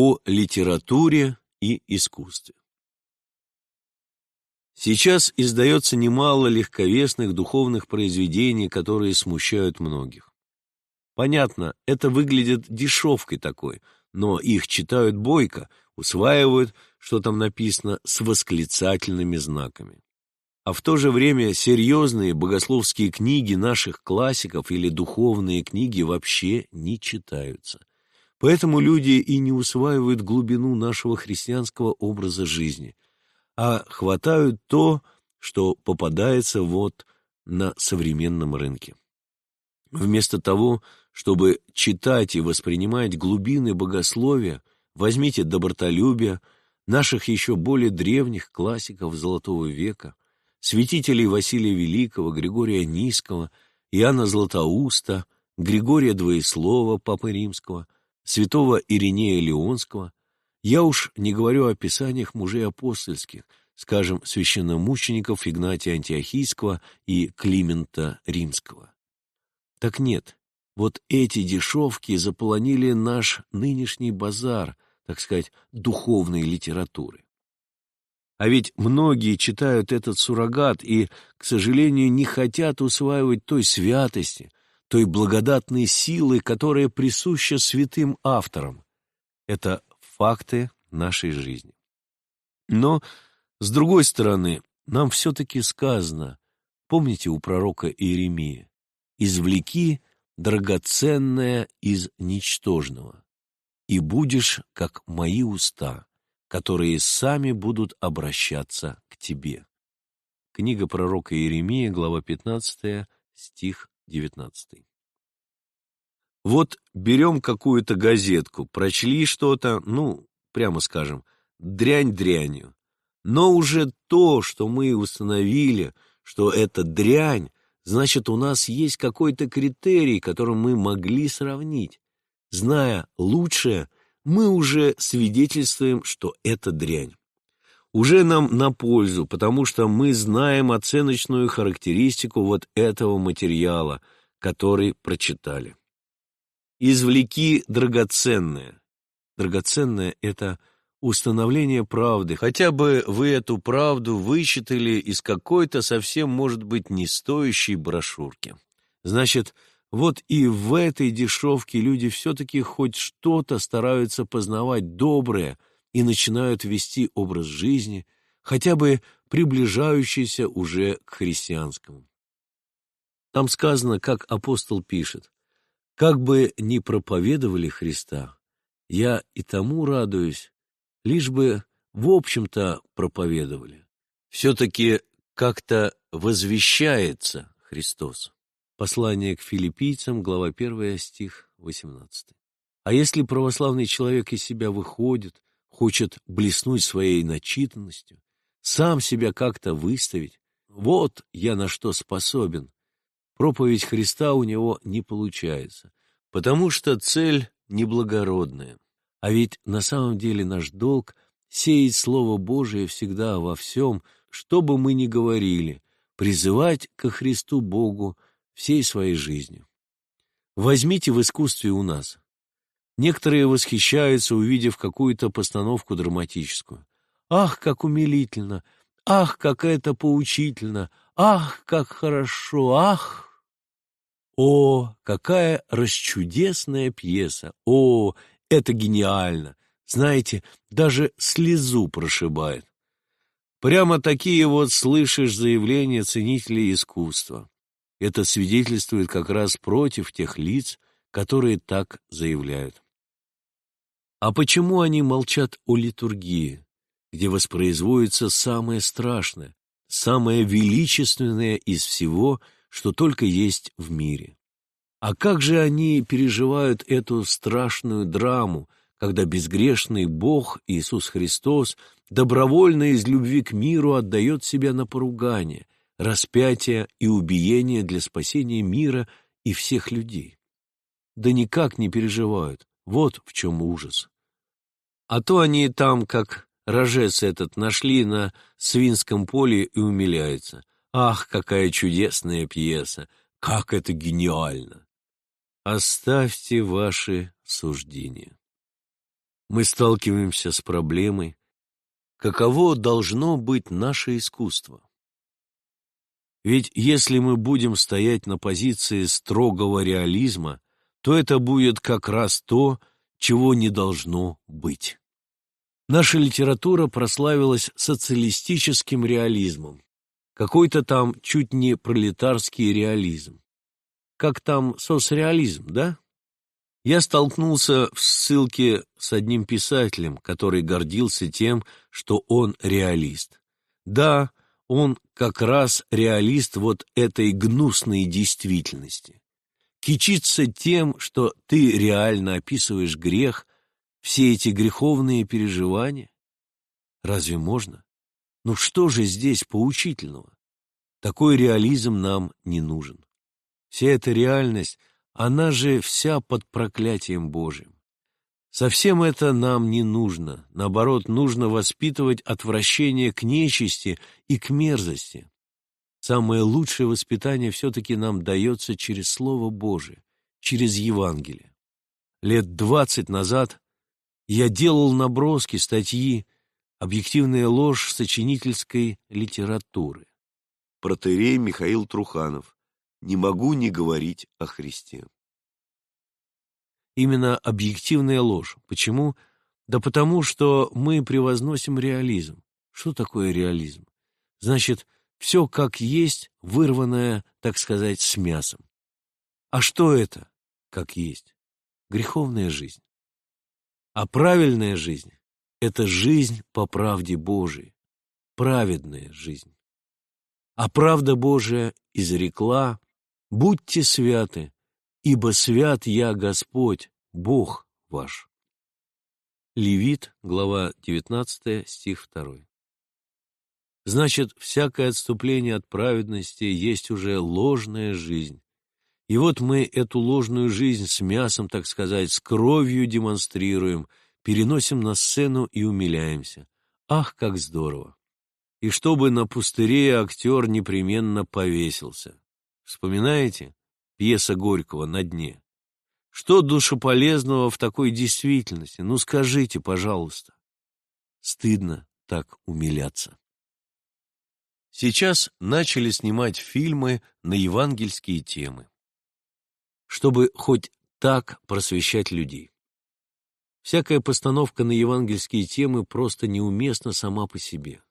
о литературе и искусстве. Сейчас издается немало легковесных духовных произведений, которые смущают многих. Понятно, это выглядит дешевкой такой, но их читают бойко, усваивают, что там написано, с восклицательными знаками. А в то же время серьезные богословские книги наших классиков или духовные книги вообще не читаются. Поэтому люди и не усваивают глубину нашего христианского образа жизни, а хватают то, что попадается вот на современном рынке. Вместо того, чтобы читать и воспринимать глубины богословия, возьмите добротолюбие наших еще более древних классиков Золотого века, святителей Василия Великого, Григория Низкого, Иоанна Златоуста, Григория Двоеслова, Папы Римского – святого Иринея Леонского, я уж не говорю о писаниях мужей апостольских, скажем, священномучеников Игнатия Антиохийского и Климента Римского. Так нет, вот эти дешевки заполонили наш нынешний базар, так сказать, духовной литературы. А ведь многие читают этот суррогат и, к сожалению, не хотят усваивать той святости, той благодатной силы, которая присуща святым авторам. Это факты нашей жизни. Но, с другой стороны, нам все-таки сказано, помните у пророка Иеремии, «Извлеки драгоценное из ничтожного, и будешь, как мои уста, которые сами будут обращаться к тебе». Книга пророка Иеремии, глава 15, стих 19. Вот берем какую-то газетку, прочли что-то, ну, прямо скажем, дрянь дрянью. Но уже то, что мы установили, что это дрянь, значит, у нас есть какой-то критерий, которым мы могли сравнить. Зная лучшее, мы уже свидетельствуем, что это дрянь. Уже нам на пользу, потому что мы знаем оценочную характеристику вот этого материала, который прочитали. Извлеки драгоценное. Драгоценное — это установление правды. Хотя бы вы эту правду вычитали из какой-то совсем, может быть, не стоящей брошюрки. Значит, вот и в этой дешевке люди все-таки хоть что-то стараются познавать доброе и начинают вести образ жизни, хотя бы приближающийся уже к христианскому. Там сказано, как апостол пишет, как бы ни проповедовали Христа, я и тому радуюсь, лишь бы в общем-то проповедовали. Все-таки как-то возвещается Христос. Послание к филиппийцам, глава 1, стих 18. А если православный человек из себя выходит, хочет блеснуть своей начитанностью, сам себя как-то выставить, вот я на что способен, проповедь Христа у него не получается, потому что цель неблагородная. А ведь на самом деле наш долг — сеять Слово Божие всегда во всем, что бы мы ни говорили, призывать ко Христу Богу всей своей жизнью. Возьмите в искусстве у нас. Некоторые восхищаются, увидев какую-то постановку драматическую. Ах, как умилительно! Ах, как это поучительно! Ах, как хорошо! Ах! О, какая расчудесная пьеса! О, это гениально! Знаете, даже слезу прошибает. Прямо такие вот слышишь заявления ценителей искусства. Это свидетельствует как раз против тех лиц, которые так заявляют. А почему они молчат о литургии, где воспроизводится самое страшное, самое величественное из всего – что только есть в мире. А как же они переживают эту страшную драму, когда безгрешный Бог Иисус Христос добровольно из любви к миру отдает себя на поругание, распятие и убиение для спасения мира и всех людей? Да никак не переживают, вот в чем ужас. А то они там, как рожец этот, нашли на свинском поле и умиляются. Ах, какая чудесная пьеса! Как это гениально! Оставьте ваши суждения. мы сталкиваемся с проблемой, каково должно быть наше искусство. Ведь если мы будем стоять на позиции строгого реализма, то это будет как раз то, чего не должно быть. Наша литература прославилась социалистическим реализмом, какой-то там чуть не пролетарский реализм. Как там соцреализм, да? Я столкнулся в ссылке с одним писателем, который гордился тем, что он реалист. Да, он как раз реалист вот этой гнусной действительности. Кичиться тем, что ты реально описываешь грех, все эти греховные переживания? Разве можно? Ну что же здесь поучительного? Такой реализм нам не нужен. Вся эта реальность, она же вся под проклятием Божьим. Совсем это нам не нужно. Наоборот, нужно воспитывать отвращение к нечисти и к мерзости. Самое лучшее воспитание все-таки нам дается через Слово Божие, через Евангелие. Лет двадцать назад я делал наброски, статьи «Объективная ложь сочинительской литературы». Протерей Михаил Труханов. «Не могу не говорить о Христе». Именно объективная ложь. Почему? Да потому, что мы превозносим реализм. Что такое реализм? Значит, все как есть, вырванное, так сказать, с мясом. А что это, как есть? Греховная жизнь. А правильная жизнь — это жизнь по правде Божией, праведная жизнь. А правда Божия изрекла «Будьте святы, ибо свят я Господь, Бог ваш». Левит, глава 19, стих 2. Значит, всякое отступление от праведности есть уже ложная жизнь. И вот мы эту ложную жизнь с мясом, так сказать, с кровью демонстрируем, переносим на сцену и умиляемся. Ах, как здорово! И чтобы на пустыре актер непременно повесился. Вспоминаете? Пьеса Горького «На дне». Что душеполезного в такой действительности? Ну скажите, пожалуйста. Стыдно так умиляться. Сейчас начали снимать фильмы на евангельские темы, чтобы хоть так просвещать людей. Всякая постановка на евангельские темы просто неуместна сама по себе.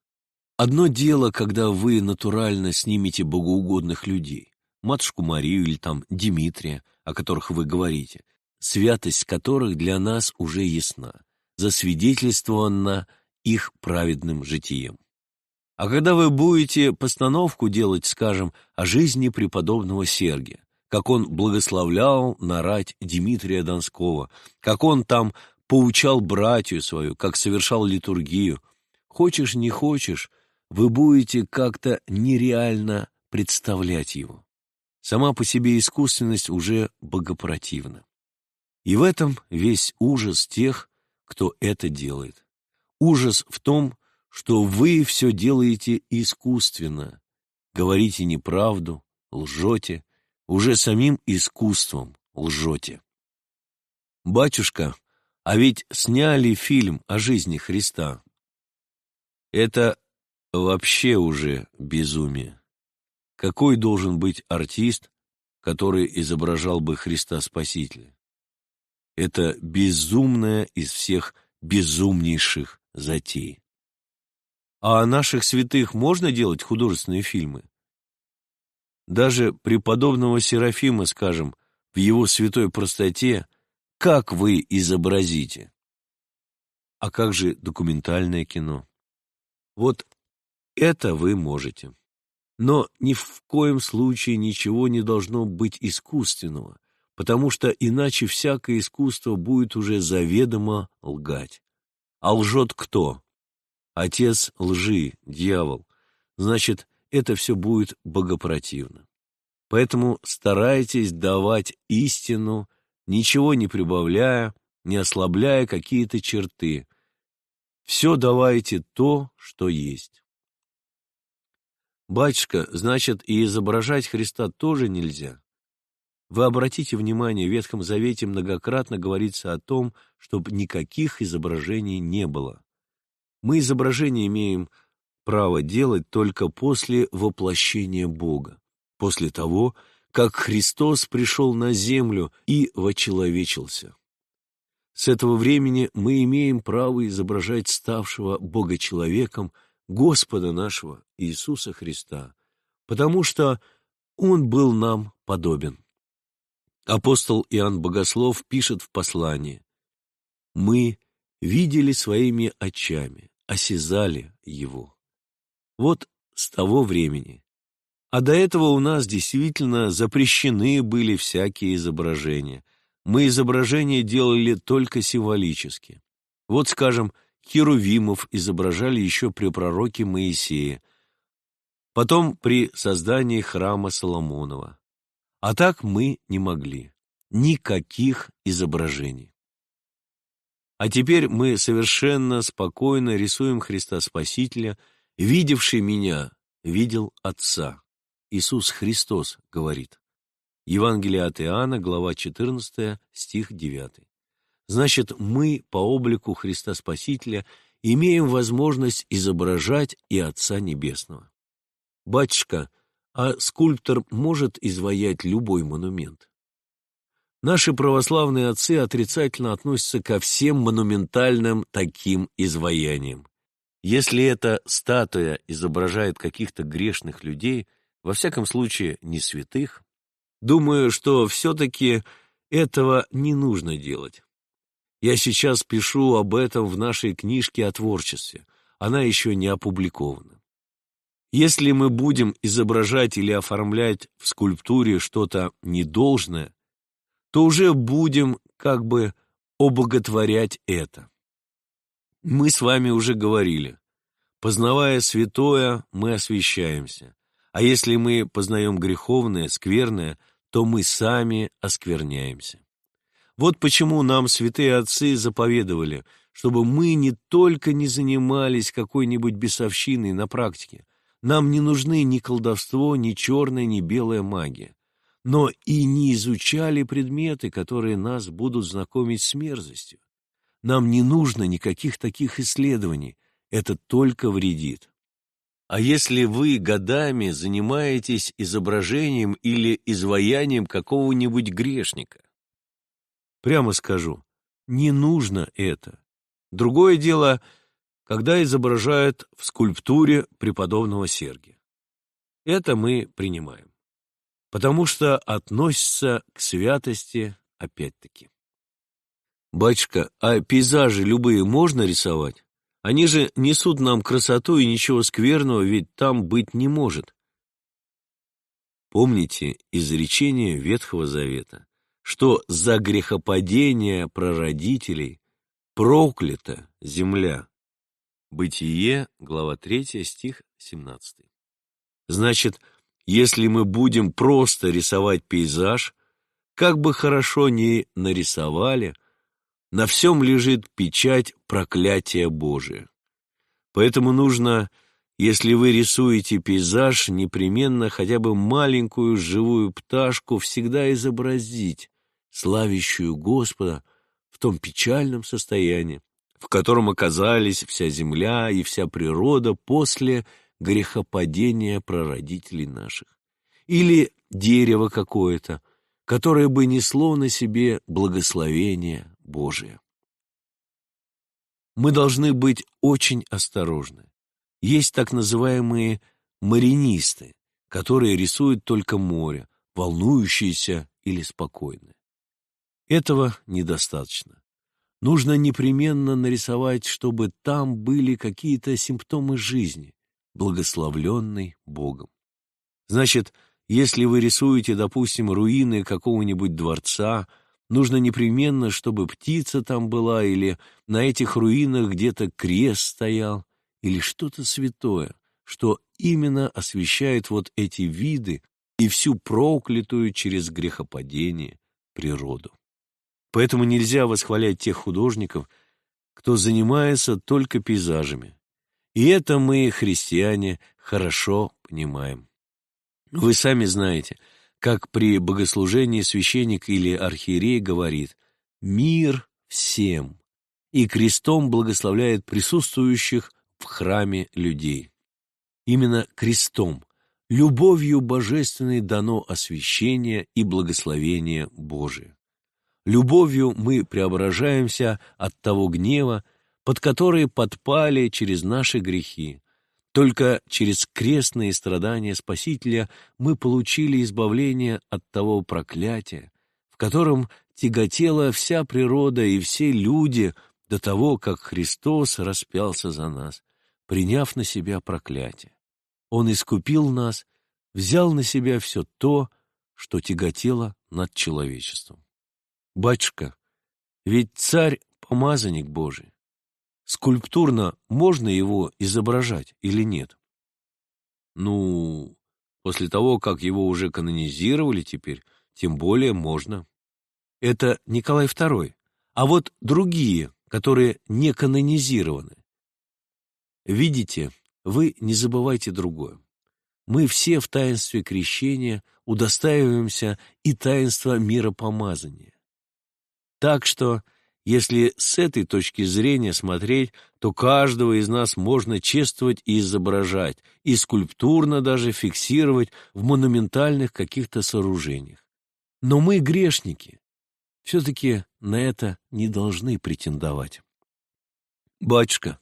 Одно дело, когда вы натурально снимете богоугодных людей, матушку Марию или там Дмитрия, о которых вы говорите, святость которых для нас уже ясна, засвидетельствована их праведным житием. А когда вы будете постановку делать, скажем, о жизни преподобного Сергия, как он благословлял нарать Дмитрия Донского, как он там поучал братью свою, как совершал литургию, хочешь не хочешь, вы будете как-то нереально представлять его. Сама по себе искусственность уже богопротивна. И в этом весь ужас тех, кто это делает. Ужас в том, что вы все делаете искусственно, говорите неправду, лжете, уже самим искусством лжете. Батюшка, а ведь сняли фильм о жизни Христа. Это вообще уже безумие. Какой должен быть артист, который изображал бы Христа Спасителя? Это безумная из всех безумнейших затей. А о наших святых можно делать художественные фильмы? Даже преподобного Серафима, скажем, в его святой простоте, как вы изобразите? А как же документальное кино? Вот это вы можете. Но ни в коем случае ничего не должно быть искусственного, потому что иначе всякое искусство будет уже заведомо лгать. А лжет кто? Отец лжи, дьявол, значит, это все будет богопротивно. Поэтому старайтесь давать истину, ничего не прибавляя, не ослабляя какие-то черты. Все давайте то, что есть. Батюшка, значит, и изображать Христа тоже нельзя? Вы обратите внимание, в Ветхом Завете многократно говорится о том, чтобы никаких изображений не было. Мы изображения имеем право делать только после воплощения Бога, после того, как Христос пришел на землю и вочеловечился. С этого времени мы имеем право изображать ставшего Бога-человеком Господа нашего Иисуса Христа, потому что Он был нам подобен. Апостол Иоанн Богослов пишет в послании «Мы видели своими очами, осязали Его». Вот с того времени. А до этого у нас действительно запрещены были всякие изображения. Мы изображения делали только символически. Вот, скажем, херувимов изображали еще при пророке Моисее, потом при создании храма Соломонова. А так мы не могли. Никаких изображений. А теперь мы совершенно спокойно рисуем Христа Спасителя, видевший меня, видел Отца. Иисус Христос говорит. Евангелие от Иоанна, глава 14, стих 9. Значит, мы по облику Христа Спасителя имеем возможность изображать и Отца Небесного. Батюшка, а скульптор может изваять любой монумент. Наши православные отцы отрицательно относятся ко всем монументальным таким изваяниям. Если эта статуя изображает каких-то грешных людей, во всяком случае не святых, думаю, что все-таки этого не нужно делать. Я сейчас пишу об этом в нашей книжке о творчестве, она еще не опубликована. Если мы будем изображать или оформлять в скульптуре что-то недолжное, то уже будем как бы обоготворять это. Мы с вами уже говорили, познавая святое, мы освящаемся, а если мы познаем греховное, скверное, то мы сами оскверняемся. Вот почему нам святые отцы заповедовали, чтобы мы не только не занимались какой-нибудь бесовщиной на практике, нам не нужны ни колдовство, ни черная, ни белая магия. Но и не изучали предметы, которые нас будут знакомить с мерзостью. Нам не нужно никаких таких исследований, это только вредит. А если вы годами занимаетесь изображением или изваянием какого-нибудь грешника? Прямо скажу, не нужно это. Другое дело — когда изображают в скульптуре преподобного Сергия. Это мы принимаем, потому что относится к святости опять-таки. Батюшка, а пейзажи любые можно рисовать? Они же несут нам красоту и ничего скверного ведь там быть не может. Помните изречение Ветхого Завета, что за грехопадение прародителей проклята земля, Бытие, глава 3, стих 17. Значит, если мы будем просто рисовать пейзаж, как бы хорошо ни нарисовали, на всем лежит печать проклятия Божия. Поэтому нужно, если вы рисуете пейзаж, непременно хотя бы маленькую живую пташку всегда изобразить, славящую Господа в том печальном состоянии, в котором оказались вся земля и вся природа после грехопадения прародителей наших. Или дерево какое-то, которое бы несло на себе благословение Божие. Мы должны быть очень осторожны. Есть так называемые маринисты, которые рисуют только море, волнующееся или спокойное. Этого недостаточно нужно непременно нарисовать, чтобы там были какие-то симптомы жизни, благословленной Богом. Значит, если вы рисуете, допустим, руины какого-нибудь дворца, нужно непременно, чтобы птица там была, или на этих руинах где-то крест стоял, или что-то святое, что именно освещает вот эти виды и всю проклятую через грехопадение природу. Поэтому нельзя восхвалять тех художников, кто занимается только пейзажами. И это мы, христиане, хорошо понимаем. Вы сами знаете, как при богослужении священник или архиерей говорит «Мир всем!» и крестом благословляет присутствующих в храме людей. Именно крестом, любовью божественной дано освящение и благословение Божие. Любовью мы преображаемся от того гнева, под который подпали через наши грехи. Только через крестные страдания Спасителя мы получили избавление от того проклятия, в котором тяготела вся природа и все люди до того, как Христос распялся за нас, приняв на себя проклятие. Он искупил нас, взял на себя все то, что тяготело над человечеством. Батюшка, ведь царь — помазанник Божий. Скульптурно можно его изображать или нет? Ну, после того, как его уже канонизировали теперь, тем более можно. Это Николай II. А вот другие, которые не канонизированы. Видите, вы не забывайте другое. Мы все в таинстве крещения удостаиваемся и таинства миропомазания. Так что, если с этой точки зрения смотреть, то каждого из нас можно чествовать и изображать, и скульптурно даже фиксировать в монументальных каких-то сооружениях. Но мы грешники, все-таки на это не должны претендовать. Батюшка,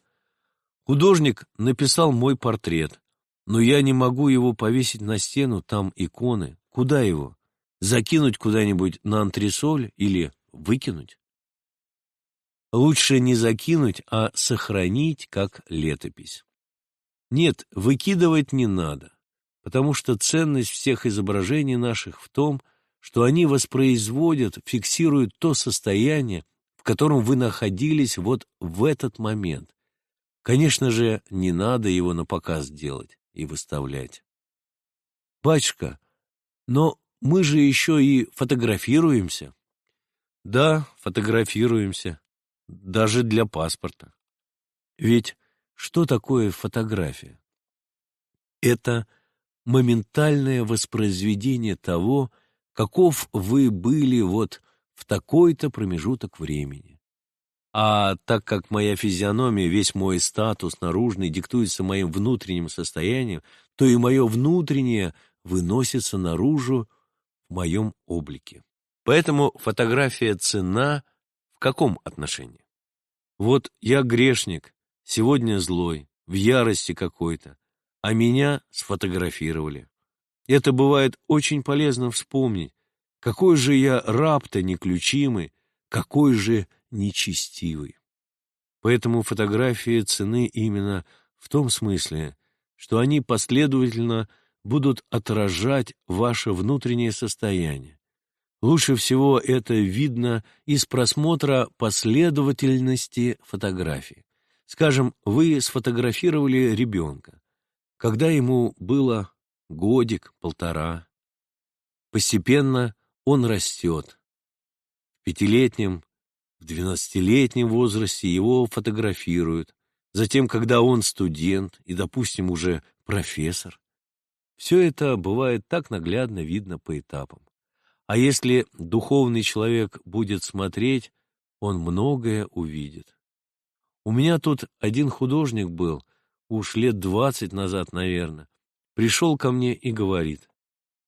художник написал мой портрет, но я не могу его повесить на стену, там иконы. Куда его? Закинуть куда-нибудь на антресоль или выкинуть? Лучше не закинуть, а сохранить как летопись. Нет, выкидывать не надо, потому что ценность всех изображений наших в том, что они воспроизводят, фиксируют то состояние, в котором вы находились вот в этот момент. Конечно же, не надо его на показ делать и выставлять. Батюшка, но мы же еще и фотографируемся. Да, фотографируемся. Даже для паспорта. Ведь что такое фотография? Это моментальное воспроизведение того, каков вы были вот в такой-то промежуток времени. А так как моя физиономия, весь мой статус наружный диктуется моим внутренним состоянием, то и мое внутреннее выносится наружу в моем облике. Поэтому фотография цена каком отношении? Вот я грешник, сегодня злой, в ярости какой-то, а меня сфотографировали. Это бывает очень полезно вспомнить, какой же я раб-то неключимый, какой же нечестивый. Поэтому фотографии цены именно в том смысле, что они последовательно будут отражать ваше внутреннее состояние. Лучше всего это видно из просмотра последовательности фотографий. Скажем, вы сфотографировали ребенка, когда ему было годик, полтора. Постепенно он растет. В пятилетнем, в двенадцатилетнем возрасте его фотографируют. Затем, когда он студент и, допустим, уже профессор. Все это бывает так наглядно видно по этапам. А если духовный человек будет смотреть, он многое увидит. У меня тут один художник был, уж лет двадцать назад, наверное, пришел ко мне и говорит,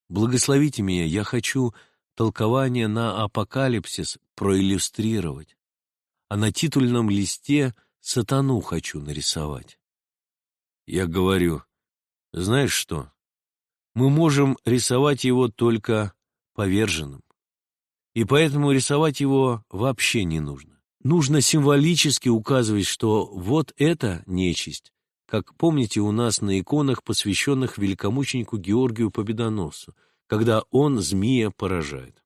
«Благословите меня, я хочу толкование на апокалипсис проиллюстрировать, а на титульном листе сатану хочу нарисовать». Я говорю, «Знаешь что, мы можем рисовать его только поверженным, и поэтому рисовать его вообще не нужно. Нужно символически указывать, что вот эта нечисть как помните у нас на иконах, посвященных великомученику Георгию Победоносцу, когда он змея поражает.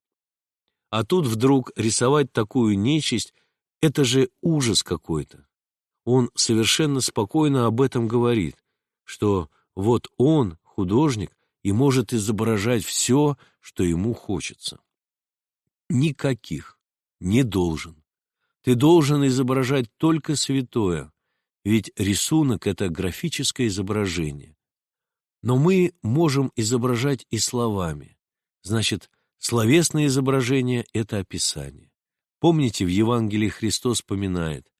А тут вдруг рисовать такую нечисть — это же ужас какой-то. Он совершенно спокойно об этом говорит, что вот он, художник, и может изображать все, что ему хочется. Никаких, не должен. Ты должен изображать только святое, ведь рисунок — это графическое изображение. Но мы можем изображать и словами. Значит, словесное изображение — это описание. Помните, в Евангелии Христос вспоминает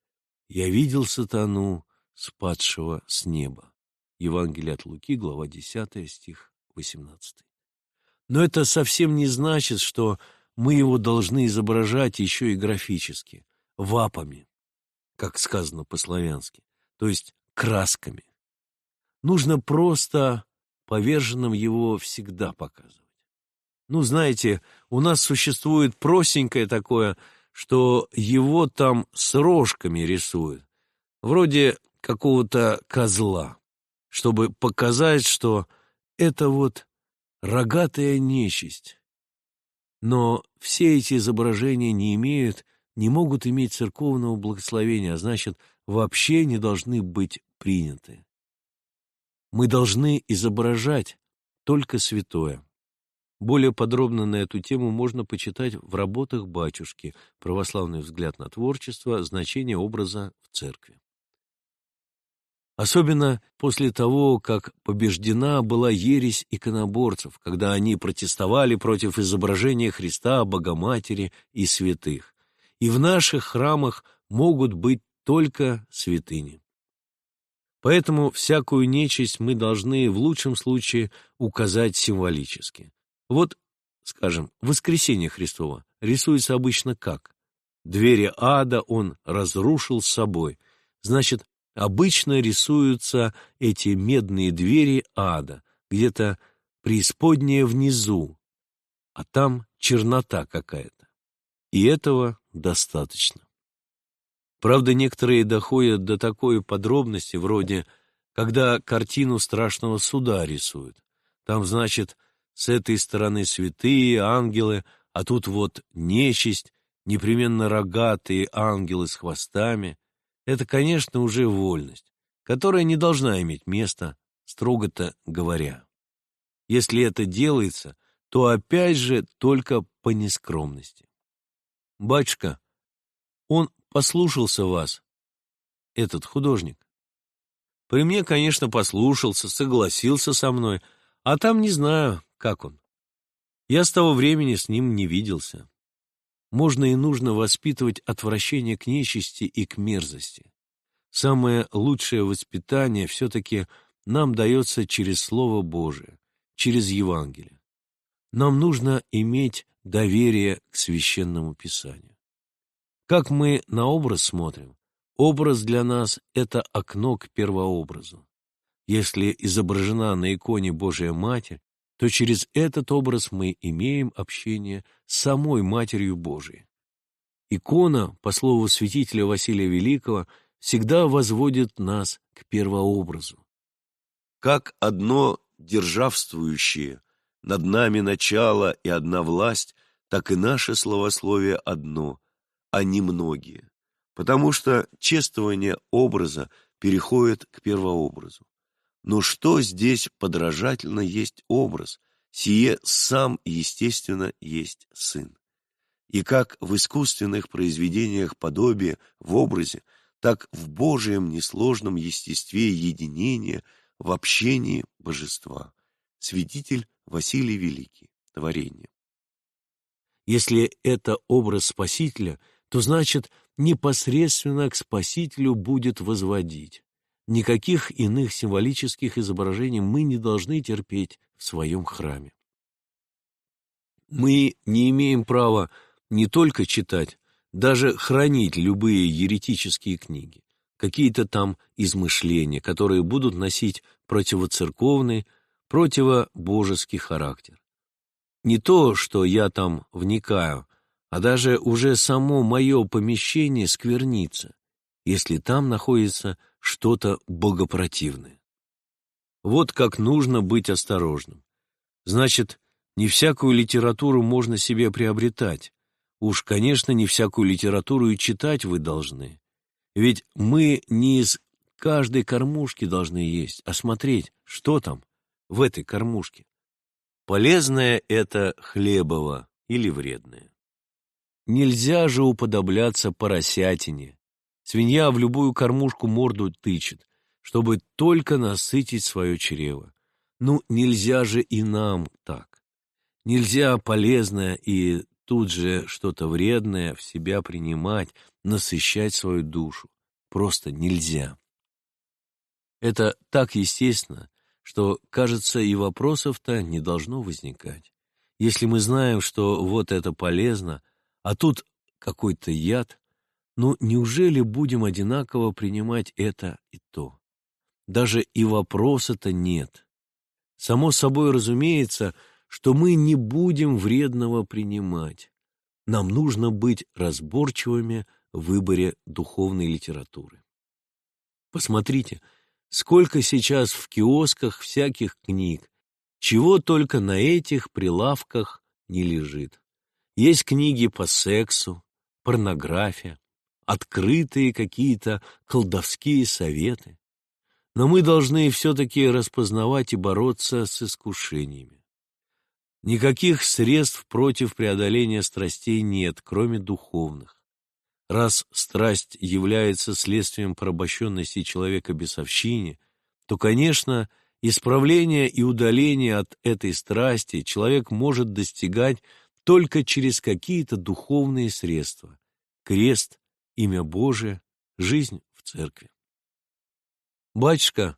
«Я видел сатану, спадшего с неба». Евангелие от Луки, глава 10, стих 18. Но это совсем не значит, что мы его должны изображать еще и графически, вапами, как сказано по-славянски, то есть красками. Нужно просто поверженным его всегда показывать. Ну, знаете, у нас существует простенькое такое, что его там с рожками рисуют, вроде какого-то козла, чтобы показать, что это вот рогатая нечисть. Но все эти изображения не имеют, не могут иметь церковного благословения, а значит, вообще не должны быть приняты. Мы должны изображать только святое. Более подробно на эту тему можно почитать в работах батюшки «Православный взгляд на творчество. Значение образа в церкви». Особенно после того, как побеждена была ересь иконоборцев, когда они протестовали против изображения Христа, Богоматери и святых. И в наших храмах могут быть только святыни. Поэтому всякую нечисть мы должны в лучшем случае указать символически. Вот, скажем, воскресение Христова рисуется обычно как? Двери ада он разрушил с собой. Значит, обычно рисуются эти медные двери ада, где-то преисподняя внизу, а там чернота какая-то. И этого достаточно. Правда, некоторые доходят до такой подробности, вроде, когда картину страшного суда рисуют. Там, значит, с этой стороны святые, ангелы, а тут вот нечисть, непременно рогатые ангелы с хвостами. Это, конечно, уже вольность, которая не должна иметь места, строго-то говоря. Если это делается, то опять же только по нескромности. Батюшка, он послушался вас, этот художник. При мне, конечно, послушался, согласился со мной, а там не знаю, как он. Я с того времени с ним не виделся. Можно и нужно воспитывать отвращение к нечисти и к мерзости. Самое лучшее воспитание все-таки нам дается через Слово Божие, через Евангелие. Нам нужно иметь доверие к Священному Писанию. Как мы на образ смотрим? Образ для нас — это окно к первообразу. Если изображена на иконе Божия Матерь, то через этот образ мы имеем общение с самой Матерью Божией. Икона, по слову святителя Василия Великого, всегда возводит нас к первообразу. Как одно державствующее над нами начало и одна власть, так и наше словословие одно, а не многие, потому что чествование образа переходит к первообразу. Но что здесь подражательно есть образ, сие сам, естественно, есть сын. И как в искусственных произведениях подобие в образе, так в Божьем несложном естестве единения в общении божества. Святитель Василий Великий. Творение. Если это образ Спасителя – то значит непосредственно к Спасителю будет возводить. Никаких иных символических изображений мы не должны терпеть в своем храме. Мы не имеем права не только читать, даже хранить любые еретические книги, какие-то там измышления, которые будут носить противоцерковный, противобожеский характер. Не то, что я там вникаю, а даже уже само мое помещение сквернится, если там находится что-то богопротивное. Вот как нужно быть осторожным. Значит, не всякую литературу можно себе приобретать. Уж, конечно, не всякую литературу и читать вы должны. Ведь мы не из каждой кормушки должны есть, а смотреть, что там в этой кормушке. Полезное это хлебово или вредное. Нельзя же уподобляться поросятине. Свинья в любую кормушку морду тычет, чтобы только насытить свое чрево. Ну, нельзя же и нам так. Нельзя полезное и тут же что-то вредное в себя принимать, насыщать свою душу. Просто нельзя. Это так естественно, что, кажется, и вопросов-то не должно возникать. Если мы знаем, что вот это полезно, а тут какой-то яд, ну неужели будем одинаково принимать это и то? Даже и вопроса-то нет. Само собой разумеется, что мы не будем вредного принимать. Нам нужно быть разборчивыми в выборе духовной литературы. Посмотрите, сколько сейчас в киосках всяких книг, чего только на этих прилавках не лежит. Есть книги по сексу, порнография, открытые какие-то колдовские советы. Но мы должны все-таки распознавать и бороться с искушениями. Никаких средств против преодоления страстей нет, кроме духовных. Раз страсть является следствием порабощенности человека бесовщине, то, конечно, исправление и удаление от этой страсти человек может достигать только через какие-то духовные средства – крест, имя Божие, жизнь в церкви. «Батюшка,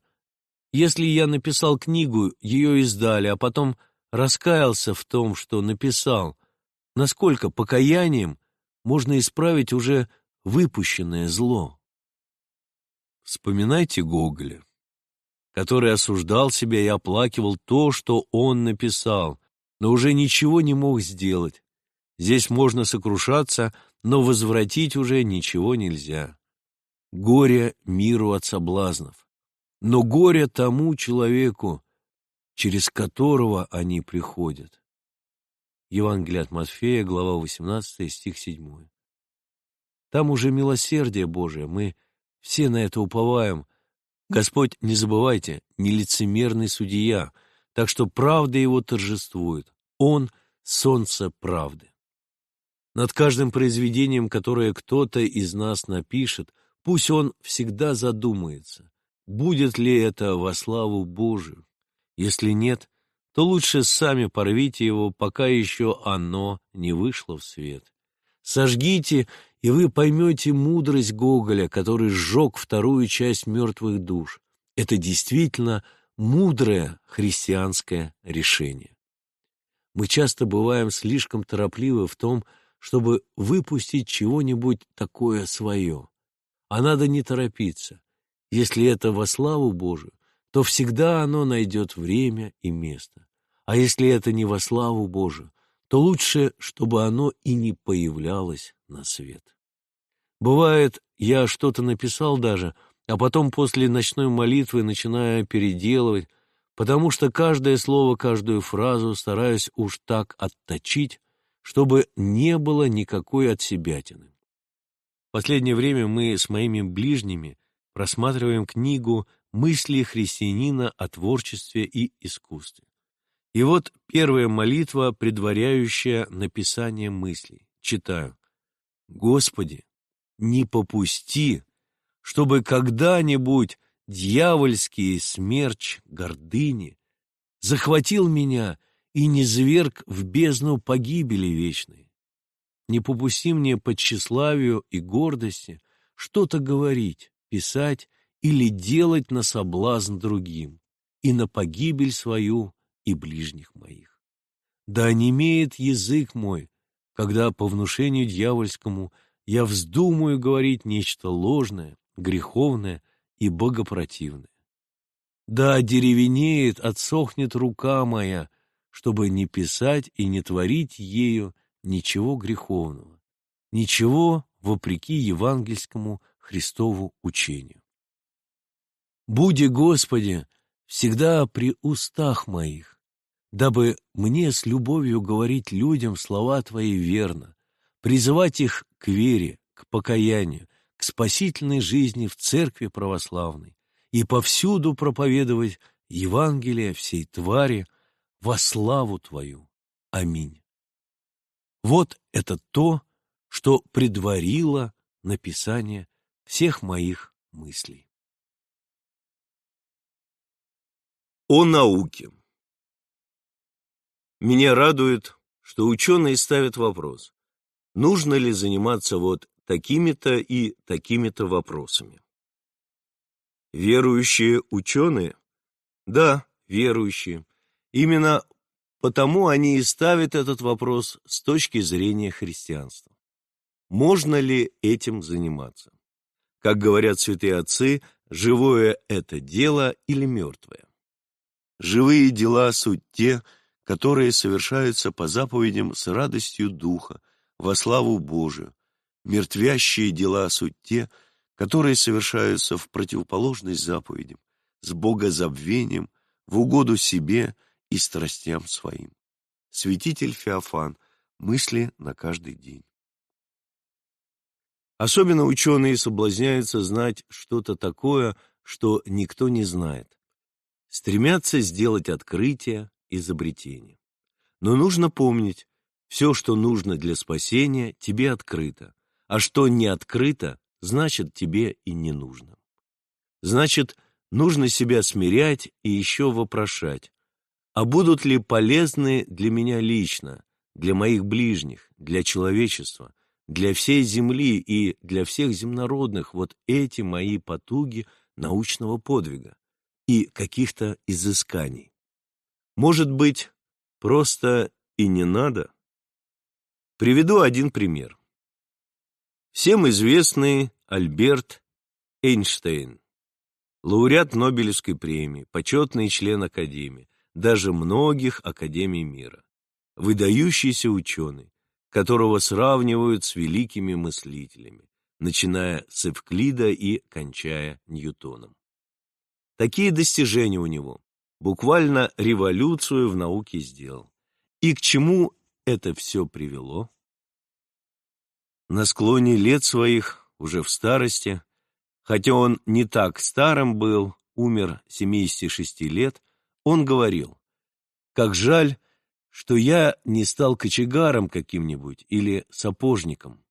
если я написал книгу, ее издали, а потом раскаялся в том, что написал, насколько покаянием можно исправить уже выпущенное зло. Вспоминайте Гоголя, который осуждал себя и оплакивал то, что он написал, но уже ничего не мог сделать. Здесь можно сокрушаться, но возвратить уже ничего нельзя. Горе миру от соблазнов, но горе тому человеку, через которого они приходят. Евангелие от Матфея, глава 18, стих 7. Там уже милосердие Божие, мы все на это уповаем. Господь, не забывайте, нелицемерный судья, так что правда его торжествует. Он — солнце правды. Над каждым произведением, которое кто-то из нас напишет, пусть он всегда задумается, будет ли это во славу Божию. Если нет, то лучше сами порвите его, пока еще оно не вышло в свет. Сожгите, и вы поймете мудрость Гоголя, который сжег вторую часть мертвых душ. Это действительно мудрое христианское решение. Мы часто бываем слишком торопливы в том, чтобы выпустить чего-нибудь такое свое. А надо не торопиться. Если это во славу Божию, то всегда оно найдет время и место. А если это не во славу Божию, то лучше, чтобы оно и не появлялось на свет. Бывает, я что-то написал даже, а потом после ночной молитвы начинаю переделывать, потому что каждое слово, каждую фразу стараюсь уж так отточить, чтобы не было никакой отсебятины. В последнее время мы с моими ближними просматриваем книгу мысли христианина о творчестве и искусстве. И вот первая молитва, предваряющая написание мыслей. Читаю. «Господи, не попусти, чтобы когда-нибудь дьявольский смерч гордыни захватил меня и не зверг в бездну погибели вечной. Не попусти мне по тщеславию и гордости что-то говорить, писать или делать на соблазн другим и на погибель свою и ближних моих. Да онемеет язык мой, когда по внушению дьявольскому я вздумаю говорить нечто ложное, греховное и богопротивное. Да деревенеет, отсохнет рука моя, чтобы не писать и не творить ею ничего греховного, ничего вопреки евангельскому Христову учению. Буди, Господи, всегда при устах моих, дабы мне с любовью говорить людям слова Твои верно, призывать их к вере, к покаянию, к спасительной жизни в церкви православной и повсюду проповедовать Евангелие всей твари во славу Твою. Аминь. Вот это то, что предварило написание всех моих мыслей. О науке Меня радует, что ученые ставят вопрос, нужно ли заниматься вот такими-то и такими-то вопросами. Верующие ученые? Да, верующие. Именно потому они и ставят этот вопрос с точки зрения христианства. Можно ли этим заниматься? Как говорят святые отцы, живое это дело или мертвое? Живые дела суть те, которые совершаются по заповедям с радостью Духа, во славу Божию. Мертвящие дела суть те, которые совершаются в противоположность заповедям, с богозабвением, в угоду себе и страстям своим. Святитель Феофан. Мысли на каждый день. Особенно ученые соблазняются знать что-то такое, что никто не знает. Стремятся сделать открытие, изобретение. Но нужно помнить, все, что нужно для спасения, тебе открыто, а что не открыто, значит, тебе и не нужно. Значит, нужно себя смирять и еще вопрошать, а будут ли полезны для меня лично, для моих ближних, для человечества, для всей Земли и для всех земнородных вот эти мои потуги научного подвига и каких-то изысканий. Может быть, просто и не надо? Приведу один пример. Всем известный Альберт Эйнштейн, лауреат Нобелевской премии, почетный член Академии, даже многих Академий мира, выдающийся ученый, которого сравнивают с великими мыслителями, начиная с Эвклида и кончая Ньютоном. Такие достижения у него буквально революцию в науке сделал. И к чему это все привело? На склоне лет своих, уже в старости, хотя он не так старым был, умер 76 лет, он говорил, «Как жаль, что я не стал кочегаром каким-нибудь или сапожником,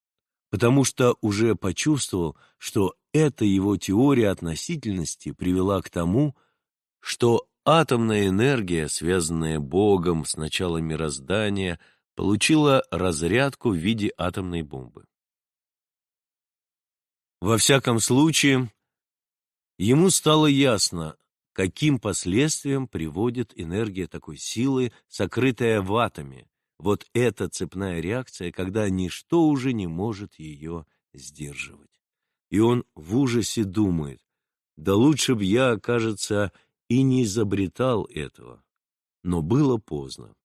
потому что уже почувствовал, что эта его теория относительности привела к тому, что атомная энергия, связанная Богом с началом мироздания, получила разрядку в виде атомной бомбы. Во всяком случае, ему стало ясно, каким последствиям приводит энергия такой силы, сокрытая в атоме. Вот эта цепная реакция, когда ничто уже не может ее сдерживать. И он в ужасе думает, да лучше б я, кажется, и не изобретал этого. Но было поздно.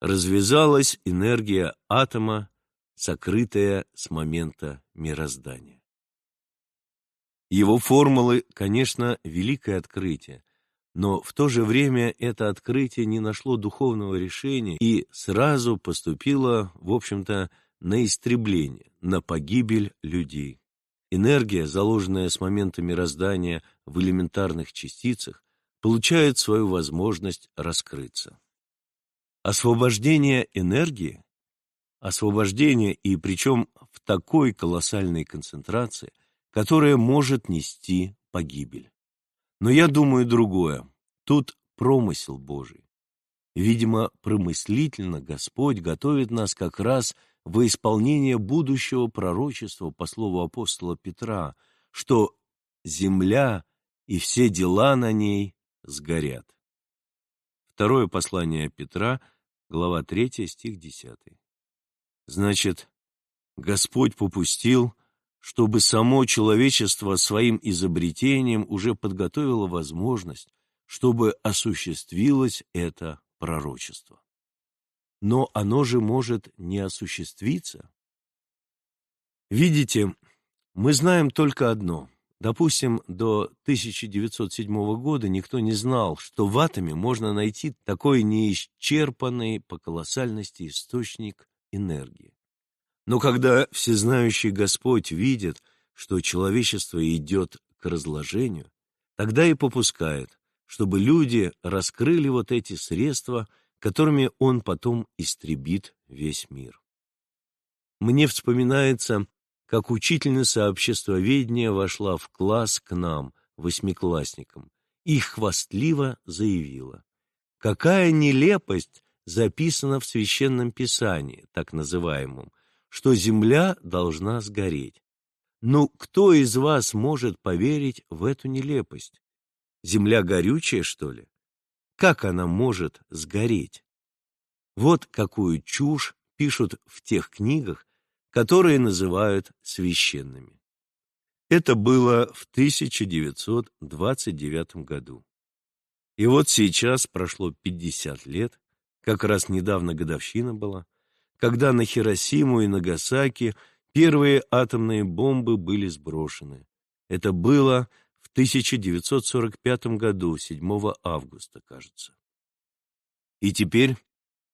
Развязалась энергия атома, сокрытая с момента мироздания. Его формулы, конечно, великое открытие, но в то же время это открытие не нашло духовного решения и сразу поступило, в общем-то, на истребление, на погибель людей. Энергия, заложенная с момента мироздания в элементарных частицах, получает свою возможность раскрыться. Освобождение энергии, освобождение и причем в такой колоссальной концентрации – которое может нести погибель. Но я думаю другое. Тут промысел Божий. Видимо, промыслительно Господь готовит нас как раз во исполнение будущего пророчества по слову апостола Петра, что земля и все дела на ней сгорят. Второе послание Петра, глава 3, стих 10. Значит, Господь попустил, чтобы само человечество своим изобретением уже подготовило возможность, чтобы осуществилось это пророчество. Но оно же может не осуществиться. Видите, мы знаем только одно. Допустим, до 1907 года никто не знал, что в атоме можно найти такой неисчерпанный по колоссальности источник энергии. Но когда всезнающий Господь видит, что человечество идет к разложению, тогда и попускает, чтобы люди раскрыли вот эти средства, которыми он потом истребит весь мир. Мне вспоминается, как учительница обществоведения вошла в класс к нам, восьмиклассникам, и хвастливо заявила, «Какая нелепость записано в Священном Писании, так называемом, что земля должна сгореть. Ну, кто из вас может поверить в эту нелепость? Земля горючая, что ли? Как она может сгореть? Вот какую чушь пишут в тех книгах, которые называют священными. Это было в 1929 году. И вот сейчас прошло 50 лет, как раз недавно годовщина была, когда на Хиросиму и Нагасаки первые атомные бомбы были сброшены. Это было в 1945 году, 7 августа, кажется. И теперь,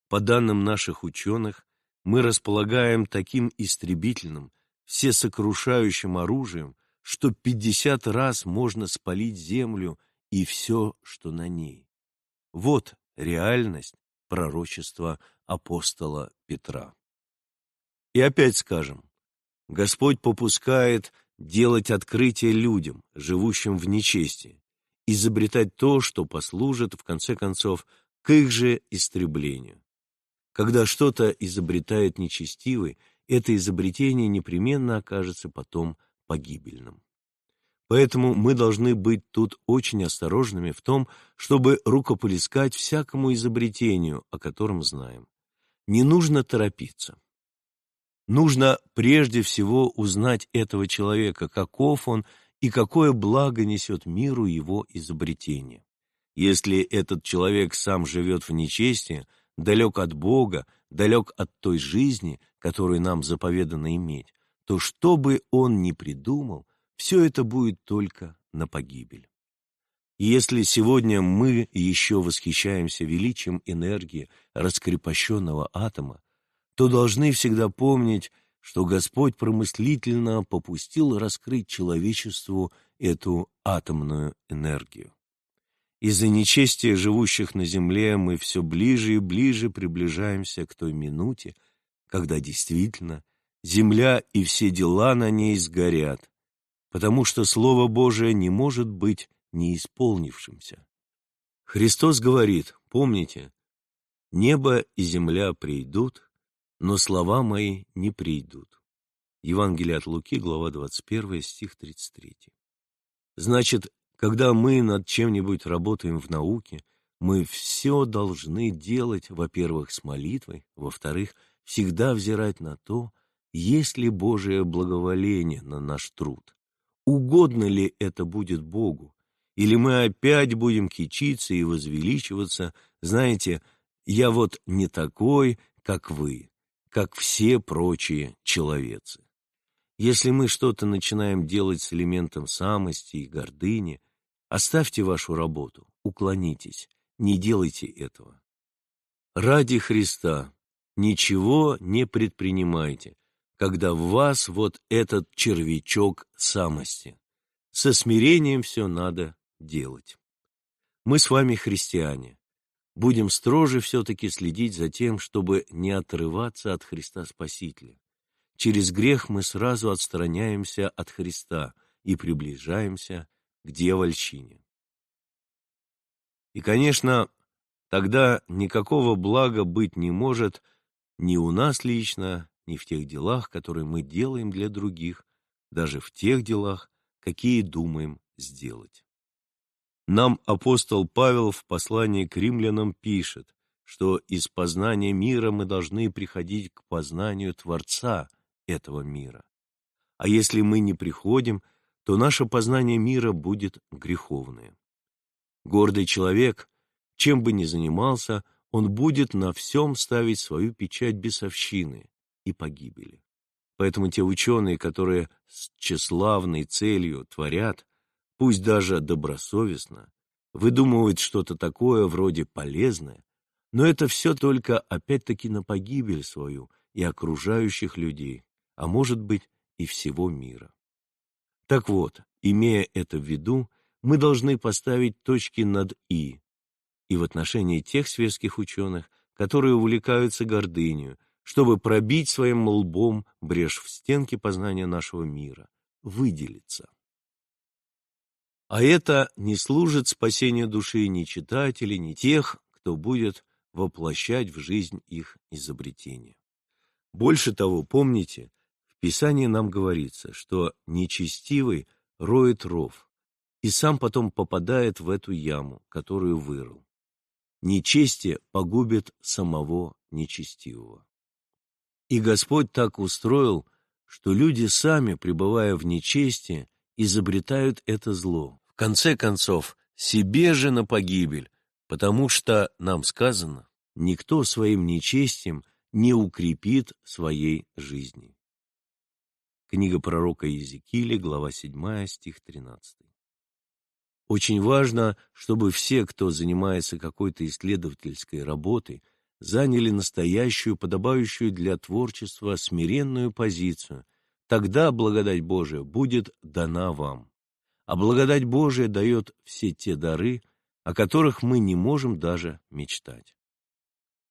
по данным наших ученых, мы располагаем таким истребительным, всесокрушающим оружием, что пятьдесят раз можно спалить землю и все, что на ней. Вот реальность пророчества апостола Петра. И опять скажем, Господь попускает делать открытие людям, живущим в нечестии, изобретать то, что послужит, в конце концов, к их же истреблению. Когда что-то изобретает нечестивый, это изобретение непременно окажется потом погибельным. Поэтому мы должны быть тут очень осторожными в том, чтобы рукоплескать всякому изобретению, о котором знаем. Не нужно торопиться. Нужно прежде всего узнать этого человека, каков он и какое благо несет миру его изобретение. Если этот человек сам живет в нечестии, далек от Бога, далек от той жизни, которую нам заповедано иметь, то что бы он ни придумал, все это будет только на погибель. Если сегодня мы еще восхищаемся величием энергии раскрепощенного атома, то должны всегда помнить, что Господь промыслительно попустил раскрыть человечеству эту атомную энергию. Из-за нечестия живущих на земле мы все ближе и ближе приближаемся к той минуте, когда действительно земля и все дела на ней сгорят, потому что Слово Божие не может быть неисполнившимся. Христос говорит, помните, «Небо и земля придут, но слова мои не придут». Евангелие от Луки, глава 21, стих 33. Значит, когда мы над чем-нибудь работаем в науке, мы все должны делать, во-первых, с молитвой, во-вторых, всегда взирать на то, есть ли Божие благоволение на наш труд. Угодно ли это будет Богу? Или мы опять будем кичиться и возвеличиваться, знаете, я вот не такой, как вы, как все прочие человецы. Если мы что-то начинаем делать с элементом самости и гордыни, оставьте вашу работу, уклонитесь, не делайте этого. Ради Христа ничего не предпринимайте, когда в вас вот этот червячок самости. Со смирением все надо делать. Мы с вами христиане. Будем строже все-таки следить за тем, чтобы не отрываться от Христа Спасителя. Через грех мы сразу отстраняемся от Христа и приближаемся к дьявольщине. И, конечно, тогда никакого блага быть не может ни у нас лично, ни в тех делах, которые мы делаем для других, даже в тех делах, какие думаем сделать. Нам апостол Павел в послании к римлянам пишет, что из познания мира мы должны приходить к познанию Творца этого мира. А если мы не приходим, то наше познание мира будет греховное. Гордый человек, чем бы ни занимался, он будет на всем ставить свою печать бесовщины, и погибели. Поэтому те ученые, которые с тщеславной целью творят, пусть даже добросовестно, выдумывают что-то такое вроде полезное, но это все только опять-таки на погибель свою и окружающих людей, а может быть и всего мира. Так вот, имея это в виду, мы должны поставить точки над «и» и в отношении тех светских ученых, которые увлекаются гордынью, чтобы пробить своим лбом брешь в стенке познания нашего мира, выделиться. А это не служит спасению души ни читателей, ни тех, кто будет воплощать в жизнь их изобретения. Больше того, помните, в Писании нам говорится, что нечестивый роет ров и сам потом попадает в эту яму, которую вырыл. Нечестие погубит самого нечестивого. И Господь так устроил, что люди сами, пребывая в нечестии, изобретают это зло. Конце концов, себе же на погибель, потому что, нам сказано, никто своим нечестием не укрепит своей жизни. Книга пророка Иезекииля, глава 7, стих 13. Очень важно, чтобы все, кто занимается какой-то исследовательской работой, заняли настоящую, подобающую для творчества смиренную позицию. Тогда благодать Божия будет дана вам. А благодать Божия дает все те дары, о которых мы не можем даже мечтать.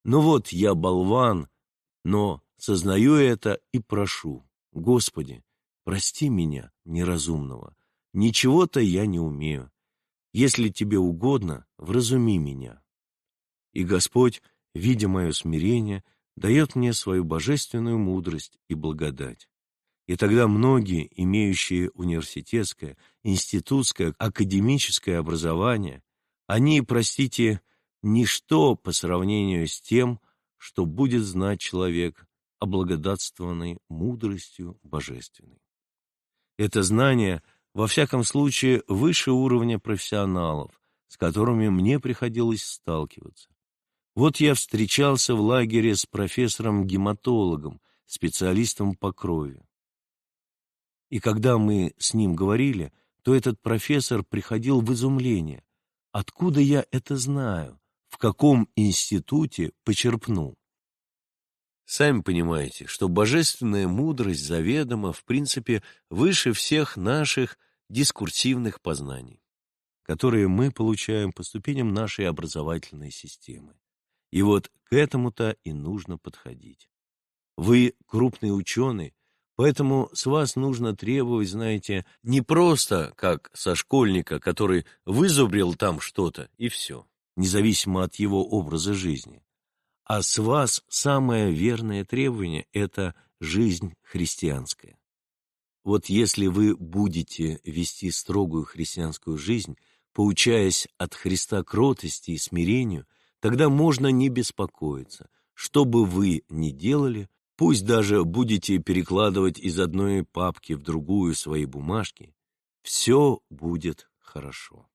Ну вот, я болван, но сознаю это и прошу. Господи, прости меня, неразумного. Ничего-то я не умею. Если тебе угодно, вразуми меня. И Господь, видя мое смирение, дает мне свою божественную мудрость и благодать. И тогда многие, имеющие университетское, институтское, академическое образование, они, простите, ничто по сравнению с тем, что будет знать человек, облагодатствованный мудростью божественной. Это знание, во всяком случае, выше уровня профессионалов, с которыми мне приходилось сталкиваться. Вот я встречался в лагере с профессором-гематологом, специалистом по крови. И когда мы с ним говорили, то этот профессор приходил в изумление. Откуда я это знаю? в каком институте почерпнул. Сами понимаете, что божественная мудрость заведома, в принципе, выше всех наших дискурсивных познаний, которые мы получаем по ступеням нашей образовательной системы. И вот к этому-то и нужно подходить. Вы крупный ученый, поэтому с вас нужно требовать, знаете, не просто как со школьника, который вызубрил там что-то, и все независимо от его образа жизни. А с вас самое верное требование – это жизнь христианская. Вот если вы будете вести строгую христианскую жизнь, поучаясь от Христа кротости и смирению, тогда можно не беспокоиться. Что бы вы ни делали, пусть даже будете перекладывать из одной папки в другую свои бумажки, все будет хорошо.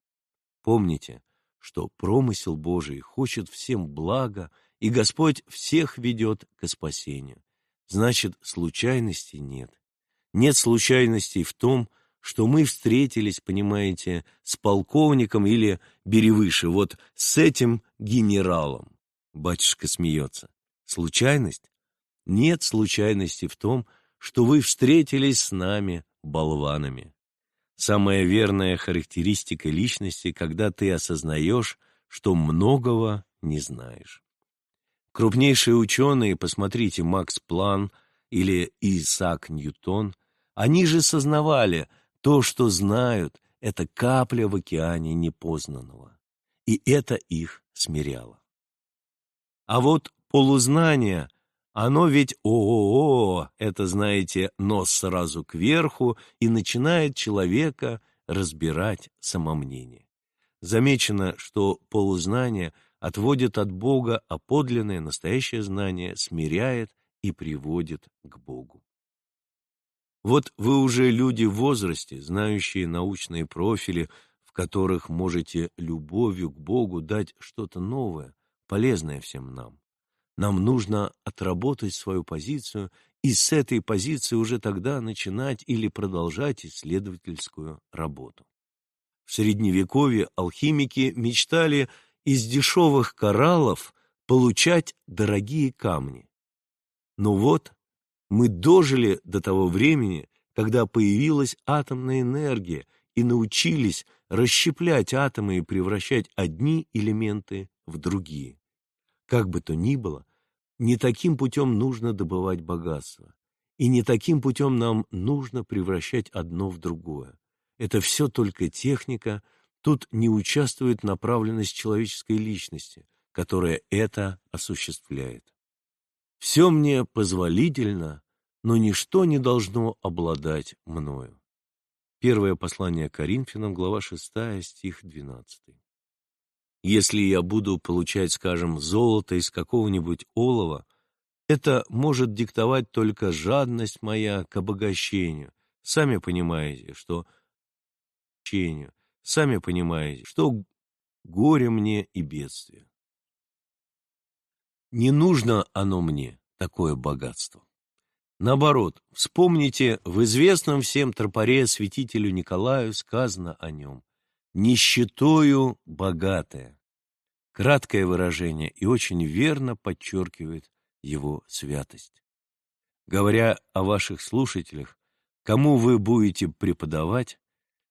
Помните, что промысел Божий хочет всем блага, и Господь всех ведет к спасению. Значит, случайностей нет. Нет случайностей в том, что мы встретились, понимаете, с полковником или, бери выше, вот с этим генералом. Батюшка смеется. Случайность? Нет случайности в том, что вы встретились с нами, болванами. Самая верная характеристика личности, когда ты осознаешь, что многого не знаешь. Крупнейшие ученые, посмотрите, Макс План или Исаак Ньютон, они же сознавали, то, что знают, это капля в океане непознанного. И это их смиряло. А вот полузнание оно ведь о-о-о, это, знаете, нос сразу кверху и начинает человека разбирать самомнение. Замечено, что полузнание отводит от Бога, а подлинное, настоящее знание смиряет и приводит к Богу. Вот вы уже люди в возрасте, знающие научные профили, в которых можете любовью к Богу дать что-то новое, полезное всем нам. Нам нужно отработать свою позицию и с этой позиции уже тогда начинать или продолжать исследовательскую работу. В Средневековье алхимики мечтали из дешевых кораллов получать дорогие камни. Но вот мы дожили до того времени, когда появилась атомная энергия и научились расщеплять атомы и превращать одни элементы в другие. Как бы то ни было, не таким путем нужно добывать богатство, и не таким путем нам нужно превращать одно в другое. Это все только техника, тут не участвует направленность человеческой личности, которая это осуществляет. Все мне позволительно, но ничто не должно обладать мною. Первое послание Коринфянам, глава 6, стих 12. Если я буду получать, скажем, золото из какого-нибудь олова, это может диктовать только жадность моя к обогащению. Сами понимаете, что сами понимаете, что горе мне и бедствие. Не нужно оно мне, такое богатство. Наоборот, вспомните, в известном всем тропаре святителю Николаю сказано о нем «нищетою богатое». Краткое выражение и очень верно подчеркивает его святость. Говоря о ваших слушателях, кому вы будете преподавать,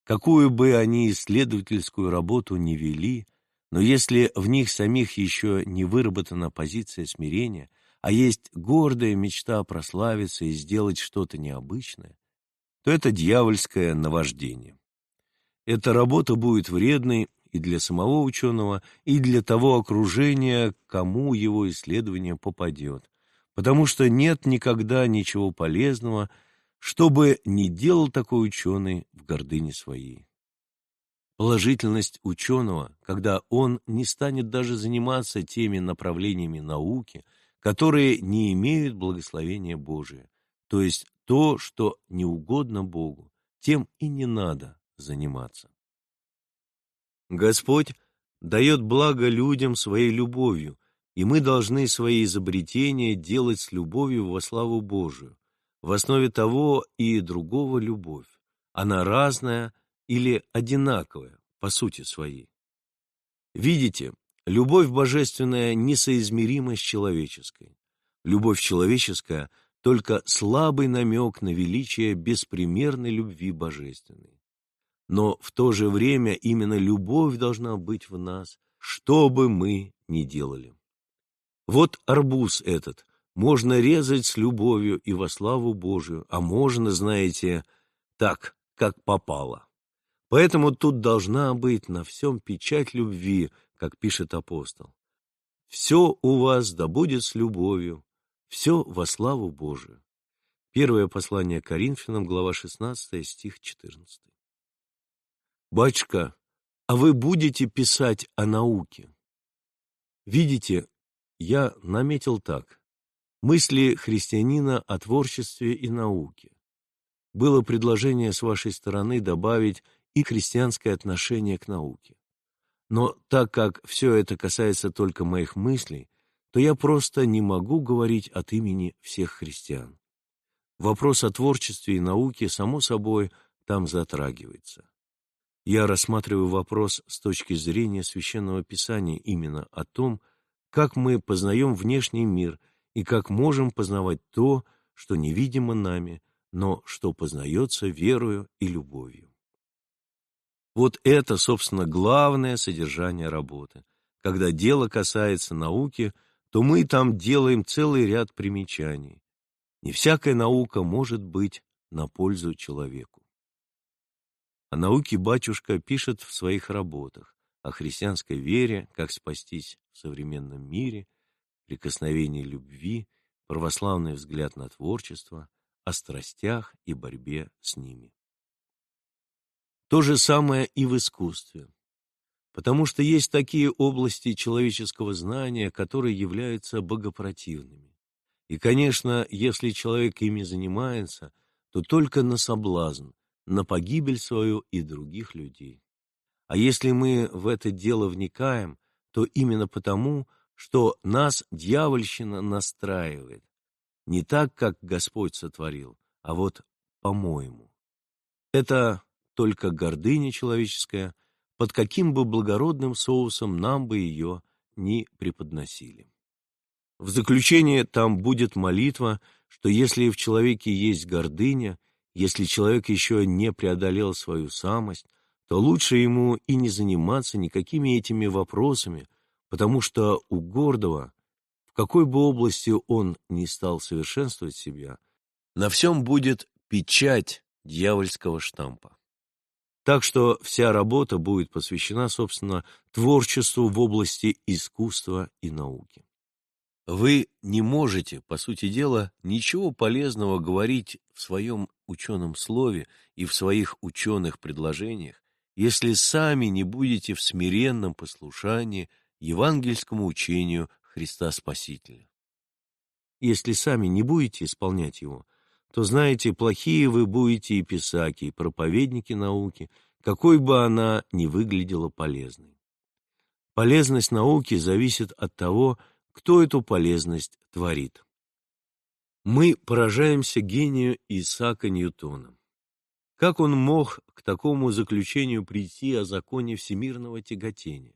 какую бы они исследовательскую работу ни вели, но если в них самих еще не выработана позиция смирения, а есть гордая мечта прославиться и сделать что-то необычное, то это дьявольское наваждение. Эта работа будет вредной и для самого ученого, и для того окружения, кому его исследование попадет, потому что нет никогда ничего полезного, чтобы не делал такой ученый в гордыне своей. Положительность ученого, когда он не станет даже заниматься теми направлениями науки, которые не имеют благословения Божия, то есть то, что не угодно Богу, тем и не надо заниматься. Господь дает благо людям своей любовью, и мы должны свои изобретения делать с любовью во славу Божию. В основе того и другого любовь. Она разная или одинаковая по сути своей. Видите, любовь божественная несоизмерима с человеческой. Любовь человеческая – только слабый намек на величие беспримерной любви божественной. Но в то же время именно любовь должна быть в нас, что бы мы ни делали. Вот арбуз этот можно резать с любовью и во славу Божию, а можно, знаете, так, как попало. Поэтому тут должна быть на всем печать любви, как пишет апостол. Все у вас да будет с любовью, все во славу Божию. Первое послание Коринфянам, глава 16, стих 14. Батюшка, а вы будете писать о науке? Видите, я наметил так. Мысли христианина о творчестве и науке. Было предложение с вашей стороны добавить и христианское отношение к науке. Но так как все это касается только моих мыслей, то я просто не могу говорить от имени всех христиан. Вопрос о творчестве и науке, само собой, там затрагивается. Я рассматриваю вопрос с точки зрения Священного Писания именно о том, как мы познаем внешний мир и как можем познавать то, что невидимо нами, но что познается верою и любовью. Вот это, собственно, главное содержание работы. Когда дело касается науки, то мы там делаем целый ряд примечаний. Не всякая наука может быть на пользу человеку. О науке батюшка пишет в своих работах о христианской вере, как спастись в современном мире, прикосновении любви, православный взгляд на творчество, о страстях и борьбе с ними. То же самое и в искусстве, потому что есть такие области человеческого знания, которые являются богопротивными. И, конечно, если человек ими занимается, то только на соблазн, на погибель свою и других людей. А если мы в это дело вникаем, то именно потому, что нас дьявольщина настраивает. Не так, как Господь сотворил, а вот по-моему. Это только гордыня человеческая, под каким бы благородным соусом нам бы ее ни преподносили. В заключение там будет молитва, что если в человеке есть гордыня, если человек еще не преодолел свою самость, то лучше ему и не заниматься никакими этими вопросами, потому что у гордого, в какой бы области он ни стал совершенствовать себя, на всем будет печать дьявольского штампа. Так что вся работа будет посвящена, собственно, творчеству в области искусства и науки. Вы не можете, по сути дела, ничего полезного говорить в своем ученом слове и в своих ученых предложениях, если сами не будете в смиренном послушании евангельскому учению Христа Спасителя. Если сами не будете исполнять его, то, знаете, плохие вы будете и писаки, и проповедники науки, какой бы она ни выглядела полезной. Полезность науки зависит от того, кто эту полезность творит. Мы поражаемся гению Исаака Ньютона. Как он мог к такому заключению прийти о законе всемирного тяготения?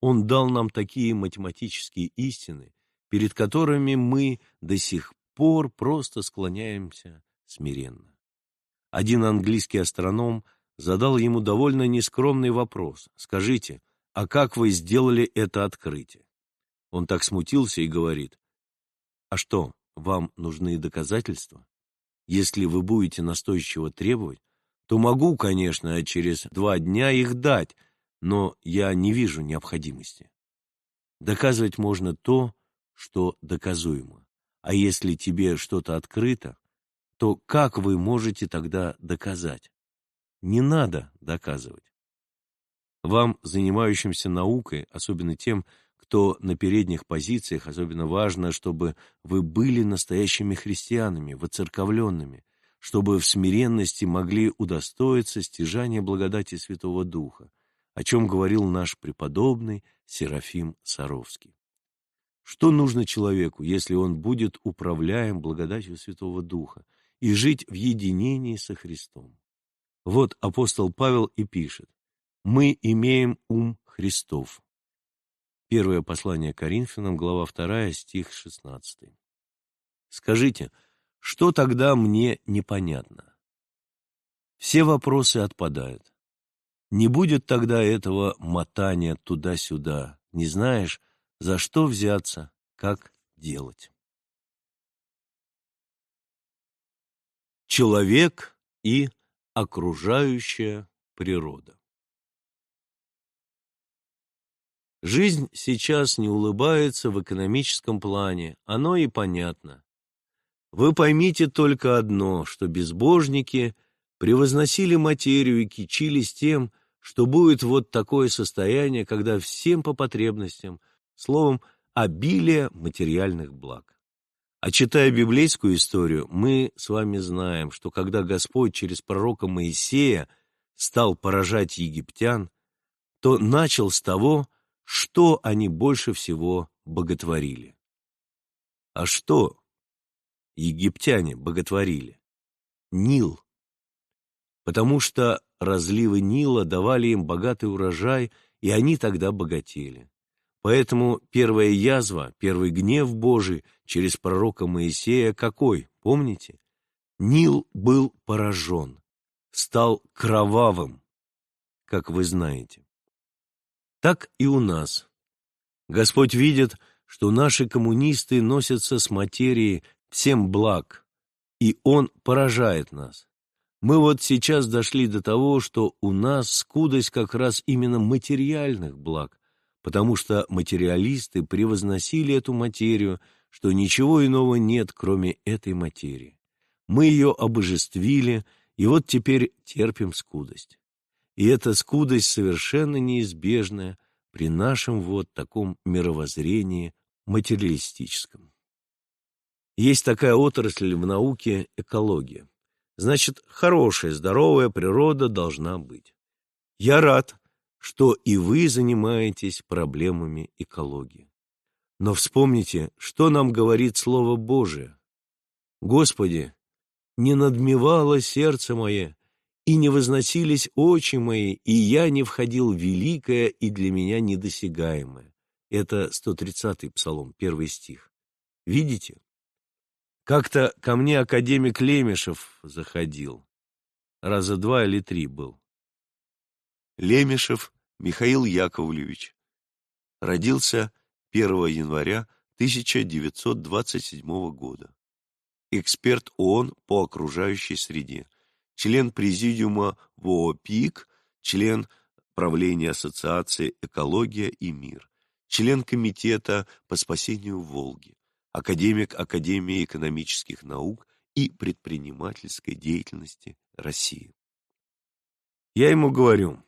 Он дал нам такие математические истины, перед которыми мы до сих пор просто склоняемся смиренно. Один английский астроном задал ему довольно нескромный вопрос. «Скажите, а как вы сделали это открытие?» Он так смутился и говорит, «А что, вам нужны доказательства? Если вы будете настойчиво требовать, то могу, конечно, через два дня их дать, но я не вижу необходимости. Доказывать можно то, что доказуемо. А если тебе что-то открыто, то как вы можете тогда доказать? Не надо доказывать. Вам, занимающимся наукой, особенно тем, кто на передних позициях, особенно важно, чтобы вы были настоящими христианами, воцерковленными, чтобы в смиренности могли удостоиться стяжания благодати Святого Духа, о чем говорил наш преподобный Серафим Саровский. Что нужно человеку, если он будет управляем благодатью Святого Духа и жить в единении со Христом? Вот апостол Павел и пишет, «Мы имеем ум Христов». Первое послание Коринфянам, глава 2, стих 16. Скажите, что тогда мне непонятно? Все вопросы отпадают. Не будет тогда этого мотания туда-сюда, не знаешь, за что взяться, как делать. Человек и окружающая природа. Жизнь сейчас не улыбается в экономическом плане, оно и понятно. Вы поймите только одно, что безбожники превозносили материю и кичились тем, что будет вот такое состояние, когда всем по потребностям – словом, обилие материальных благ. А читая библейскую историю, мы с вами знаем, что когда Господь через пророка Моисея стал поражать египтян, то начал с того, что они больше всего боготворили. А что египтяне боготворили? Нил. Потому что разливы Нила давали им богатый урожай, и они тогда богатели. Поэтому первая язва, первый гнев Божий через пророка Моисея какой, помните? Нил был поражен, стал кровавым, как вы знаете. Так и у нас. Господь видит, что наши коммунисты носятся с материей всем благ, и Он поражает нас. Мы вот сейчас дошли до того, что у нас скудость как раз именно материальных благ, потому что материалисты превозносили эту материю, что ничего иного нет, кроме этой материи. Мы ее обожествили, и вот теперь терпим скудость. И эта скудость совершенно неизбежная при нашем вот таком мировоззрении материалистическом. Есть такая отрасль в науке – экология. Значит, хорошая, здоровая природа должна быть. Я рад, что и вы занимаетесь проблемами экологии. Но вспомните, что нам говорит Слово Божие. Господи, не надмевало сердце мое, и не возносились очи мои, и я не входил в великое и для меня недосягаемое. Это 130-й псалом, первый стих. Видите? Как-то ко мне академик Лемешев заходил. Раза два или три был. Лемешев Михаил Яковлевич. Родился 1 января 1927 года. Эксперт ООН по окружающей среде. Член президиума ВООПИК член правления Ассоциации «Экология и мир», член Комитета по спасению Волги, академик Академии экономических наук и предпринимательской деятельности России. Я ему говорю,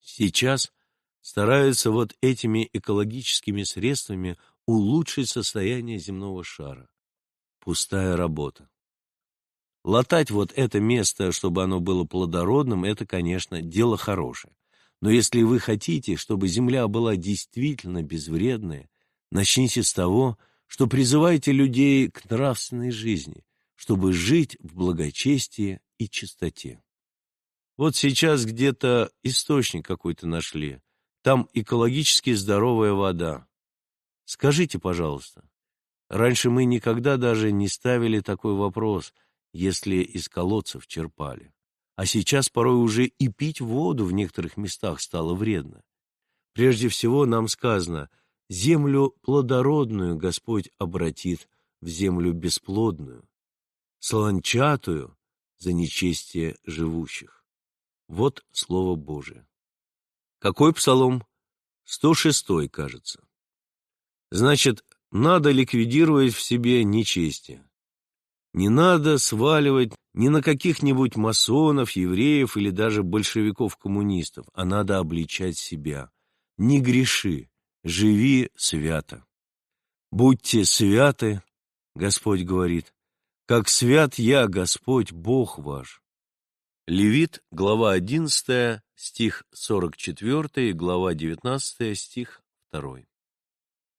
сейчас стараются вот этими экологическими средствами улучшить состояние земного шара. Пустая работа. Латать вот это место, чтобы оно было плодородным, это, конечно, дело хорошее. Но если вы хотите, чтобы земля была действительно безвредная, начните с того, что призываете людей к нравственной жизни, чтобы жить в благочестии и чистоте. Вот сейчас где-то источник какой-то нашли. Там экологически здоровая вода. Скажите, пожалуйста, раньше мы никогда даже не ставили такой вопрос, если из колодцев черпали. А сейчас порой уже и пить воду в некоторых местах стало вредно. Прежде всего нам сказано, землю плодородную Господь обратит в землю бесплодную, солончатую за нечестие живущих. Вот Слово Божие. Какой псалом? 106, кажется. Значит, надо ликвидировать в себе нечестие. Не надо сваливать ни на каких-нибудь масонов, евреев или даже большевиков-коммунистов, а надо обличать себя. Не греши, живи свято. Будьте святы, Господь говорит, как свят я, Господь, Бог ваш. Левит, глава 11, стих 44, глава 19, стих 2.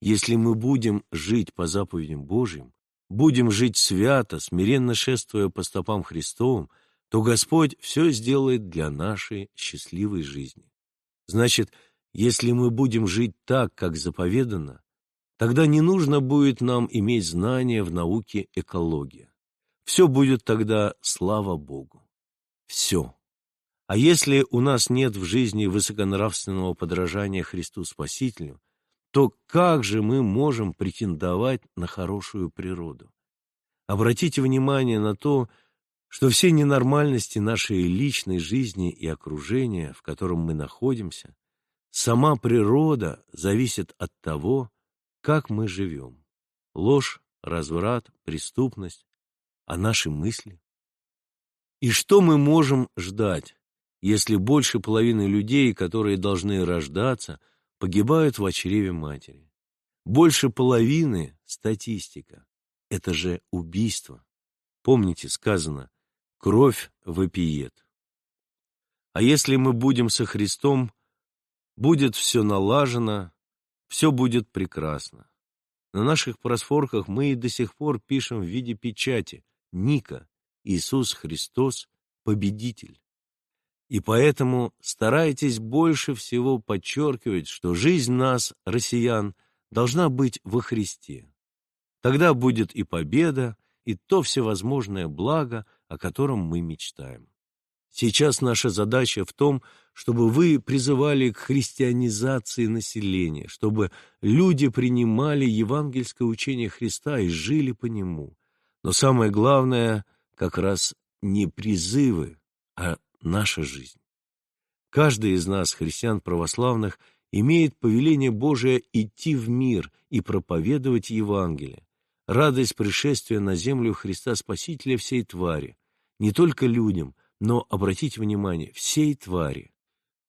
Если мы будем жить по заповедям Божьим, будем жить свято, смиренно шествуя по стопам Христовым, то Господь все сделает для нашей счастливой жизни. Значит, если мы будем жить так, как заповедано, тогда не нужно будет нам иметь знания в науке экология. Все будет тогда слава Богу. Все. А если у нас нет в жизни высоконравственного подражания Христу Спасителю, то как же мы можем претендовать на хорошую природу? Обратите внимание на то, что все ненормальности нашей личной жизни и окружения, в котором мы находимся, сама природа зависит от того, как мы живем. Ложь, разврат, преступность, а наши мысли. И что мы можем ждать, если больше половины людей, которые должны рождаться, погибают в чреве матери? Больше половины – статистика. Это же убийство. Помните, сказано «кровь вопиет». А если мы будем со Христом, будет все налажено, все будет прекрасно. На наших просфорках мы и до сих пор пишем в виде печати «Ника», Иисус Христос – победитель. И поэтому старайтесь больше всего подчеркивать, что жизнь нас, россиян, должна быть во Христе. Тогда будет и победа, и то всевозможное благо, о котором мы мечтаем. Сейчас наша задача в том, чтобы вы призывали к христианизации населения, чтобы люди принимали евангельское учение Христа и жили по нему. Но самое главное – как раз не призывы, а наша жизнь. Каждый из нас, христиан православных, имеет повеление Божие идти в мир и проповедовать Евангелие, радость пришествия на землю Христа Спасителя всей твари, не только людям, но, обратите внимание, всей твари.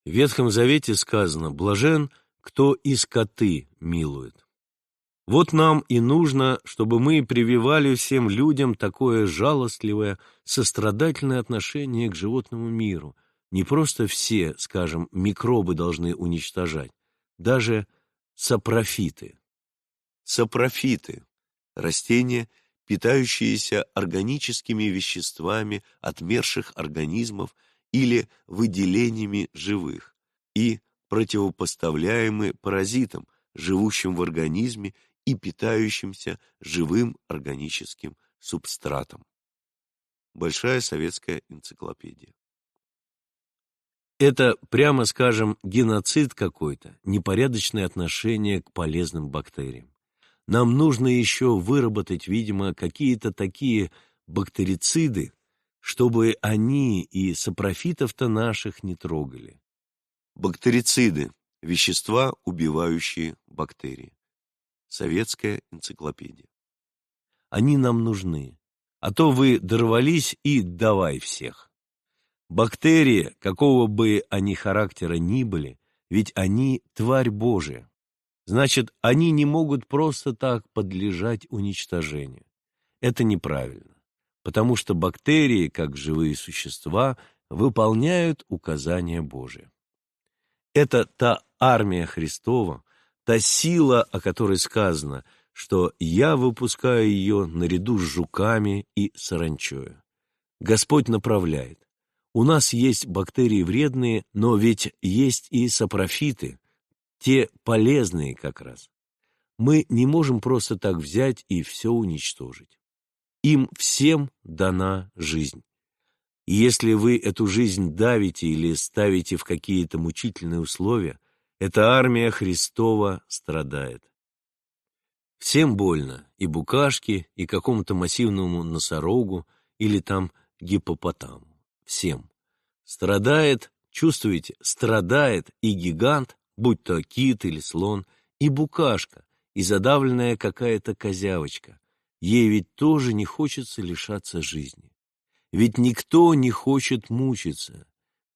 В Ветхом Завете сказано «блажен, кто и скоты милует». Вот нам и нужно, чтобы мы прививали всем людям такое жалостливое, сострадательное отношение к животному миру. Не просто все, скажем, микробы должны уничтожать, даже сапрофиты. Сапрофиты – растения, питающиеся органическими веществами отмерших организмов или выделениями живых, и противопоставляемы паразитам, живущим в организме и питающимся живым органическим субстратом. Большая советская энциклопедия. Это, прямо скажем, геноцид какой-то, непорядочное отношение к полезным бактериям. Нам нужно еще выработать, видимо, какие-то такие бактерициды, чтобы они и сапрофитов-то наших не трогали. Бактерициды – вещества, убивающие бактерии. Советская энциклопедия. Они нам нужны, а то вы дорвались и давай всех. Бактерии, какого бы они характера ни были, ведь они тварь Божия. Значит, они не могут просто так подлежать уничтожению. Это неправильно, потому что бактерии, как живые существа, выполняют указания Божия. Это та армия Христова, та сила, о которой сказано, что «я выпускаю ее наряду с жуками и саранчою». Господь направляет. У нас есть бактерии вредные, но ведь есть и сапрофиты, те полезные как раз. Мы не можем просто так взять и все уничтожить. Им всем дана жизнь. И если вы эту жизнь давите или ставите в какие-то мучительные условия, эта армия Христова страдает. Всем больно, и букашке, и какому-то массивному носорогу, или там гипопотаму. Всем. Страдает, чувствуете, страдает и гигант, будь то кит или слон, и букашка, и задавленная какая-то козявочка. Ей ведь тоже не хочется лишаться жизни. Ведь никто не хочет мучиться.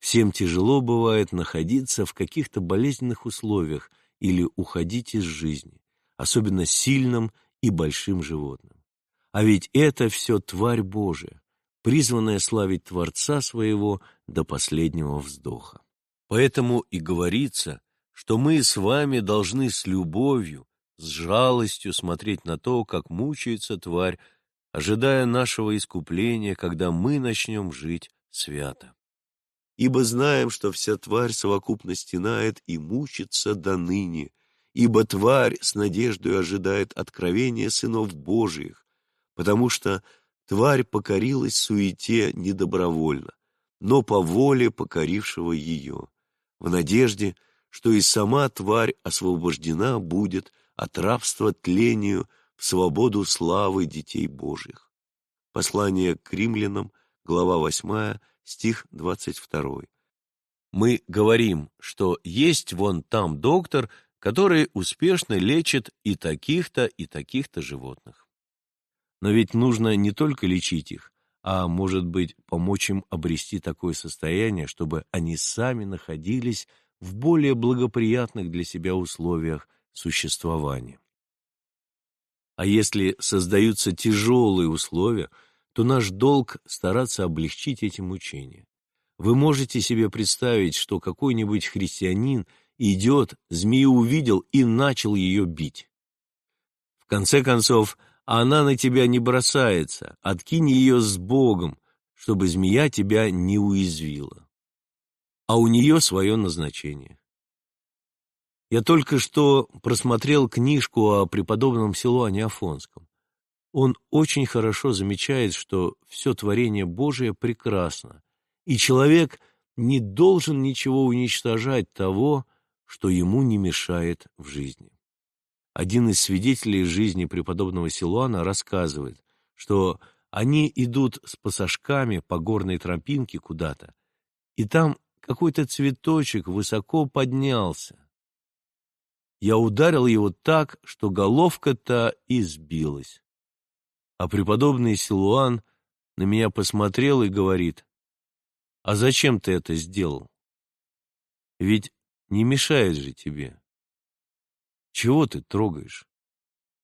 Всем тяжело бывает находиться в каких-то болезненных условиях или уходить из жизни, особенно сильным и большим животным. А ведь это все тварь Божия, призванная славить Творца своего до последнего вздоха. Поэтому и говорится, что мы с вами должны с любовью, с жалостью смотреть на то, как мучается тварь, ожидая нашего искупления, когда мы начнем жить свято. Ибо знаем, что вся тварь совокупно стенает и мучится до ныне, ибо тварь с надеждой ожидает откровения сынов Божиих, потому что тварь покорилась суете недобровольно, но по воле покорившего ее, в надежде, что и сама тварь освобождена будет от рабства тлению в свободу славы детей Божьих. Послание к римлянам, глава 8, стих 22. Мы говорим, что есть вон там доктор, который успешно лечит и таких-то, и таких-то животных. Но ведь нужно не только лечить их, а, может быть, помочь им обрести такое состояние, чтобы они сами находились в более благоприятных для себя условиях существования. А если создаются тяжелые условия, то наш долг стараться облегчить эти мучения. Вы можете себе представить, что какой-нибудь христианин идет, змею увидел и начал ее бить. В конце концов, она на тебя не бросается, откинь ее с Богом, чтобы змея тебя не уязвила а у нее свое назначение. Я только что просмотрел книжку о преподобном Силуане Афонском. Он очень хорошо замечает, что все творение Божие прекрасно, и человек не должен ничего уничтожать того, что ему не мешает в жизни. Один из свидетелей жизни преподобного Силуана рассказывает, что они идут с пассажками по горной тропинке куда-то, и там какой-то цветочек высоко поднялся. Я ударил его так, что головка-то избилась. А преподобный Силуан на меня посмотрел и говорит, «А зачем ты это сделал? Ведь не мешает же тебе. Чего ты трогаешь?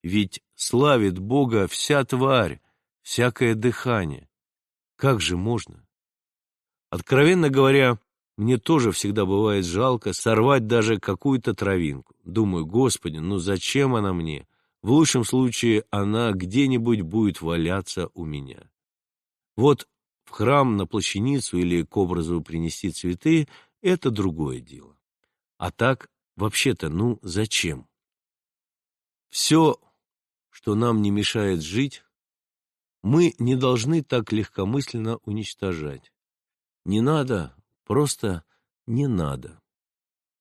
Ведь славит Бога вся тварь, всякое дыхание. Как же можно? Откровенно говоря, мне тоже всегда бывает жалко сорвать даже какую-то травинку. Думаю, Господи, ну зачем она мне? В лучшем случае она где-нибудь будет валяться у меня. Вот в храм на плащаницу или к образу принести цветы — это другое дело. А так, вообще-то, ну зачем? Все, что нам не мешает жить, мы не должны так легкомысленно уничтожать. Не надо Просто не надо.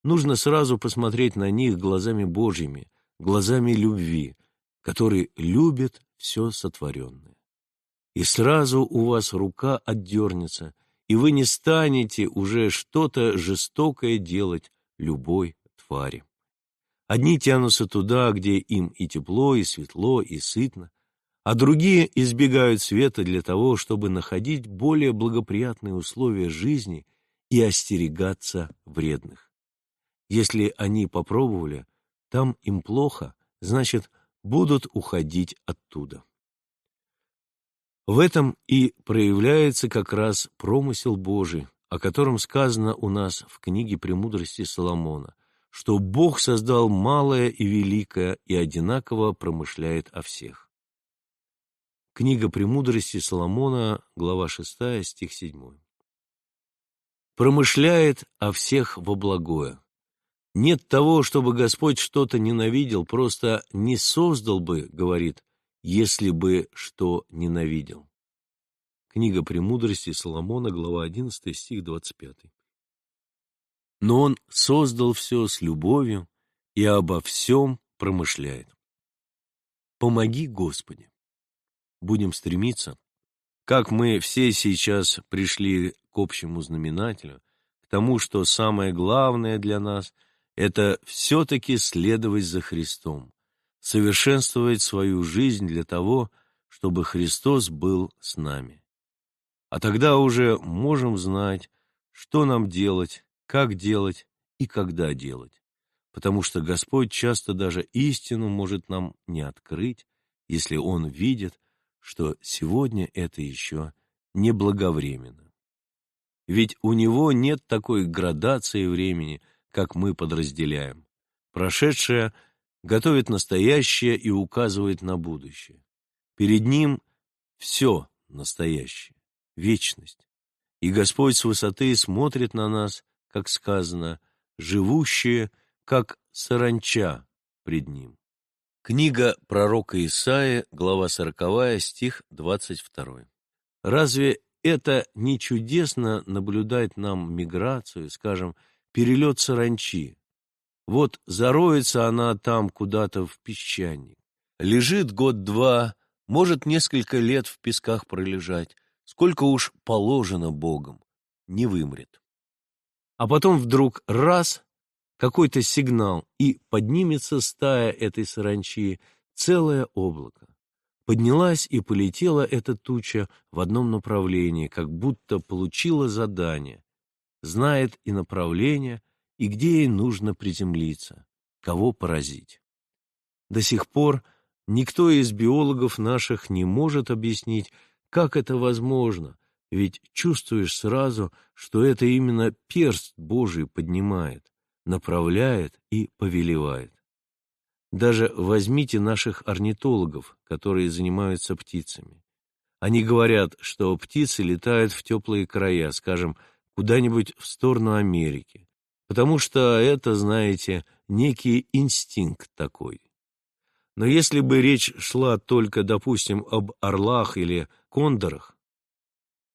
Нужно сразу посмотреть на них глазами Божьими, глазами любви, который любит все сотворенное. и сразу у вас рука отдернется, и вы не станете уже что-то жестокое делать любой твари. Одни тянутся туда, где им и тепло, и светло, и сытно, а другие избегают света для того, чтобы находить более благоприятные условия жизни и остерегаться вредных. Если они попробовали, там им плохо, значит, будут уходить оттуда. В этом и проявляется как раз промысел Божий, о котором сказано у нас в книге «Премудрости Соломона», что Бог создал малое и великое и одинаково промышляет о всех. Книга «Премудрости Соломона», глава 6, стих 7. «Промышляет о всех во благое. Нет того, чтобы Господь что-то ненавидел, просто не создал бы, говорит, если бы что ненавидел». Книга «Премудрости Соломона», глава 11, стих 25. Но Он создал все с любовью и обо всем промышляет. Помоги, Господи будем стремиться, как мы все сейчас пришли к общему знаменателю, к тому, что самое главное для нас – это все-таки следовать за Христом, совершенствовать свою жизнь для того, чтобы Христос был с нами. А тогда уже можем знать, что нам делать, как делать и когда делать, потому что Господь часто даже истину может нам не открыть, если Он видит, что сегодня это еще не благовременно. Ведь у него нет такой градации времени, как мы подразделяем. Прошедшее готовит настоящее и указывает на будущее. Перед ним все настоящее, вечность. И Господь с высоты смотрит на нас, как сказано, живущие, как саранча пред ним. Книга пророка Исаия, глава 40, стих 22. Разве это не чудесно наблюдать нам миграцию, скажем, перелет саранчи? Вот зароется она там куда-то в песчаник. Лежит год-два, может несколько лет в песках пролежать, сколько уж положено Богом, не вымрет. А потом вдруг раз какой-то сигнал, и поднимется стая этой саранчи, целое облако. Поднялась и полетела эта туча в одном направлении, как будто получила задание, знает и направление, и где ей нужно приземлиться, кого поразить. До сих пор никто из биологов наших не может объяснить, как это возможно, ведь чувствуешь сразу, что это именно перст Божий поднимает направляет и повелевает. Даже возьмите наших орнитологов, которые занимаются птицами. Они говорят, что птицы летают в теплые края, скажем, куда-нибудь в сторону Америки, потому что это, знаете, некий инстинкт такой. Но если бы речь шла только, допустим, об орлах или кондорах,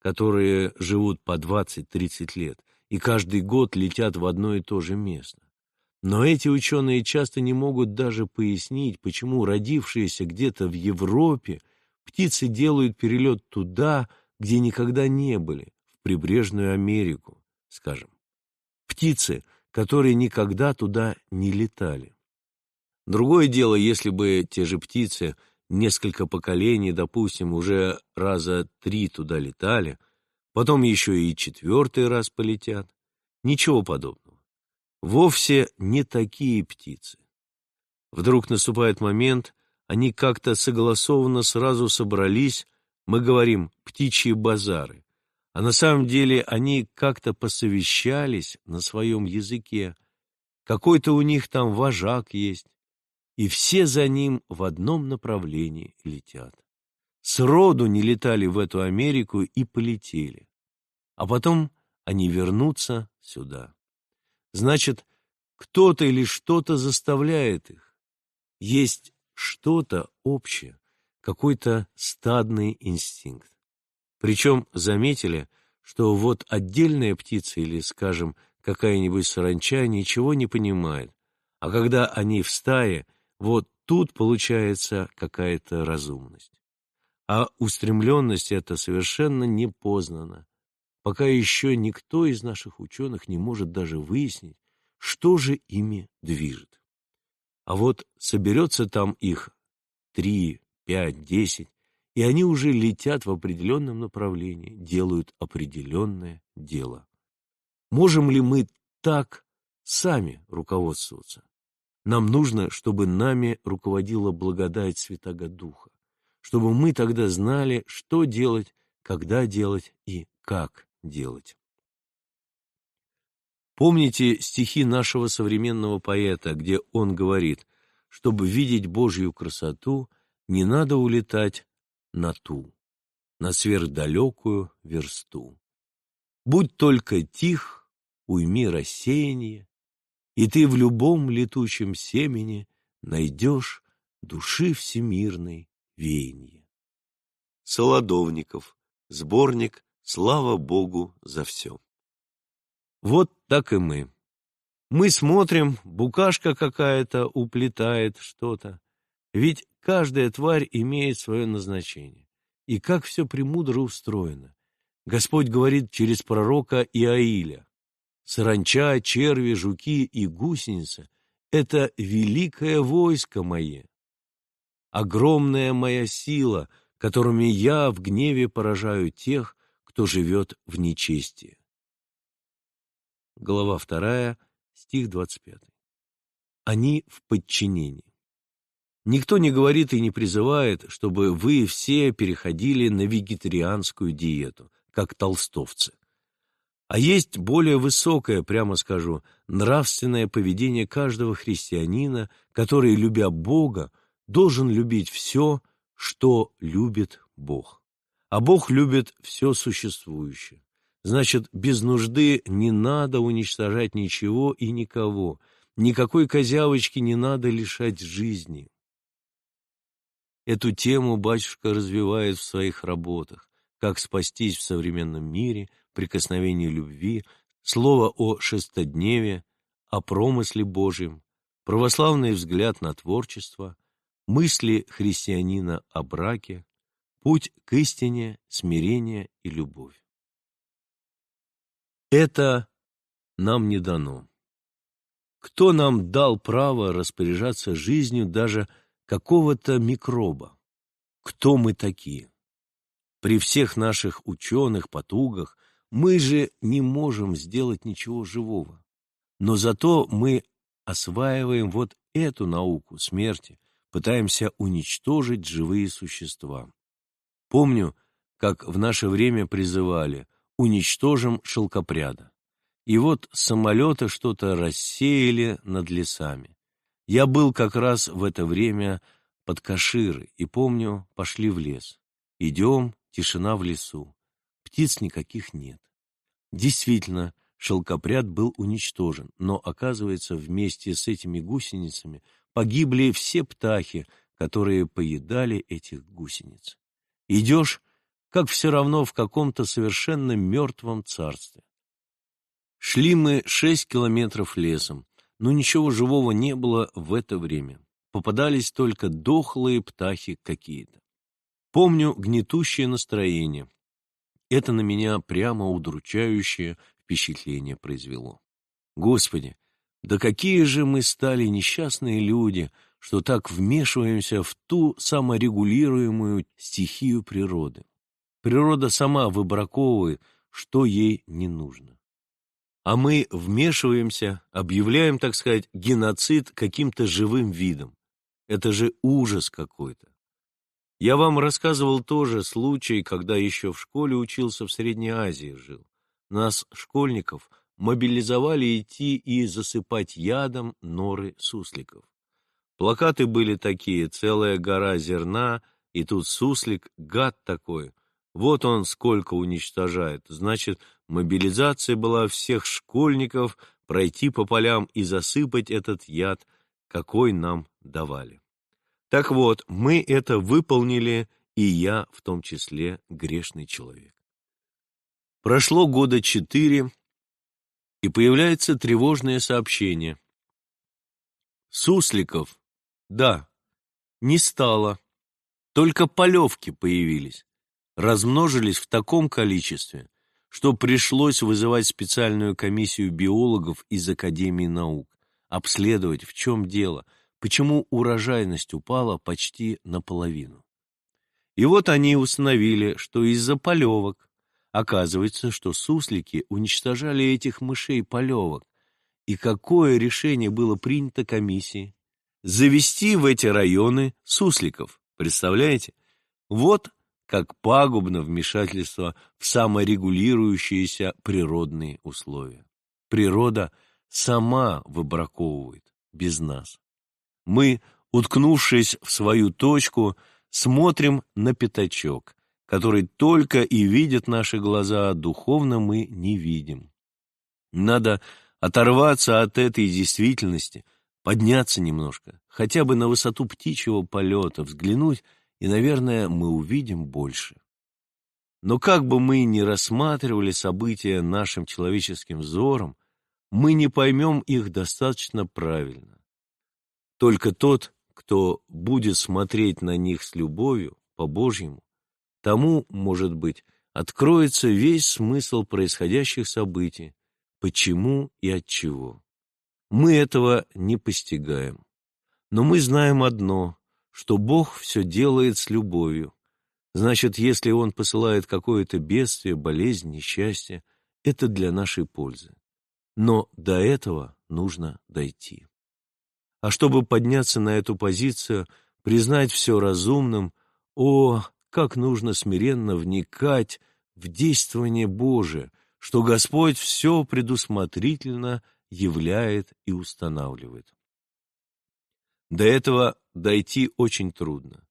которые живут по 20-30 лет, и каждый год летят в одно и то же место. Но эти ученые часто не могут даже пояснить, почему родившиеся где-то в Европе птицы делают перелет туда, где никогда не были, прибрежную Америку, скажем. Птицы, которые никогда туда не летали. Другое дело, если бы те же птицы несколько поколений, допустим, уже раза три туда летали – потом еще и четвертый раз полетят. Ничего подобного. Вовсе не такие птицы. Вдруг наступает момент, они как-то согласованно сразу собрались, мы говорим «птичьи базары», а на самом деле они как-то посовещались на своем языке, какой-то у них там вожак есть, и все за ним в одном направлении летят сроду не летали в эту Америку и полетели. А потом они вернутся сюда. Значит, кто-то или что-то заставляет их. Есть что-то общее, какой-то стадный инстинкт. Причем заметили, что вот отдельная птица или, скажем, какая-нибудь саранча ничего не понимает, а когда они в стае, вот тут получается какая-то разумность. а устремленность эта совершенно не познана, пока еще никто из наших ученых не может даже выяснить, что же ими движет. А вот соберется там их три, пять, десять, и они уже летят в определенном направлении, делают определенное дело. Можем ли мы так сами руководствоваться? Нам нужно, чтобы нами руководила благодать Святаго Духа, чтобы мы тогда знали, что делать, когда делать и как делать. Помните стихи нашего современного поэта, где он говорит, чтобы видеть Божью красоту, не надо улетать на ту, на сверхдалекую версту. Будь только тих, уйми рассеяние, и ты в любом летучем семени найдешь души всемирной веяние. Солодовников. Сборник «Слава Богу за все». Вот так и мы. Мы смотрим, букашка какая-то уплетает что-то. Ведь каждая тварь имеет свое назначение. И как все премудро устроено. Господь говорит через пророка Иаиля. Саранча, черви, жуки и гусеница — это великое войско мое. Огромная моя сила, которыми я в гневе поражаю тех, кто живет в нечестии. Глава 2, стих 25. Они в подчинении. Никто не говорит и не призывает, чтобы вы все переходили на вегетарианскую диету, как толстовцы. А есть более высокое, прямо скажу, нравственное поведение каждого христианина, который, любя Бога, должен любить все, что любит Бог. А Бог любит все существующее. Значит, без нужды не надо уничтожать ничего и никого, никакой козявочки не надо лишать жизни. Эту тему батюшка развивает в своих работах, как спастись в современном мире, прикосновение любви, слово о шестодневе, о промысле Божьем, православный взгляд на творчество, мысли христианина о браке, путь к истине, смирение и любовь. Это нам не дано. Кто нам дал право распоряжаться жизнью даже какого-то микроба? Кто мы такие? При всех наших ученых потугах мы же не можем сделать ничего живого. Но зато мы осваиваем вот эту науку смерти, пытаемся уничтожить живые существа. Помню, как в наше время призывали уничтожим шелкопряда. И вот самолеты что-то рассеяли над лесами. Я был как раз в это время под Каширы, и, помню, пошли в лес. Идем, тишина в лесу. Птиц никаких нет. Действительно, шелкопряд был уничтожен, но, оказывается, вместе с этими гусеницами погибли все птахи, которые поедали этих гусениц. Идешь, как все равно в каком-то совершенно мертвом царстве. Шли мы шесть километров лесом, но ничего живого не было в это время. Попадались только дохлые птахи какие-то. Помню гнетущее настроение. Это на меня прямо удручающее впечатление произвело. Господи, да какие же мы стали несчастные люди, что так вмешиваемся в ту саморегулируемую стихию природы. Природа сама выбраковывает, что ей не нужно. А мы вмешиваемся, объявляем, так сказать, геноцид каким-то живым видом. Это же ужас какой-то. Я вам рассказывал тоже случай, когда еще в школе учился в Средней Азии жил. Нас, школьников, мобилизовали идти и засыпать ядом норы сусликов. Плакаты были такие, целая гора зерна, и тут суслик, гад такой, вот он сколько уничтожает. Значит, мобилизация была всех школьников пройти по полям и засыпать этот яд, какой нам давали. Так вот, мы это выполнили, и я в том числе грешный человек. Прошло года четыре, и появляется тревожное сообщение. Сусликов, да, не стало. Только полевки появились, размножились в таком количестве, что пришлось вызывать специальную комиссию биологов из Академии наук, обследовать, в чем дело, почему урожайность упала почти наполовину. И вот они установили, что из-за полевок. Оказывается, что суслики уничтожали этих мышей-полевок. И какое решение было принято комиссией? Завести в эти районы сусликов. Представляете? Вот как пагубно вмешательство в саморегулирующиеся природные условия. Природа сама выбраковывает без нас. Мы, уткнувшись в свою точку, смотрим на пятачок, который только и видят наши глаза, а духовно мы не видим. Надо оторваться от этой действительности, подняться немножко, хотя бы на высоту птичьего полета, взглянуть, и, наверное, мы увидим больше. Но как бы мы ни рассматривали события нашим человеческим взором, мы не поймем их достаточно правильно. Только тот, кто будет смотреть на них с любовью, по-божьему, тому, может быть, откроется весь смысл происходящих событий, почему и от чего. Мы этого не постигаем. Но мы знаем одно, что Бог все делает с любовью. Значит, если Он посылает какое-то бедствие, болезнь, несчастье, это для нашей пользы. Но до этого нужно дойти. А чтобы подняться на эту позицию, признать все разумным, о, как нужно смиренно вникать в действование Божие, что Господь все предусмотрительно являет и устанавливает. До этого дойти очень трудно.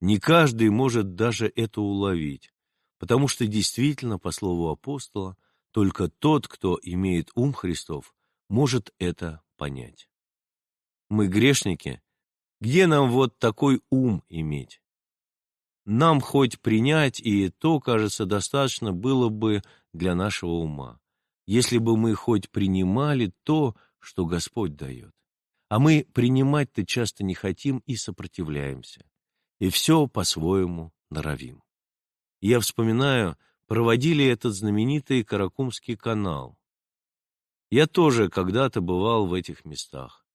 Не каждый может даже это уловить, потому что действительно, по слову апостола, только тот, кто имеет ум Христов, может это понять. Мы грешники, где нам вот такой ум иметь? Нам хоть принять и то, кажется, достаточно было бы для нашего ума, если бы мы хоть принимали то, что Господь дает. А мы принимать-то часто не хотим и сопротивляемся, и все по-своему норовим. Я вспоминаю, проводили этот знаменитый Каракумский канал. Я тоже когда-то бывал в этих местах.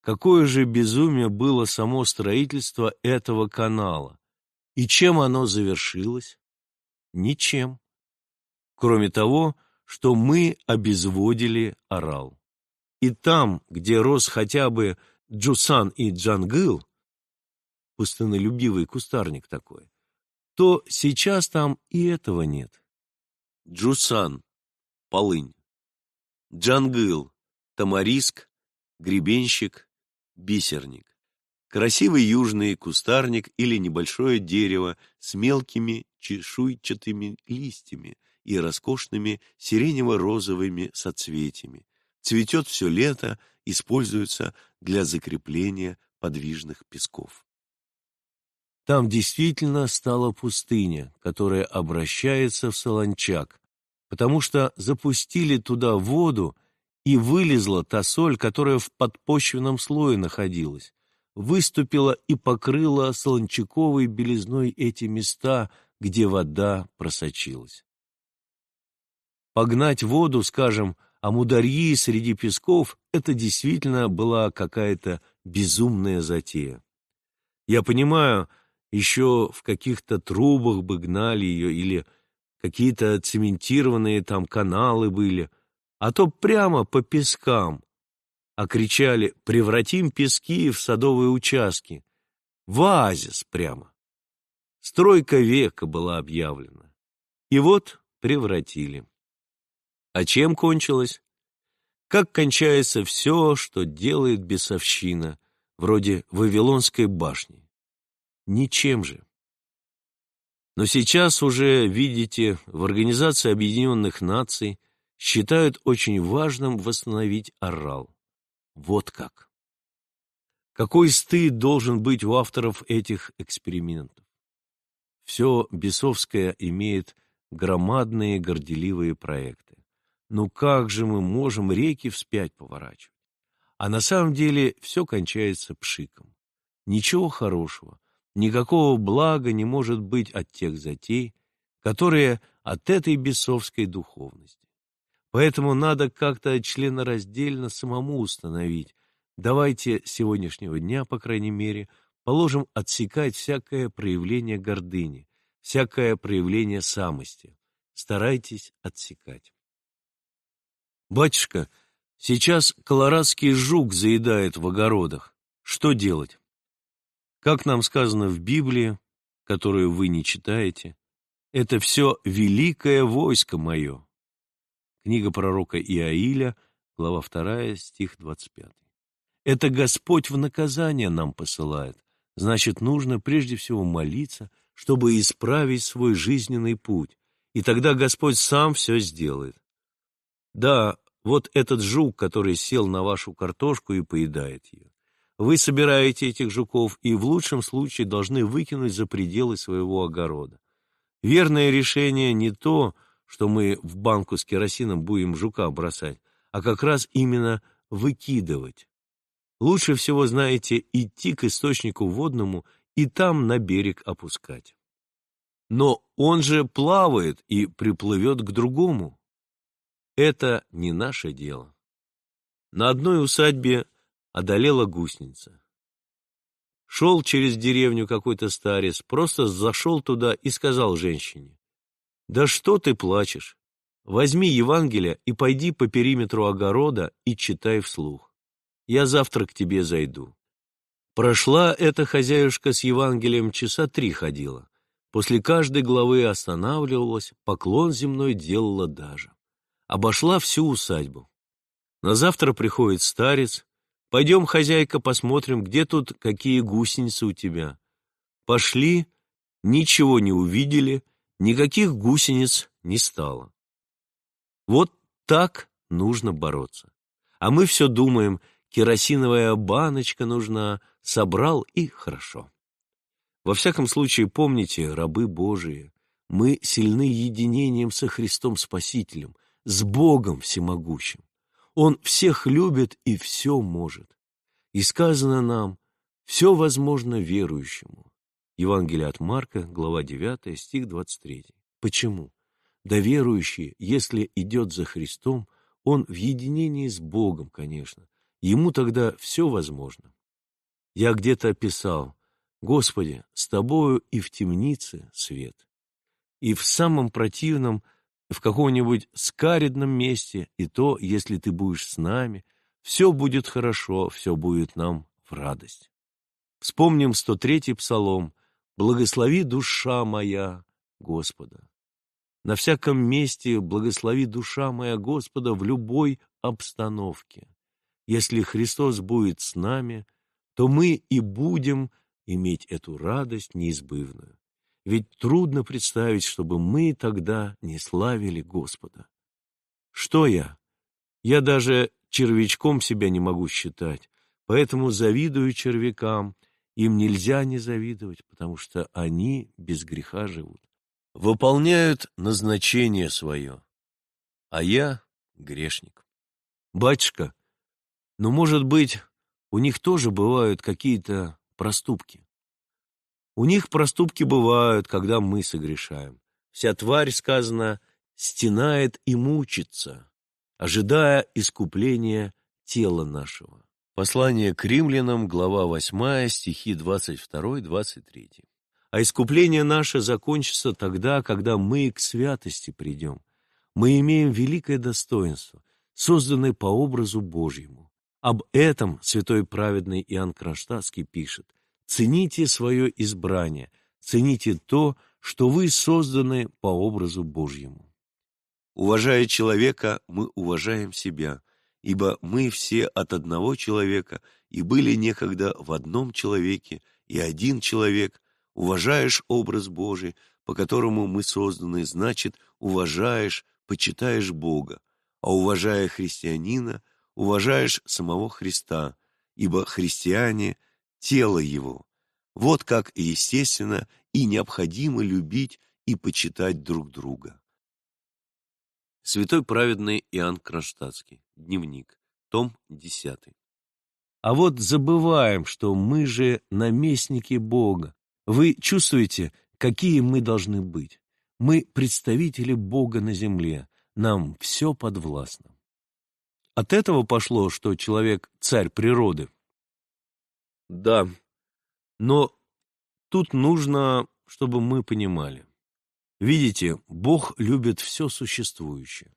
Какое же безумие было само строительство этого канала, и чем оно завершилось? Ничем. Кроме того, что мы обезводили орал. И там, где рос хотя бы Джусан и Джангыл, пустынолюбивый кустарник такой, то сейчас там и этого нет. Джусан — полынь. Джангыл — тамариск, гребенщик, бисерник. Красивый южный кустарник или небольшое дерево с мелкими чешуйчатыми листьями и роскошными сиренево-розовыми соцветиями. Цветет все лето, используется для закрепления подвижных песков. Там действительно стала пустыня, которая обращается в солончак, потому что запустили туда воду, и вылезла та соль, которая в подпочвенном слое находилась выступила и покрыла солончаковой белизной эти места, где вода просочилась. Погнать воду, скажем, а мударьи среди песков — это действительно была какая-то безумная затея. Я понимаю, еще в каких-то трубах бы гнали ее или какие-то цементированные там каналы были, а то прямо по пескам, а кричали «Превратим пески в садовые участки!» В оазис прямо. Стройка века была объявлена. И вот превратили. А чем кончилось? Как кончается все, что делает бесовщина, вроде Вавилонской башни? Ничем же. Но сейчас уже, видите, в Организации Объединенных Наций считают очень важным восстановить Орал. Вот как. Какой стыд должен быть у авторов этих экспериментов? Все бесовское имеет громадные горделивые проекты. Ну как же мы можем реки вспять поворачивать? А на самом деле все кончается пшиком. Ничего хорошего. никакого блага не может быть от тех затей, которые от этой бесовской духовности. Поэтому надо как-то членораздельно самому установить, давайте с сегодняшнего дня, по крайней мере, положим отсекать всякое проявление гордыни, всякое проявление самости. Старайтесь отсекать. Батюшка, сейчас колорадский жук заедает в огородах. Что делать? Как нам сказано в Библии, которую вы не читаете, это все великое войско мое. Книга пророка Иаиля, глава 2, стих 25. Это Господь в наказание нам посылает. Значит, нужно прежде всего молиться, чтобы исправить свой жизненный путь, и тогда Господь сам все сделает. Да, вот этот жук, который сел на вашу картошку и поедает ее. Вы собираете этих жуков и в лучшем случае должны выкинуть за пределы своего огорода. Верное решение не то, что мы в банку с керосином будем жука бросать, а как раз именно выкидывать. Лучше всего, знаете, идти к источнику водному и там на берег опускать. Но он же плавает и приплывет к другому. Это не наше дело. На одной усадьбе одолела гусеница. Шел через деревню какой-то старец, просто зашел туда и сказал женщине, «Да что ты плачешь? Возьми Евангелие и пойди по периметру огорода и читай вслух. Я завтра к тебе зайду». Прошла эта хозяюшка с Евангелием часа три ходила. После каждой главы останавливалась, поклон земной делала даже обошла всю усадьбу. На завтра приходит старец. Пойдем, хозяйка, посмотрим, где тут какие гусеницы у тебя. Пошли, ничего не увидели, никаких гусениц не стало. Вот так нужно бороться. А мы все думаем, керосиновая баночка нужна, собрал и хорошо. Во всяком случае, помните, рабы Божии, мы сильны единением со Христом Спасителем, с Богом всемогущим. Он всех любит и все может. И сказано нам, все возможно верующему. Евангелие от Марка, глава 9, стих 23. Почему? Да верующий, если идет за Христом, он в единении с Богом, конечно. Ему тогда все возможно. Я где-то описал, Господи, с Тобою и в темнице свет. И в самом противном в каком-нибудь скаридном месте, и то, если ты будешь с нами, все будет хорошо, все будет нам в радость. Вспомним 103-й псалом «Благослови душа моя Господа». На всяком месте благослови душа моя Господа в любой обстановке. Если Христос будет с нами, то мы и будем иметь эту радость неизбывную. Ведь трудно представить, чтобы мы тогда не славили Господа. Что я? Я даже червячком себя не могу считать, поэтому завидую червякам. Им нельзя не завидовать, потому что они без греха живут. Выполняют назначение свое, а я грешник. Батюшка, ну, может быть, у них тоже бывают какие-то проступки. У них проступки бывают, когда мы согрешаем. Вся тварь, сказано, стенает и мучится, ожидая искупления тела нашего. Послание к римлянам, глава 8, стихи 22-23. А искупление наше закончится тогда, когда мы к святости придем. Мы имеем великое достоинство, созданное по образу Божьему. Об этом святой праведный Иоанн Кронштадтский пишет – Цените свое избрание, цените то, что вы созданы по образу Божьему. Уважая человека, мы уважаем себя, ибо мы все от одного человека и были некогда в одном человеке, и один человек, уважаешь образ Божий, по которому мы созданы, значит, уважаешь, почитаешь Бога, а уважая христианина, уважаешь самого Христа, ибо христиане – тело его. Вот как естественно и необходимо любить и почитать друг друга. Святой праведный Иоанн Кронштадтский. Дневник. Том 10. А вот забываем, что мы же наместники Бога, Вы чувствуете, какие мы должны быть? Мы представители Бога на земле, нам все подвластно. От этого пошло, что человек – царь природы. Да, но тут нужно, чтобы мы понимали. Видите, Бог любит все существующее.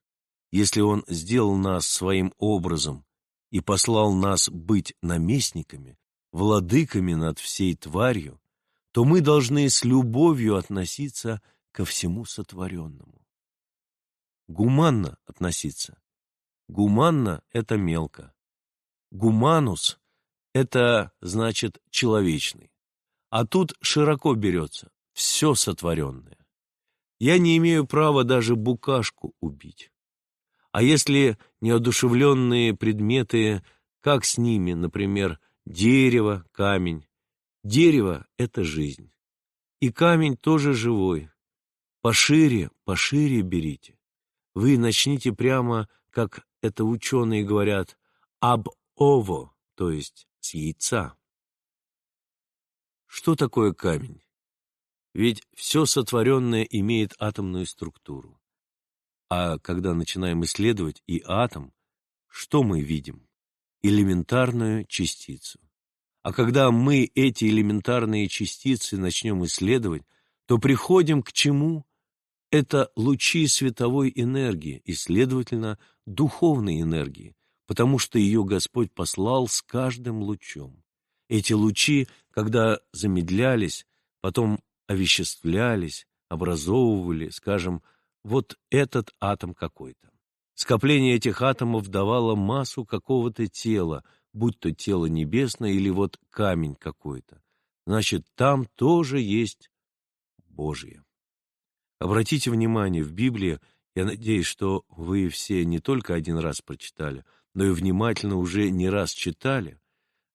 Если Он сделал нас своим образом и послал нас быть наместниками, владыками над всей тварью, то мы должны с любовью относиться ко всему сотворенному. Гуманно относиться. Гуманно — это мелко. Гуманус — это значит человечный. А тут широко берется все сотворенное. Я не имею права даже букашку убить. А если неодушевленные предметы, как с ними, например, дерево, камень? Дерево — это жизнь. И камень тоже живой. Пошире, пошире берите. Вы начните прямо, как это ученые говорят, об ово, то есть с яйца. Что такое камень? Ведь все сотворенное имеет атомную структуру. А когда начинаем исследовать и атом, что мы видим? Элементарную частицу. А когда мы эти элементарные частицы начнем исследовать, то приходим к чему? Это лучи световой энергии и, следовательно, духовной энергии, потому что ее Господь послал с каждым лучом. Эти лучи, когда замедлялись, потом овеществлялись, образовывали, скажем, вот этот атом какой-то. Скопление этих атомов давало массу какого-то тела, будь то тело небесное или вот камень какой-то. Значит, там тоже есть Божье. Обратите внимание, в Библии, я надеюсь, что вы все не только один раз прочитали, но и внимательно уже не раз читали,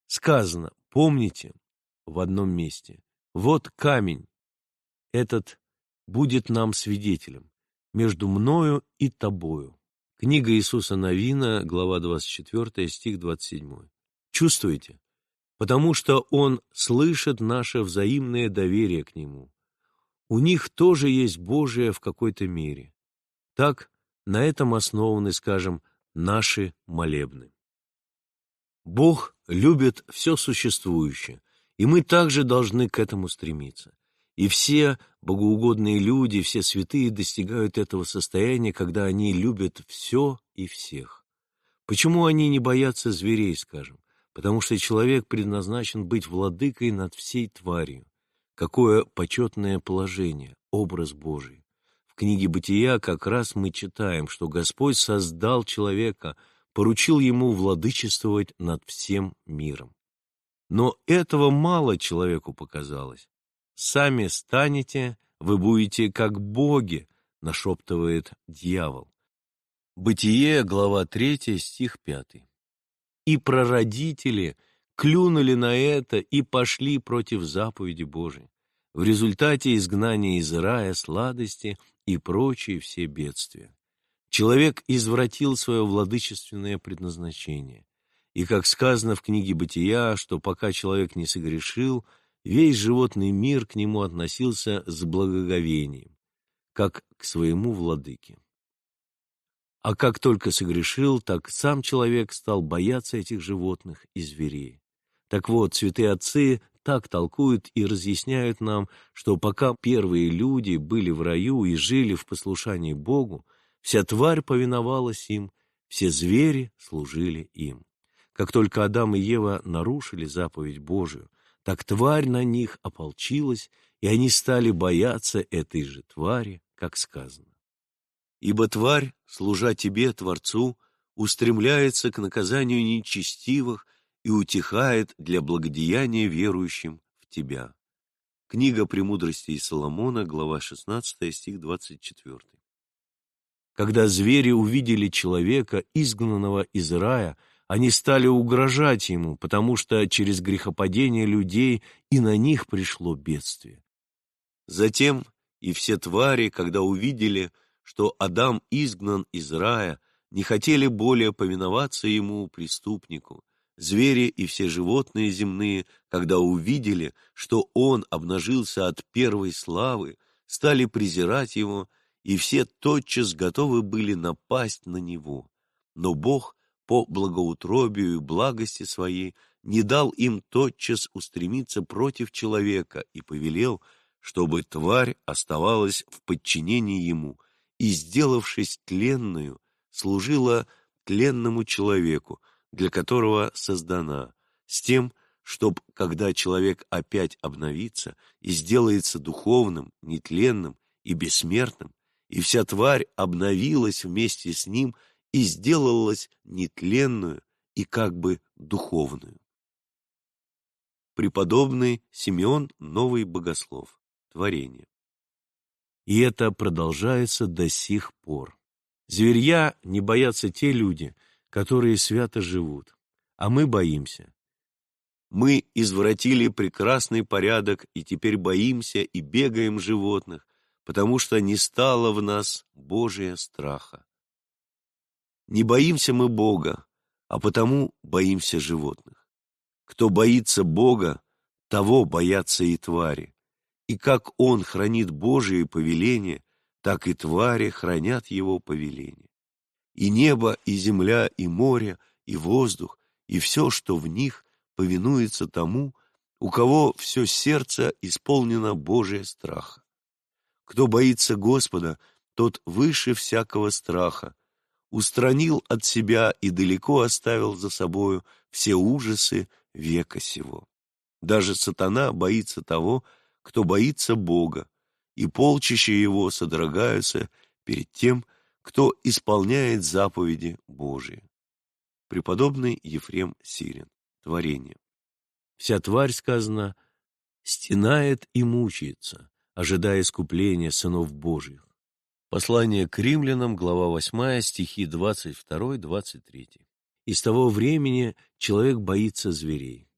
сказано, помните, в одном месте, вот камень, этот будет нам свидетелем между мною и тобою. Книга Иисуса Новина, глава 24, стих 27. Чувствуете? Потому что Он слышит наше взаимное доверие к Нему. У них тоже есть Божие в какой-то мере. Так, на этом основаны, скажем, наши молебны. Бог любит все существующее, и мы также должны к этому стремиться. И все богоугодные люди, все святые достигают этого состояния, когда они любят все и всех. Почему они не боятся зверей, скажем? Потому что человек предназначен быть владыкой над всей тварью. Какое почетное положение, образ Божий. Книге «Бытия» как раз мы читаем, что Господь создал человека, поручил ему владычествовать над всем миром. Но этого мало человеку показалось сами станете, вы будете как боги, нашептывает дьявол. Бытие, глава 3, стих 5. И прародители клюнули на это и пошли против заповеди Божией. В результате изгнания из рая сладости и прочие все бедствия. Человек извратил свое владычественное предназначение. И, как сказано в книге Бытия, что пока человек не согрешил – Весь животный мир к нему относился с благоговением, как к своему владыке. А как только согрешил, так сам человек стал бояться этих животных и зверей. Так вот, святые отцы так толкуют и разъясняют нам, что пока первые люди были в раю и жили в послушании Богу, вся тварь повиновалась им, все звери служили им. Как только Адам и Ева нарушили заповедь Божию, так тварь на них ополчилась, и они стали бояться этой же твари, как сказано. Ибо тварь, служа тебе, Творцу, устремляется к наказанию нечестивых и утихает для благодеяния верующим в тебя. Книга «Премудрости Соломона», глава 16, стих 24. Когда звери увидели человека, изгнанного из рая, они стали угрожать ему, потому что через грехопадение людей и на них пришло бедствие. Затем и все твари, когда увидели, что Адам изгнан из рая, не хотели более повиноваться ему, преступнику, Звери и все животные земные, когда увидели, что он обнажился от первой славы, стали презирать его, и все тотчас готовы были напасть на него. Но Бог по благоутробию и благости своей не дал им тотчас устремиться против человека и повелел, чтобы тварь оставалась в подчинении ему и, сделавшись тленную, служила тленному человеку, для которого создана, с тем, чтоб, когда человек опять обновится и сделается духовным, нетленным и бессмертным, и вся тварь обновилась вместе с ним и сделалась нетленную и как бы духовную. Преподобный Симеон Новый Богослов. Творение. И это продолжается до сих пор. Зверья не боятся те люди, которые свято живут, а мы боимся. Мы извратили прекрасный порядок и теперь боимся и бегаем животных, потому что не стало в нас Божия страха. Не боимся мы Бога, а потому боимся животных. Кто боится Бога, того боятся и твари. И как Он хранит Божие повеление, так и твари хранят Его повеление и небо, и земля, и море, и воздух, и все, что в них, повинуется тому, у кого все сердце исполнено Божия страха. Кто боится Господа, тот выше всякого страха, устранил от себя и далеко оставил за собою все ужасы века сего. Даже сатана боится того, кто боится Бога, и полчища его содрогаются перед тем, кто исполняет заповеди Божии. Преподобный Ефрем Сирин. Творение. Вся тварь, сказано, стенает и мучается, ожидая искупления сынов Божьих. Послание к римлянам, глава 8, стихи 22-23. И с того времени человек боится зверей.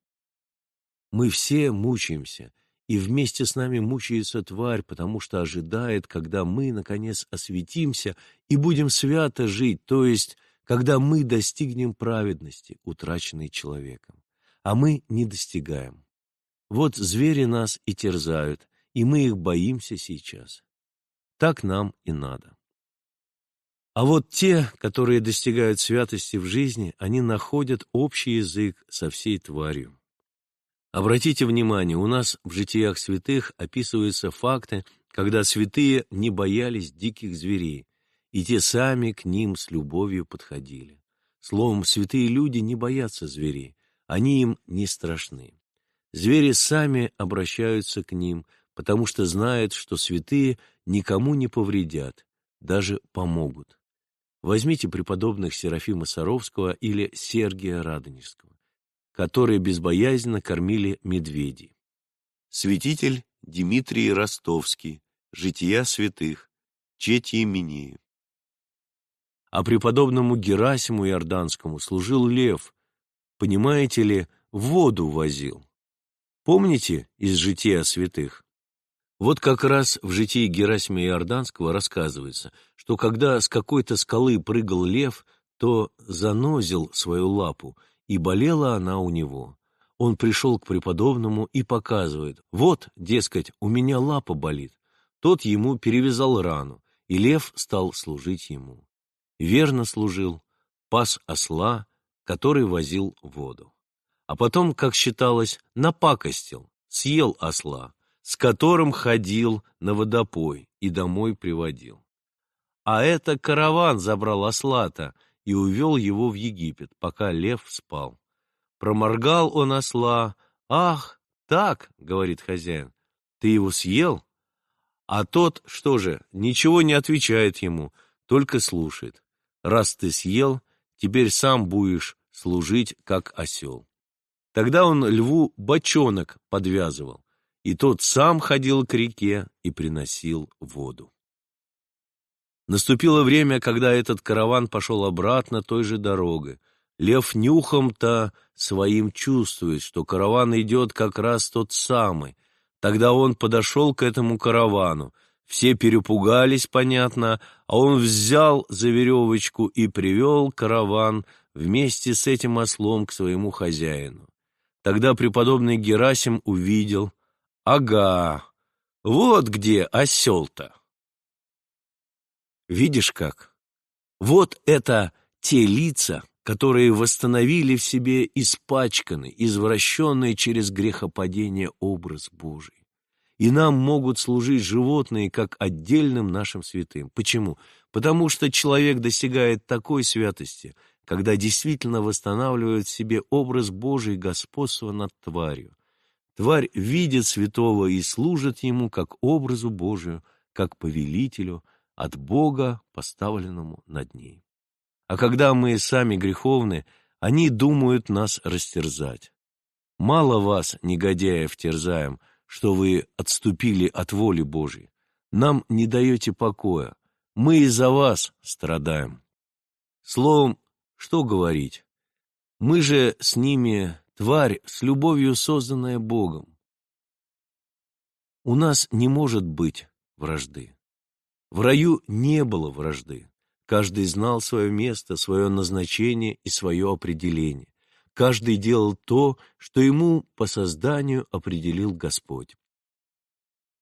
Мы все мучаемся, и вместе с нами мучается тварь, потому что ожидает, когда мы, наконец, осветимся и будем свято жить, то есть, когда мы достигнем праведности, утраченной человеком. А мы не достигаем. Вот звери нас и терзают, и мы их боимся сейчас. Так нам и надо. А вот те, которые достигают святости в жизни, они находят общий язык со всей тварью. Обратите внимание, у нас в житиях святых описываются факты, когда святые не боялись диких зверей, и те сами к ним с любовью подходили. Словом, святые люди не боятся зверей, они им не страшны. Звери сами обращаются к ним, потому что знают, что святые никому не повредят, даже помогут. Возьмите преподобных Серафима Саровского или Сергия Радонежского которые безбоязненно кормили медведей. Святитель Дмитрий Ростовский, «Жития святых», Чети Минеи. А преподобному Герасиму Иорданскому служил лев, понимаете ли, воду возил. Помните из «Жития святых»? Вот как раз в житии Герасима Иорданского рассказывается, что когда с какой-то скалы прыгал лев, то занозил свою лапу – и болела она у него. Он пришел к преподобному и показывает, вот, дескать, у меня лапа болит. Тот ему перевязал рану, и лев стал служить ему. Верно служил, пас осла, который возил воду. А потом, как считалось, напакостил, съел осла, с которым ходил на водопой и домой приводил. А это караван забрал осла-то и увел его в Египет, пока лев спал. Проморгал он осла. «Ах, так!» — говорит хозяин. «Ты его съел?» А тот, что же, ничего не отвечает ему, только слушает. «Раз ты съел, теперь сам будешь служить, как осел». Тогда он льву бочонок подвязывал, и тот сам ходил к реке и приносил воду. Наступило время, когда этот караван пошел обратно той же дорогой. Лев нюхом-то своим чувствует, что караван идет как раз тот самый. Тогда он подошел к этому каравану. Все перепугались, понятно, а он взял за веревочку и привел караван вместе с этим ослом к своему хозяину. Тогда преподобный Герасим увидел, ага, вот где осел-то. Видишь как? Вот это те лица, которые восстановили в себе испачканный, извращенный через грехопадение образ Божий. И нам могут служить животные как отдельным нашим святым. Почему? Потому что человек достигает такой святости, когда действительно восстанавливает в себе образ Божий господства над тварью. Тварь видит святого и служит ему как образу Божию, как повелителю, от Бога, поставленному над ней. А когда мы сами греховны, они думают нас растерзать. Мало вас, негодяев, терзаем, что вы отступили от воли Божьей. Нам не даете покоя. Мы из-за вас страдаем. Словом, что говорить? Мы же с ними тварь с любовью созданная Богом. У нас не может быть вражды. В раю не было вражды. Каждый знал свое место, свое назначение и свое определение. Каждый делал то, что ему по созданию определил Господь.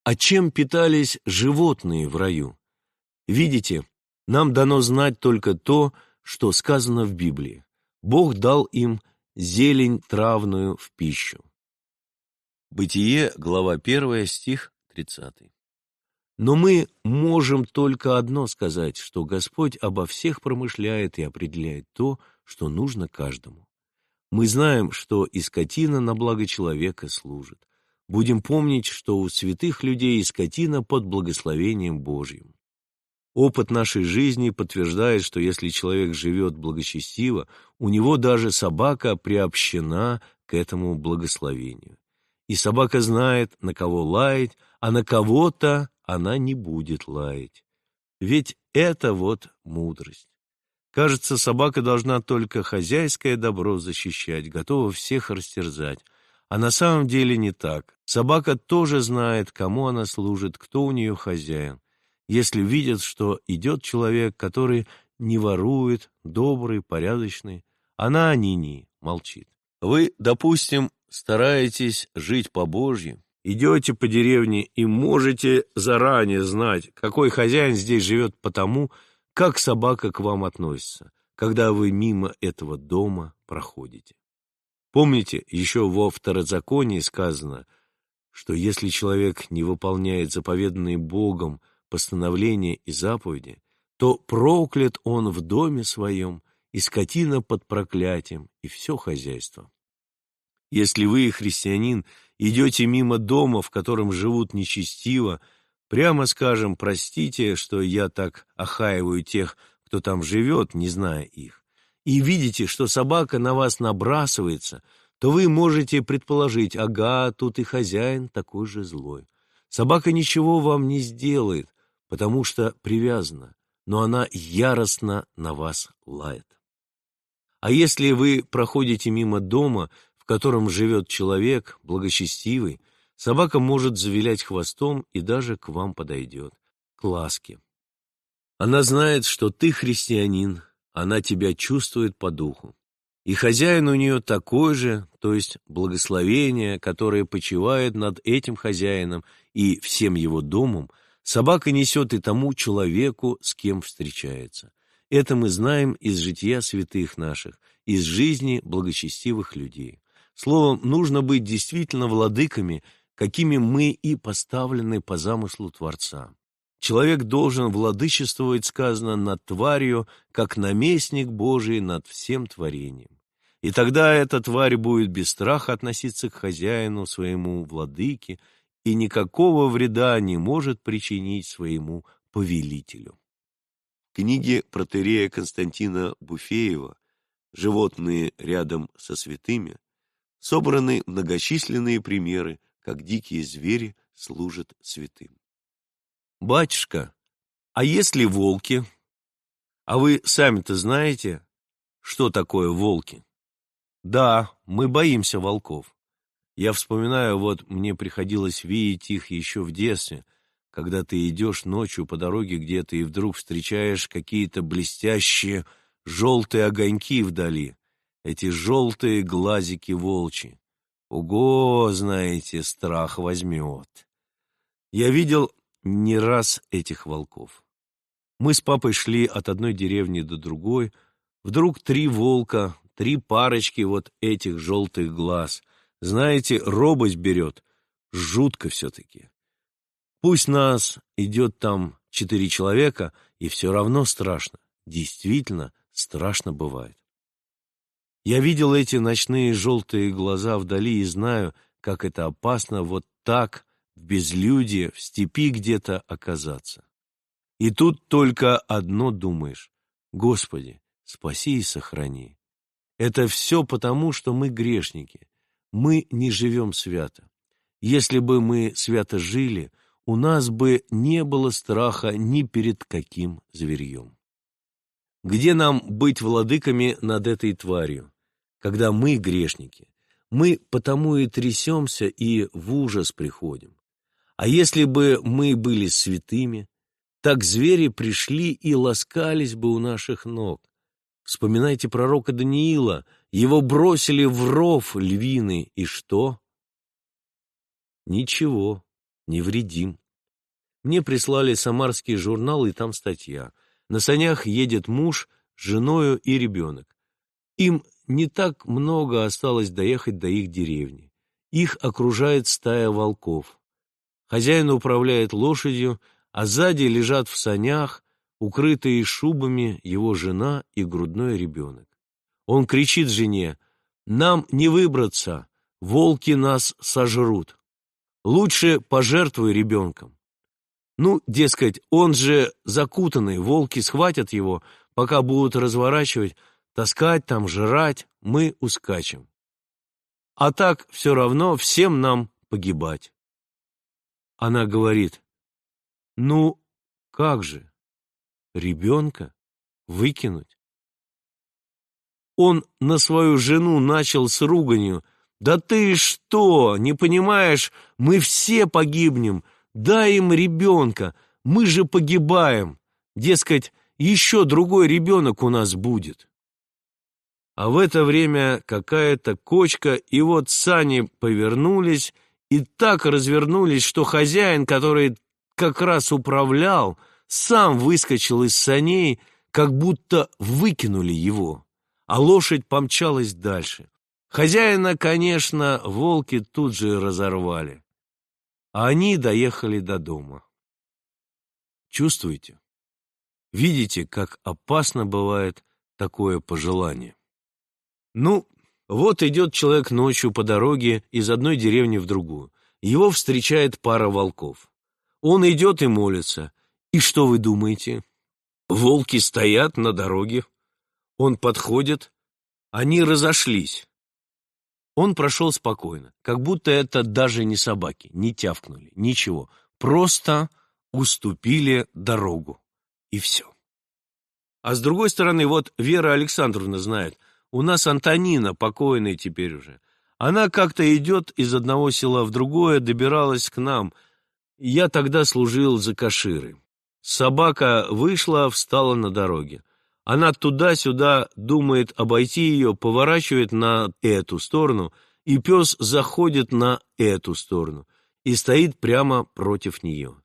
А чем питались животные в раю? Видите, нам дано знать только то, что сказано в Библии. Бог дал им зелень травную в пищу. Бытие, глава 1, стих 30. Но мы можем только одно сказать, что Господь обо всех промышляет и определяет то, что нужно каждому. Мы знаем, что и скотина на благо человека служит. Будем помнить, что у святых людей и скотина под благословением Божьим. Опыт нашей жизни подтверждает, что если человек живет благочестиво, у него даже собака приобщена к этому благословению. И собака знает, на кого лаять, а на кого-то она не будет лаять. Ведь это вот мудрость. Кажется, собака должна только хозяйское добро защищать, готова всех растерзать. А на самом деле не так. Собака тоже знает, кому она служит, кто у нее хозяин если видят, что идет человек, который не ворует, добрый, порядочный, она ни-ни, молчит. Вы, допустим, стараетесь жить по Божьим, идете по деревне и можете заранее знать, какой хозяин здесь живет потому, как собака к вам относится, когда вы мимо этого дома проходите. Помните, еще во второзаконии сказано, что если человек не выполняет заповеданные Богом постановления и заповеди, то проклят он в доме своем, и скотина под проклятием, и все хозяйство. Если вы, христианин, идете мимо дома, в котором живут нечестиво, прямо скажем, простите, что я так охаиваю тех, кто там живет, не зная их, и видите, что собака на вас набрасывается, то вы можете предположить, ага, тут и хозяин такой же злой. Собака ничего вам не сделает, потому что привязана, но она яростно на вас лает. А если вы проходите мимо дома, котором живет человек, благочестивый, собака может завилять хвостом и даже к вам подойдет, к ласке. Она знает, что ты христианин, она тебя чувствует по духу. И хозяин у нее такой же, то есть благословение, которое почивает над этим хозяином и всем его домом, Собака несет и тому человеку, с кем встречается. Это мы знаем из жития святых наших, из жизни благочестивых людей. Словом, нужно быть действительно владыками, какими мы и поставлены по замыслу Творца. Человек должен владычествовать, сказано, над тварью, как наместник Божий над всем творением. И тогда эта тварь будет без страха относиться к хозяину, своему владыке, и никакого вреда не может причинить своему повелителю. В книге протерея Константина Буфеева «Животные рядом со святыми» собраны многочисленные примеры, как дикие звери служат святым. «Батюшка, а если волки? А вы сами-то знаете, что такое волки?» «Да, мы боимся волков. Я вспоминаю, вот мне приходилось видеть их еще в детстве, когда ты идешь ночью по дороге где-то и вдруг встречаешь какие-то блестящие желтые огоньки вдали, эти желтые глазики волчьи. Ого, знаете, страх возьмет. Я видел не раз этих волков. Мы с папой шли от одной деревни до другой. Вдруг три волка, три парочки вот этих желтых глаз. Знаете, робость берет. Жутко все-таки. Пусть нас идет там четыре человека, и все равно страшно. Действительно, страшно бывает. Я видел эти ночные желтые глаза вдали и знаю, как это опасно вот так, в безлюдье, в степи где-то оказаться. И тут только одно думаешь. Господи, спаси и сохрани. Это все потому, что мы грешники. Мы не живем свято. Если бы мы свято жили, у нас бы не было страха ни перед каким зверьем. Где нам быть владыками над этой тварью, когда мы грешники? Мы потому и трясемся и в ужас приходим. А если бы мы были святыми, так звери пришли и ласкались бы у наших ног. Вспоминайте пророка Даниила, его бросили в ров львины, и что? Ничего, невредим. Мне прислали самарский журнал, и там статья. На санях едет муж с женою и ребенок. Им не так много осталось доехать до их деревни. Их окружает стая волков. Хозяин управляет лошадью, а сзади лежат в санях, укрытые шубами, его жена и грудной ребенок. Он кричит жене, «Нам не выбраться, волки нас сожрут. Лучше пожертвуй ребенком». Ну, дескать, он же закутанный, волки схватят его, пока будут разворачивать, таскать там, жрать, мы ускачем. А так все равно всем нам погибать. Она говорит, ну, как же, ребенка выкинуть? Он на свою жену начал с руганью. «Да ты что, не понимаешь, мы все погибнем, Дай им ребенка, мы же погибаем. Дескать, еще другой ребенок у нас будет. А в это время какая-то кочка, и вот сани повернулись и так развернулись, что хозяин, который как раз управлял, сам выскочил из саней, как будто выкинули его, а лошадь помчалась дальше. Хозяина, конечно, волки тут же разорвали а они доехали до дома. Чувствуете? Видите, как опасно бывает такое пожелание? Ну, вот идет человек ночью по дороге из одной деревни в другую. Его встречает пара волков. Он идет и молится. И что вы думаете? Волки стоят на дороге. Он подходит. Они разошлись. Он прошел спокойно, как будто это даже не собаки, не тявкнули, ничего. Просто уступили дорогу. И все. А с другой стороны, вот Вера Александровна знает, у нас Антонина, покойная теперь уже. Она как-то идет из одного села в другое, добиралась к нам. Я тогда служил за Каширы. Собака вышла, встала на дороге. Она туда-сюда думает обойти ее, поворачивает на эту сторону, и пес заходит на эту сторону и стоит прямо против нее.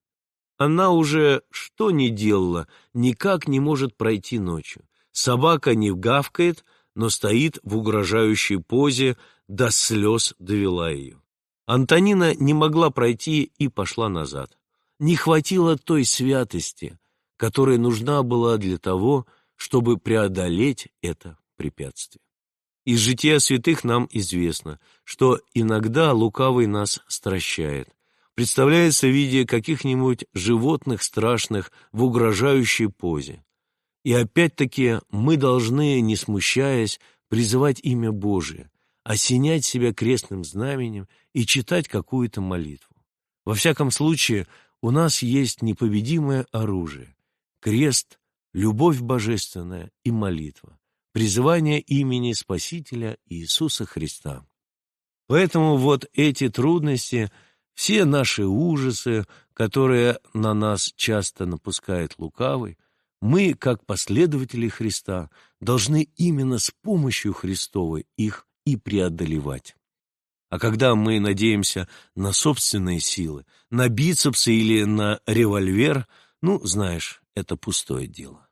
Она уже что ни делала, никак не может пройти ночью. Собака не гавкает, но стоит в угрожающей позе, до слез довела ее. Антонина не могла пройти и пошла назад. Не хватило той святости, которая нужна была для того, чтобы преодолеть это препятствие. Из жития святых нам известно, что иногда лукавый нас стращает, представляется в виде каких-нибудь животных страшных в угрожающей позе. И опять-таки мы должны, не смущаясь, призывать имя Божие, осенять себя крестным знаменем и читать какую-то молитву. Во всяком случае, у нас есть непобедимое оружие — крест любовь божественная и молитва, призывание имени Спасителя Иисуса Христа. Поэтому вот эти трудности, все наши ужасы, которые на нас часто напускает лукавый, мы, как последователи Христа, должны именно с помощью Христовой их и преодолевать. А когда мы надеемся на собственные силы, на бицепсы или на револьвер, ну, знаешь, это пустое дело.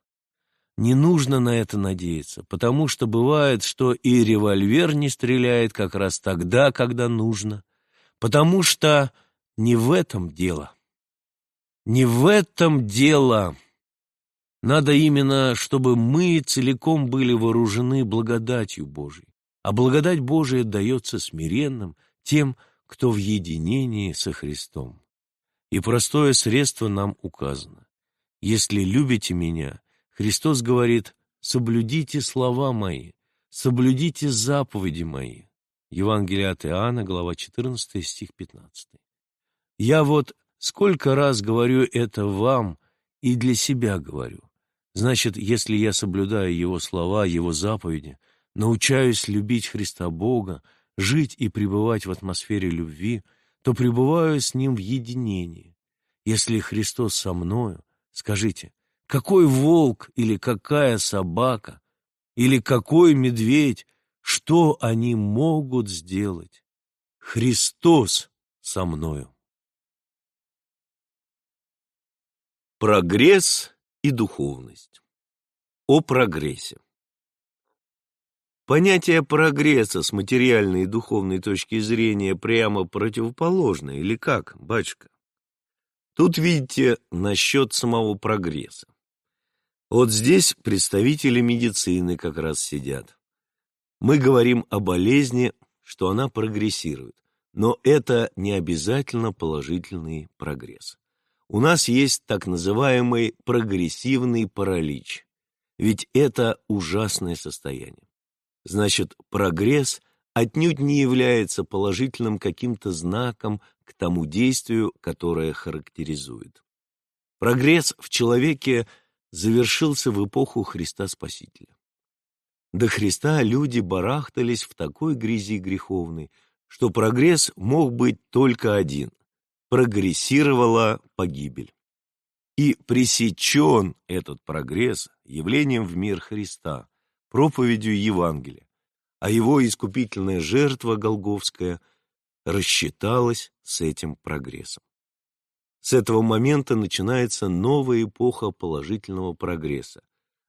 Не нужно на это надеяться, потому что бывает, что и револьвер не стреляет как раз тогда, когда нужно, потому что не в этом дело. Не в этом дело. Надо именно, чтобы мы целиком были вооружены благодатью Божией. А благодать Божия дается смиренным, тем, кто в единении со Христом. И простое средство нам указано. Если любите меня, Христос говорит, соблюдите слова мои, соблюдите заповеди мои. Евангелие от Иоанна, глава 14, стих 15. Я вот сколько раз говорю это вам и для себя говорю. Значит, если я соблюдаю Его слова, Его заповеди, научаюсь любить Христа Бога, жить и пребывать в атмосфере любви, то пребываю с Ним в единении. Если Христос со мною, скажите, какой волк или какая собака или какой медведь, что они могут сделать? Христос со мною. Прогресс и духовность. О прогрессе. Понятие прогресса с материальной и духовной точки зрения прямо противоположно, или как, батюшка? Тут, видите, насчет самого прогресса. Вот здесь представители медицины как раз сидят. Мы говорим о болезни, что она прогрессирует, но это не обязательно положительный прогресс. У нас есть так называемый прогрессивный паралич, ведь это ужасное состояние. Значит, прогресс отнюдь не является положительным каким-то знаком к тому действию, которое характеризует. Прогресс в человеке завершился в эпоху Христа Спасителя. До Христа люди барахтались в такой грязи греховной, что прогресс мог быть только один – прогрессировала погибель. И пресечен этот прогресс явлением в мир Христа, проповедью Евангелия, а его искупительная жертва Голговская рассчиталась с этим прогрессом. С этого момента начинается новая эпоха положительного прогресса,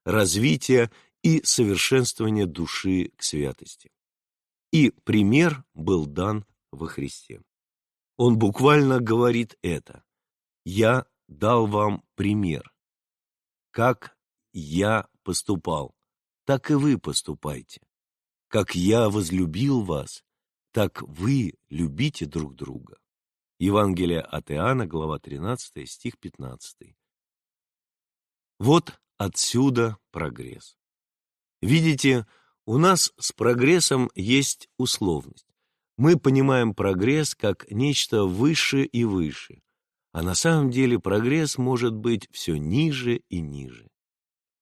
развития и совершенствования души к святости. И пример был дан во Христе. Он буквально говорит это. «Я дал вам пример. Как я поступал, так и вы поступайте. Как я возлюбил вас, так вы любите друг друга. Евангелие от Иоанна, глава 13, стих 15. Вот отсюда прогресс. Видите, у нас с прогрессом есть условность. Мы понимаем прогресс как нечто выше и выше, а на самом деле прогресс может быть все ниже и ниже.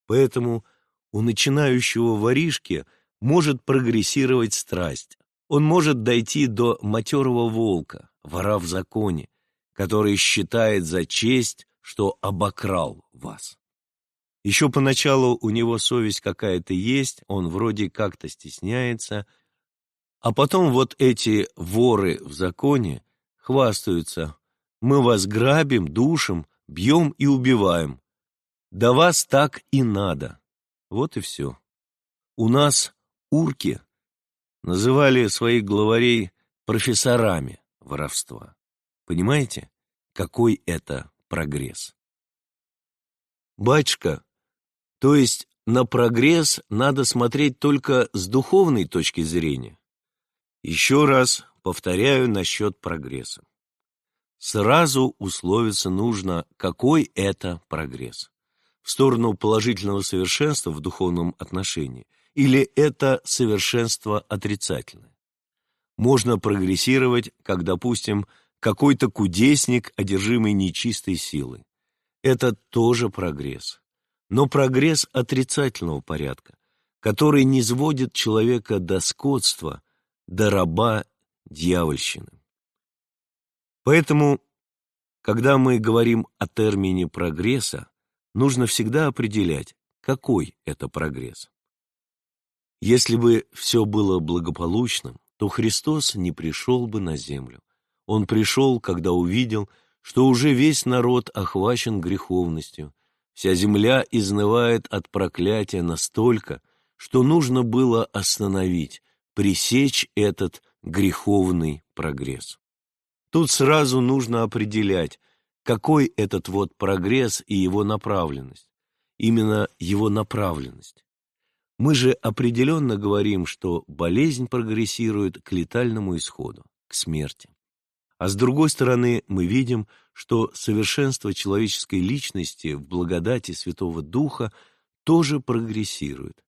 Поэтому у начинающего воришки может прогрессировать страсть. Он может дойти до матерого волка, вора в законе, который считает за честь, что обокрал вас. Еще поначалу у него совесть какая-то есть, он вроде как-то стесняется, а потом вот эти воры в законе хвастаются. Мы вас грабим, душим, бьем и убиваем. Да вас так и надо. Вот и все. У нас урки называли своих главарей профессорами воровства. Понимаете, какой это прогресс? Батюшка, то есть на прогресс надо смотреть только с духовной точки зрения? Еще раз повторяю насчет прогресса. Сразу условиться нужно, какой это прогресс в сторону положительного совершенства в духовном отношении, или это совершенство отрицательное. Можно прогрессировать, как, допустим, какой-то кудесник, одержимый нечистой силой. Это тоже прогресс. Но прогресс отрицательного порядка, который не сводит человека до скотства, до раба дьявольщины. Поэтому, когда мы говорим о термине прогресса, нужно всегда определять, какой это прогресс. Если бы все было благополучным, то Христос не пришел бы на землю. Он пришел, когда увидел, что уже весь народ охвачен греховностью, вся земля изнывает от проклятия настолько, что нужно было остановить, пресечь этот греховный прогресс. Тут сразу нужно определять, какой этот вот прогресс и его направленность. Именно его направленность. Мы же определенно говорим, что болезнь прогрессирует к летальному исходу, к смерти. А с другой стороны, мы видим, что совершенство человеческой личности в благодати Святого Духа тоже прогрессирует.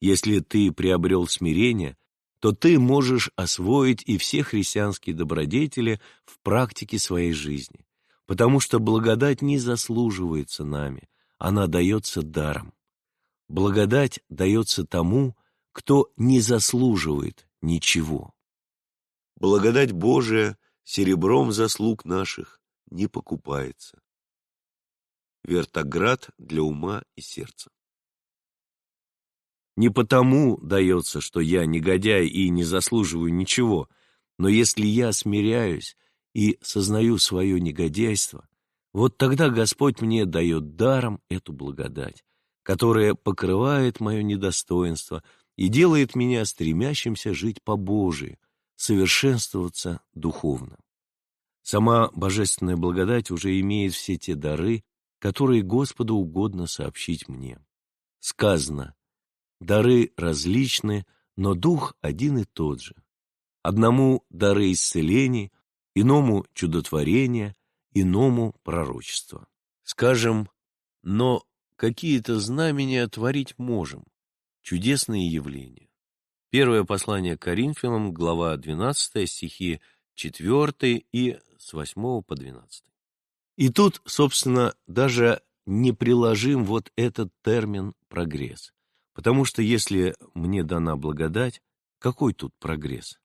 Если ты приобрел смирение, то ты можешь освоить и все христианские добродетели в практике своей жизни, потому что благодать не заслуживается нами, она дается даром. Благодать дается тому, кто не заслуживает ничего. Благодать Божия серебром заслуг наших не покупается. Вертоград для ума и сердца. Не потому дается, что я негодяй и не заслуживаю ничего, но если я смиряюсь и сознаю свое негодяйство, вот тогда Господь мне дает даром эту благодать, которая покрывает мое недостоинство и делает меня стремящимся жить по Божии, совершенствоваться духовно. Сама божественная благодать уже имеет все те дары, которые Господу угодно сообщить мне. Сказано, дары различны, но дух один и тот же. Одному дары исцеления, иному чудотворения, иному пророчества. Скажем, но какие-то знамения творить можем, чудесные явления. Первое послание Коринфянам, глава 12, стихи 4 и с 8 по 12. И тут, собственно, даже не приложим вот этот термин «прогресс». Потому что если мне дана благодать, какой тут прогресс?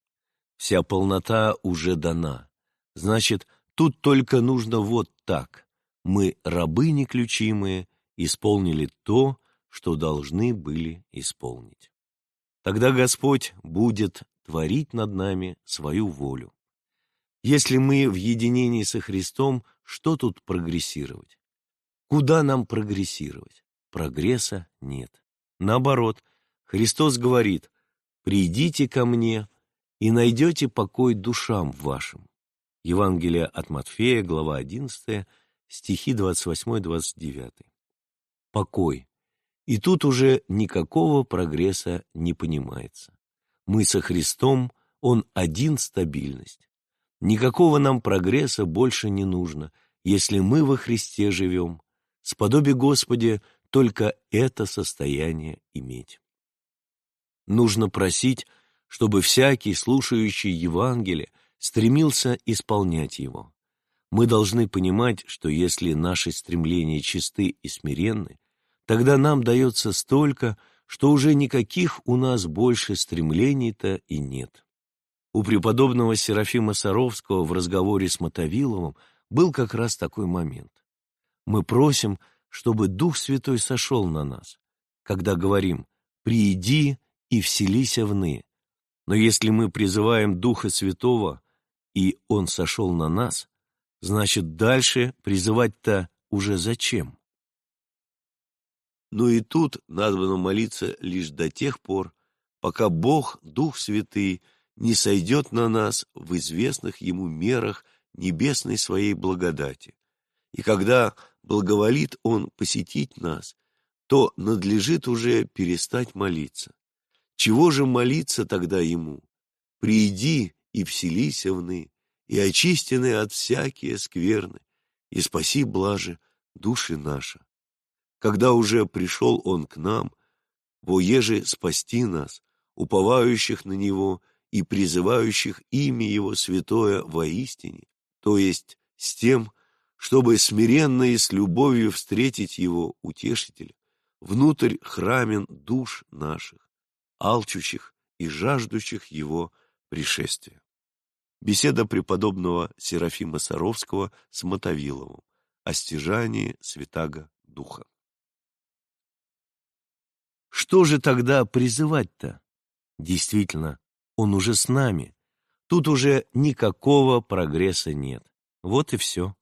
Вся полнота уже дана. Значит, тут только нужно вот так. Мы, рабы неключимые, исполнили то, что должны были исполнить. Тогда Господь будет творить над нами свою волю. Если мы в единении со Христом, что тут прогрессировать? Куда нам прогрессировать? Прогресса нет. Наоборот, Христос говорит, «Придите ко мне и найдете покой душам вашим». Евангелие от Матфея, глава 11, стихи 28-29. Покой. И тут уже никакого прогресса не понимается. Мы со Христом, Он один стабильность. Никакого нам прогресса больше не нужно, если мы во Христе живем. Сподоби Господи только это состояние иметь. Нужно просить, чтобы всякий, слушающий Евангелие, стремился исполнять его. Мы должны понимать, что если наши стремления чисты и смиренны, тогда нам дается столько, что уже никаких у нас больше стремлений-то и нет. У преподобного Серафима Саровского в разговоре с Мотовиловым был как раз такой момент. Мы просим, чтобы Дух Святой сошел на нас, когда говорим «прииди и вселися вны». Но если мы призываем Духа Святого, и Он сошел на нас, значит, дальше призывать-то уже зачем? Но и тут надо молиться лишь до тех пор, пока Бог, Дух Святый, не сойдет на нас в известных Ему мерах небесной Своей благодати. И когда благоволит Он посетить нас, то надлежит уже перестать молиться. Чего же молиться тогда Ему? «Прииди и вселися вны, и очистены от всякие скверны, и спаси, блаже, души наши». Когда уже пришел Он к нам, воеже спасти нас, уповающих на Него и призывающих имя Его святое воистине, то есть с тем, чтобы смиренно и с любовью встретить его, утешителя, внутрь храмен душ наших, алчущих и жаждущих его пришествия. Беседа преподобного Серафима Саровского с Мотовиловым о стяжании святаго Духа. Что же тогда призывать-то? Действительно, он уже с нами. Тут уже никакого прогресса нет. Вот и все.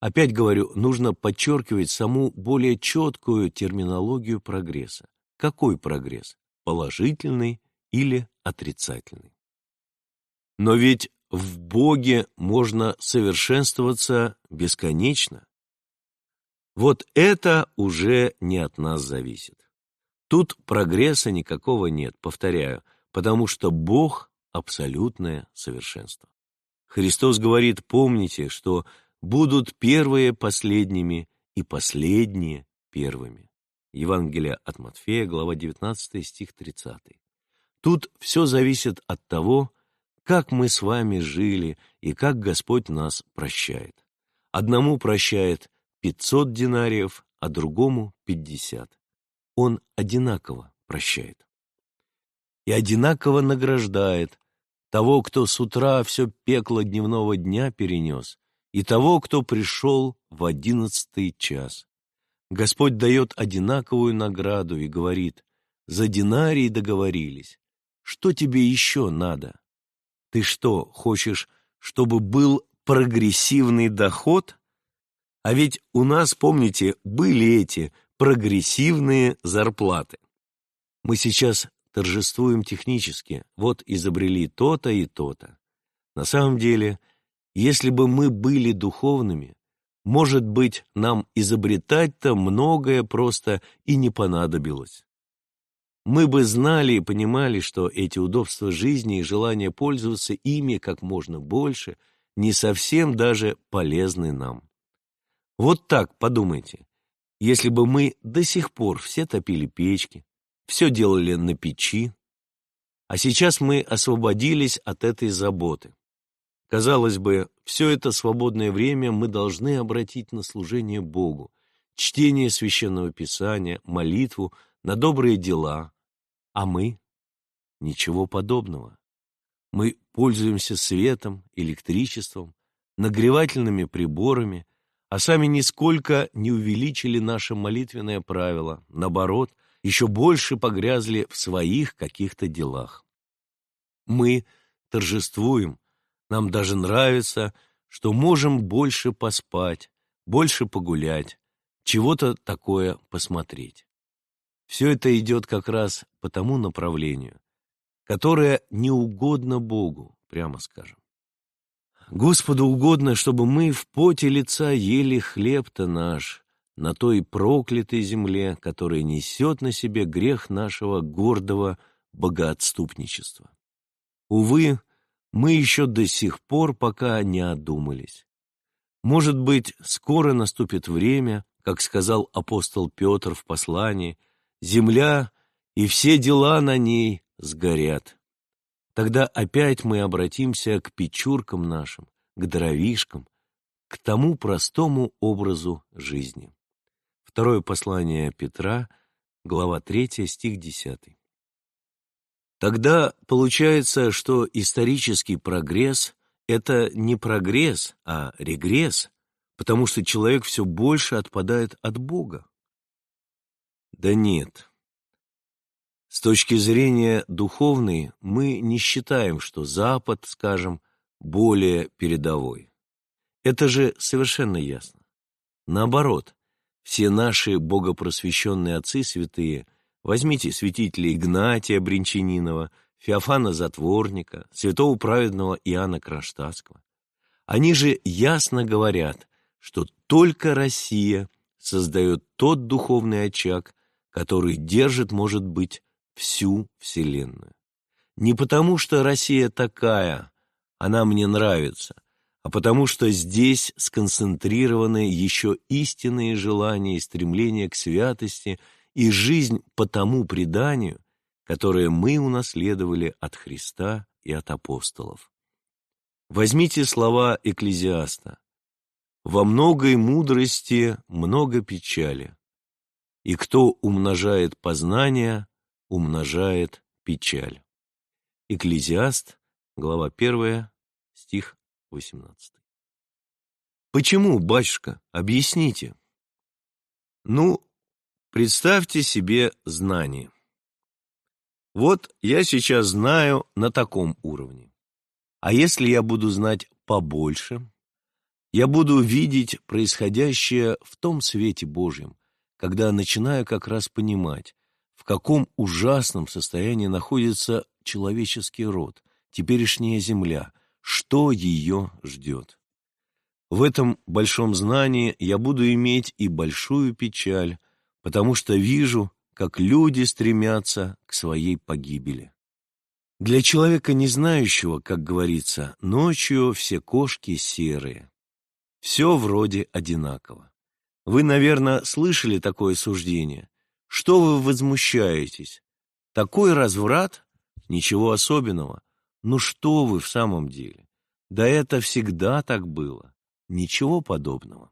Опять говорю, нужно подчеркивать саму более четкую терминологию прогресса. Какой прогресс? Положительный или отрицательный? Но ведь в Боге можно совершенствоваться бесконечно. Вот это уже не от нас зависит. Тут прогресса никакого нет, повторяю, потому что Бог – абсолютное совершенство. Христос говорит, помните, что будут первые последними и последние первыми. Евангелие от Матфея, глава 19, стих 30. Тут все зависит от того, как мы с вами жили и как Господь нас прощает. Одному прощает 500 динариев, а другому 50. Он одинаково прощает. И одинаково награждает того, кто с утра все пекло дневного дня перенес, и того, кто пришел в одиннадцатый час. Господь дает одинаковую награду и говорит, «За динарий договорились. Что тебе еще надо? Ты что, хочешь, чтобы был прогрессивный доход? А ведь у нас, помните, были эти прогрессивные зарплаты. Мы сейчас торжествуем технически, вот изобрели то-то и то-то. На самом деле, если бы мы были духовными, может быть, нам изобретать-то многое просто и не понадобилось. Мы бы знали и понимали, что эти удобства жизни и желание пользоваться ими как можно больше не совсем даже полезны нам. Вот так подумайте, если бы мы до сих пор все топили печки, все делали на печи, а сейчас мы освободились от этой заботы. Казалось бы, все это свободное время мы должны обратить на служение Богу, чтение Священного Писания, молитву, на добрые дела. А мы? Ничего подобного. Мы пользуемся светом, электричеством, нагревательными приборами, а сами нисколько не увеличили наше молитвенное правило, наоборот, еще больше погрязли в своих каких-то делах. Мы торжествуем, нам даже нравится, что можем больше поспать, больше погулять, чего-то такое посмотреть. Все это идет как раз по тому направлению, которое не угодно Богу, прямо скажем. Господу угодно, чтобы мы в поте лица ели хлеб-то наш на той проклятой земле, которая несет на себе грех нашего гордого богоотступничества. Увы, мы еще до сих пор пока не одумались. Может быть, скоро наступит время, как сказал апостол Петр в послании, земля и все дела на ней сгорят. Тогда опять мы обратимся к печуркам нашим, к дровишкам, к тому простому образу жизни. Второе послание Петра, глава 3, стих 10. Тогда получается, что исторический прогресс – это не прогресс, а регресс, потому что человек все больше отпадает от Бога. Да нет. С точки зрения духовной мы не считаем, что Запад, скажем, более передовой. Это же совершенно ясно. Наоборот, все наши богопросвященные отцы святые – Возьмите святителя Игнатия Бринчанинова, Феофана Затворника, святого праведного Иоанна Кронштадтского. Они же ясно говорят, что только Россия создает тот духовный очаг, который держит, может быть, всю Вселенную. Не потому, что Россия такая, она мне нравится, а потому что здесь сконцентрированы еще истинные желания и стремления к святости – и жизнь по тому преданию, которое мы унаследовали от Христа и от апостолов. Возьмите слова Экклезиаста. «Во многой мудрости много печали, и кто умножает познание, умножает печаль». Экклезиаст, глава 1, стих 18. Почему, батюшка, объясните? Ну, Представьте себе знание. Вот я сейчас знаю на таком уровне. А если я буду знать побольше, я буду видеть происходящее в том свете Божьем, когда начинаю как раз понимать, в каком ужасном состоянии находится человеческий род, теперешняя земля, что ее ждет. В этом большом знании я буду иметь и большую печаль, потому что вижу, как люди стремятся к своей погибели. Для человека, не знающего, как говорится, ночью все кошки серые. Все вроде одинаково. Вы, наверное, слышали такое суждение. Что вы возмущаетесь? Такой разврат? Ничего особенного. Ну что вы в самом деле? Да это всегда так было. Ничего подобного.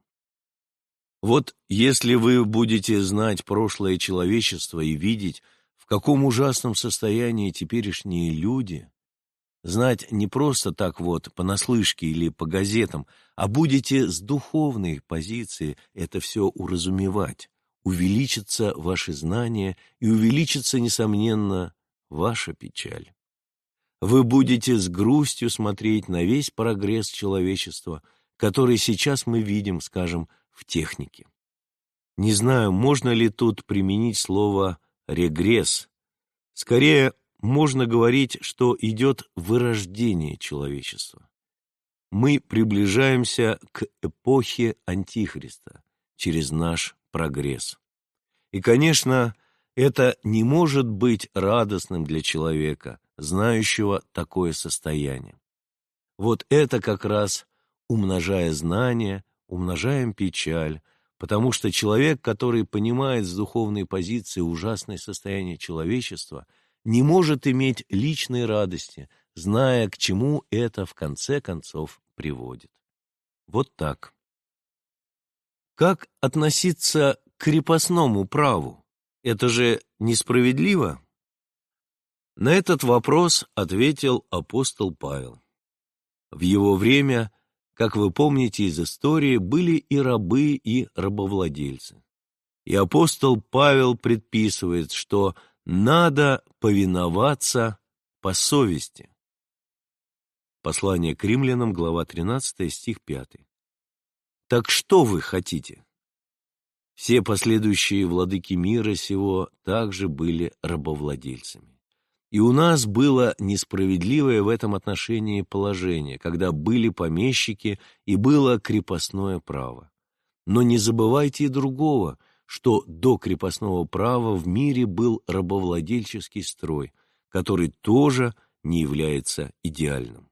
Вот если вы будете знать прошлое человечества и видеть, в каком ужасном состоянии теперешние люди, знать не просто так вот понаслышке или по газетам, а будете с духовной позиции это все уразумевать, увеличится ваши знания и увеличится, несомненно, ваша печаль. Вы будете с грустью смотреть на весь прогресс человечества, который сейчас мы видим, скажем, в технике. Не знаю, можно ли тут применить слово «регресс». Скорее, можно говорить, что идет вырождение человечества. Мы приближаемся к эпохе Антихриста через наш прогресс. И, конечно, это не может быть радостным для человека, знающего такое состояние. Вот это как раз, умножая знания, умножаем печаль, потому что человек, который понимает с духовной позиции ужасное состояние человечества, не может иметь личной радости, зная, к чему это в конце концов приводит. Вот так. Как относиться к крепостному праву? Это же несправедливо? На этот вопрос ответил апостол Павел. В его время как вы помните из истории, были и рабы, и рабовладельцы. И апостол Павел предписывает, что надо повиноваться по совести. Послание к римлянам, глава 13, стих 5. Так что вы хотите? Все последующие владыки мира сего также были рабовладельцами. И у нас было несправедливое в этом отношении положение, когда были помещики и было крепостное право. Но не забывайте и другого, что до крепостного права в мире был рабовладельческий строй, который тоже не является идеальным.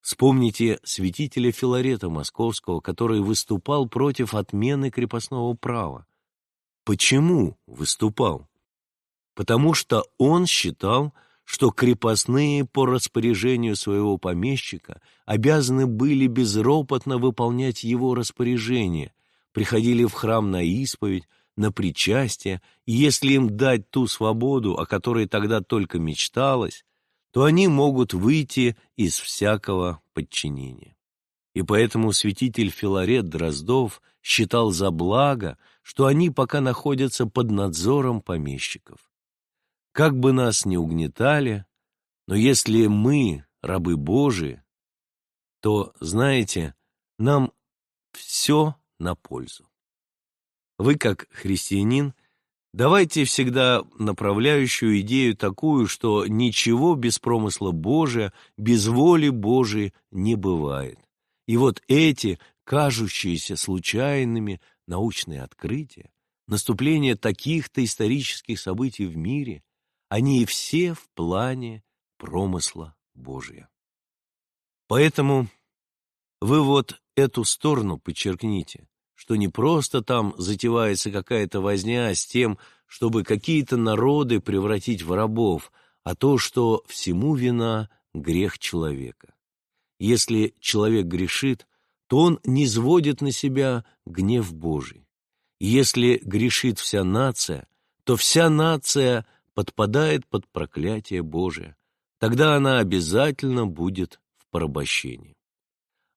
Вспомните святителя Филарета Московского, который выступал против отмены крепостного права. Почему выступал? потому что он считал, что крепостные по распоряжению своего помещика обязаны были безропотно выполнять его распоряжение, приходили в храм на исповедь, на причастие, и если им дать ту свободу, о которой тогда только мечталось, то они могут выйти из всякого подчинения. И поэтому святитель Филарет Дроздов считал за благо, что они пока находятся под надзором помещиков. Как бы нас ни угнетали, но если мы рабы Божии, то, знаете, нам все на пользу. Вы, как христианин, давайте всегда направляющую идею такую, что ничего без промысла Божия, без воли Божией не бывает. И вот эти, кажущиеся случайными научные открытия, наступление таких-то исторических событий в мире, они все в плане промысла Божия. Поэтому вы вот эту сторону подчеркните, что не просто там затевается какая-то возня с тем, чтобы какие-то народы превратить в рабов, а то, что всему вина грех человека. Если человек грешит, то он не сводит на себя гнев Божий. Если грешит вся нация, то вся нация – подпадает под проклятие Божие, тогда она обязательно будет в порабощении.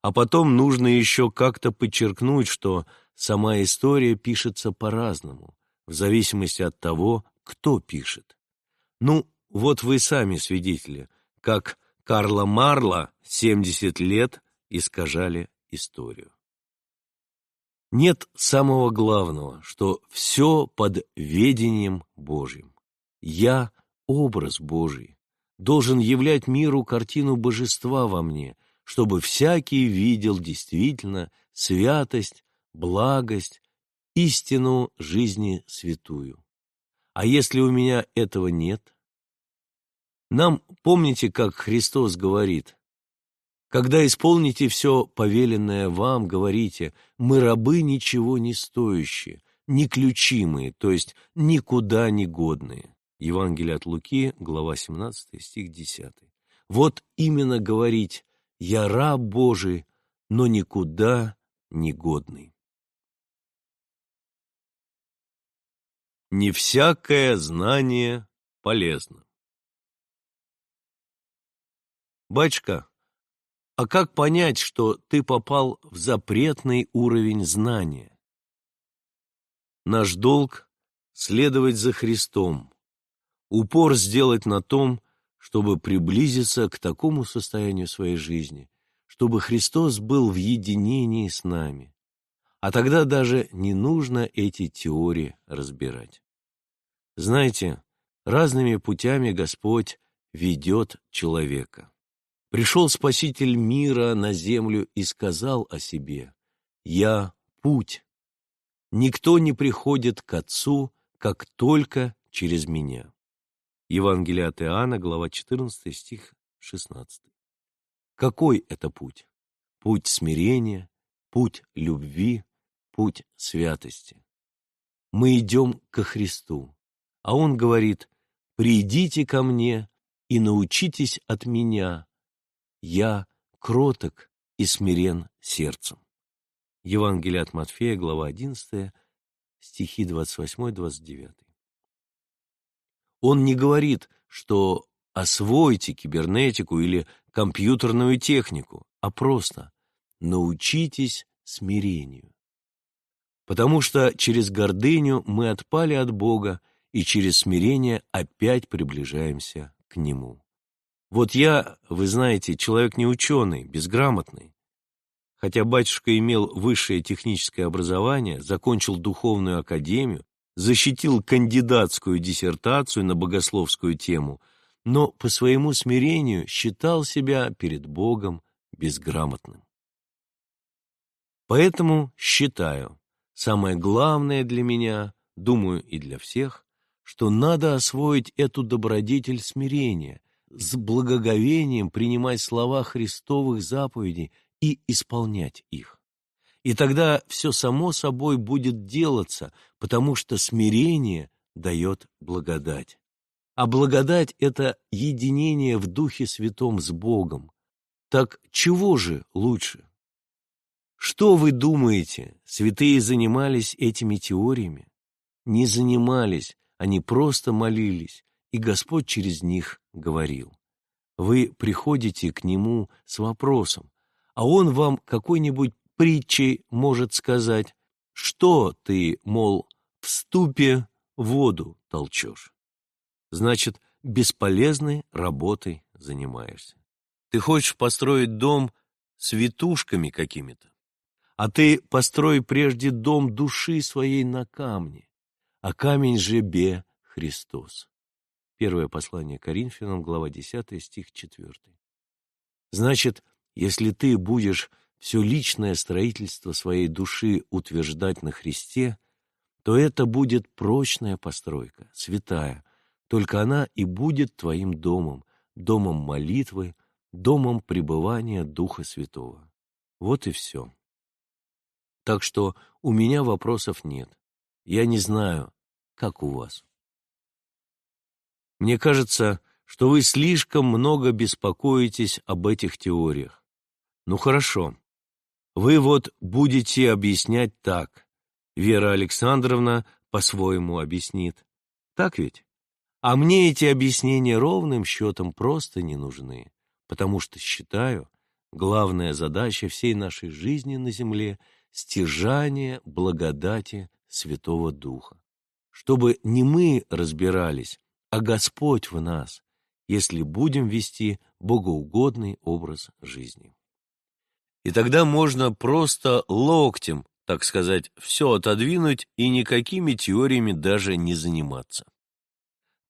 А потом нужно еще как-то подчеркнуть, что сама история пишется по-разному, в зависимости от того, кто пишет. Ну, вот вы сами свидетели, как Карла Марла 70 лет искажали историю. Нет самого главного, что все под ведением Божьим. Я — образ Божий, должен являть миру картину божества во мне, чтобы всякий видел действительно святость, благость, истину жизни святую. А если у меня этого нет? Нам, помните, как Христос говорит, когда исполните все повеленное вам, говорите, мы рабы ничего не стоящие, неключимые, то есть никуда не годные. Евангелие от Луки, глава 17, стих 10. Вот именно говорить «я раб Божий, но никуда не годный». Не всякое знание полезно. Батюшка, а как понять, что ты попал в запретный уровень знания? Наш долг — следовать за Христом, упор сделать на том, чтобы приблизиться к такому состоянию своей жизни, чтобы Христос был в единении с нами. А тогда даже не нужно эти теории разбирать. Знаете, разными путями Господь ведет человека. Пришел Спаситель мира на землю и сказал о себе, «Я — путь. Никто не приходит к Отцу, как только через меня». Евангелие от Иоанна, глава 14, стих 16. Какой это путь? Путь смирения, путь любви, путь святости. Мы идем ко Христу, а Он говорит, «Придите ко мне и научитесь от меня, «Я кроток и смирен сердцем». Евангелие от Матфея, глава 11, стихи 28-29. Он не говорит, что освойте кибернетику или компьютерную технику, а просто научитесь смирению. Потому что через гордыню мы отпали от Бога и через смирение опять приближаемся к Нему. Вот я, вы знаете, человек не ученый, безграмотный. Хотя батюшка имел высшее техническое образование, закончил духовную академию, защитил кандидатскую диссертацию на богословскую тему, но по своему смирению считал себя перед Богом безграмотным. Поэтому считаю, самое главное для меня, думаю и для всех, что надо освоить эту добродетель смирения, с благоговением принимать слова Христовых заповедей и исполнять их. И тогда все само собой будет делаться, потому что смирение дает благодать. А благодать — это единение в Духе Святом с Богом. Так чего же лучше? Что вы думаете, святые занимались этими теориями? Не занимались, они просто молились, и Господь через них говорил. Вы приходите к Нему с вопросом, а Он вам какой-нибудь притчей может сказать, что ты, мол, в ступе воду толчешь. Значит, бесполезной работой занимаешься. Ты хочешь построить дом с ветушками какими-то, а ты построй прежде дом души своей на камне, а камень же бе Христос. Первое послание Коринфянам, глава 10, стих 4. Значит, если ты будешь все личное строительство своей души утверждать на Христе, то это будет прочная постройка, святая, только она и будет твоим домом, домом молитвы, домом пребывания Духа Святого. Вот и все. Так что у меня вопросов нет. Я не знаю, как у вас. Мне кажется, что вы слишком много беспокоитесь об этих теориях. Ну хорошо. Вы вот будете объяснять так. Вера Александровна по-своему объяснит. Так ведь? А мне эти объяснения ровным счетом просто не нужны, потому что считаю, главная задача всей нашей жизни на земле — стяжание благодати Святого Духа. чтобы не мы разбирались, а Господь в нас, если будем вести богоугодный образ жизни. И тогда можно просто локтем, так сказать, все отодвинуть и никакими теориями даже не заниматься.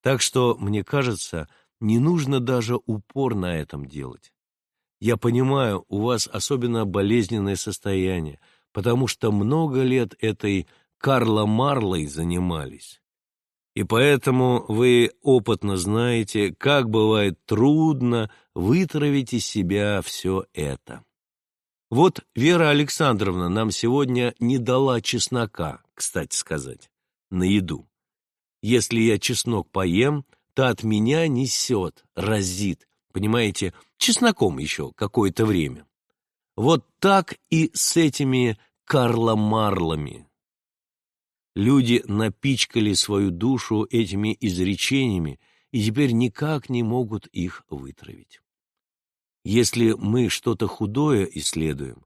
Так что, мне кажется, не нужно даже упор на этом делать. Я понимаю, у вас особенно болезненное состояние, потому что много лет этой Карла Марлой занимались. И поэтому вы опытно знаете, как бывает трудно вытравить из себя все это. Вот Вера Александровна нам сегодня не дала чеснока, кстати сказать, на еду. Если я чеснок поем, то от меня несет, разит, понимаете, чесноком еще какое-то время. Вот так и с этими Карломарлами. Люди напичкали свою душу этими изречениями и теперь никак не могут их вытравить. Если мы что-то худое исследуем,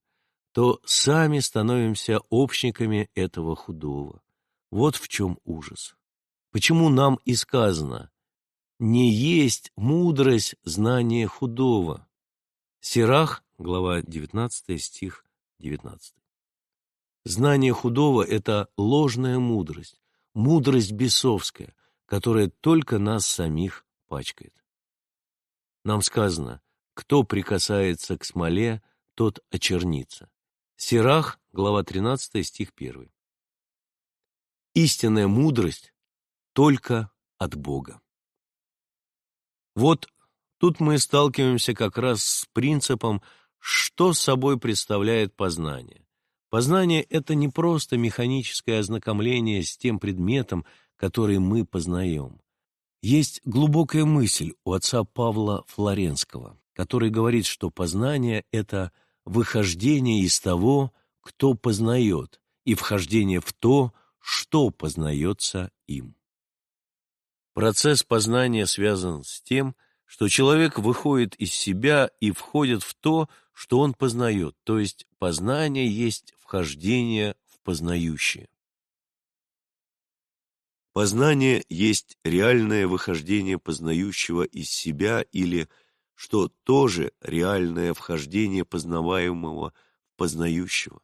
то сами становимся общниками этого худого. Вот в чем ужас. Почему нам и сказано «не есть мудрость знания худого». Сирах, глава 19, стих 19. Знание худого — это ложная мудрость, мудрость бесовская, которая только нас самих пачкает. Нам сказано, кто прикасается к смоле, тот очернится. Сирах, глава 13, стих 1. Истинная мудрость только от Бога. Вот тут мы сталкиваемся как раз с принципом, что собой представляет познание. Познание — это не просто механическое ознакомление с тем предметом, который мы познаем. Есть глубокая мысль у отца Павла Флоренского, который говорит, что познание — это выхождение из того, кто познает, и вхождение в то, что познается им. Процесс познания связан с тем, что человек выходит из себя и входит в то, что он познает, то есть познание есть вхождение в познающее. Познание есть реальное выхождение познающего из себя или, что тоже реальное вхождение познаваемого в познающего,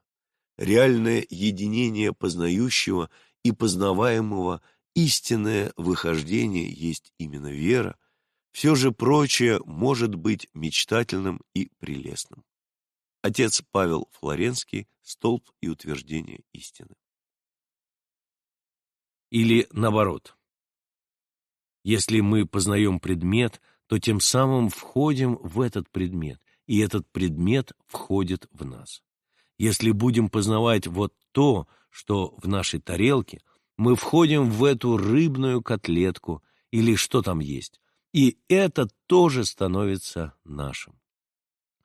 реальное единение познающего и познаваемого, истинное выхождение есть именно вера, все же прочее может быть мечтательным и прелестным. Отец Павел Флоренский «Столб и утверждение истины». Или наоборот. Если мы познаем предмет, то тем самым входим в этот предмет, и этот предмет входит в нас. Если будем познавать вот то, что в нашей тарелке, мы входим в эту рыбную котлетку или что там есть, и это тоже становится нашим.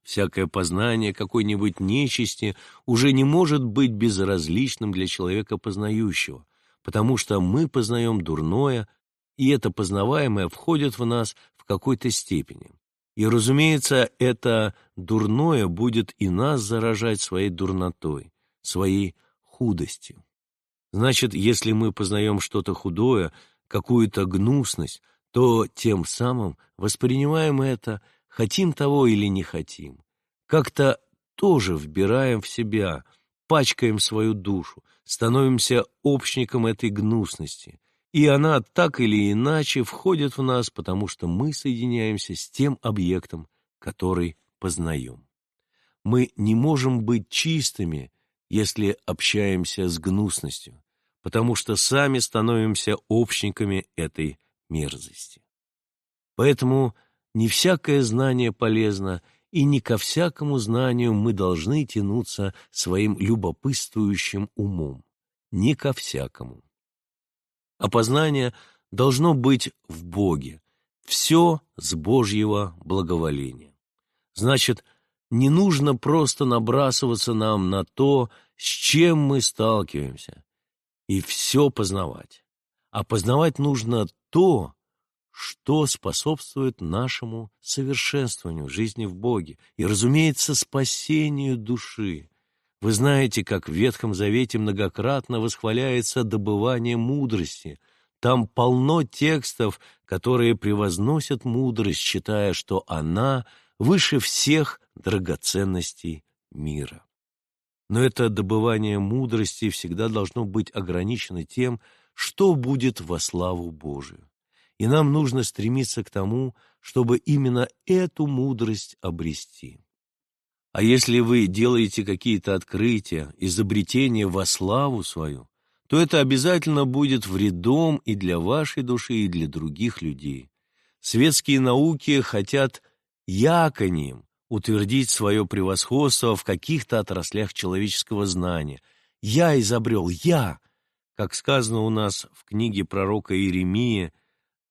Всякое познание какой-нибудь нечисти уже не может быть безразличным для человека познающего, потому что мы познаем дурное, и это познаваемое входит в нас в какой-то степени. И, разумеется, это дурное будет и нас заражать своей дурнотой, своей худостью. Значит, если мы познаем что-то худое, какую-то гнусность, то тем самым воспринимаем это хотим того или не хотим, как-то тоже вбираем в себя, пачкаем свою душу, становимся общником этой гнусности, и она так или иначе входит в нас, потому что мы соединяемся с тем объектом, который познаем. Мы не можем быть чистыми, если общаемся с гнусностью, потому что сами становимся общниками этой мерзости. Поэтому не всякое знание полезно, и не ко всякому знанию мы должны тянуться своим любопытствующим умом. Не ко всякому. Опознание должно быть в Боге. Все с Божьего благоволения. Значит, не нужно просто набрасываться нам на то, с чем мы сталкиваемся, и все познавать. А познавать нужно то, что способствует нашему совершенствованию жизни в Боге и, разумеется, спасению души. Вы знаете, как в Ветхом Завете многократно восхваляется добывание мудрости. Там полно текстов, которые превозносят мудрость, считая, что она выше всех драгоценностей мира. Но это добывание мудрости всегда должно быть ограничено тем, что будет во славу Божию. И нам нужно стремиться к тому, чтобы именно эту мудрость обрести. А если вы делаете какие-то открытия, изобретения во славу свою, то это обязательно будет вредом и для вашей души, и для других людей. Светские науки хотят яконием утвердить свое превосходство в каких-то отраслях человеческого знания. «Я изобрел, я!» Как сказано у нас в книге пророка Иеремии,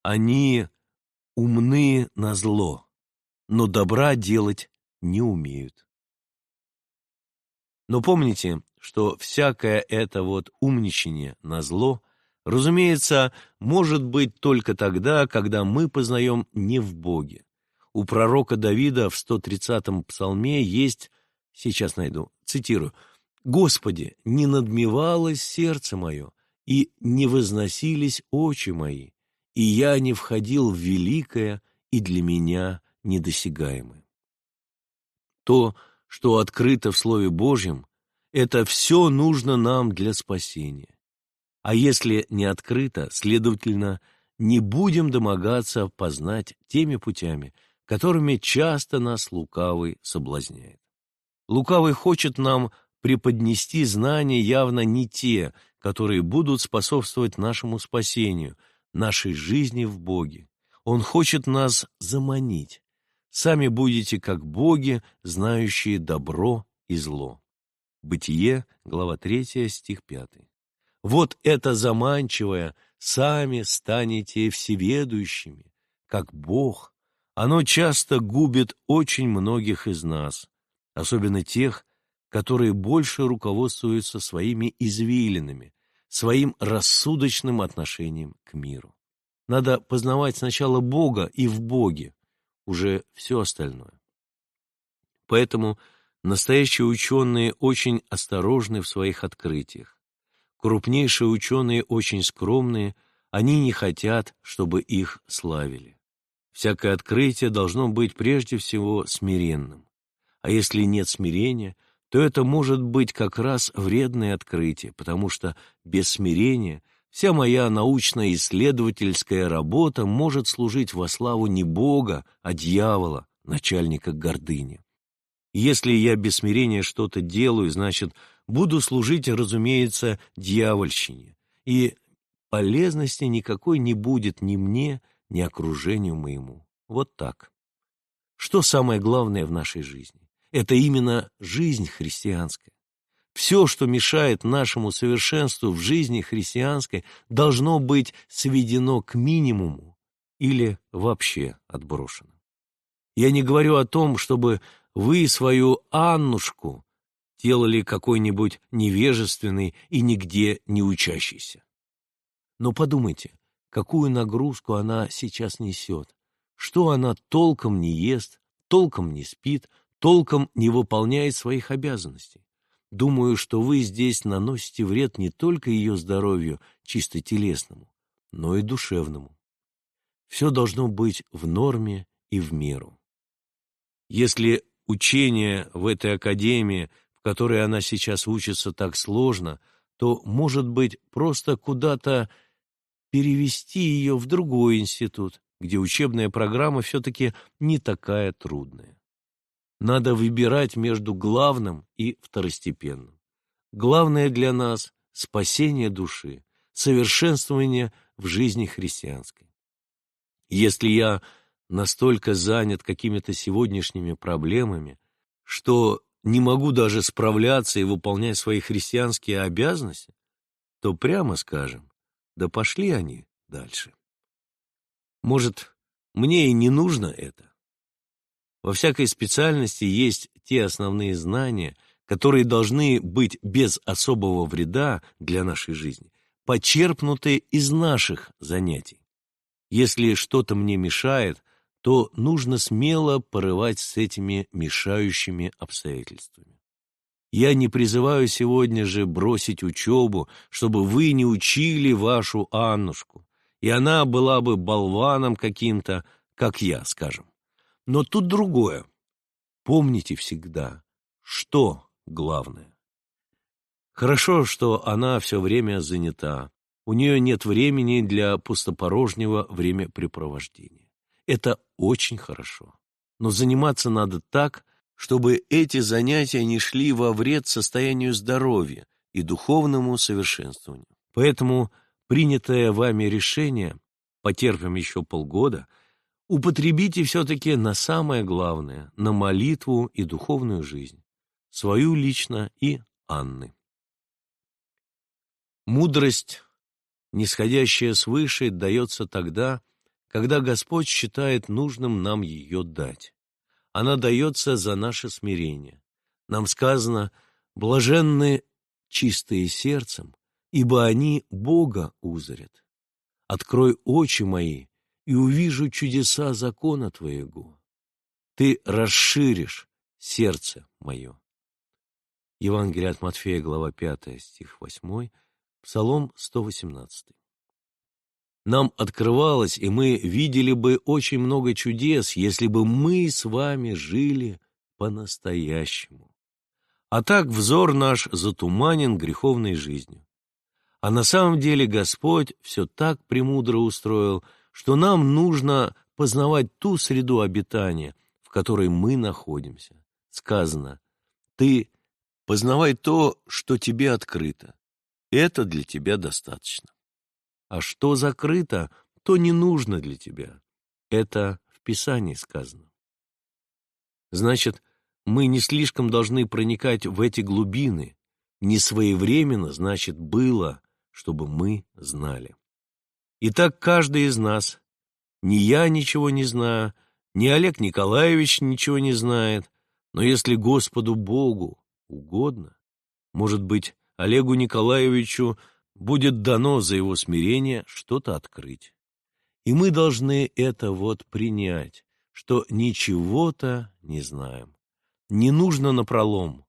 они умны на зло, но добра делать не умеют. Но помните, что всякое это вот умничание на зло, разумеется, может быть только тогда, когда мы познаем не в Боге. У пророка Давида в 130-м псалме есть, сейчас найду, цитирую, «Господи, не надмевалось сердце мое, и не возносились очи мои, и я не входил в великое и для меня недосягаемое». То, что открыто в Слове Божьем, это все нужно нам для спасения. А если не открыто, следовательно, не будем домогаться познать теми путями, которыми часто нас лукавый соблазняет. Лукавый хочет нам преподнести знания явно не те, которые будут способствовать нашему спасению, нашей жизни в Боге. Он хочет нас заманить, Сами будете как боги, знающие добро и зло. Бытие, глава 3, стих 5. Вот это заманчивое «сами станете всеведущими», как Бог, оно часто губит очень многих из нас, особенно тех, которые больше руководствуются своими извилинами, своим рассудочным отношением к миру. Надо познавать сначала Бога и в Боге, уже все остальное. Поэтому настоящие ученые очень осторожны в своих открытиях. Крупнейшие ученые очень скромные, они не хотят, чтобы их славили. Всякое открытие должно быть прежде всего смиренным. А если нет смирения, то это может быть как раз вредное открытие, потому что без смирения – Вся моя научно-исследовательская работа может служить во славу не Бога, а дьявола, начальника гордыни. Если я без смирения что-то делаю, значит, буду служить, разумеется, дьявольщине, и полезности никакой не будет ни мне, ни окружению моему. Вот так. Что самое главное в нашей жизни? Это именно жизнь христианская. Все, что мешает нашему совершенству в жизни христианской, должно быть сведено к минимуму или вообще отброшено. Я не говорю о том, чтобы вы свою Аннушку делали какой-нибудь невежественный и нигде не учащийся. Но подумайте, какую нагрузку она сейчас несет, что она толком не ест, толком не спит, толком не выполняет своих обязанностей. Думаю, что вы здесь наносите вред не только ее здоровью, чисто телесному, но и душевному. Все должно быть в норме и в меру. Если учение в этой академии, в которой она сейчас учится, так сложно, то, может быть, просто куда-то перевести ее в другой институт, где учебная программа все-таки не такая трудная. Надо выбирать между главным и второстепенным. Главное для нас — спасение души, совершенствование в жизни христианской. Если я настолько занят какими-то сегодняшними проблемами, что не могу даже справляться и выполнять свои христианские обязанности, то прямо скажем, да пошли они дальше. Может, мне и не нужно это, во всякой специальности есть те основные знания, которые должны быть без особого вреда для нашей жизни, почерпнуты из наших занятий. Если что-то мне мешает, то нужно смело порывать с этими мешающими обстоятельствами. Я не призываю сегодня же бросить учебу, чтобы вы не учили вашу Аннушку, и она была бы болваном каким-то, как я, скажем. Но тут другое. Помните всегда, что главное. Хорошо, что она все время занята. У нее нет времени для пустопорожнего времяпрепровождения. Это очень хорошо. Но заниматься надо так, чтобы эти занятия не шли во вред состоянию здоровья и духовному совершенствованию. Поэтому принятое вами решение, потерпим еще полгода, употребите все-таки на самое главное, на молитву и духовную жизнь, свою лично и Анны. Мудрость, нисходящая свыше, дается тогда, когда Господь считает нужным нам ее дать она дается за наше смирение. Нам сказано «блаженны чистые сердцем, ибо они Бога узрят. Открой очи мои, и увижу чудеса закона Твоего. Ты расширишь сердце мое». Евангелие от Матфея, глава 5, стих 8, Псалом 118 нам открывалось, и мы видели бы очень много чудес, если бы мы с вами жили по-настоящему. А так взор наш затуманен греховной жизнью. А на самом деле Господь все так премудро устроил, что нам нужно познавать ту среду обитания, в которой мы находимся. Сказано, ты познавай то, что тебе открыто. Это для тебя достаточно. А что закрыто, то не нужно для тебя. Это в Писании сказано. Значит, мы не слишком должны проникать в эти глубины. Не своевременно, значит, было, чтобы мы знали. Итак, каждый из нас, ни я ничего не знаю, ни Олег Николаевич ничего не знает, но если Господу Богу угодно, может быть, Олегу Николаевичу будет дано за его смирение что-то открыть. И мы должны это вот принять, что ничего-то не знаем. Не нужно напролом.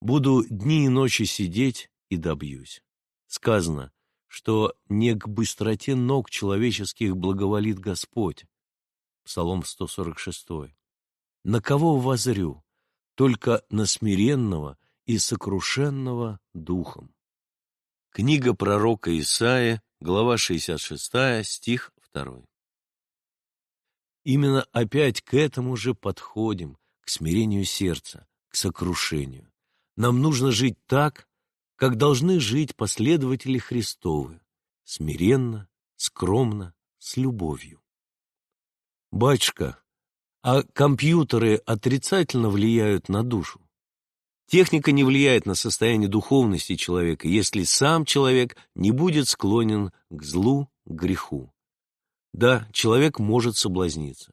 Буду дни и ночи сидеть и добьюсь. Сказано, что не к быстроте ног человеческих благоволит Господь. Псалом 146. На кого возрю? Только на смиренного и сокрушенного духом. Книга пророка Исаия, глава 66, стих 2. Именно опять к этому же подходим, к смирению сердца, к сокрушению. Нам нужно жить так, как должны жить последователи Христовы, смиренно, скромно, с любовью. Батюшка, а компьютеры отрицательно влияют на душу? Техника не влияет на состояние духовности человека, если сам человек не будет склонен к злу, к греху. Да, человек может соблазниться.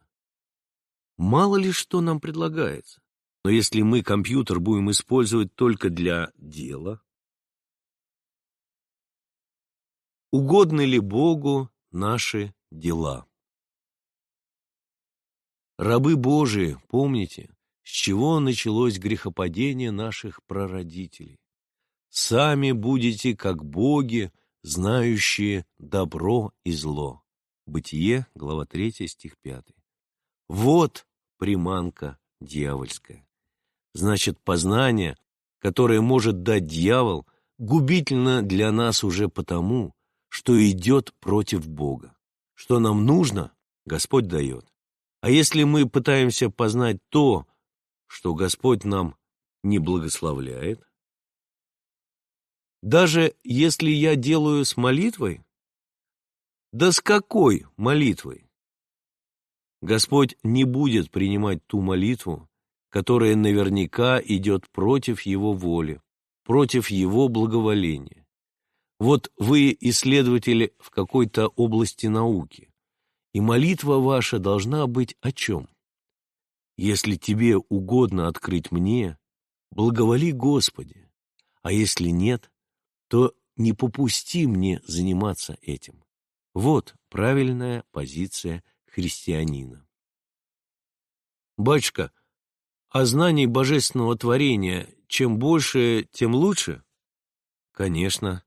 Мало ли что нам предлагается. Но если мы компьютер будем использовать только для дела, угодны ли Богу наши дела? Рабы Божии, помните, с чего началось грехопадение наших прародителей. Сами будете как боги, знающие добро и зло. Бытие, глава 3, стих 5. Вот приманка дьявольская. Значит, познание, которое может дать дьявол, губительно для нас уже потому, что идет против Бога. Что нам нужно, Господь дает. А если мы пытаемся познать то, что Господь нам не благословляет? Даже если я делаю с молитвой? Да с какой молитвой? Господь не будет принимать ту молитву, которая наверняка идет против Его воли, против Его благоволения. Вот вы исследователи в какой-то области науки, и молитва ваша должна быть о чем? Если тебе угодно открыть мне, благоволи Господи, а если нет, то не попусти мне заниматься этим. Вот правильная позиция христианина. Батюшка, а знаний божественного творения чем больше, тем лучше? Конечно,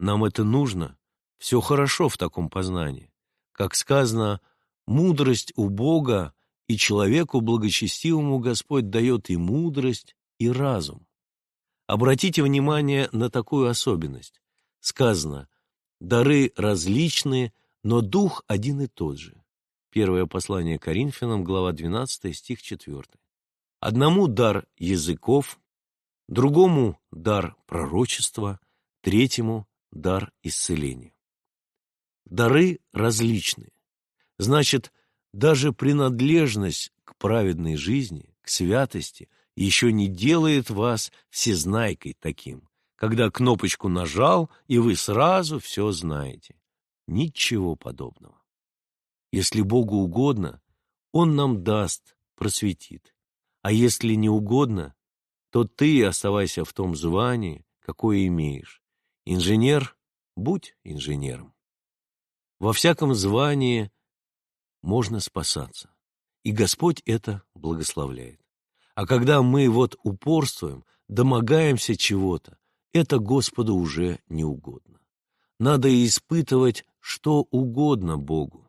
нам это нужно. Все хорошо в таком познании. Как сказано, мудрость у Бога, и человеку благочестивому Господь дает и мудрость, и разум. Обратите внимание на такую особенность. Сказано, дары различные, но дух один и тот же. Первое послание Коринфянам, глава 12, стих 4. Одному дар языков, другому дар пророчества, третьему дар исцеления. Дары различные. Значит, даже принадлежность к праведной жизни, к святости, еще не делает вас всезнайкой таким, когда кнопочку нажал, и вы сразу все знаете. Ничего подобного. Если Богу угодно, Он нам даст, просветит. А если не угодно, то ты оставайся в том звании, какое имеешь. Инженер — будь инженером. Во всяком звании можно спасаться, и Господь это благословляет. А когда мы вот упорствуем, домогаемся чего-то, это Господу уже не угодно. Надо испытывать что угодно Богу.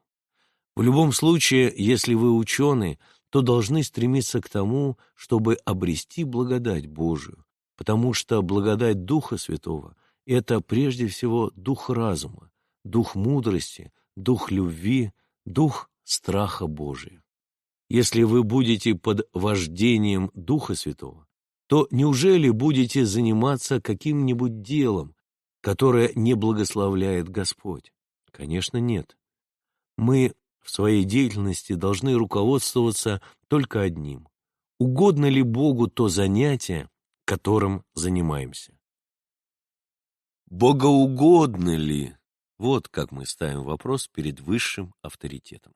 В любом случае, если вы ученый, то должны стремиться к тому, чтобы обрести благодать Божию, потому что благодать Духа Святого — это прежде всего дух разума, дух мудрости, дух любви, дух страха Божия. Если вы будете под вождением Духа Святого, то неужели будете заниматься каким-нибудь делом, которое не благословляет Господь? Конечно, нет. Мы в своей деятельности должны руководствоваться только одним. Угодно ли Богу то занятие, которым занимаемся? Богоугодно ли? Вот как мы ставим вопрос перед высшим авторитетом.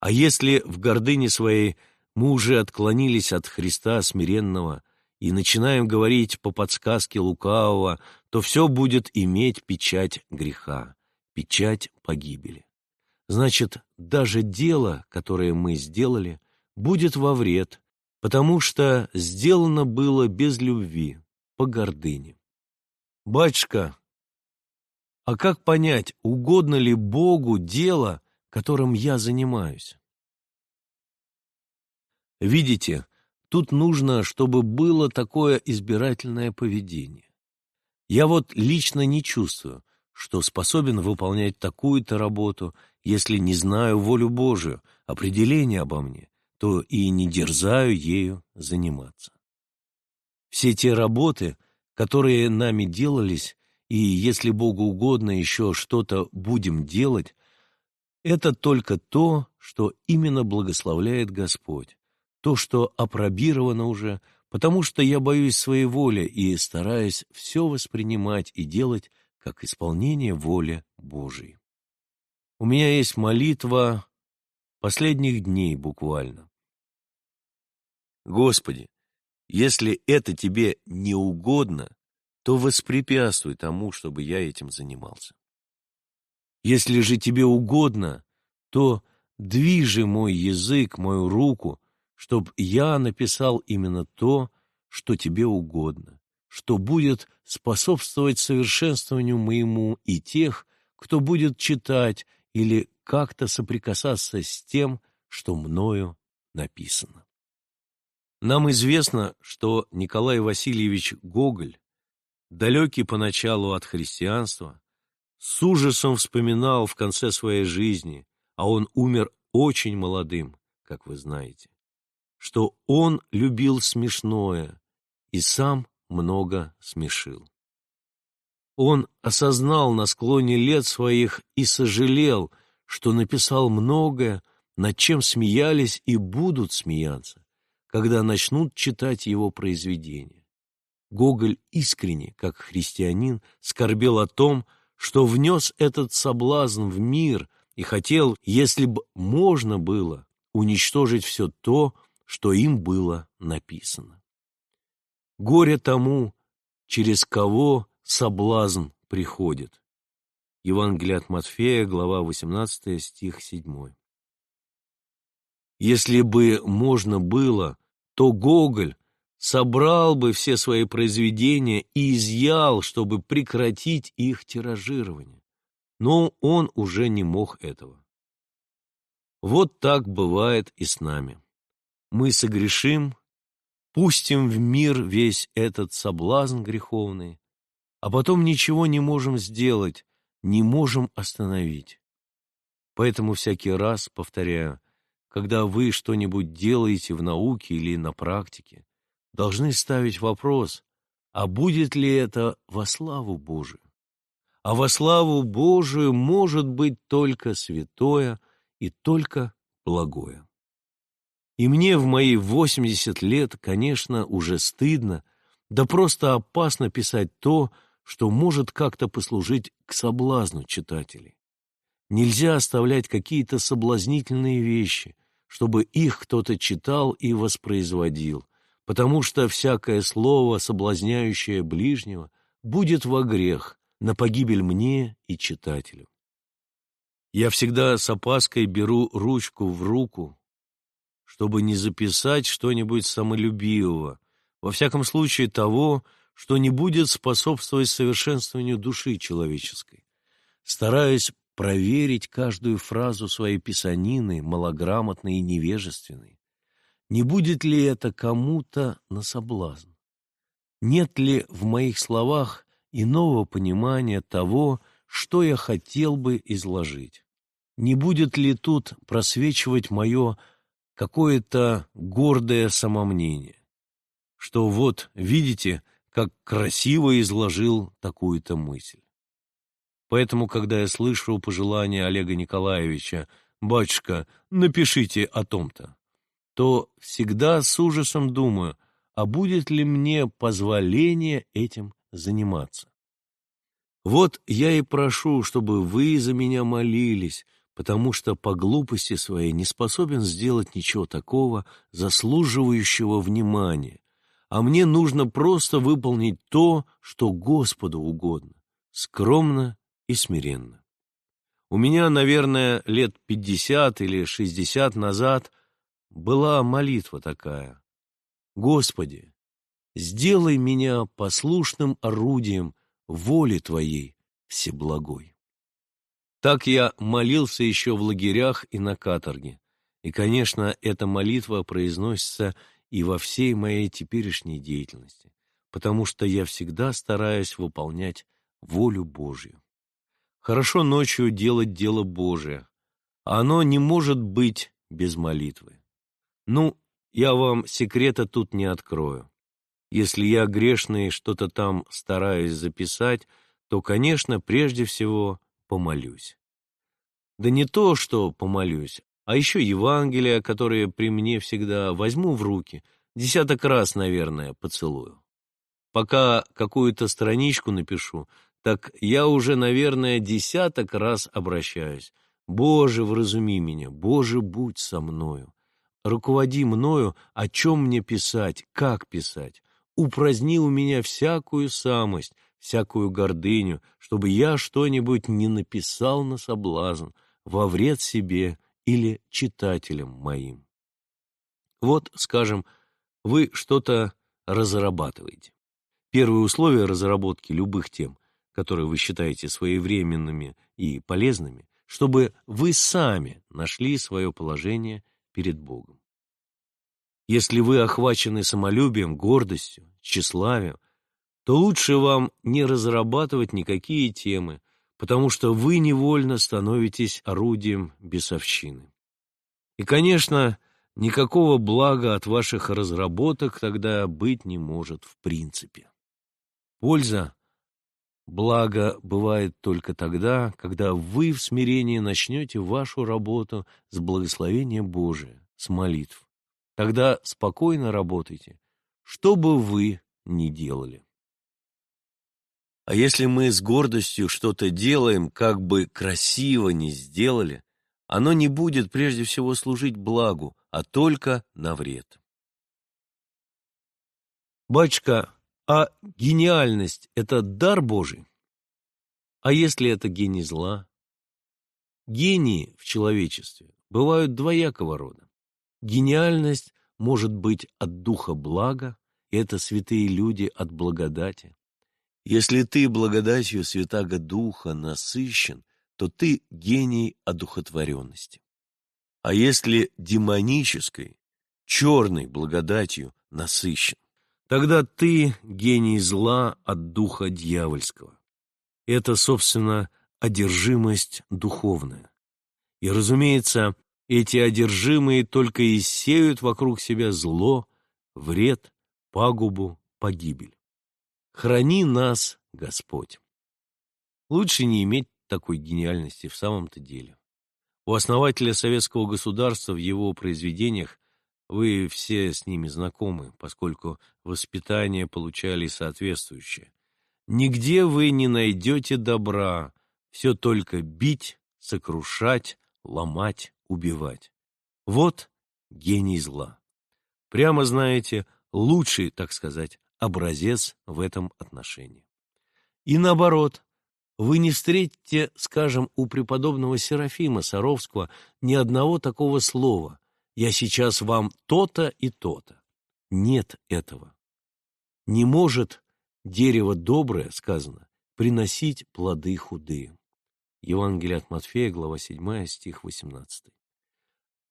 А если в гордыне своей мы уже отклонились от Христа смиренного и начинаем говорить по подсказке лукавого, то все будет иметь печать греха, печать погибели. Значит, даже дело, которое мы сделали, будет во вред, потому что сделано было без любви, по гордыне. Батюшка, а как понять, угодно ли Богу дело, которым я занимаюсь. Видите, тут нужно, чтобы было такое избирательное поведение. Я вот лично не чувствую, что способен выполнять такую-то работу, если не знаю волю Божию, определение обо мне, то и не дерзаю ею заниматься. Все те работы, которые нами делались, и если Богу угодно еще что-то будем делать, это только то, что именно благословляет Господь, то, что опробировано уже, потому что я боюсь своей воли и стараюсь все воспринимать и делать как исполнение воли Божией. У меня есть молитва последних дней буквально. Господи, если это тебе не угодно, то воспрепятствуй тому, чтобы я этим занимался. Если же тебе угодно, то движи мой язык, мою руку, чтоб я написал именно то, что тебе угодно, что будет способствовать совершенствованию моему и тех, кто будет читать или как-то соприкасаться с тем, что мною написано. Нам известно, что Николай Васильевич Гоголь, далекий поначалу от христианства, с ужасом вспоминал в конце своей жизни, а он умер очень молодым, как вы знаете, что он любил смешное и сам много смешил. Он осознал на склоне лет своих и сожалел, что написал многое, над чем смеялись и будут смеяться, когда начнут читать его произведения. Гоголь искренне, как христианин, скорбел о том, что внес этот соблазн в мир и хотел, если бы можно было, уничтожить все то, что им было написано. Горе тому, через кого соблазн приходит. Евангелие от Матфея, глава 18, стих 7. Если бы можно было, то Гоголь собрал бы все свои произведения и изъял, чтобы прекратить их тиражирование. Но он уже не мог этого. Вот так бывает и с нами. Мы согрешим, пустим в мир весь этот соблазн греховный, а потом ничего не можем сделать, не можем остановить. Поэтому всякий раз, повторяю, когда вы что-нибудь делаете в науке или на практике, должны ставить вопрос, а будет ли это во славу Божию? А во славу Божию может быть только святое и только благое. И мне в мои 80 лет, конечно, уже стыдно, да просто опасно писать то, что может как-то послужить к соблазну читателей. Нельзя оставлять какие-то соблазнительные вещи, чтобы их кто-то читал и воспроизводил, потому что всякое слово, соблазняющее ближнего, будет во грех, на погибель мне и читателю. Я всегда с опаской беру ручку в руку, чтобы не записать что-нибудь самолюбивого, во всяком случае того, что не будет способствовать совершенствованию души человеческой. Стараюсь проверить каждую фразу своей писанины, малограмотной и невежественной. Не будет ли это кому-то на соблазн? Нет ли в моих словах иного понимания того, что я хотел бы изложить? Не будет ли тут просвечивать мое какое-то гордое самомнение? Что вот, видите, как красиво изложил такую-то мысль. Поэтому, когда я слышу пожелание Олега Николаевича «Батюшка, напишите о том-то», то всегда с ужасом думаю, а будет ли мне позволение этим заниматься. Вот я и прошу, чтобы вы за меня молились, потому что по глупости своей не способен сделать ничего такого, заслуживающего внимания, а мне нужно просто выполнить то, что Господу угодно, скромно и смиренно. У меня, наверное, лет пятьдесят или шестьдесят назад была молитва такая. «Господи, сделай меня послушным орудием воли Твоей всеблагой». Так я молился еще в лагерях и на каторге. И, конечно, эта молитва произносится и во всей моей теперешней деятельности, потому что я всегда стараюсь выполнять волю Божью. Хорошо ночью делать дело Божие, оно не может быть без молитвы. Ну, я вам секрета тут не открою. Если я грешный что-то там стараюсь записать, то, конечно, прежде всего помолюсь. Да не то, что помолюсь, а еще Евангелия, которые при мне всегда возьму в руки, десяток раз, наверное, поцелую. Пока какую-то страничку напишу, так я уже, наверное, десяток раз обращаюсь. Боже, вразуми меня, Боже, будь со мною. Руководи мною, о чем мне писать, как писать. Упраздни у меня всякую самость, всякую гордыню, чтобы я что-нибудь не написал на соблазн, во вред себе или читателям моим. Вот, скажем, вы что-то разрабатываете. Первое условие разработки любых тем которые вы считаете своевременными и полезными, чтобы вы сами нашли свое положение перед Богом. Если вы охвачены самолюбием, гордостью, тщеславием, то лучше вам не разрабатывать никакие темы, потому что вы невольно становитесь орудием бесовщины. И, конечно, никакого блага от ваших разработок тогда быть не может в принципе. Польза Благо бывает только тогда, когда вы в смирении начнете вашу работу с благословения Божия, с молитв. Тогда спокойно работайте, что бы вы ни делали. А если мы с гордостью что-то делаем, как бы красиво не сделали, оно не будет прежде всего служить благу, а только на вред. Батюшка, а гениальность — это дар Божий? А если это гений зла? Гении в человечестве бывают двоякого рода. Гениальность может быть от духа блага и это святые люди от благодати. Если ты благодатью Святаго Духа насыщен, то ты гений одухотворенности. А если демонической, черной благодатью насыщен, тогда ты гений зла от духа дьявольского. Это, собственно, одержимость духовная. И, разумеется, эти одержимые только и сеют вокруг себя зло, вред, пагубу, погибель. Храни нас, Господь. Лучше не иметь такой гениальности в самом-то деле. У основателя советского государства в его произведениях вы все с ними знакомы, поскольку воспитание получали соответствующее. Нигде вы не найдете добра, все только бить, сокрушать, ломать, убивать. Вот гений зла. Прямо знаете, лучший, так сказать, образец в этом отношении. И наоборот, вы не встретите, скажем, у преподобного Серафима Саровского ни одного такого слова «я сейчас вам то-то и то-то». Нет этого. Не может дерево доброе, сказано, приносить плоды худые. Евангелие от Матфея, глава 7, стих 18.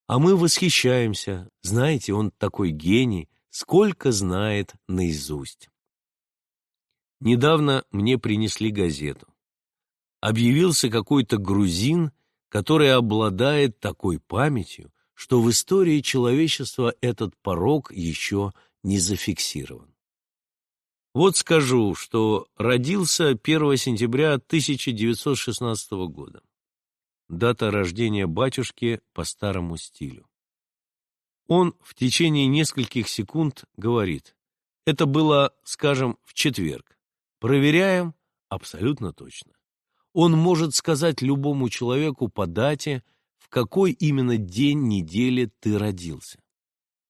А мы восхищаемся. Знаете, он такой гений, сколько знает наизусть. Недавно мне принесли газету. Объявился какой-то грузин, который обладает такой памятью, что в истории человечества этот порог еще не зафиксирован. Вот скажу, что родился 1 сентября 1916 года. Дата рождения батюшки по старому стилю. Он в течение нескольких секунд говорит, это было, скажем, в четверг. Проверяем абсолютно точно. Он может сказать любому человеку по дате, какой именно день недели ты родился.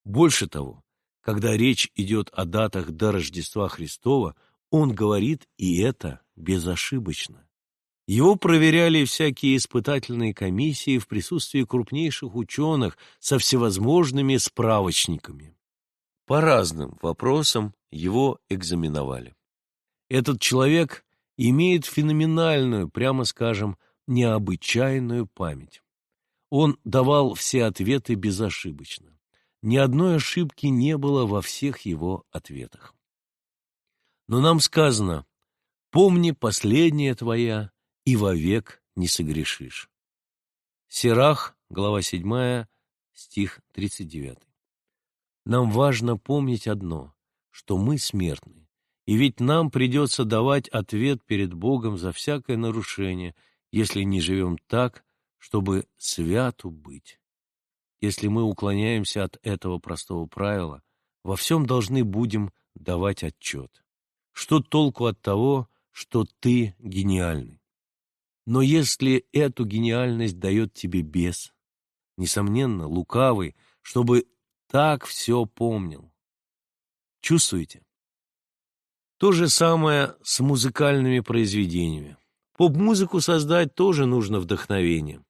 Больше того, когда речь идет о датах до Рождества Христова, он говорит и это безошибочно. Его проверяли всякие испытательные комиссии в присутствии крупнейших ученых со всевозможными справочниками. По разным вопросам его экзаменовали. Этот человек имеет феноменальную, прямо скажем, необычайную память. Он давал все ответы безошибочно. Ни одной ошибки не было во всех его ответах. Но нам сказано «Помни последнее твоя, и вовек не согрешишь». Сирах, глава 7, стих 39. Нам важно помнить одно, что мы смертны, и ведь нам придется давать ответ перед Богом за всякое нарушение, если не живем так, чтобы святу быть. Если мы уклоняемся от этого простого правила, во всем должны будем давать отчет. Что толку от того, что ты гениальный? Но если эту гениальность дает тебе бес, несомненно, лукавый, чтобы так все помнил. Чувствуете? То же самое с музыкальными произведениями. Поп-музыку создать тоже нужно вдохновение.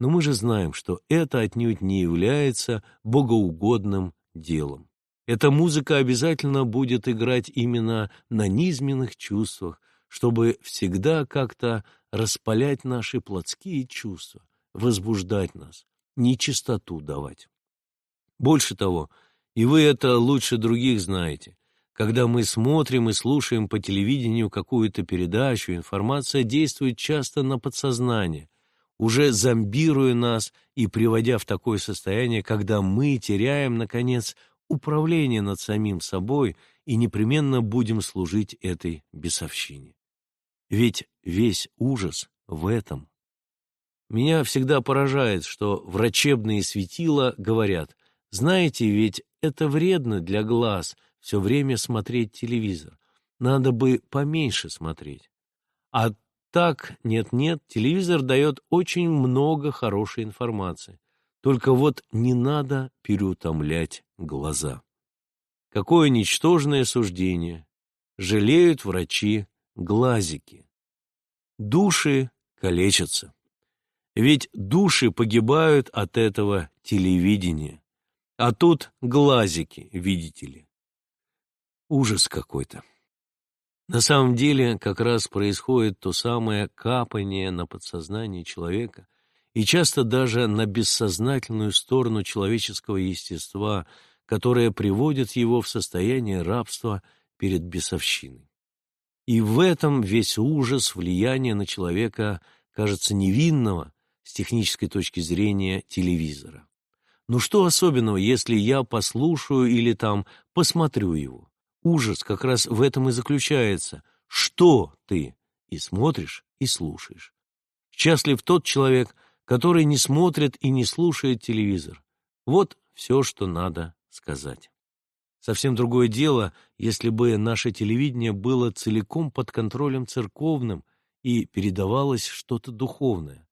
Но мы же знаем, что это отнюдь не является богоугодным делом. Эта музыка обязательно будет играть именно на низменных чувствах, чтобы всегда как-то распалять наши плотские чувства, возбуждать нас, нечистоту давать. Больше того, и вы это лучше других знаете, когда мы смотрим и слушаем по телевидению какую-то передачу, информация действует часто на подсознание, уже зомбируя нас и приводя в такое состояние, когда мы теряем, наконец, управление над самим собой и непременно будем служить этой бесовщине. Ведь весь ужас в этом. Меня всегда поражает, что врачебные светила говорят, знаете, ведь это вредно для глаз все время смотреть телевизор. Надо бы поменьше смотреть. А так, нет-нет, телевизор дает очень много хорошей информации. Только вот не надо переутомлять глаза. Какое ничтожное суждение. Жалеют врачи глазики. Души калечатся. Ведь души погибают от этого телевидения. А тут глазики, видите ли. Ужас какой-то. На самом деле как раз происходит то самое капание на подсознание человека и часто даже на бессознательную сторону человеческого естества, которое приводит его в состояние рабства перед бесовщиной. И в этом весь ужас влияния на человека, кажется, невинного с технической точки зрения телевизора. Ну что особенного, если я послушаю или там посмотрю его? Ужас как раз в этом и заключается. Что ты и смотришь, и слушаешь. Счастлив тот человек, который не смотрит и не слушает телевизор. Вот все, что надо сказать. Совсем другое дело, если бы наше телевидение было целиком под контролем церковным и передавалось что-то духовное.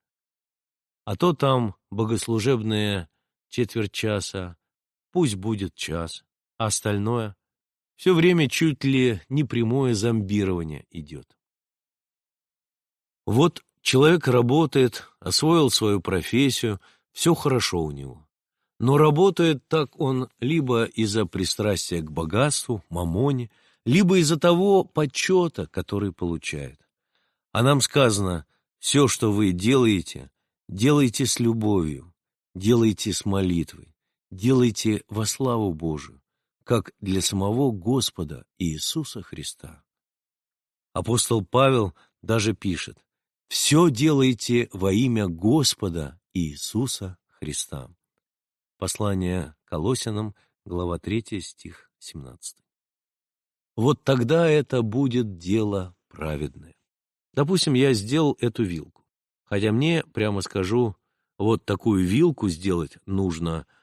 А то там богослужебное четверть часа, пусть будет час, а остальное все время чуть ли не прямое зомбирование идет. Вот человек работает, освоил свою профессию, все хорошо у него. Но работает так он либо из-за пристрастия к богатству, мамоне, либо из-за того почета, который получает. А нам сказано, все, что вы делаете, делайте с любовью, делайте с молитвой, делайте во славу Божию, как для самого Господа Иисуса Христа. Апостол Павел даже пишет, «Все делайте во имя Господа Иисуса Христа». Послание Колосянам, глава 3, стих 17. Вот тогда это будет дело праведное. Допустим, я сделал эту вилку. Хотя мне, прямо скажу, вот такую вилку сделать нужно –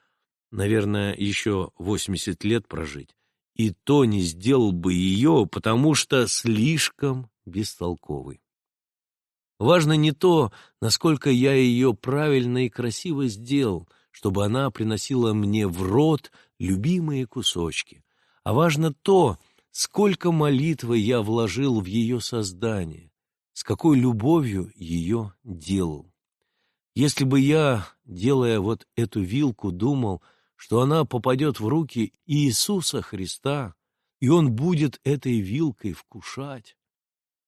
наверное, еще 80 лет прожить, и то не сделал бы ее, потому что слишком бестолковый. Важно не то, насколько я ее правильно и красиво сделал, чтобы она приносила мне в рот любимые кусочки, а важно то, сколько молитвы я вложил в ее создание, с какой любовью ее делал. Если бы я, делая вот эту вилку, думал, что она попадет в руки Иисуса Христа, и Он будет этой вилкой вкушать,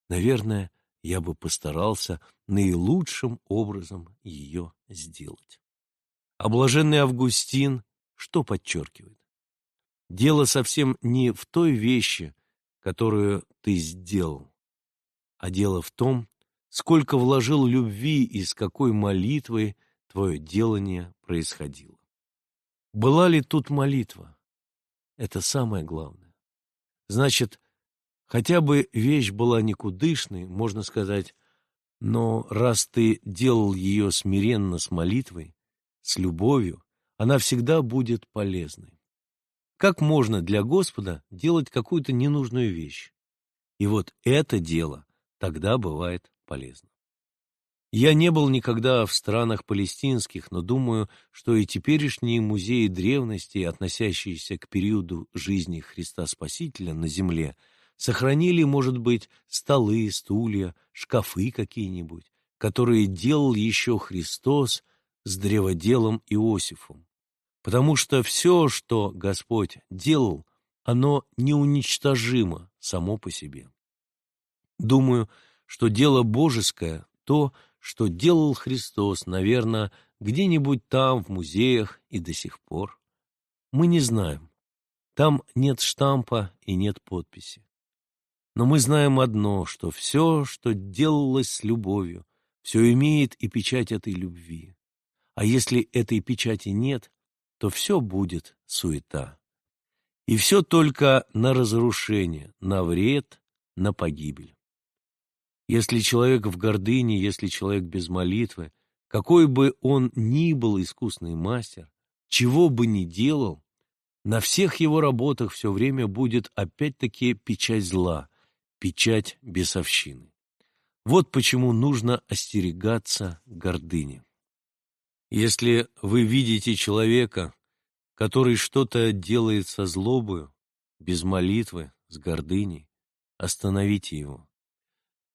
наверное, я бы постарался наилучшим образом ее сделать. А блаженный Августин что подчеркивает? Дело совсем не в той вещи, которую ты сделал, а дело в том, сколько вложил любви и с какой молитвой твое делание происходило. Была ли тут молитва? Это самое главное. Значит, хотя бы вещь была никудышной, можно сказать, но раз ты делал ее смиренно с молитвой, с любовью, она всегда будет полезной. Как можно для Господа делать какую-то ненужную вещь? И вот это дело тогда бывает полезно. Я не был никогда в странах палестинских, но думаю, что и теперешние музеи древности, относящиеся к периоду жизни Христа Спасителя на земле, сохранили, может быть, столы, стулья, шкафы какие-нибудь, которые делал еще Христос с древоделом Иосифом. Потому что все, что Господь делал, оно неуничтожимо само по себе. Думаю, что дело божеское — то, что делал Христос, наверное, где-нибудь там, в музеях и до сих пор. Мы не знаем. Там нет штампа и нет подписи. Но мы знаем одно, что все, что делалось с любовью, все имеет и печать этой любви. А если этой печати нет, то все будет суета. И все только на разрушение, на вред, на погибель. Если человек в гордыне, если человек без молитвы, какой бы он ни был искусный мастер, чего бы ни делал, на всех его работах все время будет опять-таки печать зла, печать бесовщины. Вот почему нужно остерегаться гордыни. Если вы видите человека, который что-то делает со злобою, без молитвы, с гордыней, остановите его.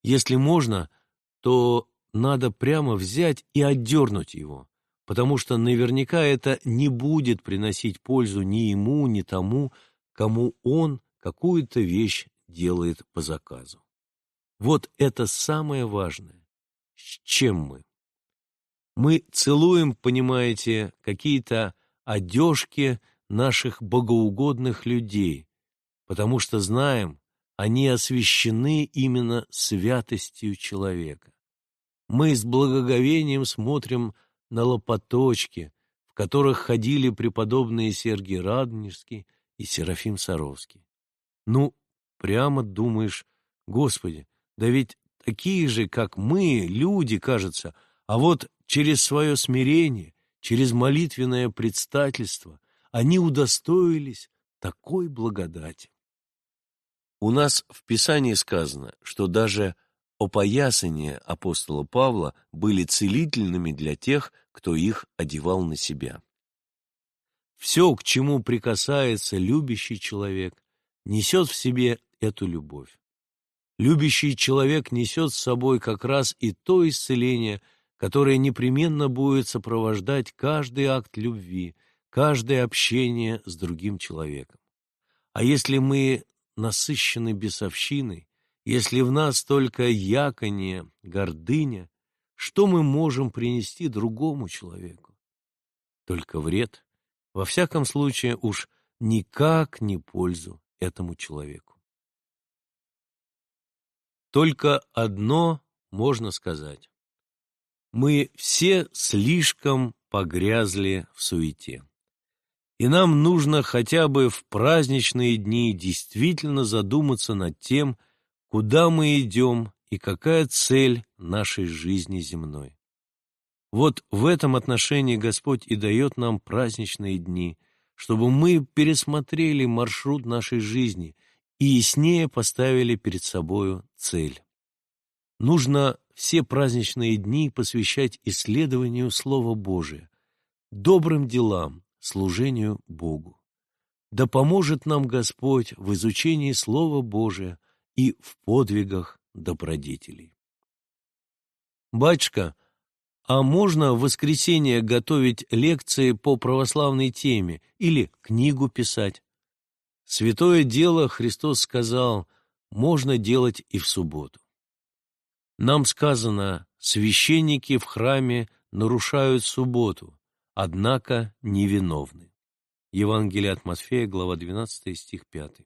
Если можно, то надо прямо взять и отдернуть его, потому что наверняка это не будет приносить пользу ни ему, ни тому, кому он, какую-то вещь делает по заказу. Вот это самое важное. С чем мы? Мы целуем, понимаете, какие-то одежки наших богоугодных людей, потому что знаем, они освящены именно святостью человека. Мы с благоговением смотрим на лопаточки, в которых ходили преподобные Сергий Радонежский и Серафим Саровский. Ну, прямо думаешь, Господи, да ведь такие же, как мы, люди, кажется, а вот через свое смирение, через молитвенное предстательство они удостоились такой благодати. У нас в Писании сказано, что даже опоясания апостола Павла были целительными для тех, кто их одевал на себя. Все, к чему прикасается любящий человек, несет в себе эту любовь. Любящий человек несет с собой как раз и то исцеление, которое непременно будет сопровождать каждый акт любви, каждое общение с другим человеком. А если мы насыщены бесовщиной, если в нас только яконье, гордыня, что мы можем принести другому человеку? Только вред, во всяком случае уж никак не пользу этому человеку. Только одно можно сказать. Мы все слишком погрязли в суете. И нам нужно хотя бы в праздничные дни действительно задуматься над тем, куда мы идем и какая цель нашей жизни земной. Вот в этом отношении Господь и дает нам праздничные дни, чтобы мы пересмотрели маршрут нашей жизни и яснее поставили перед собою цель. Нужно все праздничные дни посвящать исследованию Слова Божия, добрым делам, служению Богу. Да поможет нам Господь в изучении Слова Божия и в подвигах добродетелей. Батюшка, а можно в воскресенье готовить лекции по православной теме или книгу писать? Святое дело, Христос сказал, можно делать и в субботу. Нам сказано, священники в храме нарушают субботу, однако невиновны. Евангелие от Матфея, глава 12, стих 5.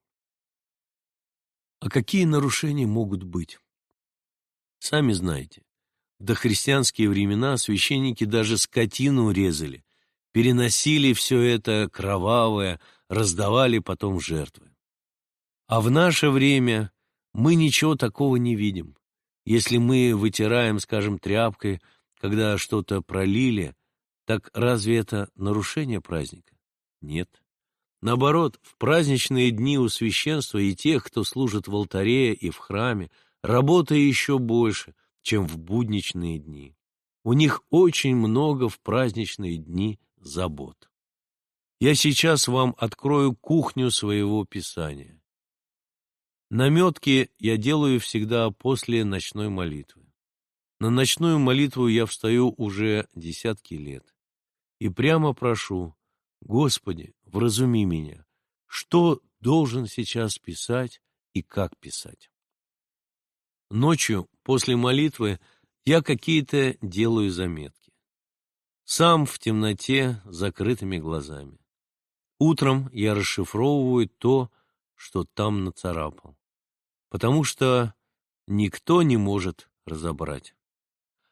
А какие нарушения могут быть? Сами знаете, в дохристианские времена священники даже скотину резали, переносили все это кровавое, раздавали потом жертвы. А в наше время мы ничего такого не видим. Если мы вытираем, скажем, тряпкой, когда что-то пролили, так разве это нарушение праздника? Нет. Наоборот, в праздничные дни у священства и тех, кто служит в алтаре и в храме, работа еще больше, чем в будничные дни. У них очень много в праздничные дни забот. Я сейчас вам открою кухню своего писания. Наметки я делаю всегда после ночной молитвы. На ночную молитву я встаю уже десятки лет. И прямо прошу, Господи, вразуми меня, что должен сейчас писать и как писать. Ночью, после молитвы, я какие-то делаю заметки. Сам в темноте, закрытыми глазами. Утром я расшифровываю то, что там нацарапал, потому что никто не может разобрать.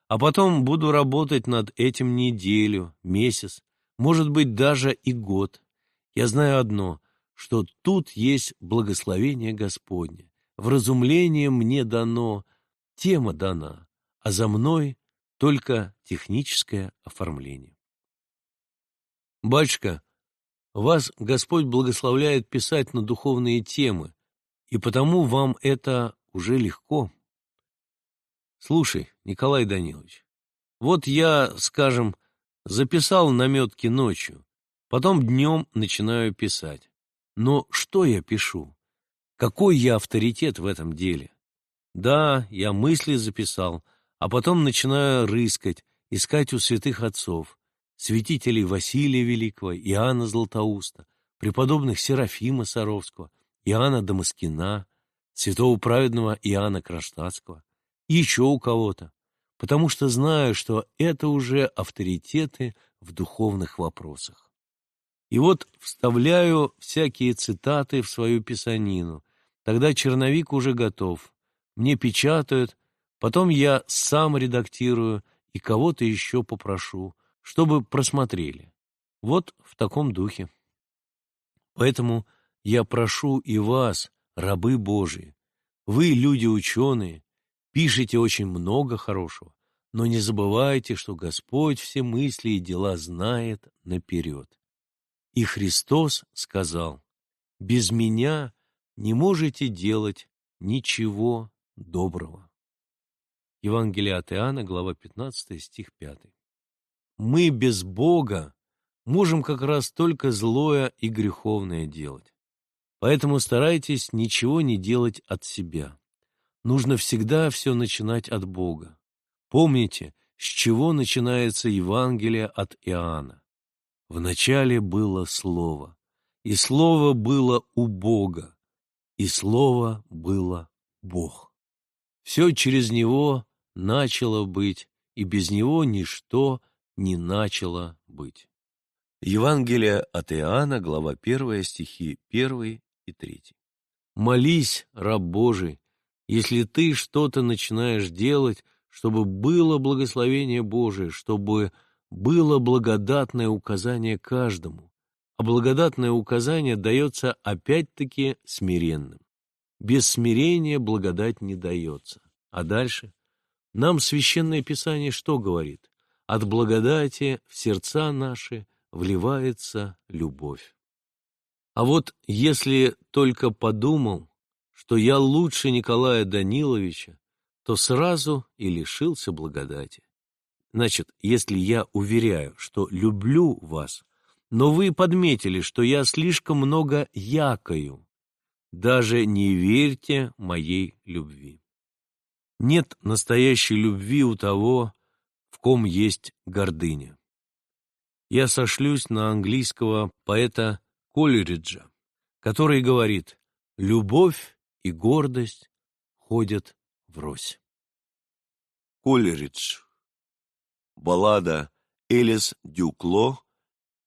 А потом буду работать над этим неделю, месяц, может быть, даже и год. Я знаю одно, что тут есть благословение Господне. Вразумление мне дано, тема дана, а за мной только техническое оформление. Батюшка, вас Господь благословляет писать на духовные темы, и потому вам это уже легко. Слушай, Николай Данилович, вот я, скажем, Записал наметки ночью, потом днем начинаю писать. Но что я пишу? Какой я авторитет в этом деле? Да, я мысли записал, а потом начинаю рыскать, искать у святых отцов, святителей Василия Великого, Иоанна Златоуста, преподобных Серафима Саровского, Иоанна Дамаскина, святого праведного Иоанна Кронштадтского, еще у кого-то, потому что знаю, что это уже авторитеты в духовных вопросах. И вот вставляю всякие цитаты в свою писанину, тогда черновик уже готов, мне печатают, потом я сам редактирую и кого-то еще попрошу, чтобы просмотрели. Вот в таком духе. Поэтому я прошу и вас, рабы Божии, вы, люди ученые, пишете очень много хорошего, но не забывайте, что Господь все мысли и дела знает наперед. И Христос сказал, «Без меня не можете делать ничего доброго». Евангелие от Иоанна, глава 15, стих 5. Мы без Бога можем как раз только злое и греховное делать. Поэтому старайтесь ничего не делать от себя. Нужно всегда все начинать от Бога. Помните, с чего начинается Евангелие от Иоанна. Вначале было Слово, и Слово было у Бога, и Слово было Бог. Все через Него начало быть, и без Него ничто не начало быть. Евангелие от Иоанна, глава 1, стихи 1 и 3. «Молись, раб Божий, если ты что-то начинаешь делать, чтобы было благословение Божие, чтобы было благодатное указание каждому, а благодатное указание дается опять-таки смиренным. Без смирения благодать не дается. А дальше? Нам Священное Писание что говорит? От благодати в сердца наши вливается любовь. А вот если только подумал, что я лучше Николая Даниловича, то сразу и лишился благодати. Значит, если я уверяю, что люблю вас, но вы подметили, что я слишком много якаю, даже не верьте моей любви. Нет настоящей любви у того, в ком есть гордыня я сошлюсь на английского поэта Колериджа, который говорит «любовь и гордость ходят врозь». Колеридж. Баллада Элис Дюкло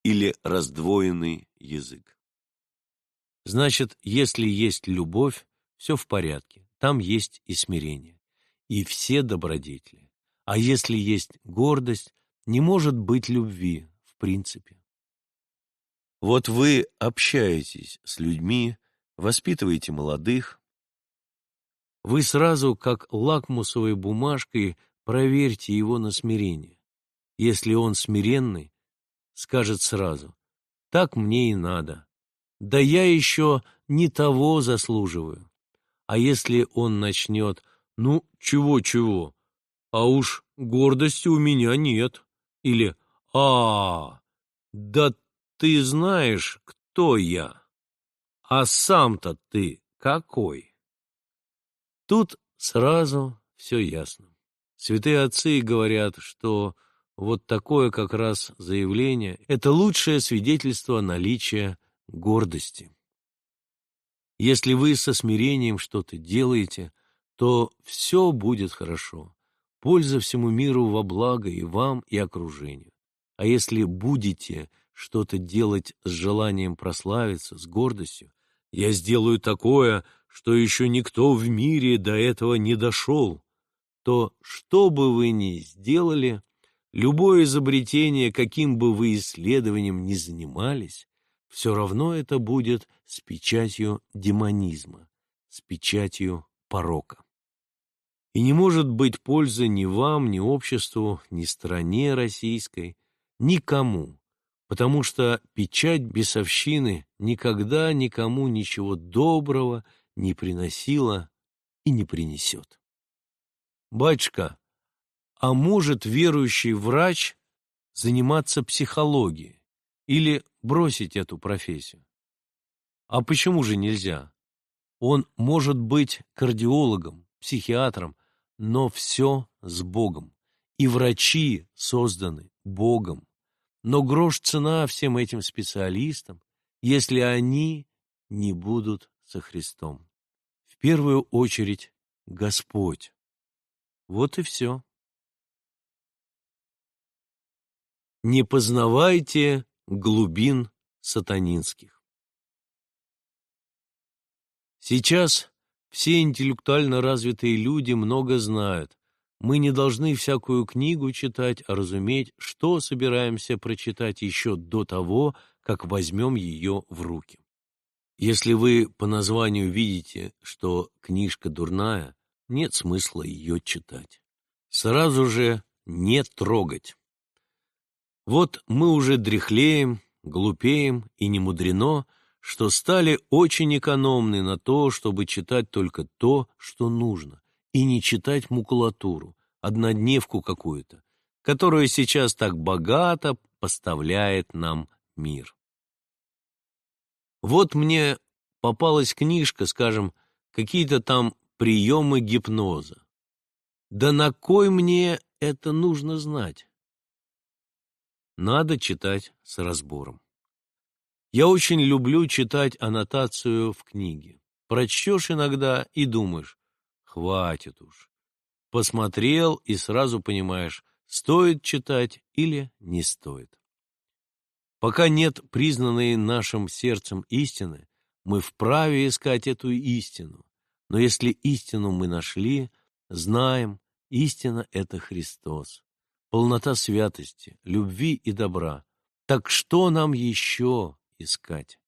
или раздвоенный язык. Значит, если есть любовь, все в порядке, там есть и смирение, и все добродетели. А если есть гордость, не может быть любви, принципе. Вот вы общаетесь с людьми, воспитываете молодых. Вы сразу, как лакмусовой бумажкой, проверьте его на смирение. Если он смиренный, скажет сразу, так мне и надо. Да я еще не того заслуживаю. А если он начнет, ну, чего-чего, а уж гордости у меня нет, или а, да ты знаешь, кто я. А сам-то ты какой? Тут сразу все ясно. Святые отцы говорят, что вот такое как раз заявление – это лучшее свидетельство наличия гордости. Если вы со смирением что-то делаете, то все будет хорошо. Польза всему миру во благо и вам, и окружению. А если будете что-то делать с желанием прославиться, с гордостью, я сделаю такое, что еще никто в мире до этого не дошел, то что бы вы ни сделали, любое изобретение, каким бы вы исследованием ни занимались, все равно это будет с печатью демонизма, с печатью порока. И не может быть пользы ни вам, ни обществу, ни стране российской, Никому, потому что печать бесовщины никогда никому ничего доброго не приносила и не принесет. Батюшка, а может верующий врач заниматься психологией или бросить эту профессию? А почему же нельзя? Он может быть кардиологом, психиатром, но все с Богом. И врачи созданы Богом. Но грош цена всем этим специалистам, если они не будут со Христом. Первую очередь Господь. Вот и все. Не познавайте глубин сатанинских. Сейчас все интеллектуально развитые люди много знают. Мы не должны всякую книгу читать, а разуметь, что собираемся прочитать еще до того, как возьмем ее в руки. Если вы по названию видите, что книжка дурная, нет смысла ее читать. Сразу же не трогать. Вот мы уже дряхлеем, глупеем и не мудрено, что стали очень экономны на то, чтобы читать только то, что нужно, и не читать макулатуру, однодневку какую-то, которую сейчас так богато поставляет нам мир. Вот мне попалась книжка, скажем, какие-то там приемы гипноза. Да на кой мне это нужно знать? Надо читать с разбором. Я очень люблю читать аннотацию в книге. Прочтешь иногда и думаешь, хватит уж. Посмотрел и сразу понимаешь, стоит читать или не стоит. Пока нет признанной нашим сердцем истины, мы вправе искать эту истину. Но если истину мы нашли, знаем, истина — это Христос, полнота святости, любви и добра. Так что нам еще искать?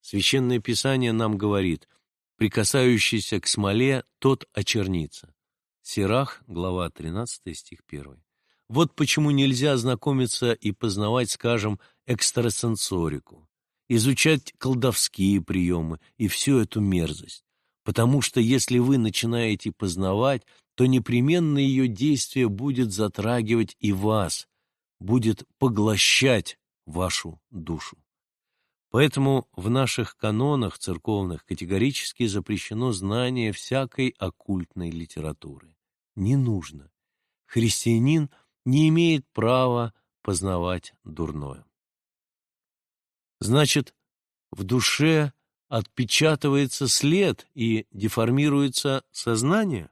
Священное Писание нам говорит, прикасающийся к смоле, тот очернится. Сирах, глава 13, стих 1. Вот почему нельзя знакомиться и познавать, скажем, экстрасенсорику, изучать колдовские приемы и всю эту мерзость. Потому что если вы начинаете познавать, то непременно ее действие будет затрагивать и вас, будет поглощать вашу душу. Поэтому в наших канонах церковных категорически запрещено знание всякой оккультной литературы. Не нужно. Христианин не имеет права познавать дурное. Значит, в душе отпечатывается след и деформируется сознание?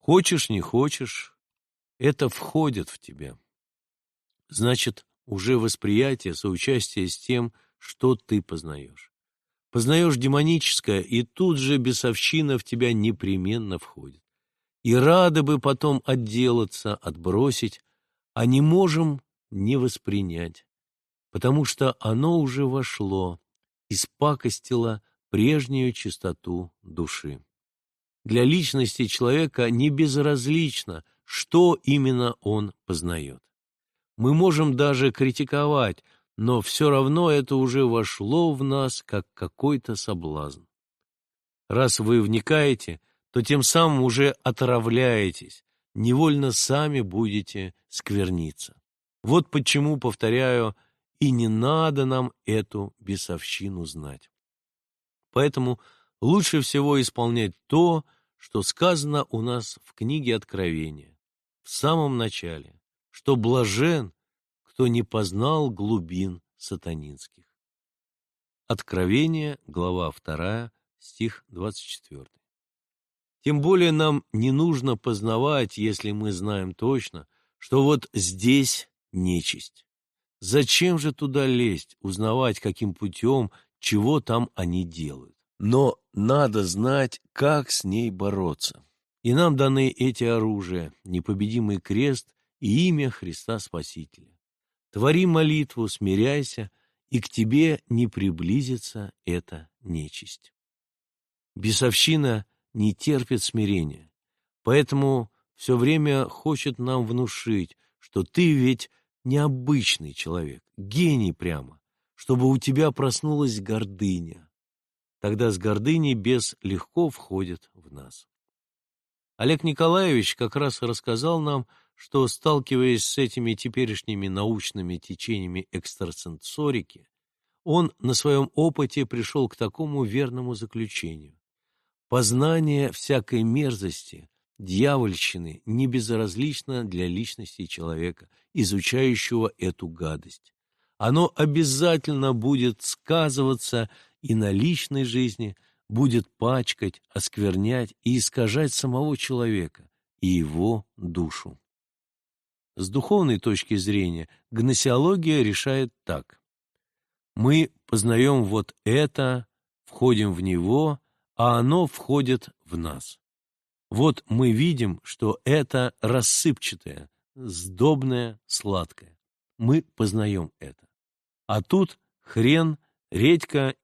Хочешь, не хочешь, это входит в тебя. Значит, уже восприятие, соучастие с тем, что ты познаешь. Познаешь демоническое, и тут же бесовщина в тебя непременно входит и рады бы потом отделаться, отбросить, а не можем не воспринять, потому что оно уже вошло, испакостило прежнюю чистоту души. Для личности человека не безразлично, что именно он познает. Мы можем даже критиковать, но все равно это уже вошло в нас, как какой-то соблазн. Раз вы вникаете, то тем самым уже отравляетесь, невольно сами будете скверниться. Вот почему, повторяю, и не надо нам эту бесовщину знать. Поэтому лучше всего исполнять то, что сказано у нас в книге Откровения, в самом начале, что блажен, кто не познал глубин сатанинских. Откровение, глава 2, стих 24. Тем более нам не нужно познавать, если мы знаем точно, что вот здесь нечисть. Зачем же туда лезть, узнавать, каким путем, чего там они делают? Но надо знать, как с ней бороться. И нам даны эти оружия, непобедимый крест и имя Христа Спасителя. Твори молитву, смиряйся, и к тебе не приблизится эта нечисть. Бесовщина не терпит смирения. Поэтому все время хочет нам внушить, что ты ведь необычный человек, гений прямо, чтобы у тебя проснулась гордыня. Тогда с гордыней бес легко входит в нас. Олег Николаевич как раз рассказал нам, что, сталкиваясь с этими теперешними научными течениями экстрасенсорики, он на своем опыте пришел к такому верному заключению. Познание всякой мерзости, дьявольщины не безразлично для личности человека, изучающего эту гадость. оно обязательно будет сказываться и на личной жизни, будет пачкать, осквернять и искажать самого человека и его душу. С духовной точки зрения гносеология решает так. Мы познаем вот это, входим в него, а оно входит в нас. Вот мы видим, что это рассыпчатое, сдобное, сладкое. Мы познаем это. А тут хрен, редька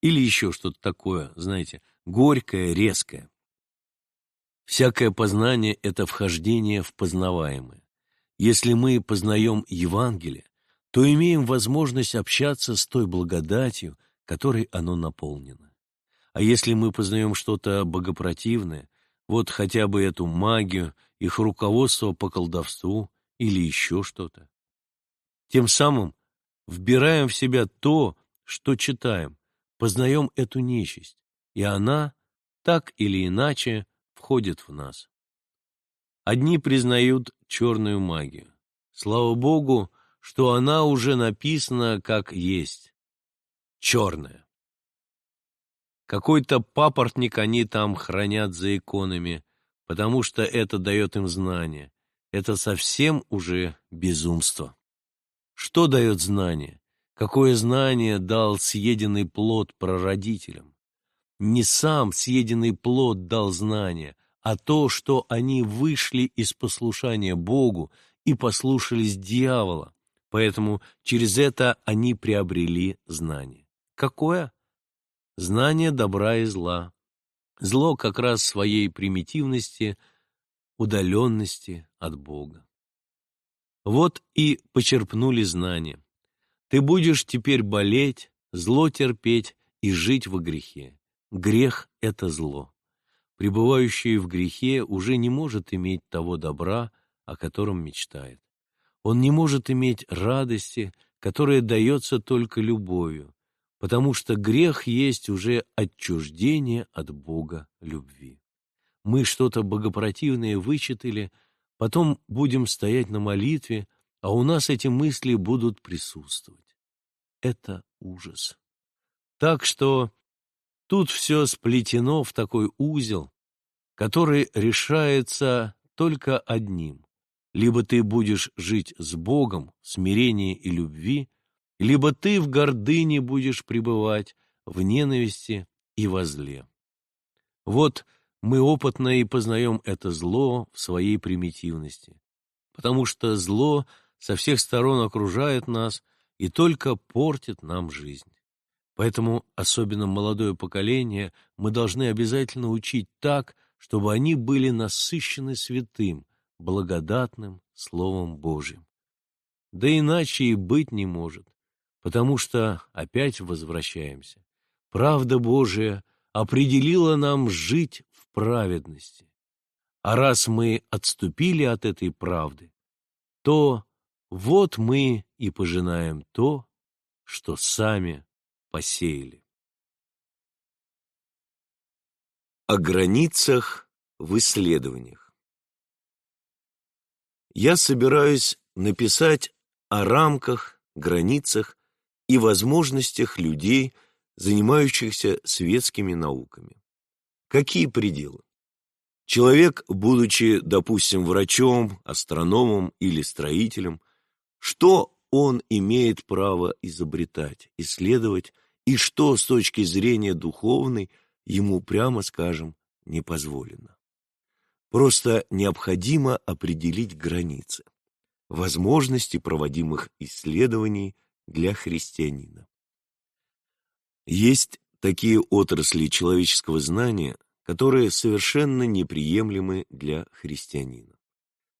или еще что-то такое, знаете, горькое, резкое. Всякое познание — это вхождение в познаваемое. Если мы познаем Евангелие, то имеем возможность общаться с той благодатью, которой оно наполнено. А если мы познаем что-то богопротивное, вот хотя бы эту магию, их руководство по колдовству или еще что-то, тем самым вбираем в себя то, что читаем, познаем эту нечисть, и она, так или иначе, входит в нас. Одни признают черную магию. Слава Богу, что она уже написана как есть. Черная. Какой-то папоротник они там хранят за иконами, потому что это дает им знание. Это совсем уже безумство. Что дает знание? Какое знание дал съеденный плод прародителям? Не сам съеденный плод дал знание, а то, что они вышли из послушания Богу и послушались дьявола, поэтому через это они приобрели знание. Какое? Знание добра и зла. Зло как раз своей примитивности, удаленности от Бога. Вот и почерпнули знание. Ты будешь теперь болеть, зло терпеть и жить во грехе. Грех — это зло. Пребывающий в грехе уже не может иметь того добра, о котором мечтает. Он не может иметь радости, которая дается только любовью, потому что грех есть уже отчуждение от Бога любви. Мы что-то богопротивное вычитали, потом будем стоять на молитве, а у нас эти мысли будут присутствовать это ужас. Так что тут все сплетено в такой узел, который решается только одним. Либо ты будешь жить с Богом в смирении и любви, либо ты в гордыне будешь пребывать, в ненависти и во зле. Вот мы опытно и познаем это зло в своей примитивности, потому что зло со всех сторон окружает нас и только портит нам жизнь. Поэтому, особенно молодое поколение, мы должны обязательно учить так, чтобы они были насыщены святым, благодатным Словом Божьим. Да иначе и быть не может, потому что опять возвращаемся. Правда Божия определила нам жить в праведности. А раз мы отступили от этой правды, то вот мы и пожинаем то, что сами посеяли. О границах в исследованиях Я собираюсь написать о рамках, границах и возможностях людей, занимающихся светскими науками. Какие пределы? Человек, будучи, допустим, врачом, астрономом или строителем – что он имеет право изобретать, исследовать, и что с точки зрения духовной ему, прямо скажем, не позволено. Просто необходимо определить границы, возможности проводимых исследований для христианина. Есть такие отрасли человеческого знания, которые совершенно неприемлемы для христианина.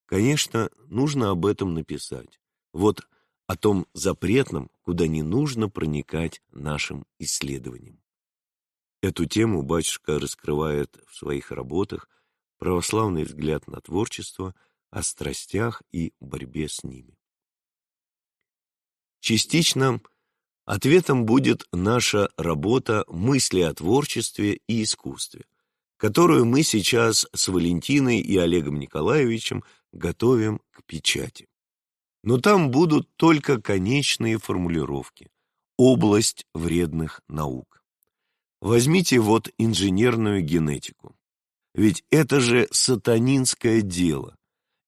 Конечно, нужно об этом написать, вот о том запретном, куда не нужно проникать нашим исследованиям. Эту тему батюшка раскрывает в своих работах православный взгляд на творчество, о страстях и борьбе с ними. Частично ответом будет наша работа «Мысли о творчестве и искусстве», которую мы сейчас с Валентиной и Олегом Николаевичем готовим к печати. но там будут только конечные формулировки, область вредных наук. Возьмите вот инженерную генетику. Ведь это же сатанинское дело.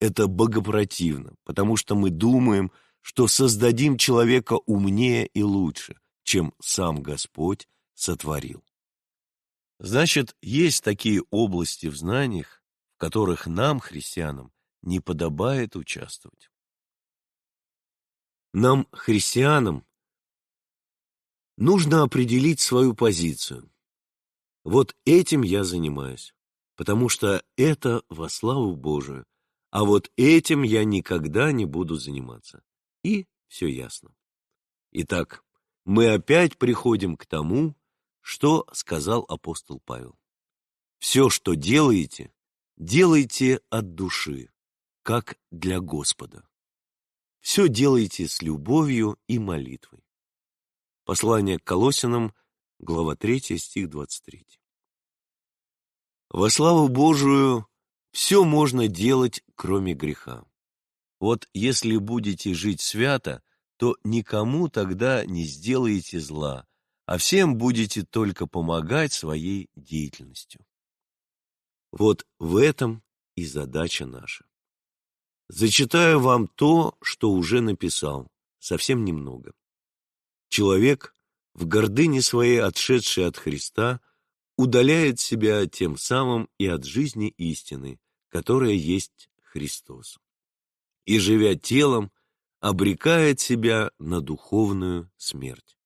Это богопротивно, потому что мы думаем, что создадим человека умнее и лучше, чем сам Господь сотворил. Значит, есть такие области в знаниях, в которых нам, христианам, не подобает участвовать. Нам, христианам, нужно определить свою позицию. Вот этим я занимаюсь, потому что это во славу Божию, а вот этим я никогда не буду заниматься. И все ясно. Итак, мы опять приходим к тому, что сказал апостол Павел. Все, что делаете, делайте от души, как для Господа. Все делайте с любовью и молитвой. Послание к Колосинам, глава 3, стих 23. Во славу Божию все можно делать, кроме греха. Вот если будете жить свято, то никому тогда не сделаете зла, а всем будете только помогать своей деятельностью. Вот в этом и задача наша. Зачитаю вам то, что уже написал, совсем немного. Человек, в гордыне своей отшедший от Христа, удаляет себя тем самым и от жизни истины, которая есть Христос. И, живя телом, обрекает себя на духовную смерть.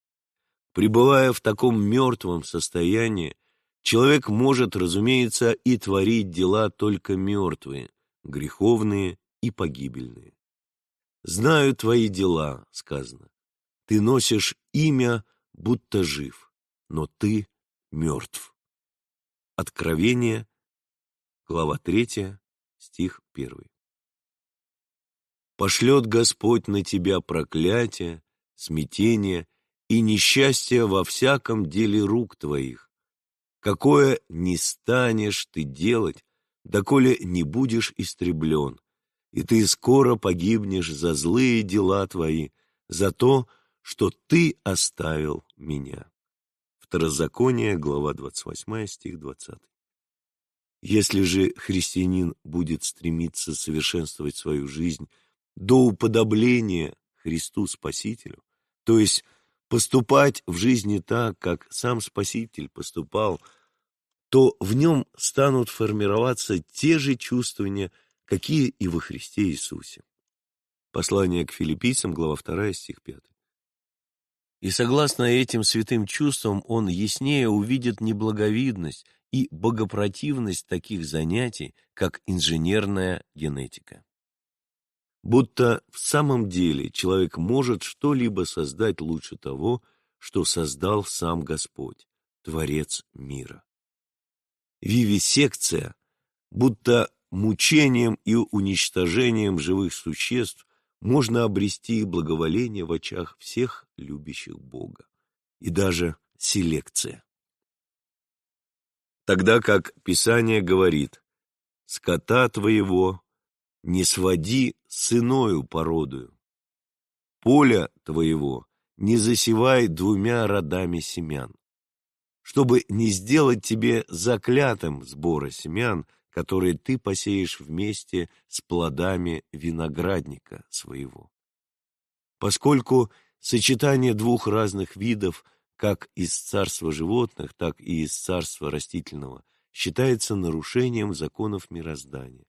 Пребывая в таком мертвом состоянии, человек может, разумеется, и творить дела только мертвые, греховные и погибельные. «Знаю твои дела», — сказано. «Ты носишь имя, будто жив, но ты мертв». Откровение, глава 3, стих 1. «Пошлет Господь на тебя проклятие, смятение и несчастье во всяком деле рук твоих. Какое не станешь ты делать, доколе не будешь истреблен, и ты скоро погибнешь за злые дела твои, за то, что ты оставил меня. Второзаконие, глава 28, стих 20. Если же христианин будет стремиться совершенствовать свою жизнь до уподобления Христу Спасителю, то есть поступать в жизни так, как сам Спаситель поступал, то в нем станут формироваться те же чувствования, какие и во Христе Иисусе. Послание к филиппийцам, глава 2, стих 5. И согласно этим святым чувствам он яснее увидит неблаговидность и богопротивность таких занятий, как инженерная генетика будто в самом деле человек может что-либо создать лучше того, что создал сам Господь, Творец мира. Вивисекция, будто мучением и уничтожением живых существ можно обрести благоволение в очах всех любящих Бога, и даже селекция. Тогда как Писание говорит «скота твоего не своди с иною породою. Поля твоего не засевай двумя родами семян, чтобы не сделать тебе заклятым сбора семян, которые ты посеешь вместе с плодами виноградника своего. Поскольку сочетание двух разных видов, как из царства животных, так и из царства растительного, считается нарушением законов мироздания,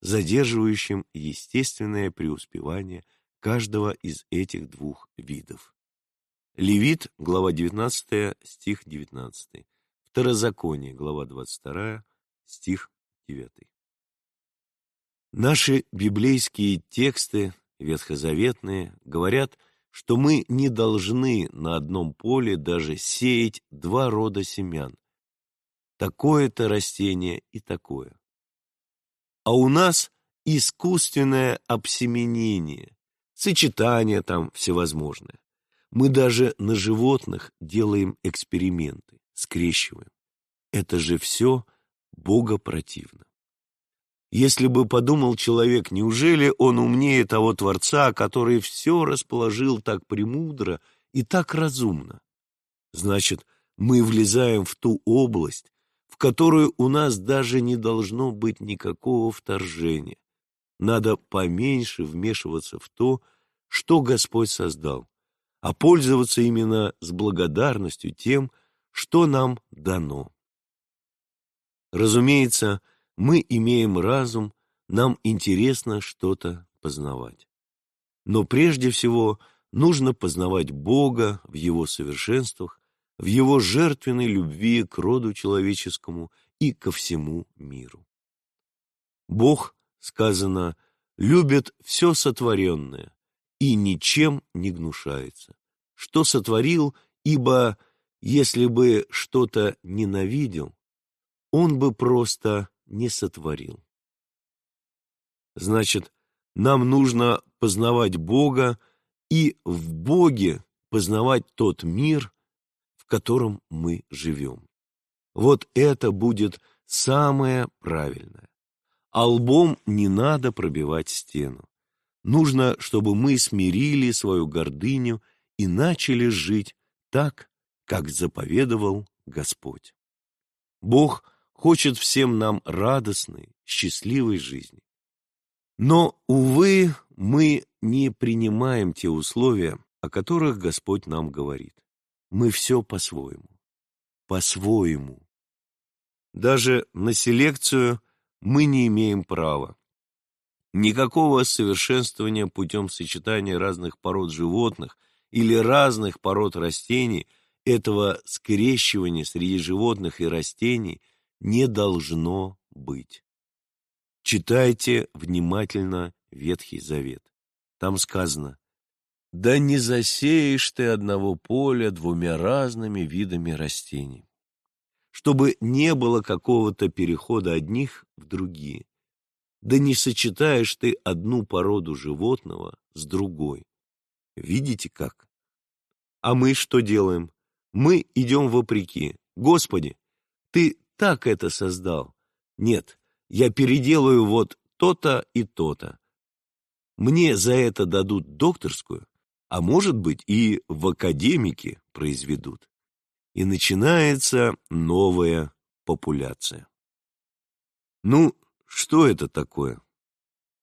задерживающим естественное преуспевание каждого из этих двух видов. Левит, глава 19, стих 19. Второзаконие, глава 22, стих 9. Наши библейские тексты, ветхозаветные, говорят, что мы не должны на одном поле даже сеять два рода семян. Такое-то растение и такое а у нас искусственное обсеменение, сочетание там всевозможное. Мы даже на животных делаем эксперименты, скрещиваем. Это же все богопротивно. Если бы подумал человек, неужели он умнее того Творца, который все расположил так премудро и так разумно? Значит, мы влезаем в ту область, которую у нас даже не должно быть никакого вторжения. Надо поменьше вмешиваться в то, что Господь создал, а пользоваться именно с благодарностью тем, что нам дано. Разумеется, мы имеем разум, нам интересно что-то познавать. Но прежде всего нужно познавать Бога в Его совершенствах, в Его жертвенной любви к роду человеческому и ко всему миру. Бог, сказано, любит все сотворенное и ничем не гнушается. Что сотворил, ибо если бы что-то ненавидел, он бы просто не сотворил. Значит, нам нужно познавать Бога и в Боге познавать тот мир, котором мы живем. Вот это будет самое правильное. А лбом не надо пробивать стену. Нужно, чтобы мы смирили свою гордыню и начали жить так, как заповедовал Господь. Бог хочет всем нам радостной, счастливой жизни. Но, увы, мы не принимаем те условия, о которых Господь нам говорит. Мы все по-своему. По-своему. Даже на селекцию мы не имеем права. Никакого совершенствования путем сочетания разных пород животных или разных пород растений, этого скрещивания среди животных и растений не должно быть. Читайте внимательно Ветхий Завет. Там сказано, «Да не засеешь ты одного поля двумя разными видами растений, чтобы не было какого-то перехода одних в другие. Да не сочетаешь ты одну породу животного с другой. Видите как? А мы что делаем? Мы идем вопреки. Господи, ты так это создал. Нет, я переделаю вот то-то и то-то. Мне за это дадут докторскую, а может быть и в академике произведут. И начинается новая популяция. Ну, что это такое?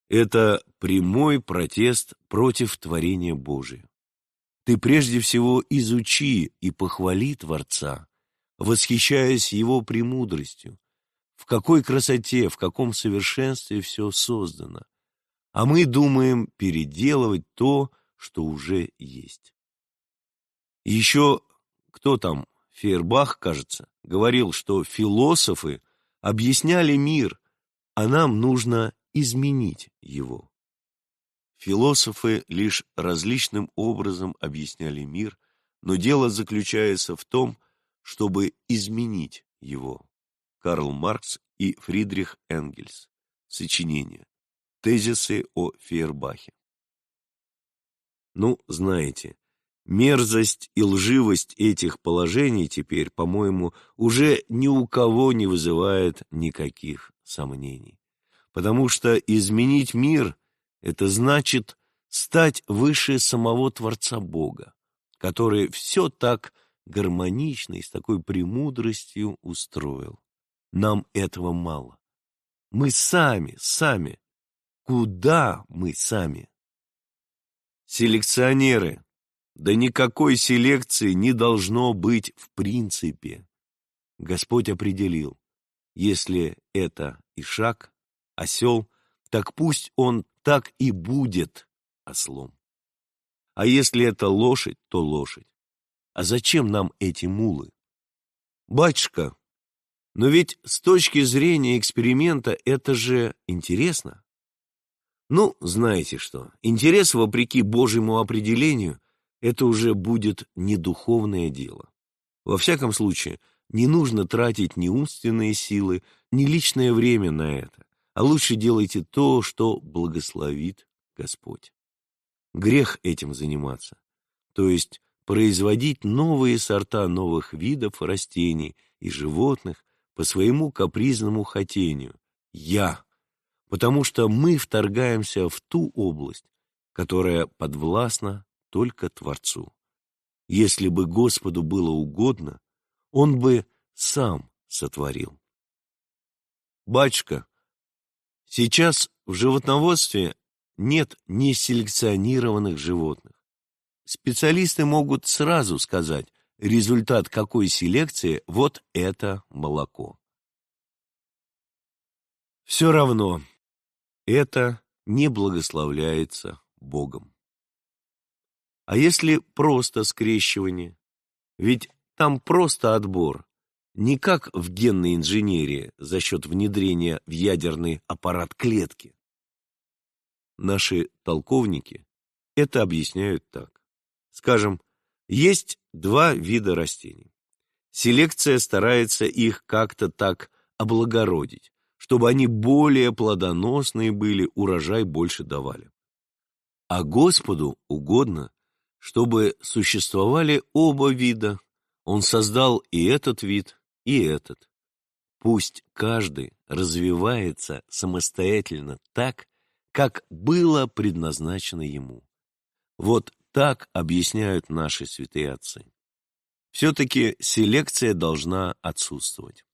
Это прямой протест против творения Божия. Ты прежде всего изучи и похвали Творца, восхищаясь его премудростью, в какой красоте, в каком совершенстве все создано. А мы думаем переделывать то, уже есть. Еще кто там, Фейербах, кажется, говорил, что философы объясняли мир, а нам нужно изменить его. Философы лишь различным образом объясняли мир, но дело заключается в том, чтобы изменить его. Карл Маркс и Фридрих Энгельс. Сочинение. Тезисы о Фейербахе. Ну, знаете, мерзость и лживость этих положений теперь, по-моему, уже ни у кого не вызывает никаких сомнений. Потому что изменить мир – это значит стать выше самого Творца Бога, который все так гармонично и с такой премудростью устроил. Нам этого мало. Мы сами, сами. Куда мы сами? Селекционеры. Да никакой селекции не должно быть в принципе. Господь определил, если это ишак, осел, так пусть он так и будет ослом. А если это лошадь, то лошадь. А зачем нам эти мулы? Батюшка, но ведь с точки зрения эксперимента это же интересно. Ну, знаете что, интерес вопреки Божьему определению – это уже будет не духовное дело. Во всяком случае, не нужно тратить ни умственные силы, ни личное время на это, а лучше делайте то, что благословит Господь. Грех этим заниматься, то есть производить новые сорта новых видов растений и животных по своему капризному хотению. Я. потому что мы вторгаемся в ту область, которая подвластна только Творцу. Если бы Господу было угодно, Он бы сам сотворил. Батюшка, сейчас в животноводстве нет неселекционированных животных. Специалисты могут сразу сказать, результат какой селекции – вот это молоко. Все равно это не благословляется Богом. А если просто скрещивание? Ведь там просто отбор, не как в генной инженерии за счет внедрения в ядерный аппарат клетки. Наши толковники это объясняют так. Скажем, есть два вида растений. Селекция старается их как-то так облагородить, чтобы они более плодоносные были, урожай больше давали. А Господу угодно, чтобы существовали оба вида. Он создал и этот вид, и этот. Пусть каждый развивается самостоятельно так, как было предназначено ему. Вот так объясняют наши святые отцы. Все-таки селекция должна отсутствовать.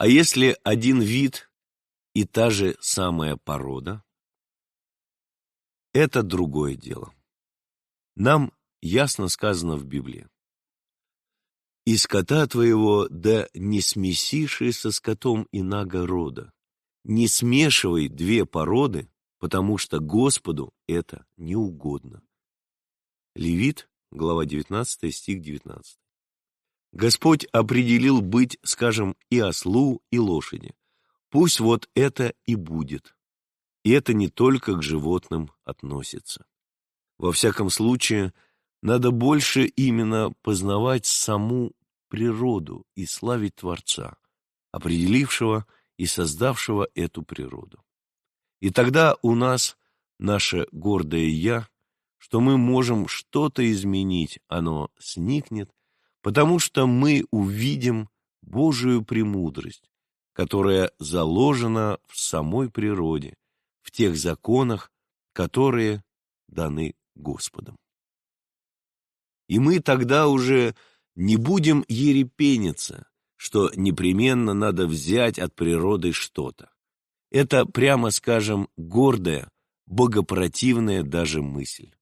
А если один вид и та же самая порода, это другое дело. Нам ясно сказано в Библии. «И скота твоего да не смесишь со скотом иного рода, не смешивай две породы, потому что Господу это не угодно». Левит, глава 19, стих 19. Господь определил быть, скажем, и ослу, и лошади. Пусть вот это и будет. И это не только к животным относится. Во всяком случае, надо больше именно познавать саму природу и славить Творца, определившего и создавшего эту природу. И тогда у нас наше гордое «я», что мы можем что-то изменить, оно сникнет, потому что мы увидим Божию премудрость, которая заложена в самой природе, в тех законах, которые даны Господом. И мы тогда уже не будем ерепениться, что непременно надо взять от природы что-то. Это, прямо скажем, гордая, богопротивная даже мысль.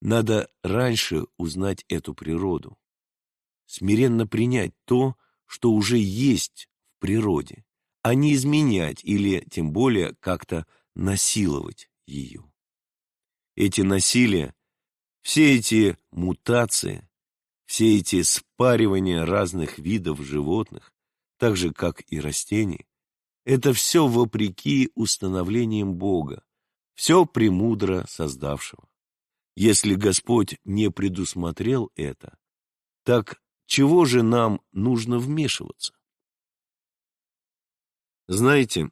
Надо раньше узнать эту природу, смиренно принять то, что уже есть в природе, а не изменять или, тем более, как-то насиловать ее эти насилия, все эти мутации, все эти спаривания разных видов животных, так же, как и растений, это все вопреки установлениям Бога, все премудро создавшего. Если Господь не предусмотрел это, так чего же нам нужно вмешиваться? Знаете,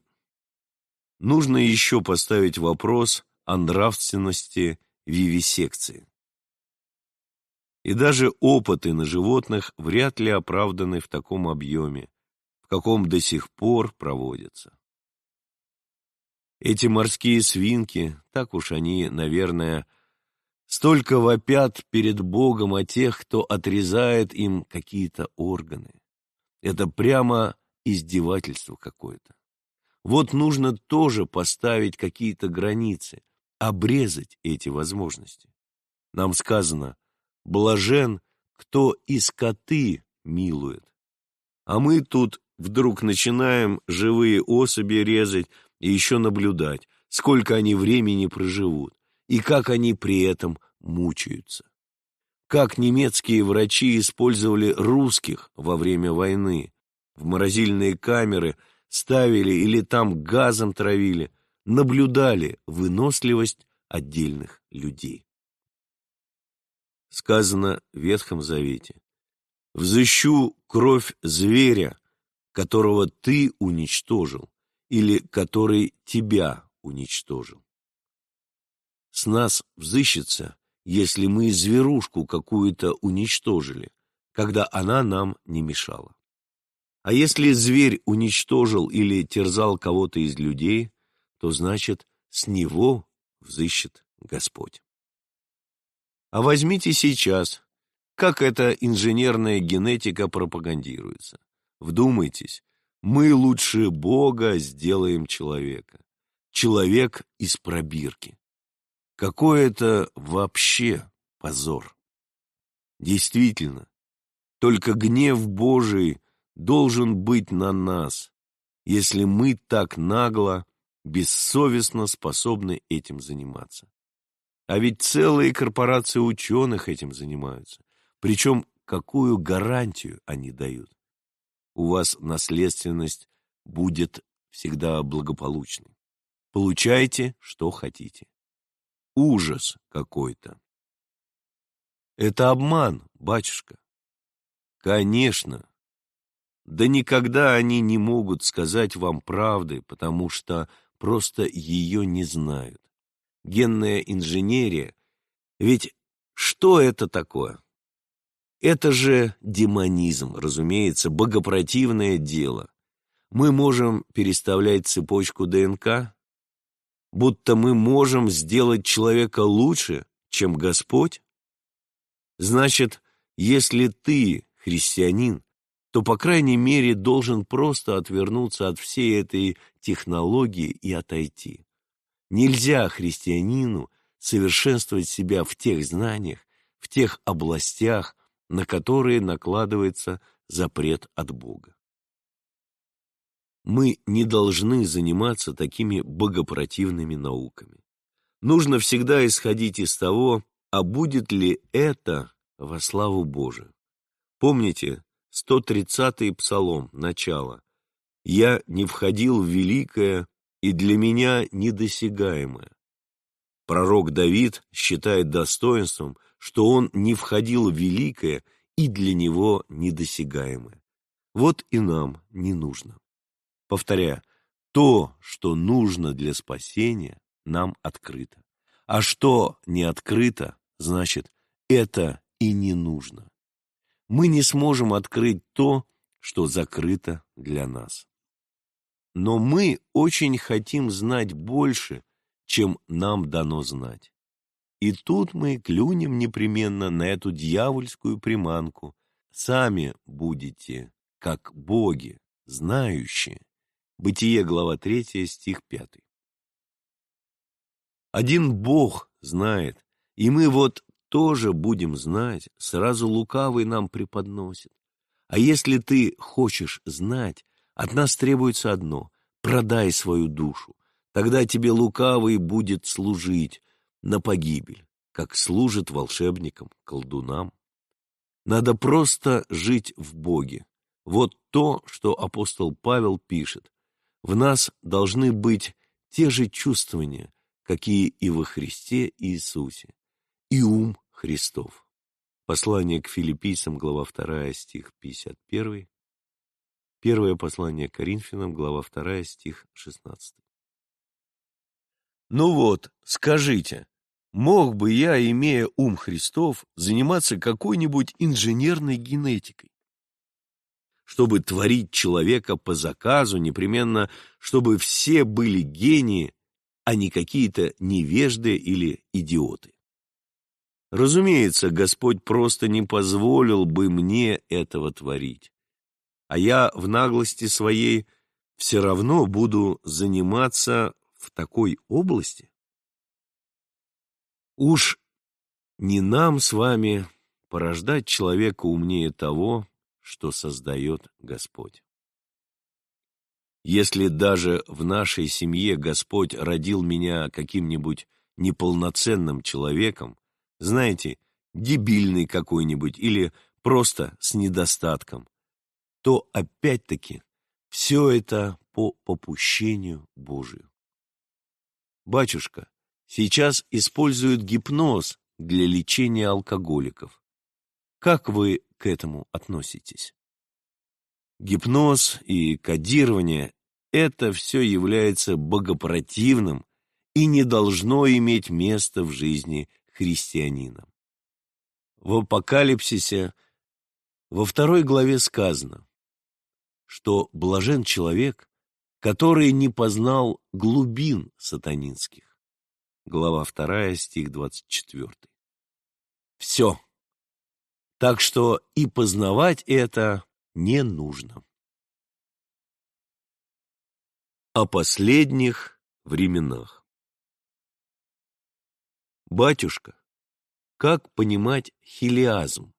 нужно еще поставить вопрос о нравственности вивисекции. И даже опыты на животных вряд ли оправданы в таком объеме, в каком до сих пор проводятся. Эти морские свинки, так уж они, наверное, столько вопят перед Богом о тех, кто отрезает им какие-то органы. Это прямо издевательство какое-то. Вот нужно тоже поставить какие-то границы, обрезать эти возможности. Нам сказано, блажен, кто и скоты милует. А мы тут вдруг начинаем живые особи резать и еще наблюдать, сколько они времени проживут и как они при этом мучаются. Как немецкие врачи использовали русских во время войны, в морозильные камеры ставили или там газом травили – наблюдали выносливость отдельных людей. Сказано в Ветхом Завете, «Взыщу кровь зверя, которого ты уничтожил, или который тебя уничтожил». С нас взыщется, если мы зверушку какую-то уничтожили, когда она нам не мешала. А если зверь уничтожил или терзал кого-то из людей, то значит, с него взыщет Господь. А возьмите сейчас, как эта инженерная генетика пропагандируется. Вдумайтесь, мы лучше Бога сделаем человека. Человек из пробирки. Какой это вообще позор? Действительно, только гнев Божий должен быть на нас, если мы так нагло, бессовестно способны этим заниматься. А ведь целые корпорации ученых этим занимаются. Причем какую гарантию они дают? У вас наследственность будет всегда благополучной. Получайте, что хотите. Ужас какой-то. Это обман, батюшка. Конечно, да никогда они не могут сказать вам правды, потому что просто ее не знают. Генная инженерия, ведь что это такое? Это же демонизм, разумеется, богопротивное дело. Мы можем переставлять цепочку ДНК, будто мы можем сделать человека лучше, чем Господь? Значит, если ты, христианин, то, по крайней мере, должен просто отвернуться от всей этой технологии и отойти. Нельзя христианину совершенствовать себя в тех знаниях, в тех областях, на которые накладывается запрет от Бога. Мы не должны заниматься такими богопротивными науками. Нужно всегда исходить из того, а будет ли это во славу Божию. Помните, 130-й псалом, начало. «Я не входил в великое и для меня недосягаемое». Пророк Давид считает достоинством, что он не входил в великое и для него недосягаемое. Вот и нам не нужно. Повторяю, то, что нужно для спасения, нам открыто. А что не открыто, значит, это и не нужно мы не сможем открыть то, что закрыто для нас. Но мы очень хотим знать больше, чем нам дано знать. И тут мы клюнем непременно на эту дьявольскую приманку. Сами будете, как боги, знающие. Бытие, глава 3, стих 5. Один Бог знает, и мы вот тоже будем знать, сразу лукавый нам преподносит. А если ты хочешь знать, от нас требуется одно — продай свою душу, тогда тебе лукавый будет служить на погибель, как служит волшебникам, колдунам. Надо просто жить в Боге. Вот то, что апостол Павел пишет. В нас должны быть те же чувствования, какие и во Христе Иисусе. И ум Христов. Послание к филиппийцам, глава 2, стих 51. Первое послание к Коринфянам, глава 2, стих 16. Ну вот, скажите, мог бы я, имея ум Христов, заниматься какой-нибудь инженерной генетикой? Чтобы творить человека по заказу, непременно, чтобы все были гении, а не какие-то невежды или идиоты. Разумеется, Господь просто не позволил бы мне этого творить. А я в наглости своей все равно буду заниматься в такой области. Уж не нам с вами порождать человека умнее того, что создает Господь. Если даже в нашей семье Господь родил меня каким-нибудь неполноценным человеком, знаете, дебильный какой-нибудь или просто с недостатком, то опять-таки все это по попущению Божию. Батюшка, сейчас используют гипноз для лечения алкоголиков. Как вы к этому относитесь? Гипноз и кодирование – это все является богопротивным и не должно иметь места в жизни христианином. В Апокалипсисе во второй главе сказано что блажен человек, который не познал глубин сатанинских. Глава 2, стих 24. Все. Так что и познавать это не нужно. О последних временах. Батюшка, как понимать хилиазм?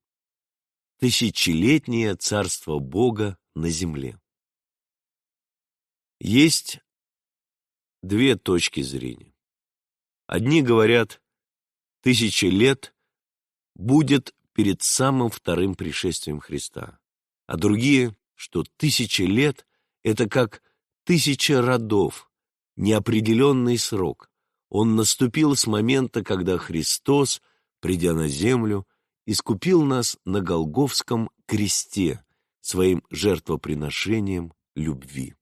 Тысячелетнее царство Бога на земле. Есть две точки зрения. Одни говорят, тысяча лет будет перед самым вторым пришествием Христа, а другие, что тысяча лет – это как тысяча родов, неопределенный срок. Он наступил с момента, когда Христос, придя на землю, искупил нас на Голговском кресте своим жертвоприношением любви.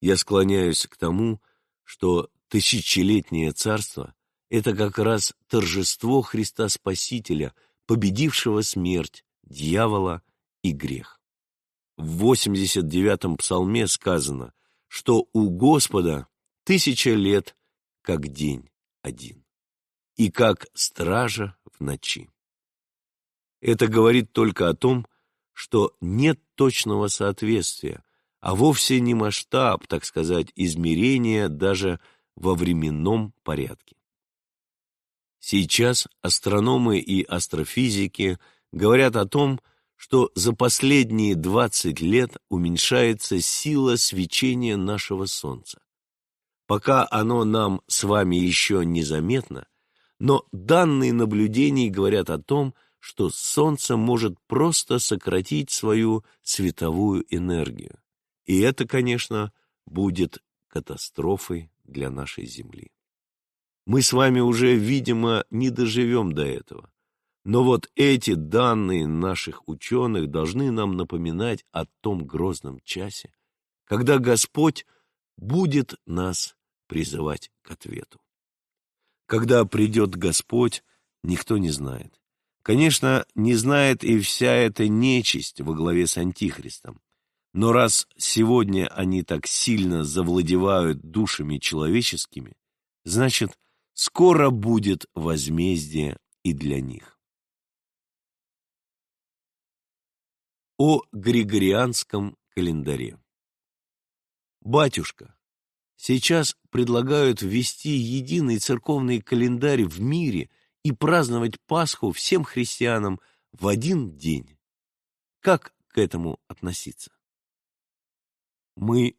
Я склоняюсь к тому, что тысячелетнее царство – это как раз торжество Христа Спасителя, победившего смерть, дьявола и грех. В 89-м псалме сказано, что у Господа тысяча лет, как день один, и как стража в ночи. Это говорит только о том, что нет точного соответствия, а вовсе не масштаб, так сказать, измерения даже во временном порядке. Сейчас астрономы и астрофизики говорят о том, что за последние 20 лет уменьшается сила свечения нашего Солнца. Пока оно нам с вами еще незаметно, но данные наблюдений говорят о том, что Солнце может просто сократить свою световую энергию. И это, конечно, будет катастрофой для нашей Земли. Мы с вами уже, видимо, не доживем до этого. Но вот эти данные наших ученых должны нам напоминать о том грозном часе, когда Господь будет нас призывать к ответу. Когда придет Господь, никто не знает. Конечно, не знает и вся эта нечисть во главе с Антихристом. Но раз сегодня они так сильно завладевают душами человеческими, значит, скоро будет возмездие и для них. О Григорианском календаре Батюшка, сейчас предлагают ввести единый церковный календарь в мире и праздновать Пасху всем христианам в один день. Как к этому относиться? Мы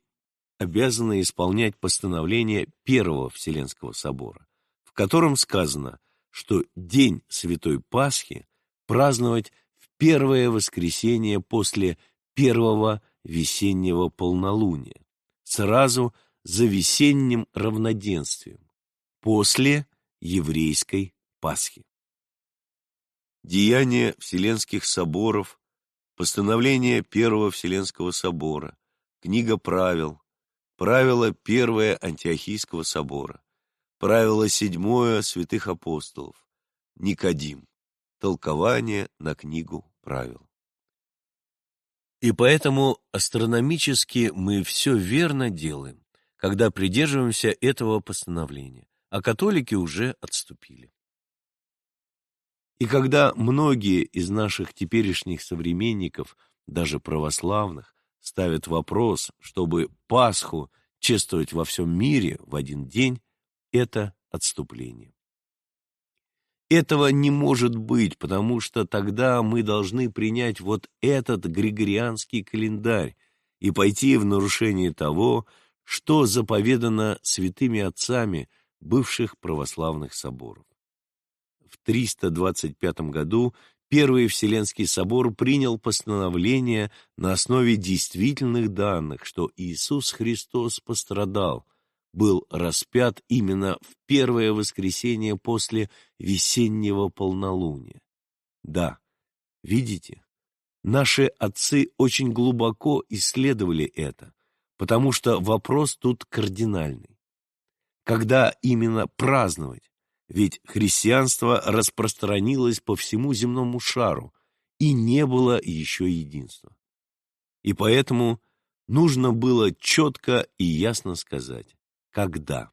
обязаны исполнять постановление Первого Вселенского Собора, в котором сказано, что День Святой Пасхи праздновать в первое воскресенье после первого весеннего полнолуния, сразу за весенним равноденствием, после еврейской Пасхи. Деяния Вселенских Соборов, постановление Первого Вселенского Собора, Книга правил, правило первое Антиохийского собора, правило седьмое святых апостолов, Никодим, толкование на книгу правил. И поэтому астрономически мы все верно делаем, когда придерживаемся этого постановления, а католики уже отступили. И когда многие из наших теперешних современников, даже православных, ставят вопрос, чтобы Пасху чествовать во всем мире в один день, это отступление. Этого не может быть, потому что тогда мы должны принять вот этот григорианский календарь и пойти в нарушение того, что заповедано святыми отцами бывших православных соборов. В 325 году Первый Вселенский собор принял постановление на основе действительных данных, что Иисус Христос пострадал, был распят именно в первое воскресенье после весеннего полнолуния. Да, видите, наши отцы очень глубоко исследовали это, потому что вопрос тут кардинальный. Когда именно праздновать? ведь христианство распространилось по всему земному шару, и не было еще единства. И поэтому нужно было четко и ясно сказать, когда.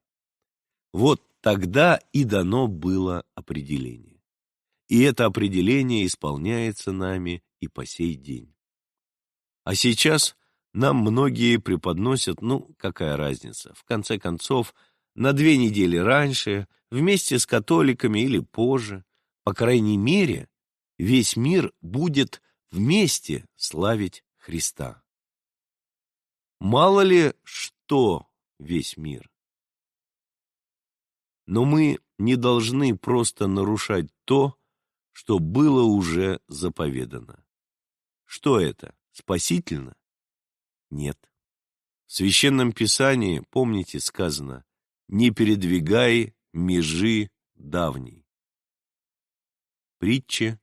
Вот тогда и дано было определение. И это определение исполняется нами и по сей день. А сейчас нам многие преподносят, ну, какая разница, в конце концов, на две недели раньше, вместе с католиками или позже, по крайней мере, весь мир будет вместе славить Христа. Мало ли что весь мир. Но мы не должны просто нарушать то, что было уже заповедано. Что это? Спасительно? Нет. В Священном Писании, помните, сказано «Не передвигай межи давней». Притча,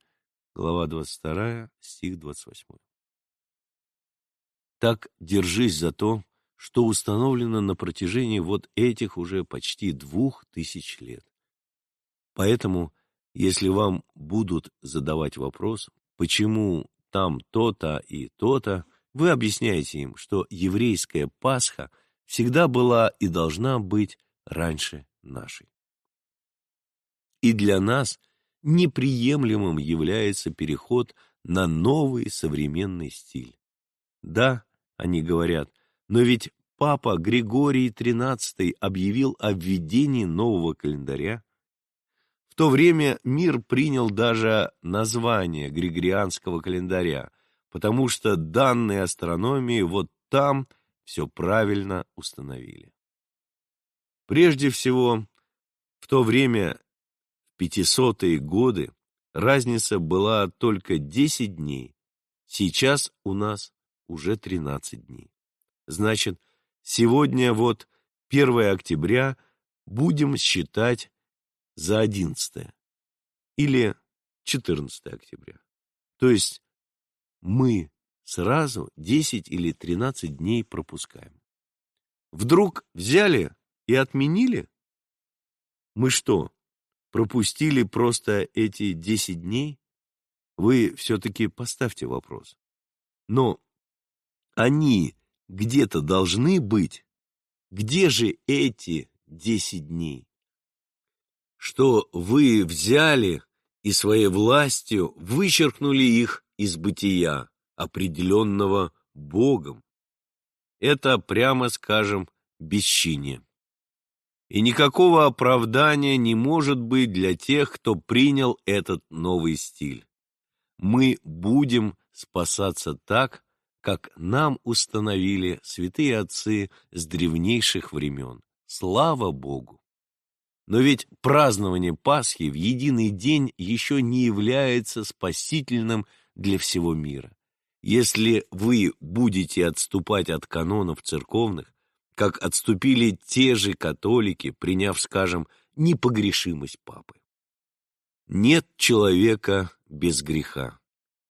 глава 22, стих 28. Так держись за то, что установлено на протяжении вот этих уже почти двух тысяч лет. Поэтому, если вам будут задавать вопрос, почему там то-то и то-то, вы объясняете им, что еврейская Пасха всегда была и должна быть раньше нашей. И для нас неприемлемым является переход на новый современный стиль. Да, они говорят, но ведь папа Григорий XIII объявил о введении нового календаря. В то время мир принял даже название Григорианского календаря, потому что данные астрономии вот там все правильно установили. Прежде всего, в то время, в 500-е годы, разница была только 10 дней, сейчас у нас уже 13 дней. Значит, сегодня вот 1 октября будем считать за 11 или 14 октября. То есть мы сразу 10 или 13 дней пропускаем. Вдруг взяли и отменили? Мы что, пропустили просто эти 10 дней? Вы все-таки поставьте вопрос. Но они где-то должны быть. Где же эти 10 дней? Что вы взяли и своей властью вычеркнули их из бытия, определенного Богом. Это, прямо скажем, бесчиние. И никакого оправдания не может быть для тех, кто принял этот новый стиль. Мы будем спасаться так, как нам установили святые отцы с древнейших времен. Слава Богу! Но ведь празднование Пасхи в единый день еще не является спасительным для всего мира. Если вы будете отступать от канонов церковных, как отступили те же католики, приняв, скажем, непогрешимость папы. Нет человека без греха.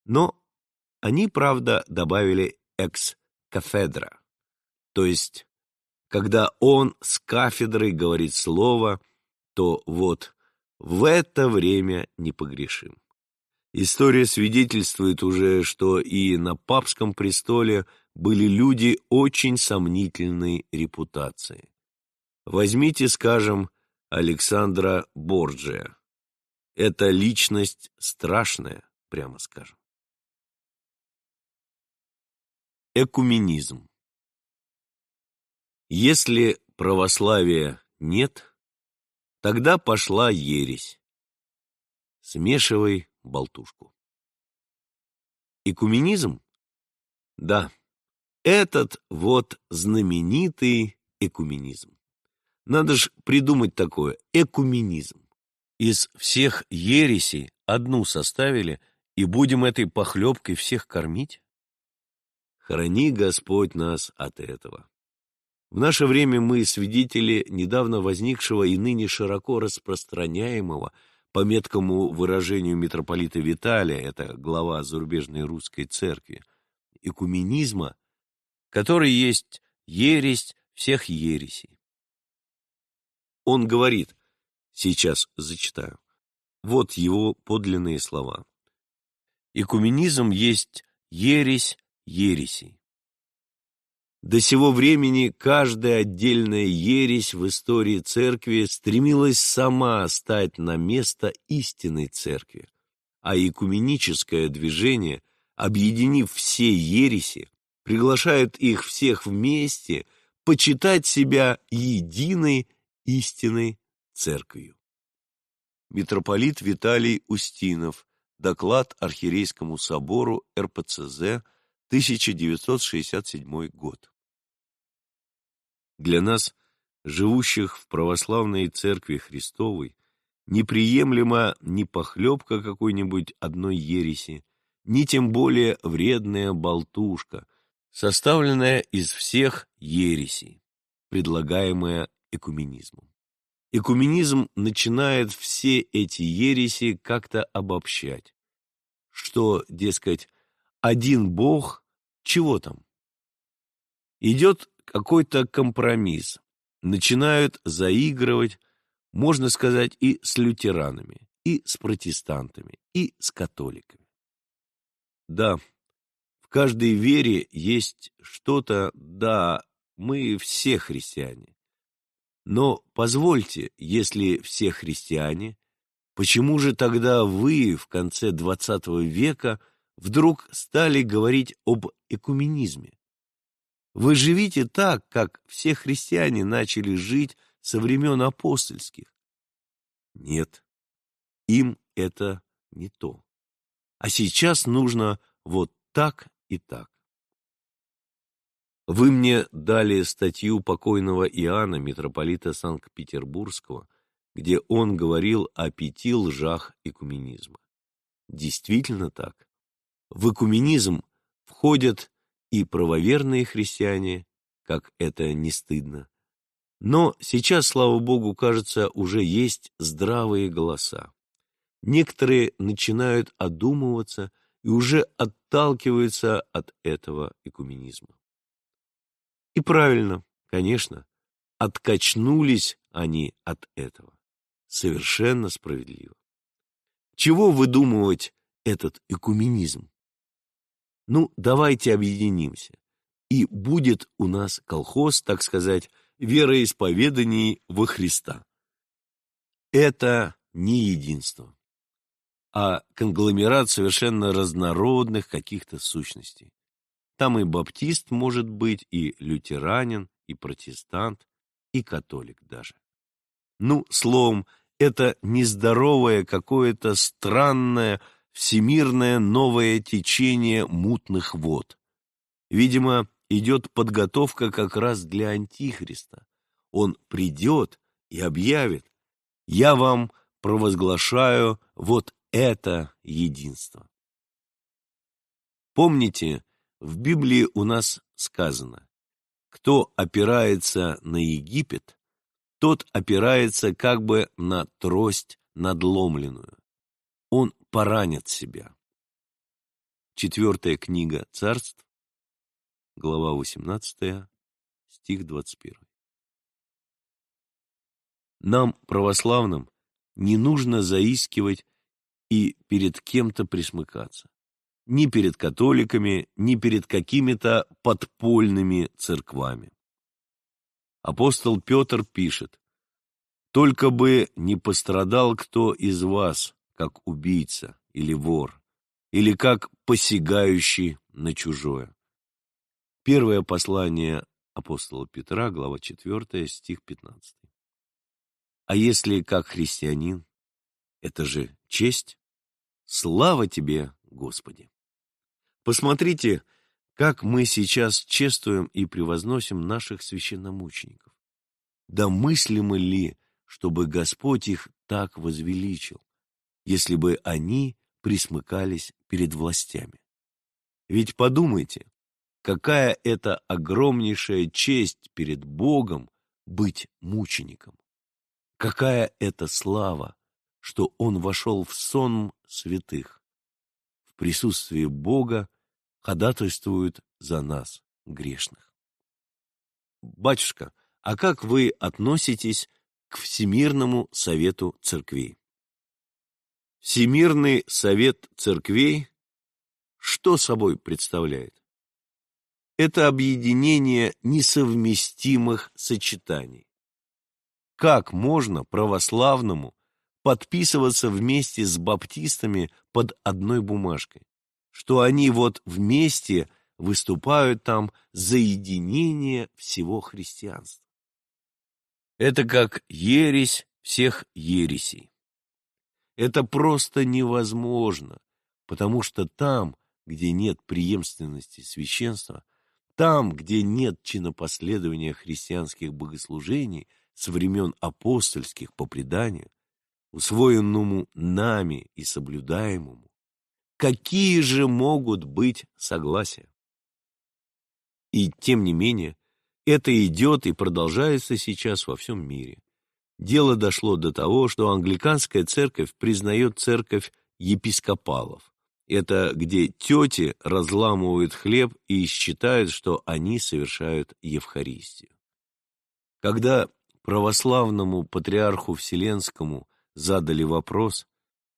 Но они, правда, добавили экс-кафедра, то есть, когда он с кафедрой говорит слово, то вот в это время непогрешим. История свидетельствует уже, что и на папском престоле были люди очень сомнительной репутации. Возьмите, скажем, Александра Борджия. Это личность страшная, прямо скажем. Экуменизм Если православия нет, тогда пошла ересь. Смешивай болтушку. Экуменизм? Да, этот вот знаменитый экуменизм. Надо ж придумать такое – экуменизм. Из всех ересей одну составили, и будем этой похлебкой всех кормить? Храни Господь нас от этого. В наше время мы свидетели недавно возникшего и ныне широко распространяемого по меткому выражению митрополита Виталия, это глава зарубежной русской церкви, экуменизма, который есть ересь всех ересей. Он говорит, сейчас зачитаю, вот его подлинные слова. Экуменизм есть ересь ересей. До сего времени каждая отдельная ересь в истории церкви стремилась сама стать на место истинной церкви, а экуменическое движение, объединив все ереси, приглашает их всех вместе почитать себя единой истинной церковью. Митрополит Виталий Устинов. Доклад Архиерейскому собору РПЦЗ 1967 год. Для нас, живущих в православной церкви Христовой, неприемлема ни похлебка какой-нибудь одной ереси, ни тем более вредная болтушка, составленная из всех ересей, предлагаемая экуменизмом. Экуменизм начинает все эти ереси как-то обобщать, что, дескать, один Бог, чего там? Идет какой-то компромисс, начинают заигрывать, можно сказать, и с лютеранами, и с протестантами, и с католиками. Да, в каждой вере есть что-то, да, мы все христиане. Но позвольте, если все христиане, почему же тогда вы в конце XX века вдруг стали говорить об экуменизме? Вы живите так, как все христиане начали жить со времен апостольских. Нет, им это не то. А сейчас нужно вот так и так. Вы мне дали статью покойного Иоанна, митрополита Санкт-Петербургского, где он говорил о пяти лжах экуменизма. Действительно так. В экуменизм входят и правоверные христиане, как это не стыдно. Но сейчас, слава Богу, кажется, уже есть здравые голоса. Некоторые начинают одумываться и уже отталкиваются от этого экуменизма. И правильно, конечно, откачнулись они от этого. Совершенно справедливо. Чего выдумывать этот экуменизм? Ну, давайте объединимся. И будет у нас колхоз, так сказать, вероисповеданий во Христа. Это не единство, а конгломерат совершенно разнородных каких-то сущностей. Там и баптист может быть, и лютеранин, и протестант, и католик даже. Ну, словом, это нездоровое какое-то странное всемирное новое течение мутных вод. Видимо, идет подготовка как раз для Антихриста. Он придет и объявит, я вам провозглашаю вот это единство. Помните, в Библии у нас сказано, кто опирается на Египет, тот опирается как бы на трость надломленную. Он поранит себя. Четвертая книга царств, глава 18, стих 21. Нам, православным, не нужно заискивать и перед кем-то присмыкаться ни перед католиками, ни перед какими-то подпольными церквами. Апостол Петр пишет, «Только бы не пострадал кто из вас, как убийца или вор, или как посягающий на чужое». Первое послание апостола Петра, глава 4, стих 15. А если как христианин, это же честь. Слава тебе, Господи! Посмотрите, как мы сейчас чествуем и превозносим наших священномучеников. Да мыслимо ли, чтобы Господь их так возвеличил, если бы они присмыкались перед властями? Ведь подумайте, какая это огромнейшая честь перед Богом быть мучеником. Какая это слава, что он вошел в сон святых. В присутствии Бога ходатайствуют за нас, грешных. Батюшка, а как вы относитесь к Всемирному Совету Церквей? Всемирный Совет Церквей что собой представляет? – это объединение несовместимых сочетаний. Как можно православному подписываться вместе с баптистами под одной бумажкой? Что они вот вместе выступают там за единение всего христианства. Это как ересь всех ересей. Это просто невозможно, потому что там, где нет преемственности священства, там, где нет чинопоследования христианских богослужений с времен апостольских по преданию, усвоенному нами и соблюдаемому, какие же могут быть согласия? И тем не менее, это идет и продолжается сейчас во всем мире. Дело дошло до того, что англиканская церковь признает церковь епископалов. Это где тети разламывают хлеб и считают, что они совершают Евхаристию. Когда православному патриарху Вселенскому задали вопрос,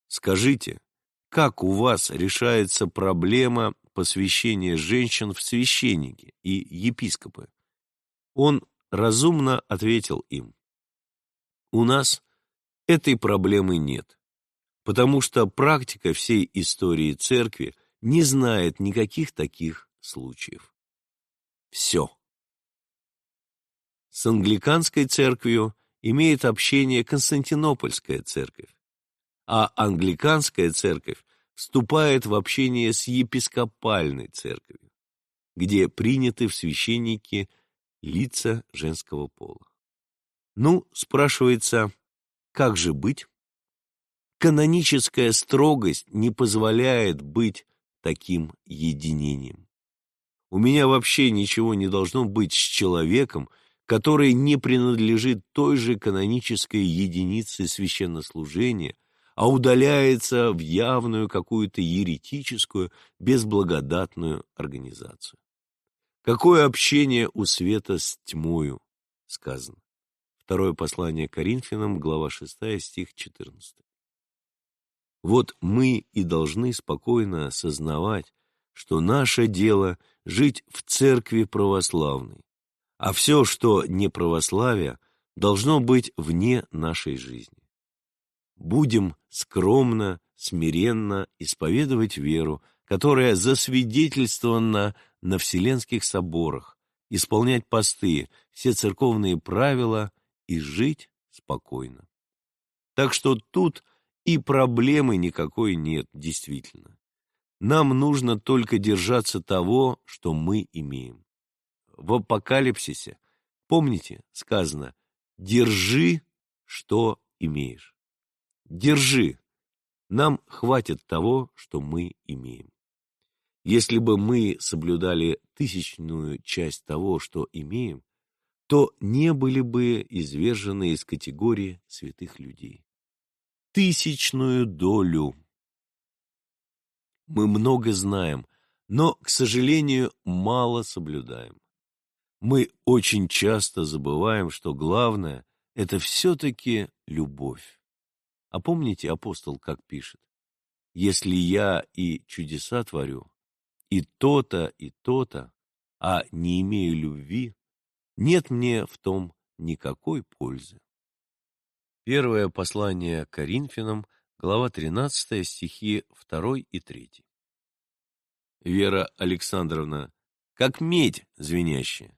скажите, как у вас решается проблема посвящения женщин в священники и епископы? Он разумно ответил им, у нас этой проблемы нет, потому что практика всей истории церкви не знает никаких таких случаев. Все. С англиканской церковью имеет общение Константинопольская церковь, а англиканская церковь вступает в общение с епископальной церковью, где приняты в священники лица женского пола. Ну, спрашивается, как же быть? Каноническая строгость не позволяет быть таким единением. У меня вообще ничего не должно быть с человеком, который не принадлежит той же канонической единице священнослужения, а удаляется в явную какую-то еретическую, безблагодатную организацию. Какое общение у света с тьмою, сказано. Второе послание Коринфянам, глава 6, стих 14. Вот мы и должны спокойно осознавать, что наше дело — жить в церкви православной, а все, что не православие, должно быть вне нашей жизни. Будем скромно, смиренно исповедовать веру, которая засвидетельствована на Вселенских соборах, исполнять посты, все церковные правила и жить спокойно. Так что тут и проблемы никакой нет, действительно. Нам нужно только держаться того, что мы имеем. В апокалипсисе, помните, сказано «держи, что имеешь». Держи. Нам хватит того, что мы имеем. Если бы мы соблюдали тысячную часть того, что имеем, то не были бы извержены из категории святых людей. Тысячную долю. Мы много знаем, но, к сожалению, мало соблюдаем. Мы очень часто забываем, что главное – это все-таки любовь. А помните, апостол как пишет? «Если я и чудеса творю, и то-то, и то-то, а не имею любви, нет мне в том никакой пользы. Первое послание Коринфянам, глава 13, стихи 2 и 3. Вера Александровна, как медь звенящая.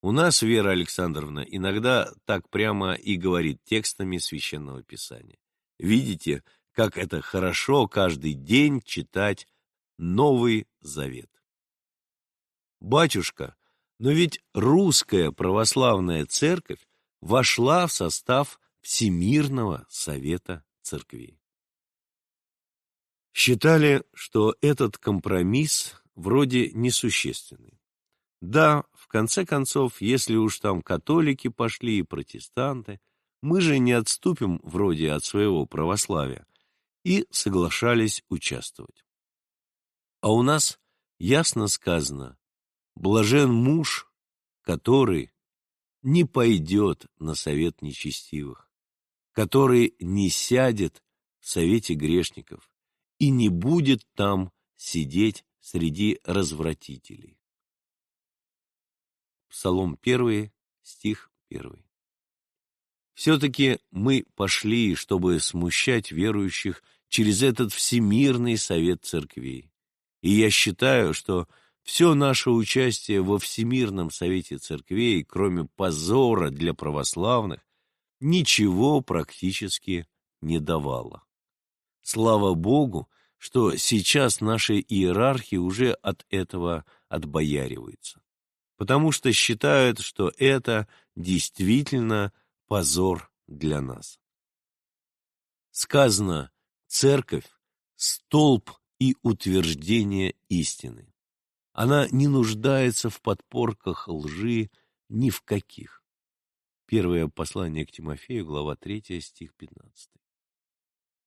У нас Вера Александровна иногда так прямо и говорит текстами Священного Писания. Видите, как это хорошо каждый день читать Новый Завет. Батюшка, но ведь русская православная церковь вошла в состав Всемирного Совета Церквей. Считали, что этот компромисс вроде несущественный. Да, в конце концов, если уж там католики пошли и протестанты, мы же не отступим вроде от своего православия, и соглашались участвовать. А у нас ясно сказано, Блажен муж, который не пойдет на совет нечестивых, который не сядет в совете грешников и не будет там сидеть среди развратителей. Псалом 1, стих 1. Все-таки мы пошли, чтобы смущать верующих через этот всемирный совет церквей. И я считаю, что все наше участие во Всемирном Совете Церквей, кроме позора для православных, ничего практически не давало. Слава Богу, что сейчас наши иерархи уже от этого отбояриваются, потому что считают, что это действительно позор для нас. Сказано «Церковь – столб и утверждение истины». Она не нуждается в подпорках лжи ни в каких. Первое послание к Тимофею, глава 3, стих 15.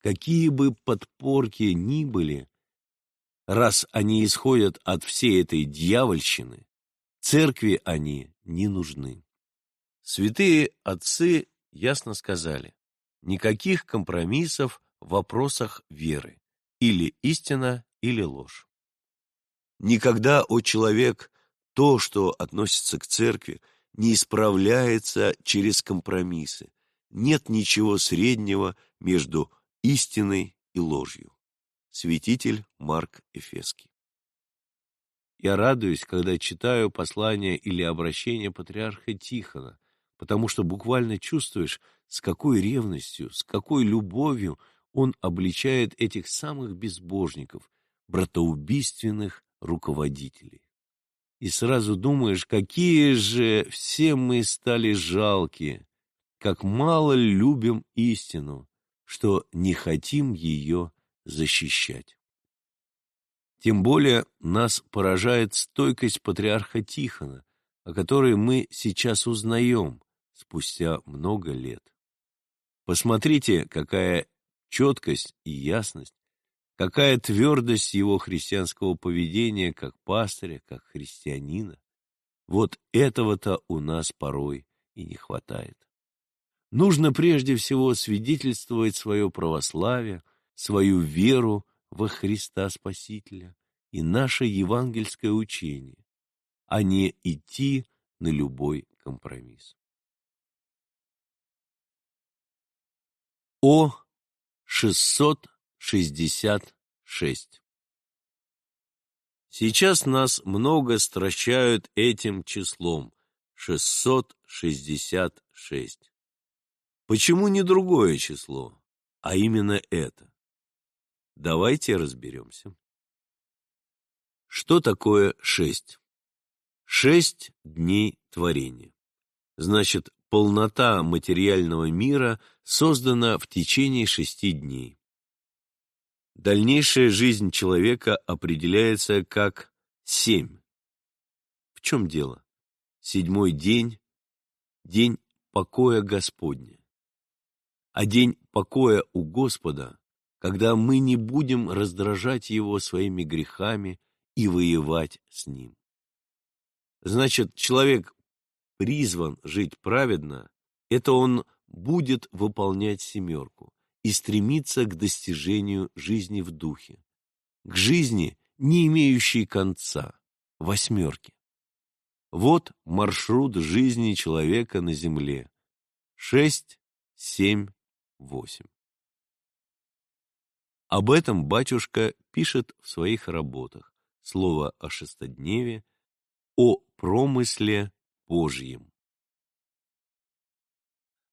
Какие бы подпорки ни были, раз они исходят от всей этой дьявольщины, церкви они не нужны. Святые отцы ясно сказали, никаких компромиссов в вопросах веры, или истина, или ложь. Никогда, о человек, то, что относится к церкви, не исправляется через компромиссы. Нет ничего среднего между истиной и ложью. Святитель Марк Эфеский. Я радуюсь, когда читаю послание или обращение патриарха Тихона, потому что буквально чувствуешь, с какой ревностью, с какой любовью он обличает этих самых безбожников, братоубийственных руководителей. И сразу думаешь, какие же все мы стали жалкие, как мало любим истину, что не хотим ее защищать. Тем более нас поражает стойкость патриарха Тихона, о которой мы сейчас узнаем, спустя много лет. Посмотрите, какая четкость и ясность, какая твердость его христианского поведения как пастыря, как христианина. Вот этого-то у нас порой и не хватает. Нужно прежде всего свидетельствовать свое православие, свою веру во Христа Спасителя и наше евангельское учение, а не идти на любой компромисс. О 666 Сейчас нас много стращают этим числом 666. Почему не другое число, а именно это? Давайте разберемся. Что такое шесть? Шесть дней творения. Значит, полнота материального мира создана в течение шести дней. Дальнейшая жизнь человека определяется как семь. В чем дело? Седьмой день – день покоя Господня. А день покоя у Господа, когда мы не будем раздражать Его своими грехами и воевать с Ним. Значит, человек призван жить праведно, это он будет выполнять семерку и стремиться к достижению жизни в духе, к жизни, не имеющей конца, восьмерки. Вот маршрут жизни человека на земле. Шесть, семь, восемь. Об этом батюшка пишет в своих работах «Слово о шестодневе», о промысле Божьим.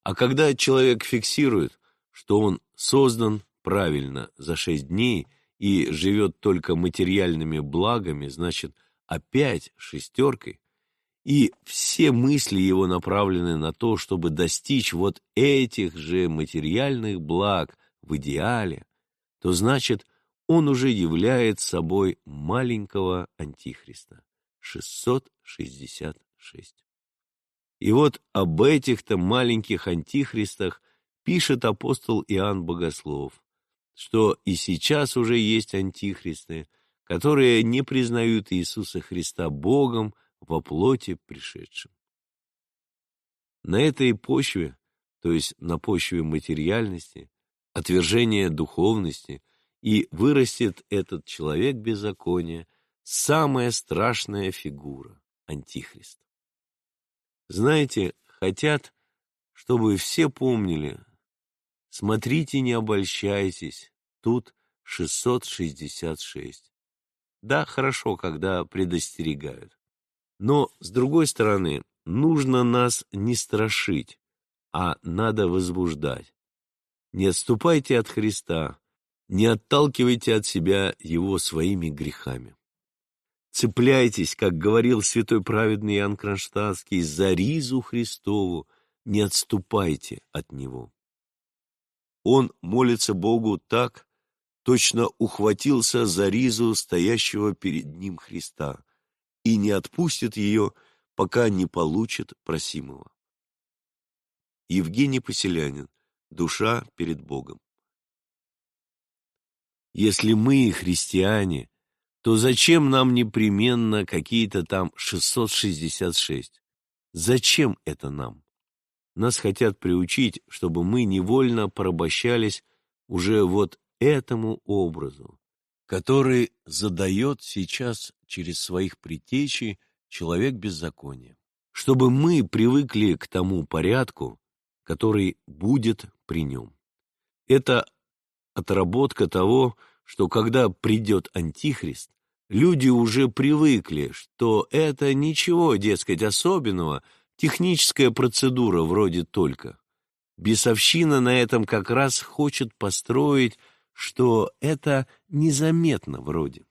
А когда человек фиксирует, что он создан правильно за шесть дней и живет только материальными благами, значит, опять шестеркой, и все мысли его направлены на то, чтобы достичь вот этих же материальных благ в идеале, то значит, он уже является собой маленького антихриста. 666. И вот об этих-то маленьких антихристах пишет апостол Иоанн Богослов, что и сейчас уже есть антихристы, которые не признают Иисуса Христа Богом во плоти пришедшим. На этой почве, то есть на почве материальности, отвержения духовности, и вырастет этот человек беззакония, самая страшная фигура – антихрист. Знаете, хотят, чтобы все помнили. Смотрите, не обольщайтесь. Тут 666. Да, хорошо, когда предостерегают. Но, с другой стороны, нужно нас не страшить, а надо возбуждать. Не отступайте от Христа, не отталкивайте от себя Его своими грехами. Цепляйтесь, как говорил святой праведный Иоанн Кронштадтский, за ризу Христову, не отступайте от Него. Он молится Богу так, точно ухватился за ризу стоящего перед ним Христа и не отпустит ее, пока не получит просимого. Евгений Поселянин. Душа перед Богом. Если мы христиане, то зачем нам непременно какие-то там 666? Зачем это нам? Нас хотят приучить, чтобы мы невольно порабощались уже вот этому образу, который задает сейчас через своих притечей человек беззакония. Чтобы мы привыкли к тому порядку, который будет при нем. Это отработка того, что когда придет Антихрист, люди уже привыкли, что это ничего, дескать, особенного, техническая процедура вроде только. Бесовщина на этом как раз хочет построить, что это незаметно вроде.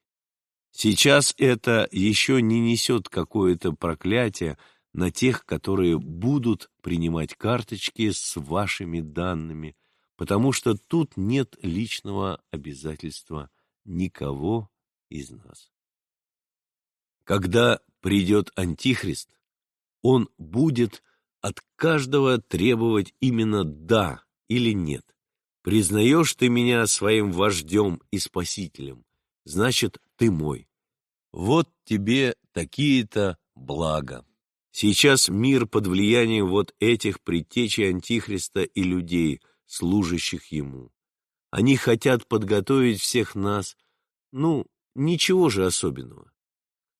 Сейчас это еще не несет какое-то проклятие на тех, которые будут принимать карточки с вашими данными, потому что тут нет личного обязательства никого из нас. Когда придет Антихрист, он будет от каждого требовать именно «да» или «нет». Признаешь ты меня своим вождем и спасителем, значит, ты мой. Вот тебе такие-то блага. Сейчас мир под влиянием вот этих предтечей Антихриста и людей, служащих ему. Они хотят подготовить всех нас, ну, ничего же особенного.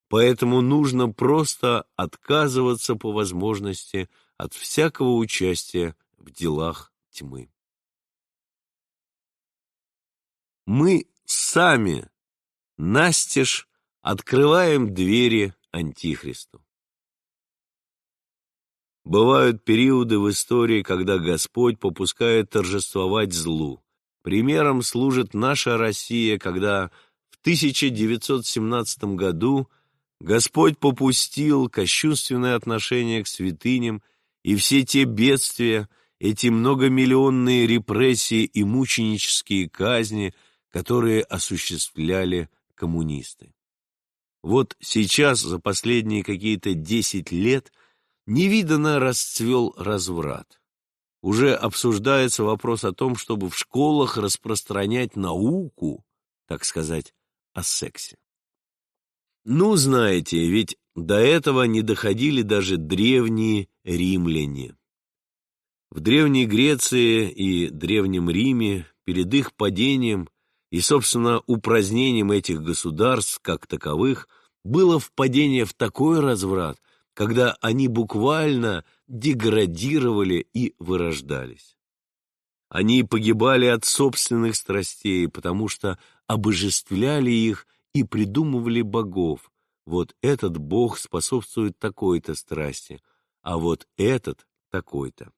Поэтому нужно просто отказываться по возможности от всякого участия в делах тьмы. Мы сами настежь открываем двери Антихристу. Бывают периоды в истории, когда Господь попускает торжествовать злу. Примером служит наша Россия, когда в 1917 году Господь попустил кощунственное отношение к святыням и все те бедствия, эти многомиллионные репрессии и мученические казни, которые осуществляли коммунисты. Вот сейчас, за последние какие-то десять лет, невиданно расцвел разврат. Уже обсуждается вопрос о том, чтобы в школах распространять науку, так сказать, о сексе. Ну, знаете, ведь до этого не доходили даже древние римляне. В Древней Греции и Древнем Риме перед их падением и, собственно, упразднением этих государств как таковых было впадение в такой разврат, когда они буквально деградировали и вырождались. Они погибали от собственных страстей, потому что обожествляли их и придумывали богов. Вот этот бог способствует такой-то страсти, а вот этот такой-то.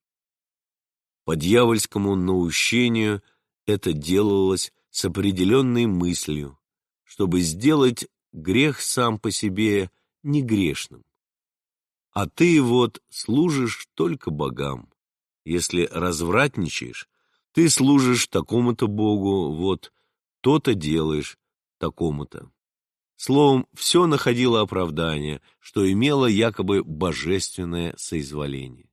По дьявольскому наущению это делалось с определенной мыслью, чтобы сделать грех сам по себе негрешным. А ты вот служишь только богам. Если развратничаешь, ты служишь такому-то богу, вот то-то делаешь такому-то. Словом, все находило оправдание, что имело якобы божественное соизволение.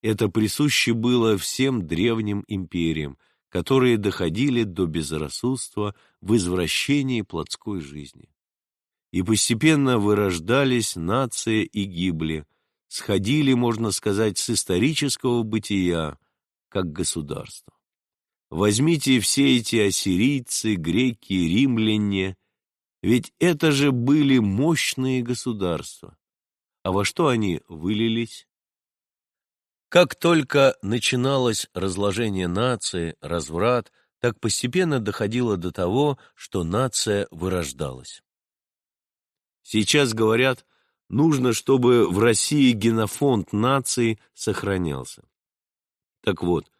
Это присуще было всем древним империям, которые доходили до безрассудства в извращении плотской жизни и постепенно вырождались нации и гибли, сходили, можно сказать, с исторического бытия, как государство. Возьмите все эти ассирийцы, греки, римляне, ведь это же были мощные государства. А во что они вылились? Как только начиналось разложение нации, разврат, так постепенно доходило до того, что нация вырождалась. Сейчас говорят, нужно, чтобы в России генофонд нации сохранялся. Так вот,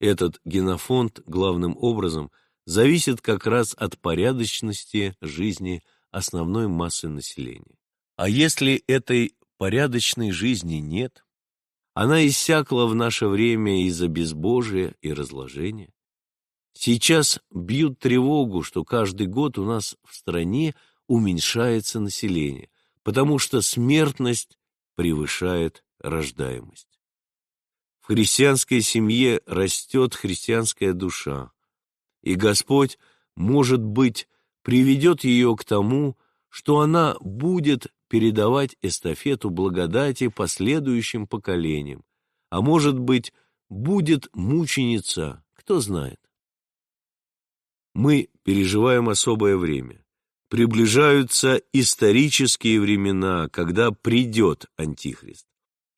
этот генофонд главным образом зависит как раз от порядочности жизни основной массы населения. А если этой порядочной жизни нет, она иссякла в наше время из-за безбожия и разложения. Сейчас бьют тревогу, что каждый год у нас в стране уменьшается население, потому что смертность превышает рождаемость. Христианской семье растет христианская душа, и Господь, может быть, приведет ее к тому, что она будет передавать эстафету благодати последующим поколениям, а может быть, будет мученица, кто знает. Мы переживаем особое время. Приближаются исторические времена, когда придет Антихрист.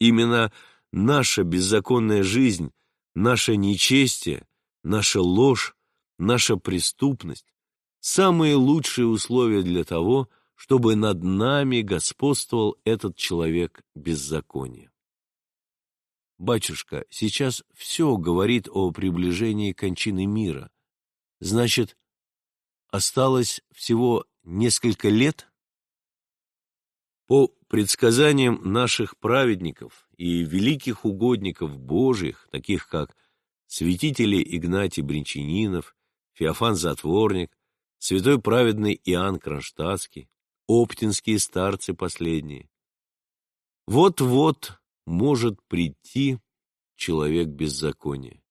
Именно наша беззаконная жизнь, наше нечестие, наша ложь, наша преступность – самые лучшие условия для того, чтобы над нами господствовал этот человек беззакония. Батюшка, сейчас все говорит о приближении кончины мира. Значит, осталось всего несколько лет? По предсказаниям наших праведников и великих угодников Божьих, таких как святители Игнатий Бринчанинов, Феофан Затворник, святой праведный Иоанн Кронштадтский, оптинские старцы последние. Вот-вот может прийти человек беззакония.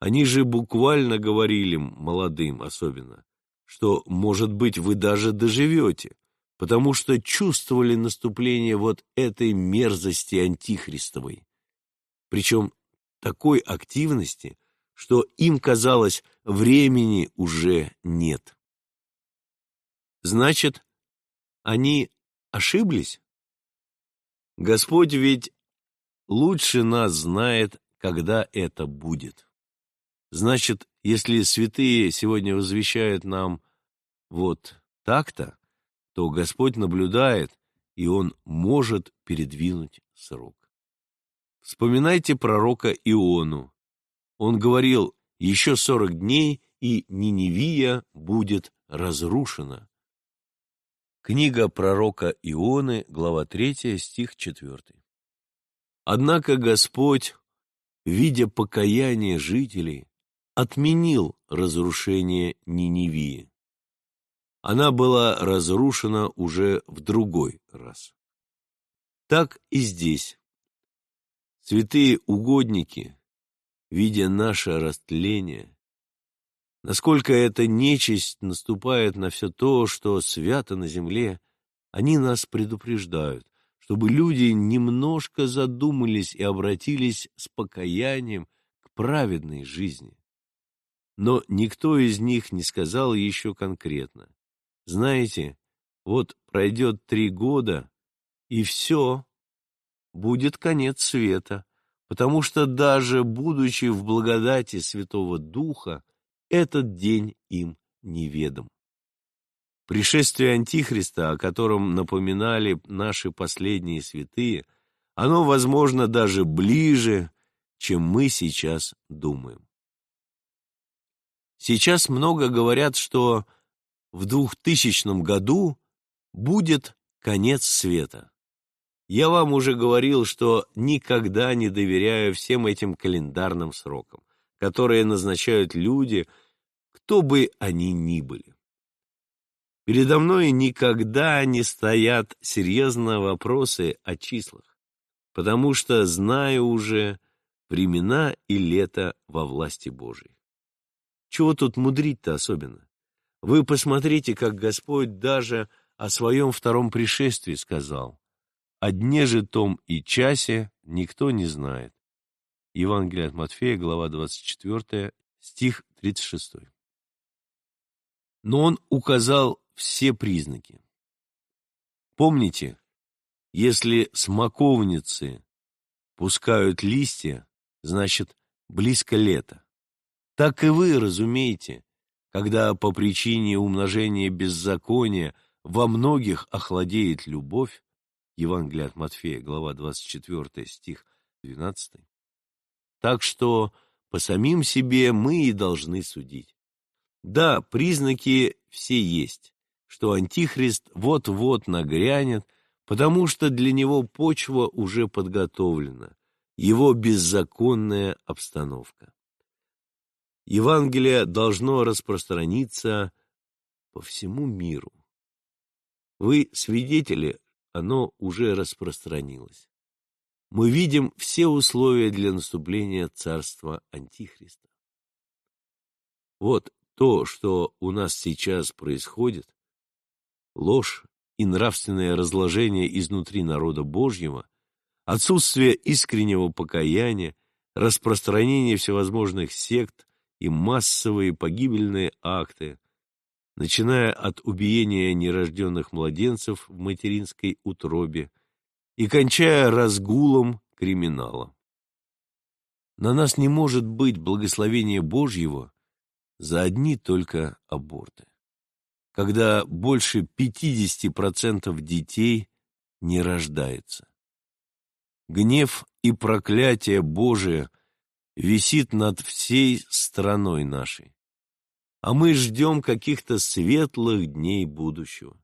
Они же буквально говорили молодым особенно, что, может быть, вы даже доживете, потому что чувствовали наступление вот этой мерзости антихристовой. Причем такой активности, что им казалось, времени уже нет. Значит, они ошиблись? Господь ведь лучше нас знает, когда это будет. Значит, если святые сегодня возвещают нам вот так-то, то Господь наблюдает, и Он может передвинуть срок. Вспоминайте пророка Иону. Он говорил, еще сорок дней, и Ниневия будет разрушена. Книга пророка Ионы, глава 3, стих 4. Однако Господь, видя покаяние жителей, отменил разрушение Ниневии. Она была разрушена уже в другой раз. Так и здесь. Святые угодники, видя наше растление, Насколько эта нечисть наступает на все то, что свято на земле, они нас предупреждают, чтобы люди немножко задумались и обратились с покаянием к праведной жизни. Но никто из них не сказал еще конкретно. Знаете, вот пройдет три года, и все, будет конец света, потому что даже будучи в благодати Святого Духа, этот день им неведом. Пришествие Антихриста, о котором напоминали наши последние святые, оно, возможно, даже ближе, чем мы сейчас думаем. Сейчас много говорят, что в 2000 году будет конец света. Я вам уже говорил, что никогда не доверяю всем этим календарным срокам которые назначают люди, кто бы они ни были. Передо мной никогда не стоят серьезные вопросы о числах, потому что знаю уже времена и лето во власти Божией. Чего тут мудрить-то особенно? Вы посмотрите, как Господь даже о своем втором пришествии сказал. О дне же том и часе никто не знает, Евангелие от Матфея, глава 24, стих 36. Но он указал все признаки. Помните, если смоковницы пускают листья, значит, близко лето. Так и вы разумеете, когда по причине умножения беззакония во многих охладеет любовь, Евангелие от Матфея, глава 24, стих 12. Так что по самим себе мы и должны судить. Да, признаки все есть, что Антихрист вот-вот нагрянет, потому что для него почва уже подготовлена, его беззаконная обстановка. Евангелие должно распространиться по всему миру. Вы свидетели, оно уже распространилось. Мы видим все условия для наступления царства Антихриста. Вот то, что у нас сейчас происходит, ложь и нравственное разложение изнутри народа Божьего, отсутствие искреннего покаяния, распространение всевозможных сект и массовые погибельные акты, начиная от убиения нерожденных младенцев в материнской утробе и кончая разгулом криминала. На нас не может быть благословения Божьего за одни только аборты, когда больше 50% детей не рождается. Гнев и проклятие Божие висит над всей страной нашей, а мы ждем каких-то светлых дней будущего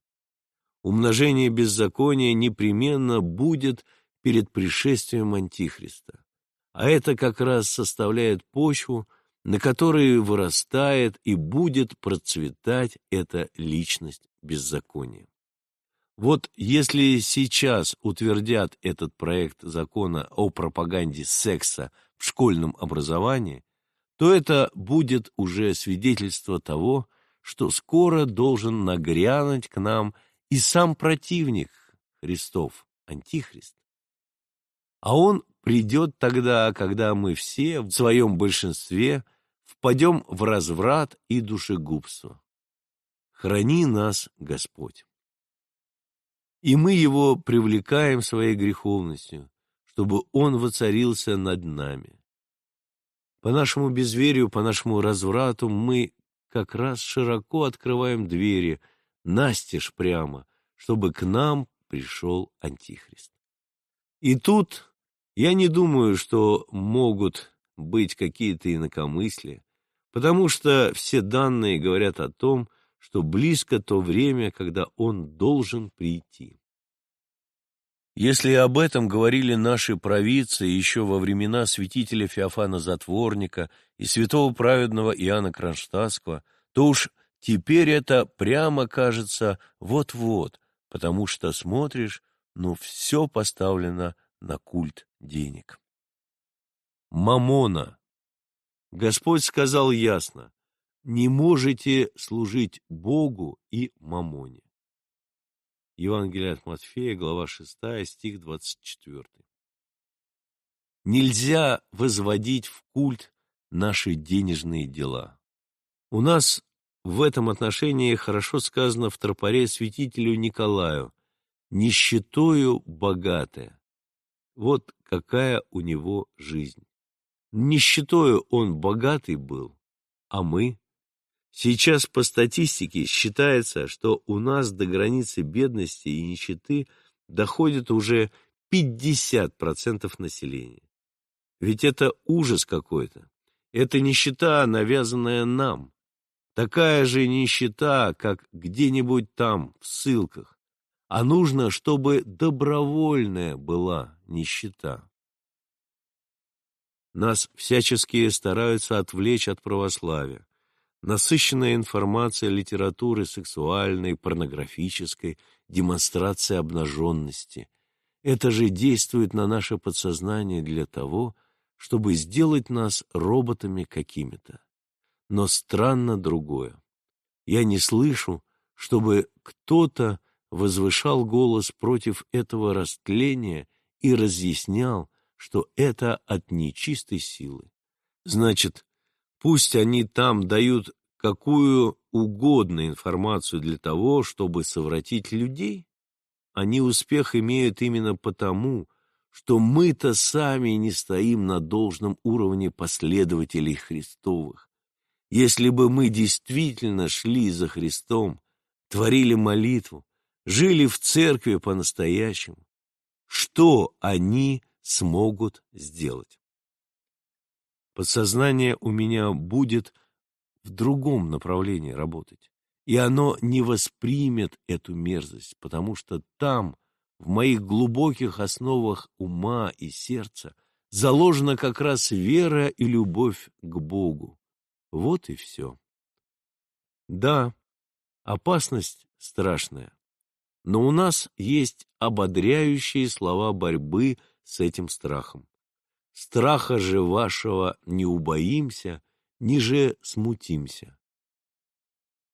умножение беззакония непременно будет перед пришествием Антихриста. А это как раз составляет почву, на которой вырастает и будет процветать эта личность беззакония. Вот если сейчас утвердят этот проект закона о пропаганде секса в школьном образовании, то это будет уже свидетельство того, что скоро должен нагрянуть к нам и сам противник Христов, Антихрист. А он придет тогда, когда мы все в своем большинстве впадем в разврат и душегубство. Храни нас, Господь. И мы его привлекаем своей греховностью, чтобы он воцарился над нами. По нашему безверию, по нашему разврату мы как раз широко открываем двери – настежь прямо, чтобы к нам пришел Антихрист. И тут я не думаю, что могут быть какие-то инакомыслия, потому что все данные говорят о том, что близко то время, когда он должен прийти. Если об этом говорили наши провидцы еще во времена святителя Феофана Затворника и святого праведного Иоанна Кронштадтского, то уж Теперь это прямо кажется вот-вот, потому что смотришь, ну все поставлено на культ денег. Мамона. Господь сказал ясно, не можете служить Богу и мамоне. Евангелие от Матфея, глава 6, стих 24. Нельзя возводить в культ наши денежные дела. У нас в этом отношении хорошо сказано в тропаре святителю Николаю «нищетою богатая». Вот какая у него жизнь. Нищетою он богатый был, а мы? Сейчас по статистике считается, что у нас до границы бедности и нищеты доходит уже 50% населения. Ведь это ужас какой-то. Это нищета, навязанная нам. Такая же нищета, как где-нибудь там, в ссылках. А нужно, чтобы добровольная была нищета. Нас всячески стараются отвлечь от православия. Насыщенная информация литературы сексуальной, порнографической, демонстрация обнаженности. Это же действует на наше подсознание для того, чтобы сделать нас роботами какими-то но странно другое. Я не слышу, чтобы кто-то возвышал голос против этого растления и разъяснял, что это от нечистой силы. Значит, пусть они там дают какую угодно информацию для того, чтобы совратить людей, они успех имеют именно потому, что мы-то сами не стоим на должном уровне последователей Христовых. Если бы мы действительно шли за Христом, творили молитву, жили в церкви по-настоящему, что они смогут сделать? Подсознание у меня будет в другом направлении работать, и оно не воспримет эту мерзость, потому что там, в моих глубоких основах ума и сердца, заложена как раз вера и любовь к Богу. Вот и все. Да, опасность страшная, но у нас есть ободряющие слова борьбы с этим страхом. Страха же вашего не убоимся, ниже смутимся.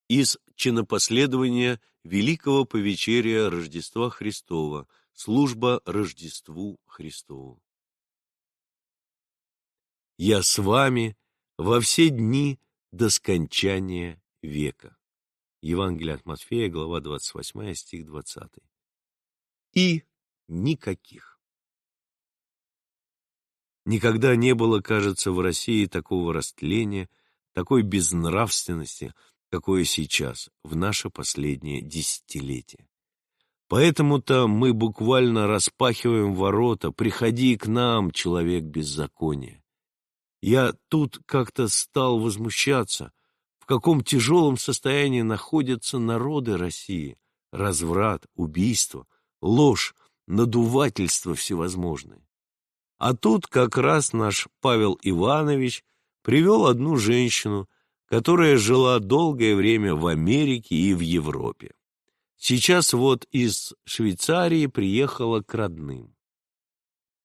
Из чинопоследования Великого Повечерия Рождества Христова, служба Рождеству Христову. Я с вами во все дни до скончания века. Евангелие от Матфея, глава 28, стих 20. И никаких. Никогда не было, кажется, в России такого растления, такой безнравственности, какое сейчас, в наше последнее десятилетие. Поэтому-то мы буквально распахиваем ворота «Приходи к нам, человек беззакония». Я тут как-то стал возмущаться, в каком тяжелом состоянии находятся народы России. Разврат, убийство, ложь, надувательство всевозможные. А тут как раз наш Павел Иванович привел одну женщину, которая жила долгое время в Америке и в Европе. Сейчас вот из Швейцарии приехала к родным.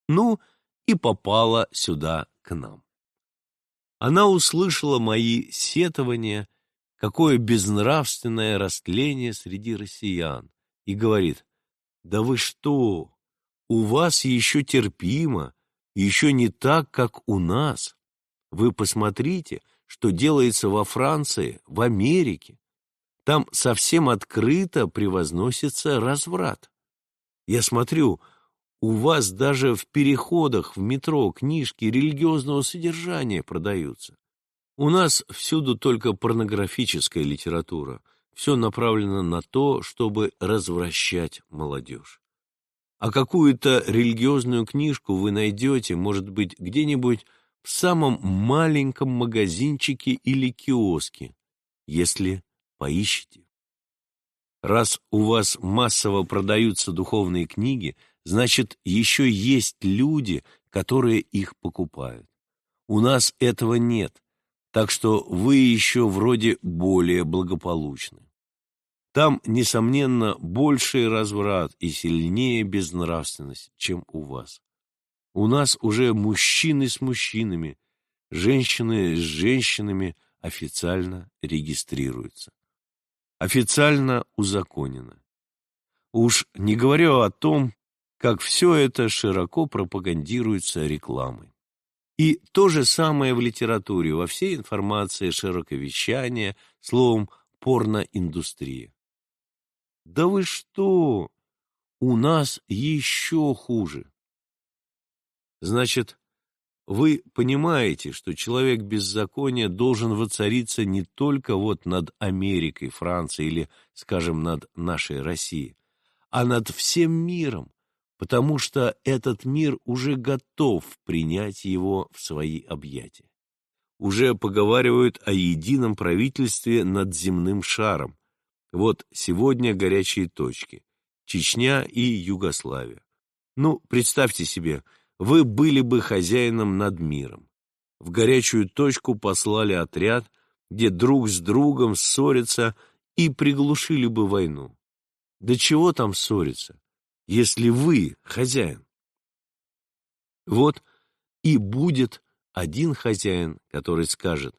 Ну, и попала сюда к нам. Она услышала мои сетования, какое безнравственное растление среди россиян, и говорит, «Да вы что, у вас еще терпимо, еще не так, как у нас. Вы посмотрите, что делается во Франции, в Америке. Там совсем открыто превозносится разврат. Я смотрю, у вас даже в переходах в метро книжки религиозного содержания продаются. У нас всюду только порнографическая литература. Все направлено на то, чтобы развращать молодежь а какую-то религиозную книжку вы найдете, может быть, где-нибудь в самом маленьком магазинчике или киоске, если поищете. Раз у вас массово продаются духовные книги, значит, еще есть люди, которые их покупают. У нас этого нет, так что вы еще вроде более благополучны. Там, несомненно, больший разврат и сильнее безнравственность, чем у вас. У нас уже мужчины с мужчинами, женщины с женщинами официально регистрируются. Официально узаконено. Уж не говорю о том, как все это широко пропагандируется рекламой. И то же самое в литературе, во всей информации широковещания, словом, порноиндустрия. Да вы что? У нас еще хуже. Значит, вы понимаете, что человек беззакония должен воцариться не только вот над Америкой, Францией или, скажем, над нашей Россией, а над всем миром, потому что этот мир уже готов принять его в свои объятия. Уже поговаривают о едином правительстве над земным шаром, вот сегодня горячие точки. Чечня и Югославия. Ну, представьте себе, вы были бы хозяином над миром. В горячую точку послали отряд, где друг с другом ссорятся и приглушили бы войну. Да чего там ссориться, если вы хозяин? Вот и будет один хозяин, который скажет,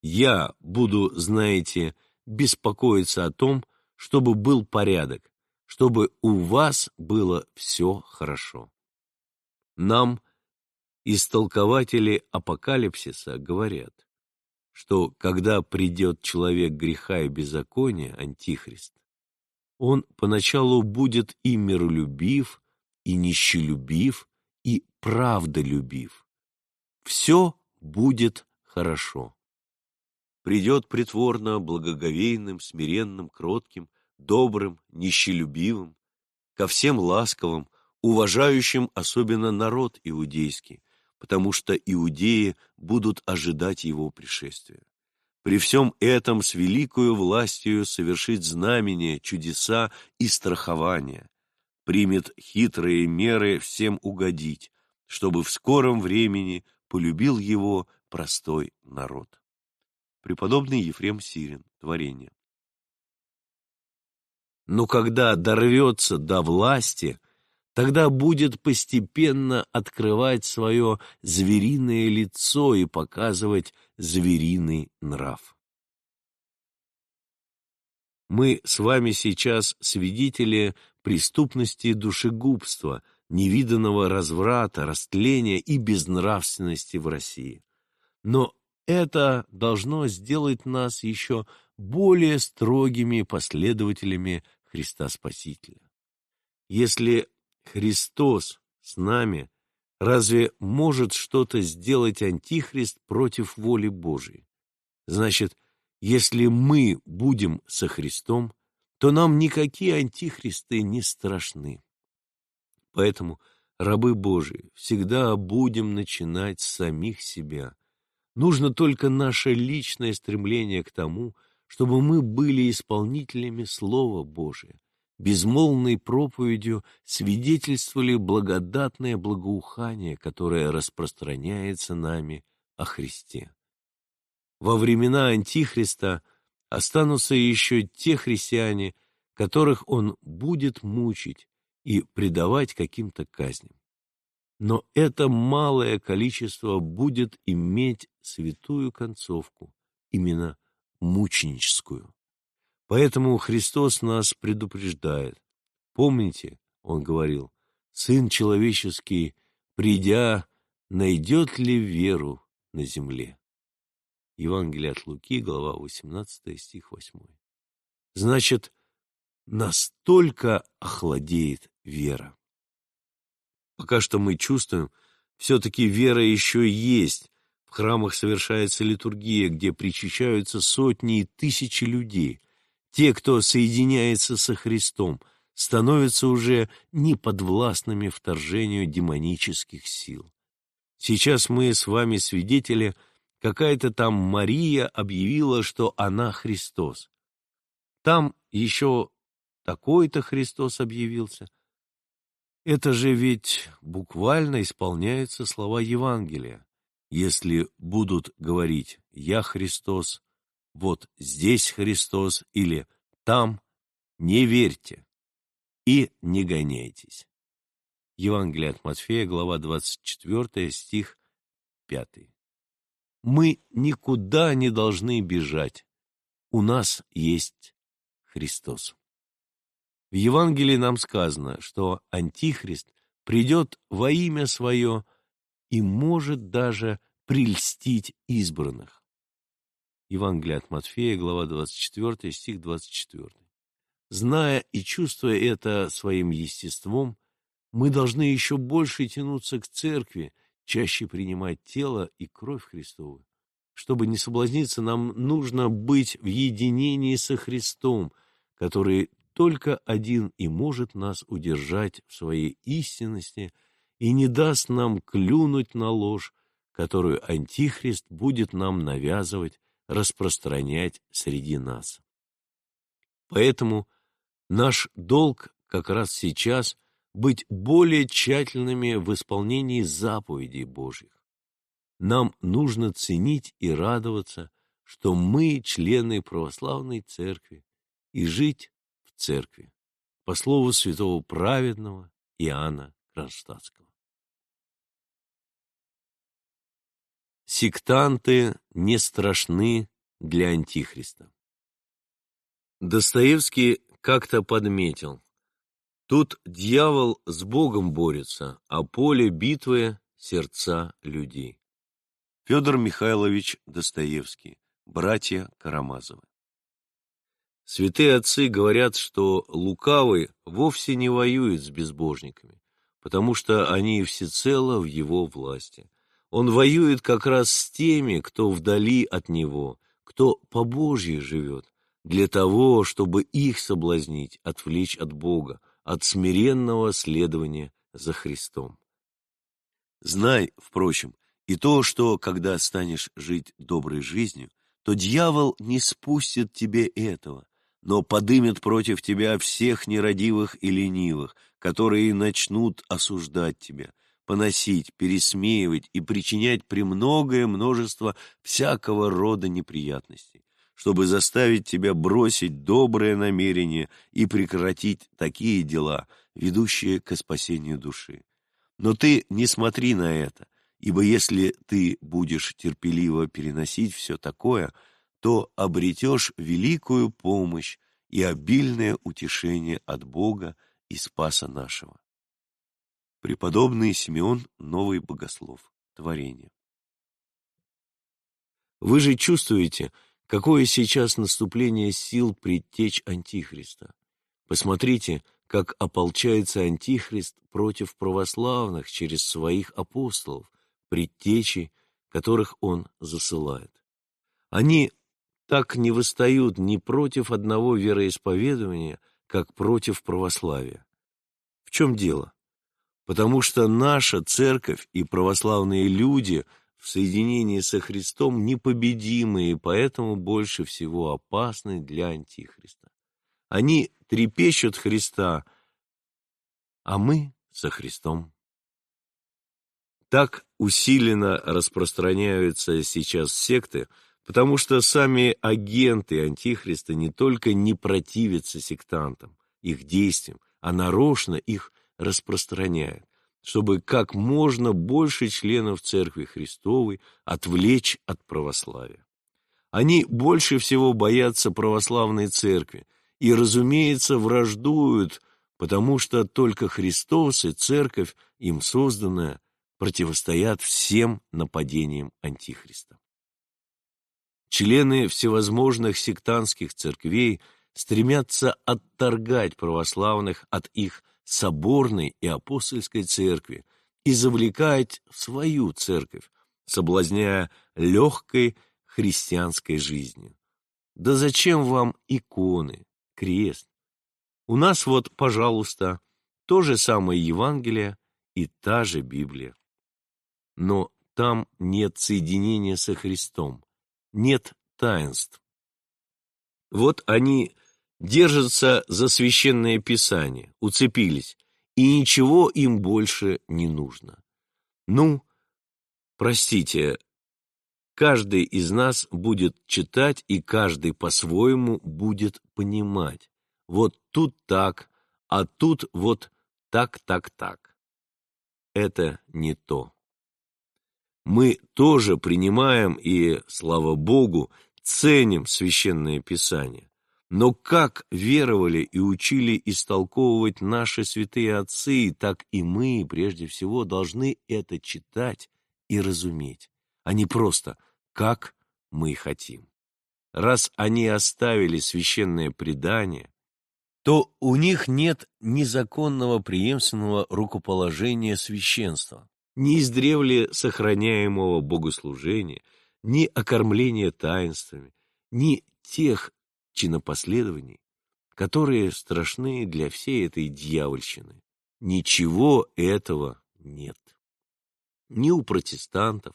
я буду, знаете, беспокоиться о том, чтобы был порядок, чтобы у вас было все хорошо. Нам, истолкователи апокалипсиса, говорят, что когда придет человек греха и беззакония, антихрист, он поначалу будет и миролюбив, и нищелюбив, и правдолюбив. Все будет хорошо. Придет притворно благоговейным, смиренным, кротким, добрым, нищелюбивым, ко всем ласковым, уважающим особенно народ иудейский, потому что иудеи будут ожидать его пришествия. При всем этом с великою властью совершить знамения, чудеса и страхования, примет хитрые меры всем угодить, чтобы в скором времени полюбил его простой народ. Преподобный Ефрем Сирин. Творение. Но когда дорвется до власти, тогда будет постепенно открывать свое звериное лицо и показывать звериный нрав. Мы с вами сейчас свидетели преступности душегубства, невиданного разврата, растления и безнравственности в России. Но это должно сделать нас еще более строгими последователями Христа Спасителя. Если Христос с нами, разве может что-то сделать Антихрист против воли Божией? Значит, если мы будем со Христом, то нам никакие антихристы не страшны. Поэтому, рабы Божии, всегда будем начинать с самих себя. Нужно только наше личное стремление к тому, чтобы мы были исполнителями Слова Божия, безмолвной проповедью свидетельствовали благодатное благоухание, которое распространяется нами о Христе. Во времена Антихриста останутся еще те христиане, которых он будет мучить и предавать каким-то казням. Но это малое количество будет иметь святую концовку, именно мученическую. Поэтому Христос нас предупреждает. Помните, Он говорил, Сын человеческий, придя, найдет ли веру на земле? Евангелие от Луки, глава 18, стих 8. Значит, настолько охладеет вера. Пока что мы чувствуем, все-таки вера еще есть. В храмах совершается литургия, где причащаются сотни и тысячи людей. Те, кто соединяется со Христом, становятся уже неподвластными вторжению демонических сил. Сейчас мы с вами свидетели, какая-то там Мария объявила, что она Христос. Там еще такой-то Христос объявился. Это же ведь буквально исполняются слова Евангелия. Если будут говорить «Я Христос», вот здесь Христос или там, не верьте и не гоняйтесь. Евангелие от Матфея, глава 24, стих 5. Мы никуда не должны бежать. У нас есть Христос. В Евангелии нам сказано, что Антихрист придет во имя свое и может даже прельстить избранных. Евангелие от Матфея, глава 24, стих 24. Зная и чувствуя это своим естеством, мы должны еще больше тянуться к церкви, чаще принимать тело и кровь Христову. Чтобы не соблазниться, нам нужно быть в единении со Христом, который только один и может нас удержать в своей истинности и не даст нам клюнуть на ложь, которую Антихрист будет нам навязывать распространять среди нас. Поэтому наш долг как раз сейчас быть более тщательными в исполнении заповедей Божьих. Нам нужно ценить и радоваться, что мы члены православной церкви, и жить в церкви, по слову святого праведного Иоанна Кронштадтского. Сектанты не страшны для Антихриста. Достоевский как-то подметил, тут дьявол с Богом борется, а поле битвы — сердца людей. Федор Михайлович Достоевский, братья Карамазовы. Святые отцы говорят, что лукавый вовсе не воюет с безбожниками. потому что они всецело в его власти. Он воюет как раз с теми, кто вдали от него, кто по Божьей живет, для того, чтобы их соблазнить, отвлечь от Бога, от смиренного следования за Христом. Знай, впрочем, и то, что, когда станешь жить доброй жизнью, то дьявол не спустит тебе этого, но подымет против тебя всех нерадивых и ленивых, которые начнут осуждать тебя, поносить, пересмеивать и причинять премногое множество всякого рода неприятностей, чтобы заставить тебя бросить доброе намерение и прекратить такие дела, ведущие к спасению души. Но ты не смотри на это, ибо если ты будешь терпеливо переносить все такое, то обретешь великую помощь и обильное утешение от Бога и Спаса нашего. Преподобный Симеон, новый богослов. Творение. Вы же чувствуете, какое сейчас наступление сил предтеч Антихриста. Посмотрите, как ополчается Антихрист против православных через своих апостолов, предтечи, которых он засылает. Они так не восстают ни против одного вероисповедования, как против православия. В чем дело? Потому что наша церковь и православные люди в соединении со Христом непобедимы и поэтому больше всего опасны для Антихриста. Они трепещут Христа, а мы со Христом. Так усиленно распространяются сейчас секты, потому что сами агенты Антихриста не только не противятся сектантам, их действиям, а нарочно их распространяют, чтобы как можно больше членов Церкви Христовой отвлечь от православия. Они больше всего боятся православной церкви и, разумеется, враждуют, потому что только Христос и церковь, им созданная, противостоят всем нападениям Антихриста. Члены всевозможных сектантских церквей стремятся отторгать православных от их соборной и апостольской церкви и завлекать в свою церковь, соблазняя легкой христианской жизнью. Да зачем вам иконы, крест? У нас вот, пожалуйста, то же самое Евангелие и та же Библия но там нет соединения со Христом, нет таинств. Вот они держатся за священное писание, уцепились, и ничего им больше не нужно. Ну, простите, каждый из нас будет читать, и каждый по-своему будет понимать. Вот тут так, а тут вот так, так, так. Это не то мы тоже принимаем и, слава Богу, ценим Священное Писание. Но как веровали и учили истолковывать наши святые отцы, так и мы, прежде всего, должны это читать и разуметь, а не просто «как мы хотим». Раз они оставили священное предание, то у них нет незаконного преемственного рукоположения священства ни издревле сохраняемого богослужения, ни окормления таинствами, ни тех чинопоследований, которые страшны для всей этой дьявольщины. Ничего этого нет. Ни у протестантов,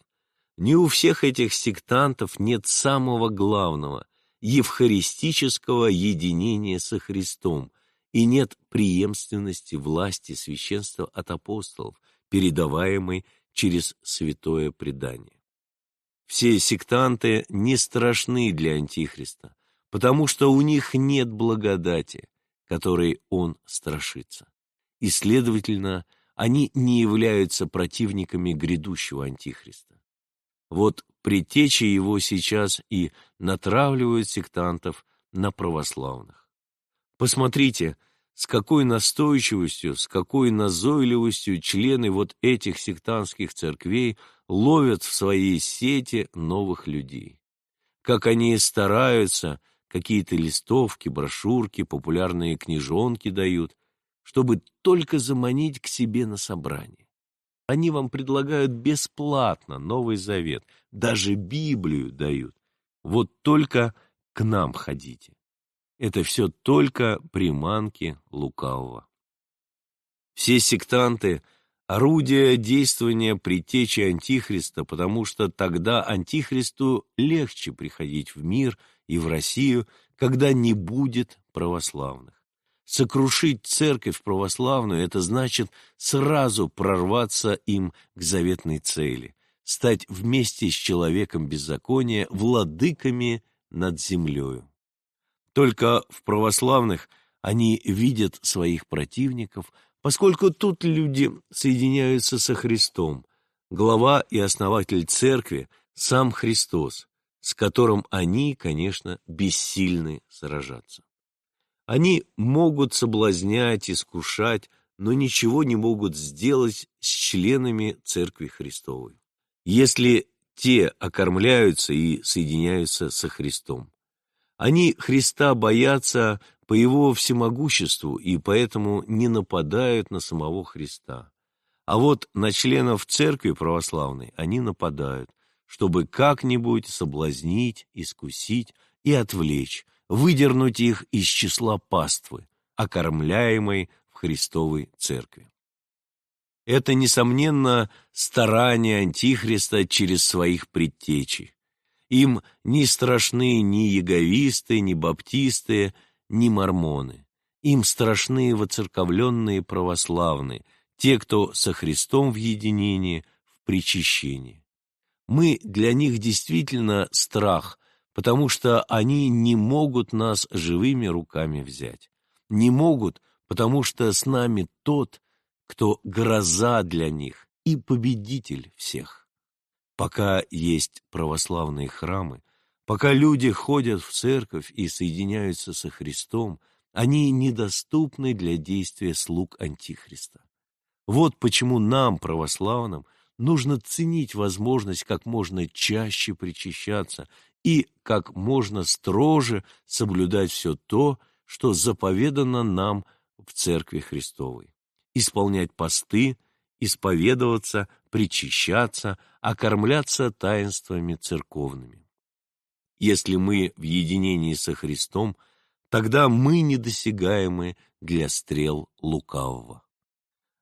ни у всех этих сектантов нет самого главного – евхаристического единения со Христом, и нет преемственности власти священства от апостолов – передаваемый через святое предание. Все сектанты не страшны для Антихриста, потому что у них нет благодати, которой он страшится. И, следовательно, они не являются противниками грядущего Антихриста. Вот предтечи его сейчас и натравливают сектантов на православных. Посмотрите, с какой настойчивостью, с какой назойливостью члены вот этих сектантских церквей ловят в своей сети новых людей. Как они стараются, какие-то листовки, брошюрки, популярные книжонки дают. чтобы только заманить к себе на собрание. Они вам предлагают бесплатно Новый Завет, даже Библию дают. Вот только к нам ходите. Это все только приманки лукавого. Все сектанты – орудие действования предтечи Антихриста, потому что тогда Антихристу легче приходить в мир и в Россию, когда не будет православных. Сокрушить церковь православную – это значит сразу прорваться им к заветной цели, стать вместе с человеком беззакония владыками над землею. Только в православных они видят своих противников, поскольку тут люди соединяются со Христом, глава и основатель церкви – сам Христос, с которым они, конечно, бессильны сражаться. Они могут соблазнять, искушать, но ничего не могут сделать с членами Церкви Христовой, если те окормляются и соединяются со Христом. Они Христа боятся по Его всемогуществу и поэтому не нападают на самого Христа. А вот на членов Церкви Православной они нападают, чтобы как-нибудь соблазнить, искусить и отвлечь, выдернуть их из числа паствы, окормляемой в Христовой Церкви. Это, несомненно, старание Антихриста через своих предтечей. Им не страшны ни яговисты, ни баптисты, ни мормоны. Им страшны воцерковленные православные, те, кто со Христом в единении, в причащении. Мы для них действительно страх, потому что они не могут нас живыми руками взять. Не могут, потому что с нами тот, кто гроза для них и победитель всех. Пока есть православные храмы, пока люди ходят в церковь и соединяются со Христом, они недоступны для действия слуг Антихриста. Вот почему нам, православным, нужно ценить возможность как можно чаще причащаться и как можно строже соблюдать все то, что заповедано нам в Церкви Христовой. Исполнять посты, исповедоваться, причащаться, окормляться таинствами церковными. Если мы в единении со Христом, тогда мы недосягаемы для стрел лукавого.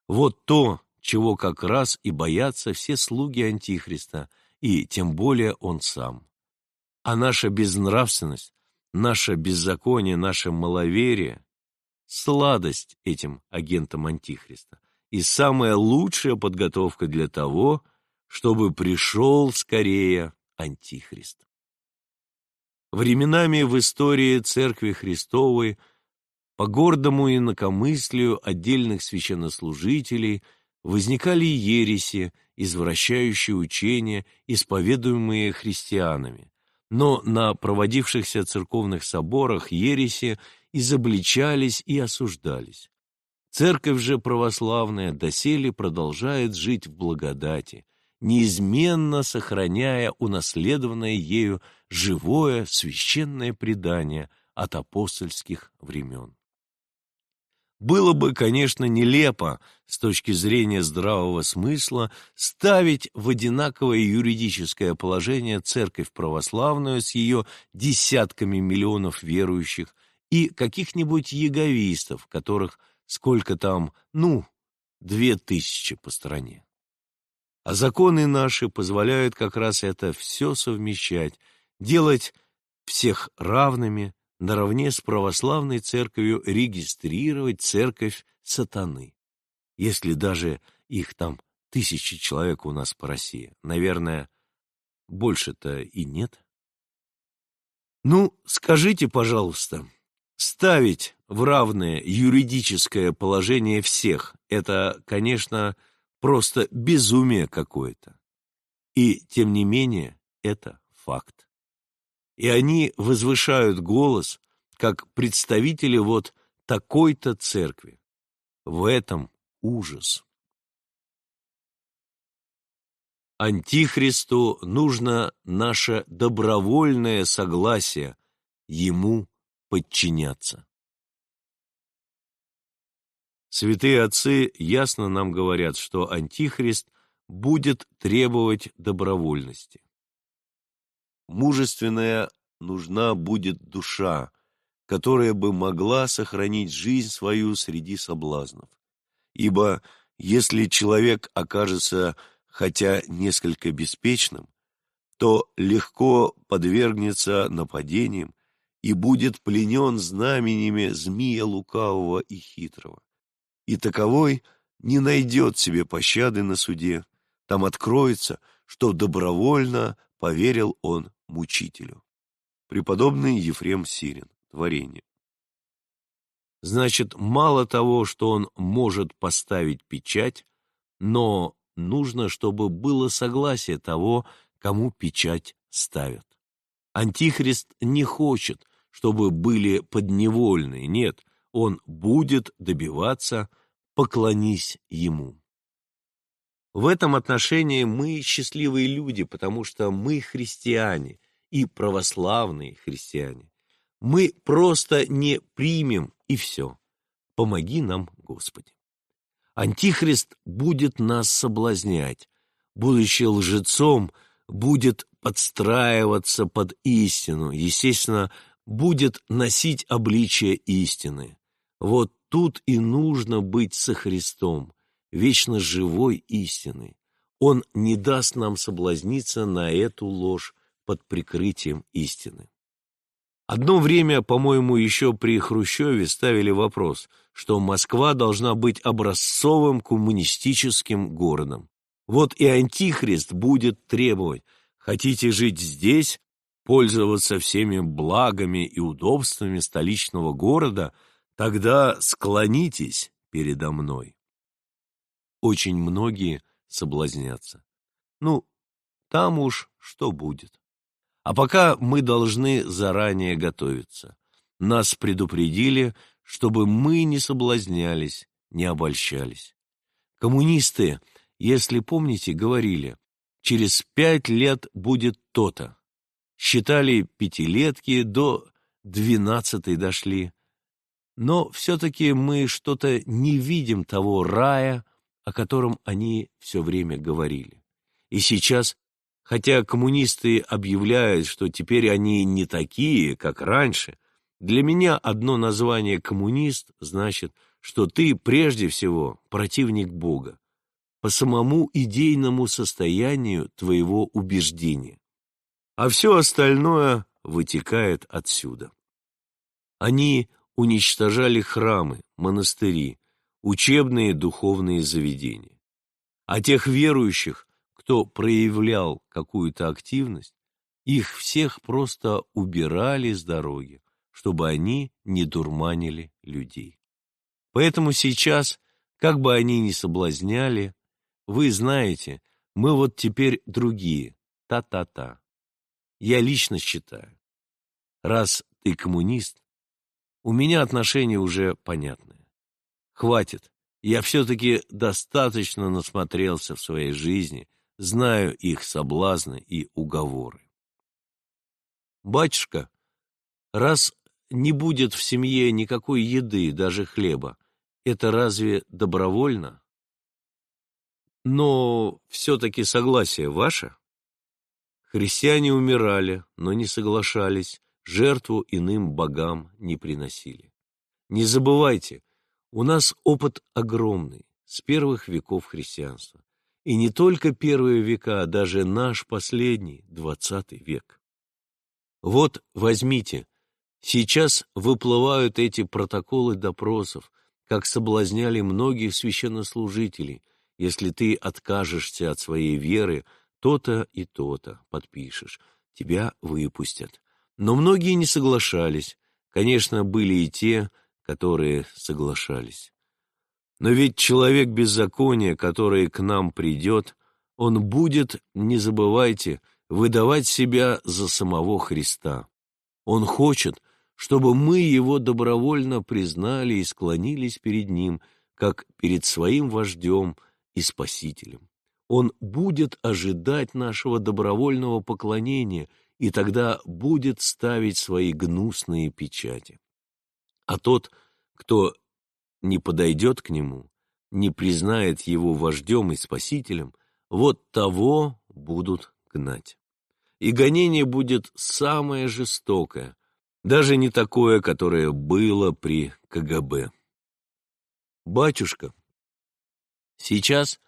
Вот то, чего как раз и боятся все слуги Антихриста, и тем более он сам. А наша безнравственность, наше беззаконие, наше маловерие — сладость этим агентам Антихриста и самая лучшая подготовка для того, чтобы пришел скорее Антихрист. Временами в истории Церкви Христовой по гордому инакомыслию отдельных священнослужителей возникали ереси, извращающие учения, исповедуемые христианами, но на проводившихся церковных соборах ереси изобличались и осуждались. Церковь же православная доселе продолжает жить в благодати, неизменно сохраняя унаследованное ею живое священное предание от апостольских времен. Было бы, конечно, нелепо с точки зрения здравого смысла ставить в одинаковое юридическое положение церковь православную с ее десятками миллионов верующих и каких-нибудь яговистов, которых сколько там, ну, две тысячи по стране. А законы наши позволяют как раз это все совмещать, делать всех равными, наравне с православной церковью регистрировать церковь сатаны. Если даже их там тысячи человек у нас по России, наверное, больше-то и нет. Ну, скажите, пожалуйста, ставить в равное юридическое положение всех – это, конечно, просто безумие какое-то. И, тем не менее, это факт и они возвышают голос, как представители вот такой-то церкви. В этом ужас. Антихристу нужно наше добровольное согласие ему подчиняться. Святые отцы ясно нам говорят, что Антихрист будет требовать добровольности. Мужественная нужна будет душа, которая бы могла сохранить жизнь свою среди соблазнов. Ибо если человек окажется хотя несколько беспечным, то легко подвергнется нападениям и будет пленен знаменями змея лукавого и хитрого. И таковой не найдет себе пощады на суде, там откроется, что добровольно поверил он мучителю. Преподобный Ефрем Сирин. Творение. Значит, мало того, что он может поставить печать, но нужно, чтобы было согласие того, кому печать ставят. Антихрист не хочет, чтобы были подневольные, нет, он будет добиваться «поклонись ему». В этом отношении мы счастливые люди, потому что мы христиане и православные христиане. Мы просто не примем и все. Помоги нам, Господи. Антихрист будет нас соблазнять, будучи лжецом, будет подстраиваться под истину, естественно, будет носить обличие истины. Вот тут и нужно быть со Христом, вечно живой истины. Он не даст нам соблазниться на эту ложь под прикрытием истины. Одно время, по-моему, еще при Хрущеве ставили вопрос, что Москва должна быть образцовым коммунистическим городом. Вот и Антихрист будет требовать, хотите жить здесь, пользоваться всеми благами и удобствами столичного города, тогда склонитесь передо мной. Очень многие соблазнятся. Ну, там уж что будет. А пока мы должны заранее готовиться. Нас предупредили, чтобы мы не соблазнялись, не обольщались. Коммунисты, если помните, говорили, через пять лет будет то-то. Считали пятилетки, до двенадцатой дошли. Но все-таки мы что-то не видим того рая, о котором они все время говорили. И сейчас Хотя коммунисты объявляют, что теперь они не такие, как раньше, для меня одно название «коммунист» значит, что ты прежде всего противник Бога по самому идейному состоянию твоего убеждения. А все остальное вытекает отсюда. Они уничтожали храмы, монастыри, учебные духовные заведения. А тех верующих, кто проявлял какую-то активность, их всех просто убирали с дороги, чтобы они не дурманили людей. Поэтому сейчас, как бы они ни соблазняли, вы знаете, мы вот теперь другие, та-та-та. Я лично считаю, раз ты коммунист, у меня отношение уже понятное. Хватит, я все-таки достаточно насмотрелся в своей жизни – знаю их соблазны и уговоры. Батюшка, раз не будет в семье никакой еды, даже хлеба, это разве добровольно? Но все-таки согласие ваше? Христиане умирали, но не соглашались, жертву иным богам не приносили. Не забывайте, у нас опыт огромный, с первых веков христианства. И не только первые века, а даже наш последний, двадцатый век. Вот, возьмите, сейчас выплывают эти протоколы допросов, как соблазняли многих священнослужителей. Если ты откажешься от своей веры, то-то и то-то подпишешь, тебя выпустят. Но многие не соглашались. Конечно, были и те, которые соглашались. Но ведь человек беззакония, который к нам придет, он будет, не забывайте, выдавать себя за самого Христа. Он хочет, чтобы мы его добровольно признали и склонились перед ним, как перед своим вождем и спасителем. Он будет ожидать нашего добровольного поклонения и тогда будет ставить свои гнусные печати. А тот, кто не подойдет к нему, не признает его вождем и спасителем, вот того будут гнать. И гонение будет самое жестокое, даже не такое, которое было при КГБ. Батюшка, сейчас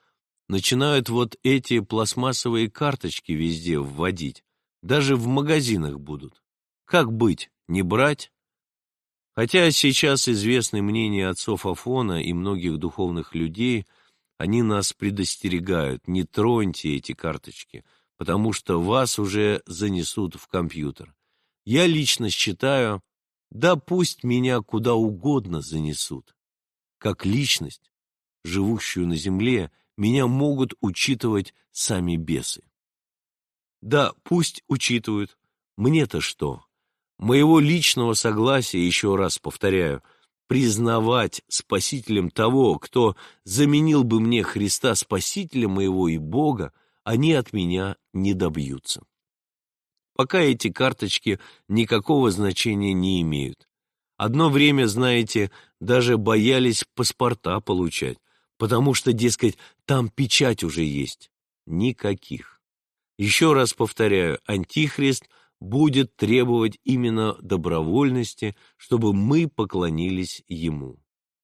начинают вот эти пластмассовые карточки везде вводить, даже в магазинах будут. Как быть, не брать? Хотя сейчас известны мнения отцов Афона и многих духовных людей, они нас предостерегают, не троньте эти карточки, потому что вас уже занесут в компьютер. Я лично считаю, да пусть меня куда угодно занесут. Как личность, живущую на земле, меня могут учитывать сами бесы. Да, пусть учитывают. Мне-то что? Моего личного согласия, еще раз повторяю, признавать спасителем того, кто заменил бы мне Христа спасителя моего и Бога, они от меня не добьются. Пока эти карточки никакого значения не имеют. Одно время, знаете, даже боялись паспорта получать, потому что, дескать, там печать уже есть. Никаких. Еще раз повторяю, Антихрист будет требовать именно добровольности, чтобы мы поклонились Ему.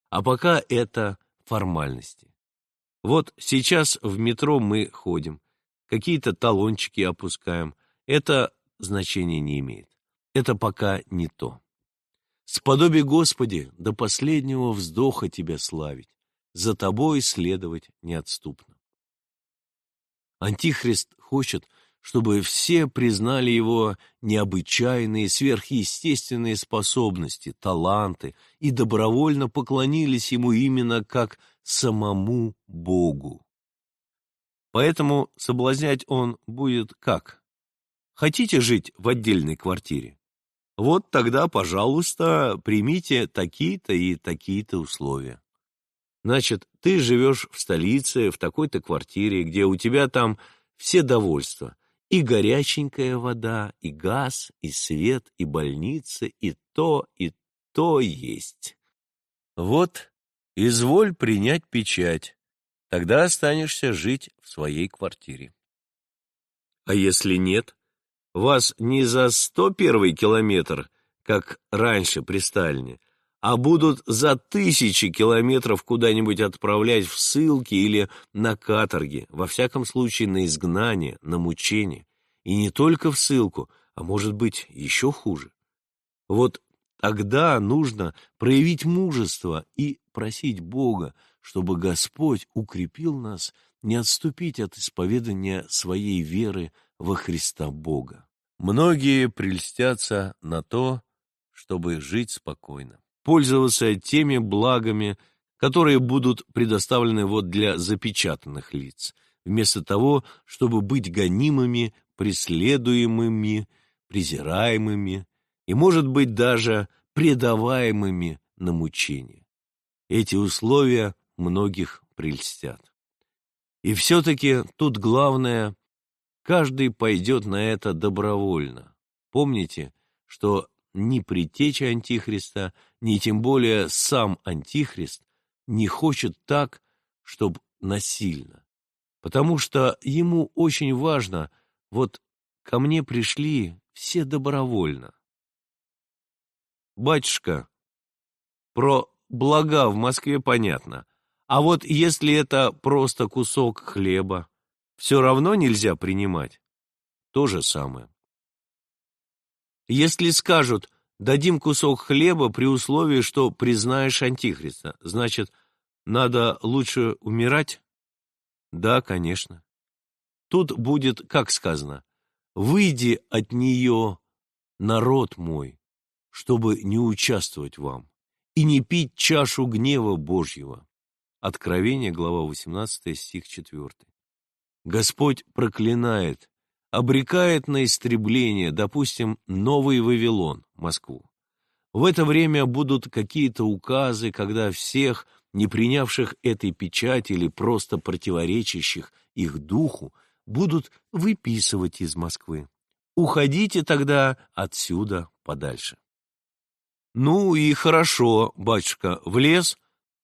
А пока это формальности. Вот сейчас в метро мы ходим, какие-то талончики опускаем. Это значения не имеет. Это пока не то. Сподоби, Господи, до последнего вздоха Тебя славить, за Тобой следовать неотступно. Антихрист хочет, чтобы все признали его необычайные, сверхъестественные способности, таланты и добровольно поклонились ему именно как самому Богу. Поэтому соблазнять он будет как? Хотите жить в отдельной квартире? Вот тогда, пожалуйста, примите такие-то и такие-то условия. Значит, ты живешь в столице, в такой-то квартире, где у тебя там все довольства. И горяченькая вода, и газ, и свет, и больница, и то, и то есть. Вот, изволь принять печать, тогда останешься жить в своей квартире. А если нет, вас не за сто первый километр, как раньше при Сталине, а будут за тысячи километров куда-нибудь отправлять в ссылки или на каторги, во всяком случае на изгнание, на мучение. И не только в ссылку, а может быть еще хуже. Вот тогда нужно проявить мужество и просить Бога, чтобы Господь укрепил нас не отступить от исповедания своей веры во Христа Бога. Многие прельстятся на то, чтобы жить спокойно пользоваться теми благами, которые будут предоставлены вот для запечатанных лиц, вместо того, чтобы быть гонимыми, преследуемыми, презираемыми и, может быть, даже предаваемыми на мучение. Эти условия многих прельстят. И все-таки тут главное, каждый пойдет на это добровольно. Помните, что ни предтеча Антихриста, ни тем более сам Антихрист не хочет так, чтобы насильно. Потому что ему очень важно, вот ко мне пришли все добровольно. Батюшка, про блага в Москве понятно, а вот если это просто кусок хлеба, все равно нельзя принимать? То же самое. Если скажут, дадим кусок хлеба при условии, что признаешь Антихриста, значит, надо лучше умирать? Да, конечно. Тут будет, как сказано, «Выйди от нее, народ мой, чтобы не участвовать вам, и не пить чашу гнева Божьего». Откровение, глава 18, стих 4. Господь проклинает обрекает на истребление, допустим, Новый Вавилон, Москву. В это время будут какие-то указы, когда всех, не принявших этой печати или просто противоречащих их духу, будут выписывать из Москвы. Уходите тогда отсюда подальше. Ну и хорошо, батюшка, в лес,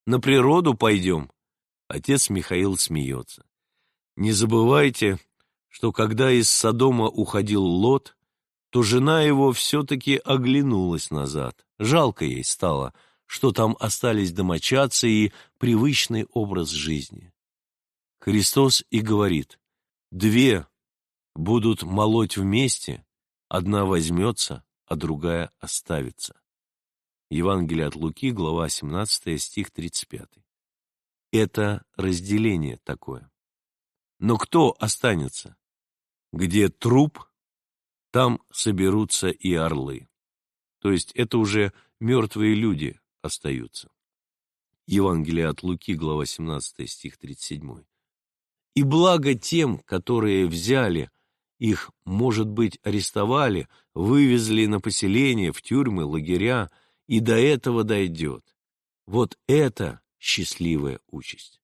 На природу пойдем?» Отец Михаил смеется. «Не забывайте, что когда из Содома уходил Лот, то жена его все-таки оглянулась назад. Жалко ей стало, что там остались домочадцы и привычный образ жизни. Христос и говорит, «Две будут молоть вместе, одна возьмется, а другая оставится». Евангелие от Луки, глава 17, стих 35. Это разделение такое. Но кто останется? Где труп, там соберутся и орлы. То есть это уже мертвые люди остаются. Евангелие от Луки, глава 17, стих 37. И благо тем, которые взяли их, может быть, арестовали, вывезли на поселение, в тюрьмы, лагеря, и до этого дойдет. Вот это счастливая участь.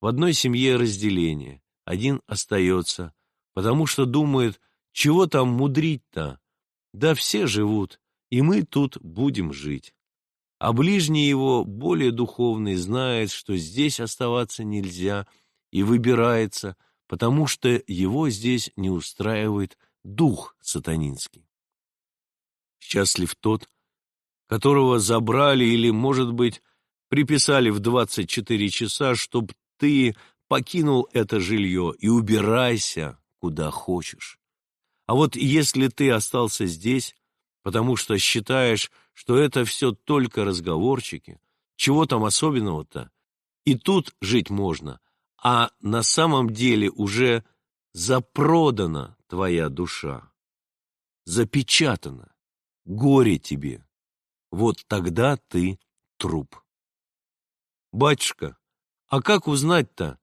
В одной семье разделение, один остается, потому что думает, чего там мудрить-то? Да все живут, и мы тут будем жить. А ближний его, более духовный, знает, что здесь оставаться нельзя, и выбирается, потому что его здесь не устраивает дух сатанинский. Счастлив тот, которого забрали или, может быть, приписали в 24 часа, чтоб ты покинул это жилье и убирайся, куда хочешь. А вот если ты остался здесь, потому что считаешь, что это все только разговорчики, чего там особенного-то, и тут жить можно, а на самом деле уже запродана твоя душа, запечатана, горе тебе вот тогда ты труп. Батюшка, а как узнать-то?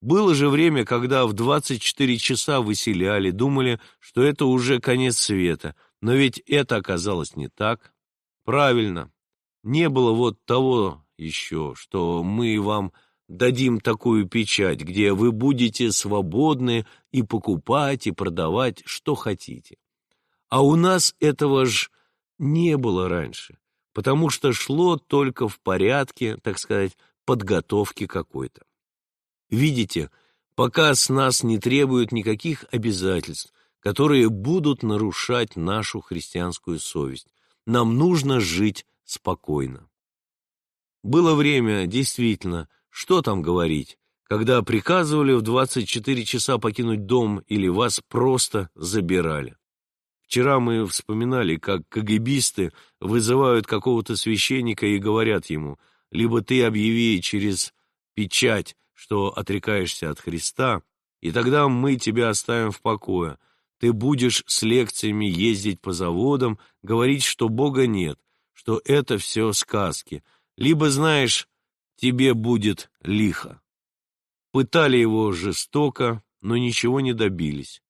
Было же время, когда в 24 часа выселяли, думали, что это уже конец света, но ведь это оказалось не так. Правильно, не было вот того еще, что мы вам дадим такую печать, где вы будете свободны и покупать, и продавать, что хотите. А у нас этого ж не было раньше, потому что шло только в порядке, так сказать, подготовки какой-то. Видите, пока с нас не требуют никаких обязательств, которые будут нарушать нашу христианскую совесть. Нам нужно жить спокойно. Было время, действительно, что там говорить, когда приказывали в 24 часа покинуть дом или вас просто забирали. Вчера мы вспоминали, как КГБисты вызывают какого-то священника и говорят ему, либо ты объяви через печать, что отрекаешься от Христа, и тогда мы тебя оставим в покое. Ты будешь с лекциями ездить по заводам, говорить, что Бога нет, что это все сказки, либо, знаешь, тебе будет лихо. Пытали его жестоко, но ничего не добились.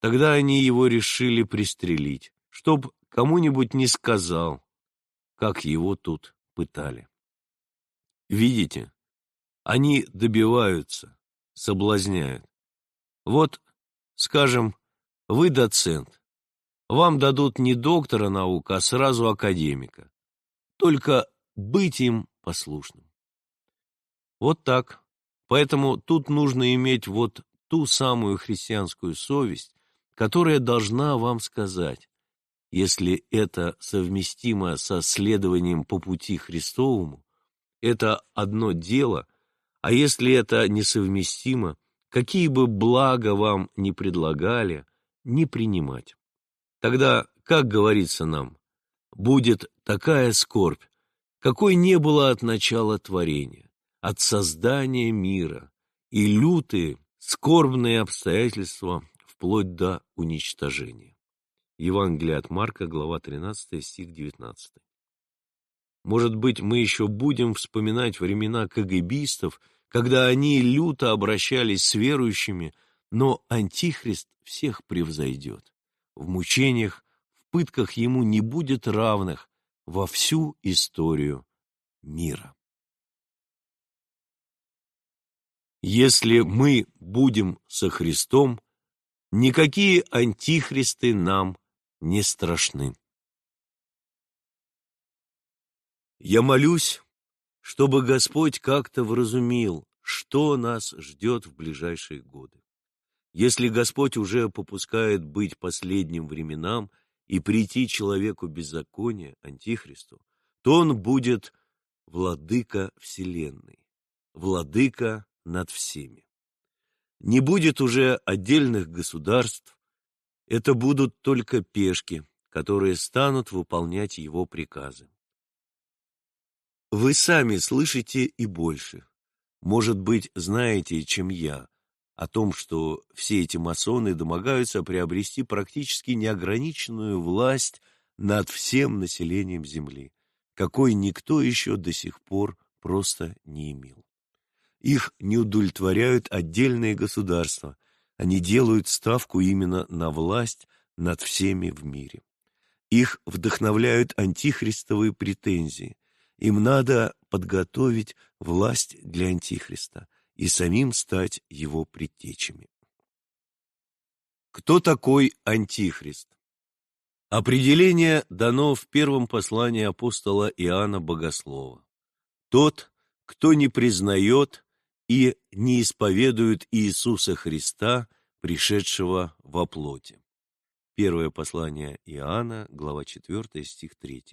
Тогда они его решили пристрелить, чтоб кому-нибудь не сказал, как его тут пытали. Видите, они добиваются, соблазняют. Вот, скажем, вы доцент. Вам дадут не доктора наук, а сразу академика. Только быть им послушным. Вот так. Поэтому тут нужно иметь вот ту самую христианскую совесть, которая должна вам сказать, если это совместимо со следованием по пути Христовому, это одно дело, а если это несовместимо, какие бы блага вам ни предлагали, не принимать. Тогда, как говорится нам, будет такая скорбь, какой не было от начала творения, от создания мира, и лютые, скорбные обстоятельства вплоть до уничтожения. Евангелие от Марка, глава 13, стих 19. Может быть, мы еще будем вспоминать времена КГБистов, когда они люто обращались с верующими, но Антихрист всех превзойдет. В мучениях, в пытках ему не будет равных во всю историю мира. Если мы будем со Христом, Никакие антихристы нам не страшны. Я молюсь, чтобы Господь как-то вразумил, что нас ждет в ближайшие годы. Если Господь уже попускает быть последним временам и прийти человеку беззакония, антихристу, то он будет владыка Вселенной, владыка над всеми. Не будет уже отдельных государств, это будут только пешки, которые станут выполнять его приказы. Вы сами слышите и больше. Может быть, знаете, чем я, о том, что все эти масоны домогаются приобрести практически неограниченную власть над всем населением Земли, какой никто еще до сих пор просто не имел. Их не удовлетворяют отдельные государства, они делают ставку именно на власть над всеми в мире. Их вдохновляют антихристовые претензии. Им надо подготовить власть для антихриста и самим стать его предтечами. Кто такой антихрист? Определение дано в первом послании апостола Иоанна Богослова. Тот, кто не признает и не исповедует Иисуса Христа, пришедшего во плоти. Первое послание Иоанна, глава 4, стих 3.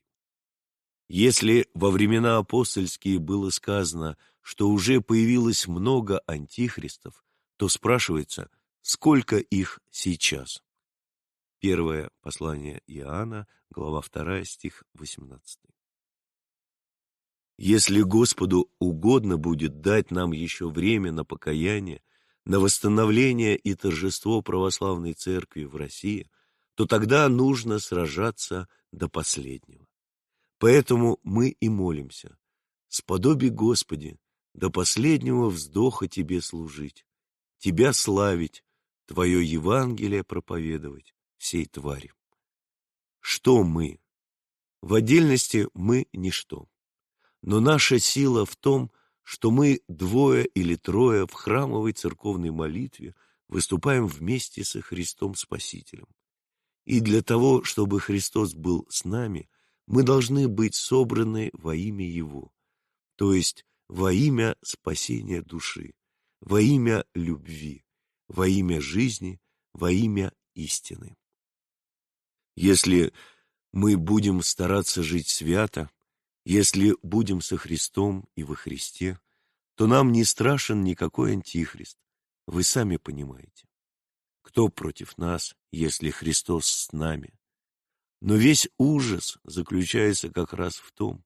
Если во времена апостольские было сказано, что уже появилось много антихристов, то спрашивается, сколько их сейчас? Первое послание Иоанна, глава 2, стих 18. Если Господу угодно будет дать нам еще время на покаяние, на восстановление и торжество православной церкви в России, то тогда нужно сражаться до последнего. Поэтому мы и молимся. Сподоби, Господи, до последнего вздоха Тебе служить, Тебя славить, Твое Евангелие проповедовать всей твари. Что мы? В отдельности мы ничто. Но наша сила в том, что мы двое или трое в храмовой церковной молитве выступаем вместе со Христом Спасителем. И для того, чтобы Христос был с нами, мы должны быть собраны во имя Его, то есть во имя спасения души, во имя любви, во имя жизни, во имя истины. Если мы будем стараться жить свято, если будем со Христом и во Христе, то нам не страшен никакой антихрист, вы сами понимаете. Кто против нас, если Христос с нами? Но весь ужас заключается как раз в том,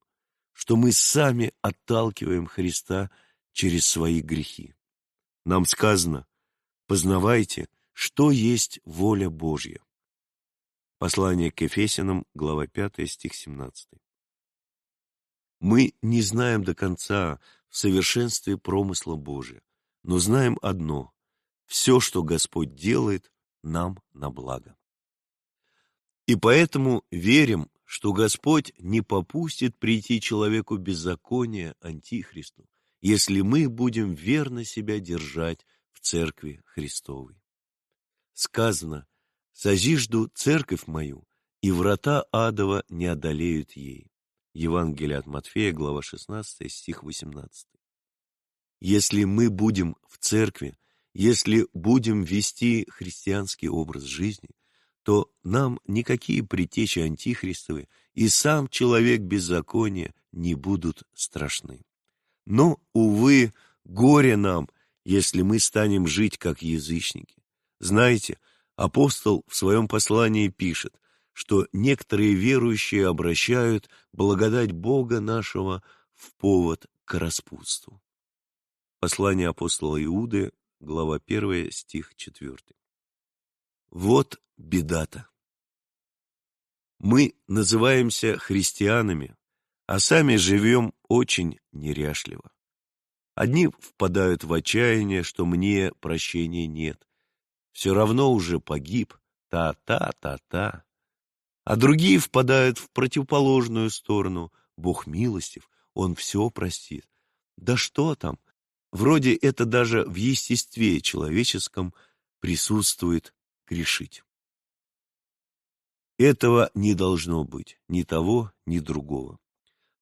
что мы сами отталкиваем Христа через свои грехи. Нам сказано, познавайте, что есть воля Божья. Послание к Ефесянам, глава 5, стих 17. Мы не знаем до конца в совершенстве промысла Божия, но знаем одно все, что Господь делает, нам на благо. И поэтому верим, что Господь не попустит прийти человеку беззакония, антихристу, если мы будем верно себя держать в Церкви Христовой. Сказано, «Созижду церковь мою, и врата адова не одолеют ей». Евангелие от Матфея, глава 16, стих 18. Если мы будем в церкви, если будем вести христианский образ жизни, то нам никакие притечи антихристовы и сам человек беззакония не будут страшны. Но, увы, горе нам, если мы станем жить как язычники. Знаете, апостол в своем послании пишет, что некоторые верующие обращают благодать Бога нашего в повод к распутству. Послание апостола Иуды, глава 1, стих 4. Вот беда-то. Мы называемся христианами, а сами живем очень неряшливо. Одни впадают в отчаяние, что мне прощения нет. Все равно уже погиб, та-та-та-та. А другие впадают в противоположную сторону. Бог милостив, Он все простит. Да что там, Вроде это даже в естестве человеческом присутствует грешить. Этого не должно быть, ни того, ни другого.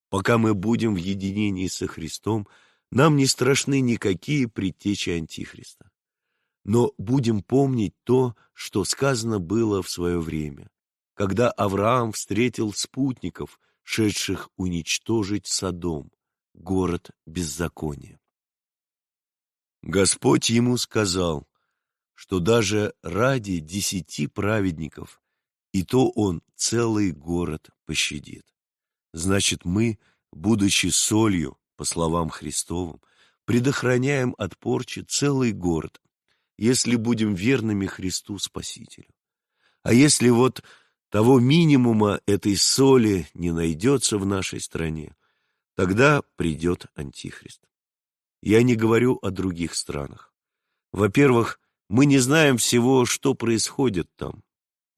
Пока мы будем в единении со Христом, нам не страшны никакие предтечи Антихриста. Но будем помнить то, что сказано было в свое время, когда Авраам встретил спутников, шедших уничтожить Содом, город беззакония. Господь ему сказал, что даже ради десяти праведников и то он целый город пощадит. Значит, мы, будучи солью, по словам Христовым, предохраняем от порчи целый город, если будем верными Христу Спасителю. А если вот того минимума этой соли не найдется в нашей стране, тогда придет Антихрист. Я не говорю о других странах. Во-первых, мы не знаем всего, что происходит там.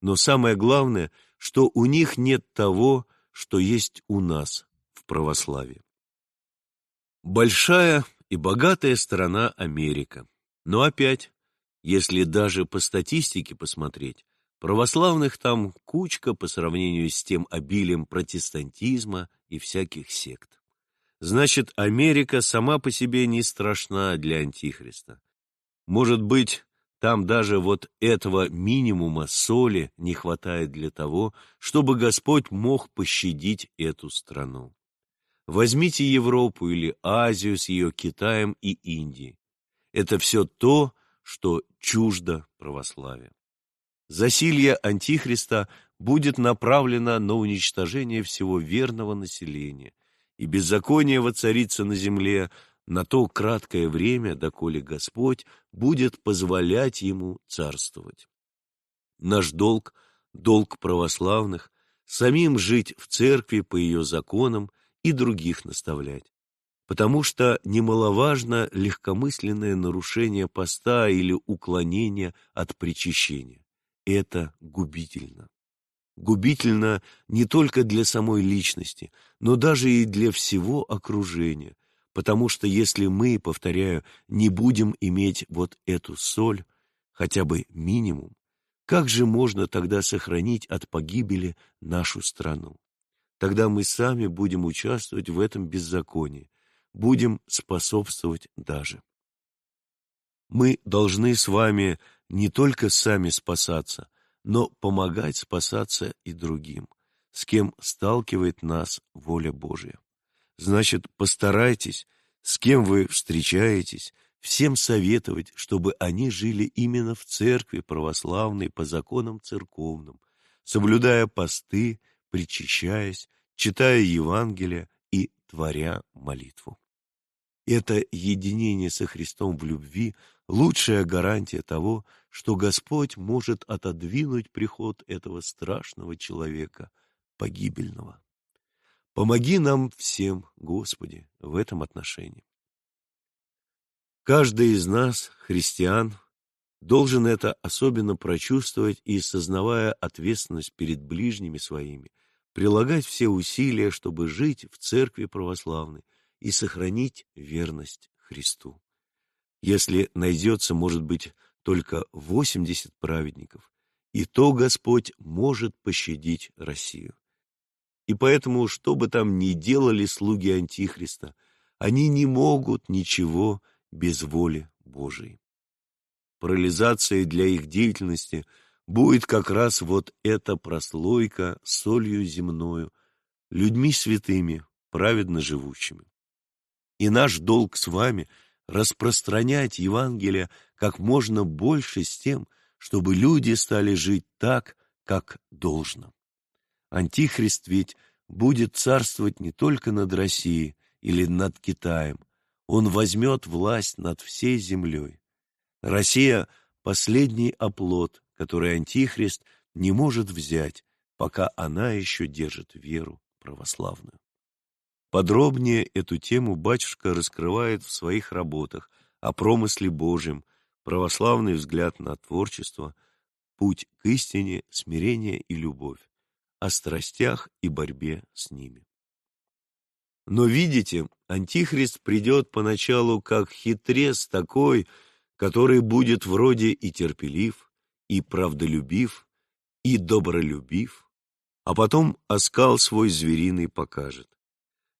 Но самое главное, что у них нет того, что есть у нас в православии. Большая и богатая страна Америка. Но опять, если даже по статистике посмотреть, православных там кучка по сравнению с тем обилием протестантизма и всяких сект. Значит, Америка сама по себе не страшна для Антихриста. Может быть, там даже вот этого минимума соли не хватает для того, чтобы Господь мог пощадить эту страну. Возьмите Европу или Азию с ее Китаем и Индией. Это все то, что чуждо православия. Засилье Антихриста будет направлено на уничтожение всего верного населения, и беззаконие воцарится на земле на то краткое время, доколе Господь будет позволять ему царствовать. Наш долг, долг православных, самим жить в церкви по ее законам и других наставлять. Потому что немаловажно легкомысленное нарушение поста или уклонение от причащения. Это губительно. Губительно не только для самой личности, но даже и для всего окружения, потому что если мы, повторяю, не будем иметь вот эту соль, хотя бы минимум, как же можно тогда сохранить от погибели нашу страну? Тогда мы сами будем участвовать в этом беззаконии, будем способствовать даже. Мы должны с вами не только сами спасаться, но помогать спасаться и другим, с кем сталкивает нас воля Божья. Значит, постарайтесь, с кем вы встречаетесь, всем советовать, чтобы они жили именно в церкви православной по законам церковным, соблюдая посты, причащаясь, читая Евангелие и творя молитву. Это единение со Христом в любви – лучшая гарантия того, что Господь может отодвинуть приход этого страшного человека, погибельного. Помоги нам всем, Господи, в этом отношении. Каждый из нас, христиан, должен это особенно прочувствовать и, сознавая ответственность перед ближними своими, прилагать все усилия, чтобы жить в церкви православной и сохранить верность Христу. Если найдется, может быть, только 80 праведников, и то Господь может пощадить Россию. И поэтому, что бы там ни делали слуги Антихриста, они не могут ничего без воли Божией. Парализацией для их деятельности будет как раз вот эта прослойка солью земною, людьми святыми, праведно живущими. И наш долг с вами распространять Евангелие как можно больше с тем, чтобы люди стали жить так, как должно. Антихрист ведь будет царствовать не только над Россией или над Китаем, он возьмет власть над всей землей. Россия – последний оплот, который Антихрист не может взять, пока она еще держит веру православную. Подробнее эту тему батюшка раскрывает в своих работах о промысле Божьем, православный взгляд на творчество, путь к истине, смирение и любовь о страстях и борьбе с ними. Но видите, Антихрист придет поначалу как хитрец такой, который будет вроде и терпелив, и правдолюбив, и добролюбив, а потом оскал свой звериный покажет.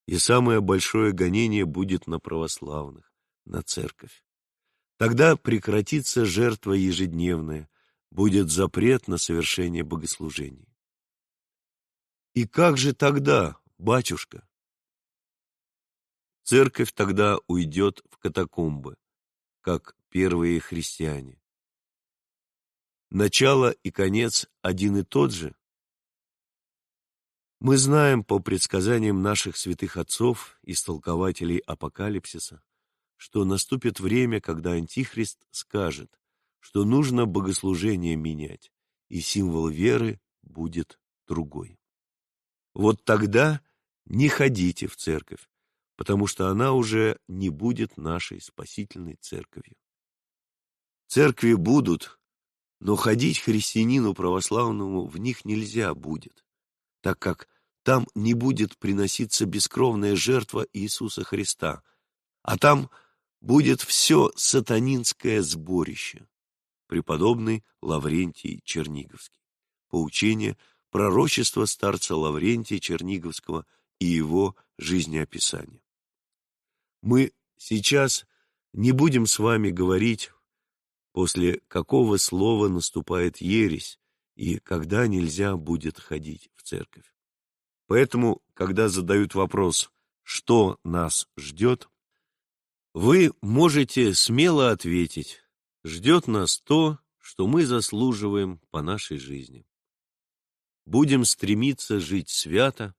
и самое большое гонение будет на православных, на церковь. Тогда прекратится жертва ежедневная, будет запрет на совершение богослужений. И как же тогда, батюшка? Церковь тогда уйдет в катакомбы, как первые христиане. Начало и конец один и тот же. Мы знаем по предсказаниям наших святых отцов, и истолкователей апокалипсиса, что наступит время, когда Антихрист скажет, что нужно богослужение менять, и символ веры будет другой. Вот тогда не ходите в церковь, потому что она уже не будет нашей спасительной церковью. Церкви будут, но ходить христианину православному в них нельзя будет, так как там не будет приноситься бескровная жертва Иисуса Христа, а там будет все сатанинское сборище. Преподобный Лаврентий Черниговский. Поучение пророчества старца Лаврентия Черниговского и его жизнеописание. Мы сейчас не будем с вами говорить, после какого слова наступает ересь и когда нельзя будет ходить в церковь. Поэтому, когда задают вопрос, что нас ждет, вы можете смело ответить, ждет нас то, что мы заслуживаем по нашей жизни. Будем стремиться жить свято,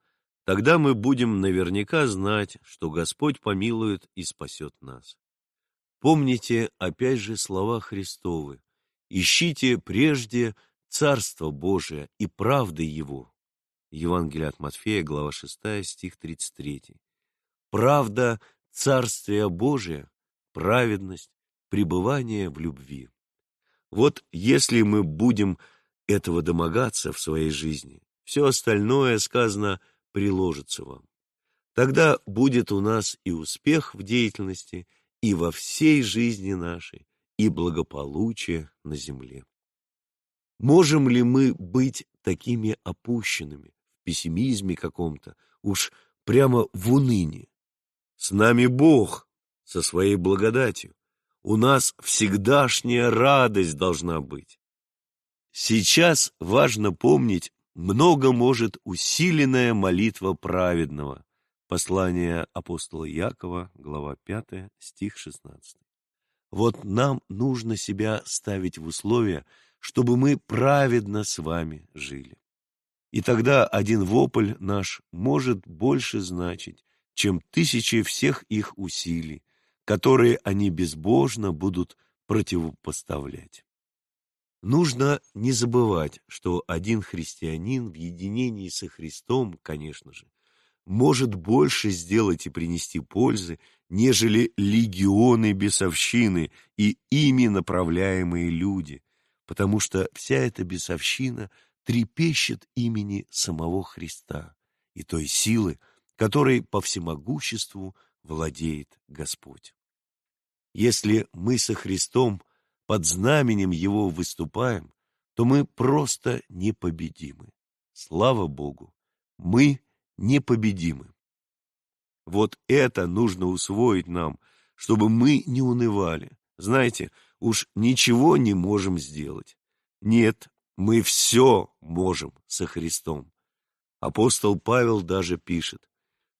Тогда мы будем наверняка знать, что Господь помилует и спасет нас. Помните опять же слова Христовы. Ищите прежде Царство Божие и правды Его. Евангелие от Матфея, глава 6, стих 33. Правда Царствия Божия, праведность, пребывание в любви. Вот если мы будем этого домогаться в своей жизни, все остальное сказано – приложится вам. Тогда будет у нас и успех в деятельности, и во всей жизни нашей, и благополучие на земле. Можем ли мы быть такими опущенными, в пессимизме каком-то, уж прямо в унынии? С нами Бог со своей благодатью. У нас всегдашняя радость должна быть. Сейчас важно помнить много может усиленная молитва праведного. Послание апостола Якова, глава 5, стих 16. Вот нам нужно себя ставить в условия, чтобы мы праведно с вами жили. И тогда один вопль наш может больше значить, чем тысячи всех их усилий, которые они безбожно будут противопоставлять. Нужно не забывать, что один христианин в единении со Христом, конечно же, может больше сделать и принести пользы, нежели легионы бесовщины и ими направляемые люди, потому что вся эта бесовщина трепещет имени самого Христа и той силы, которой по всемогуществу владеет Господь. Если мы со Христом – под знаменем его выступаем, то мы просто непобедимы. Слава Богу, мы непобедимы. Вот это нужно усвоить нам, чтобы мы не унывали. Знаете, уж ничего не можем сделать. Нет, мы все можем со Христом. Апостол Павел даже пишет,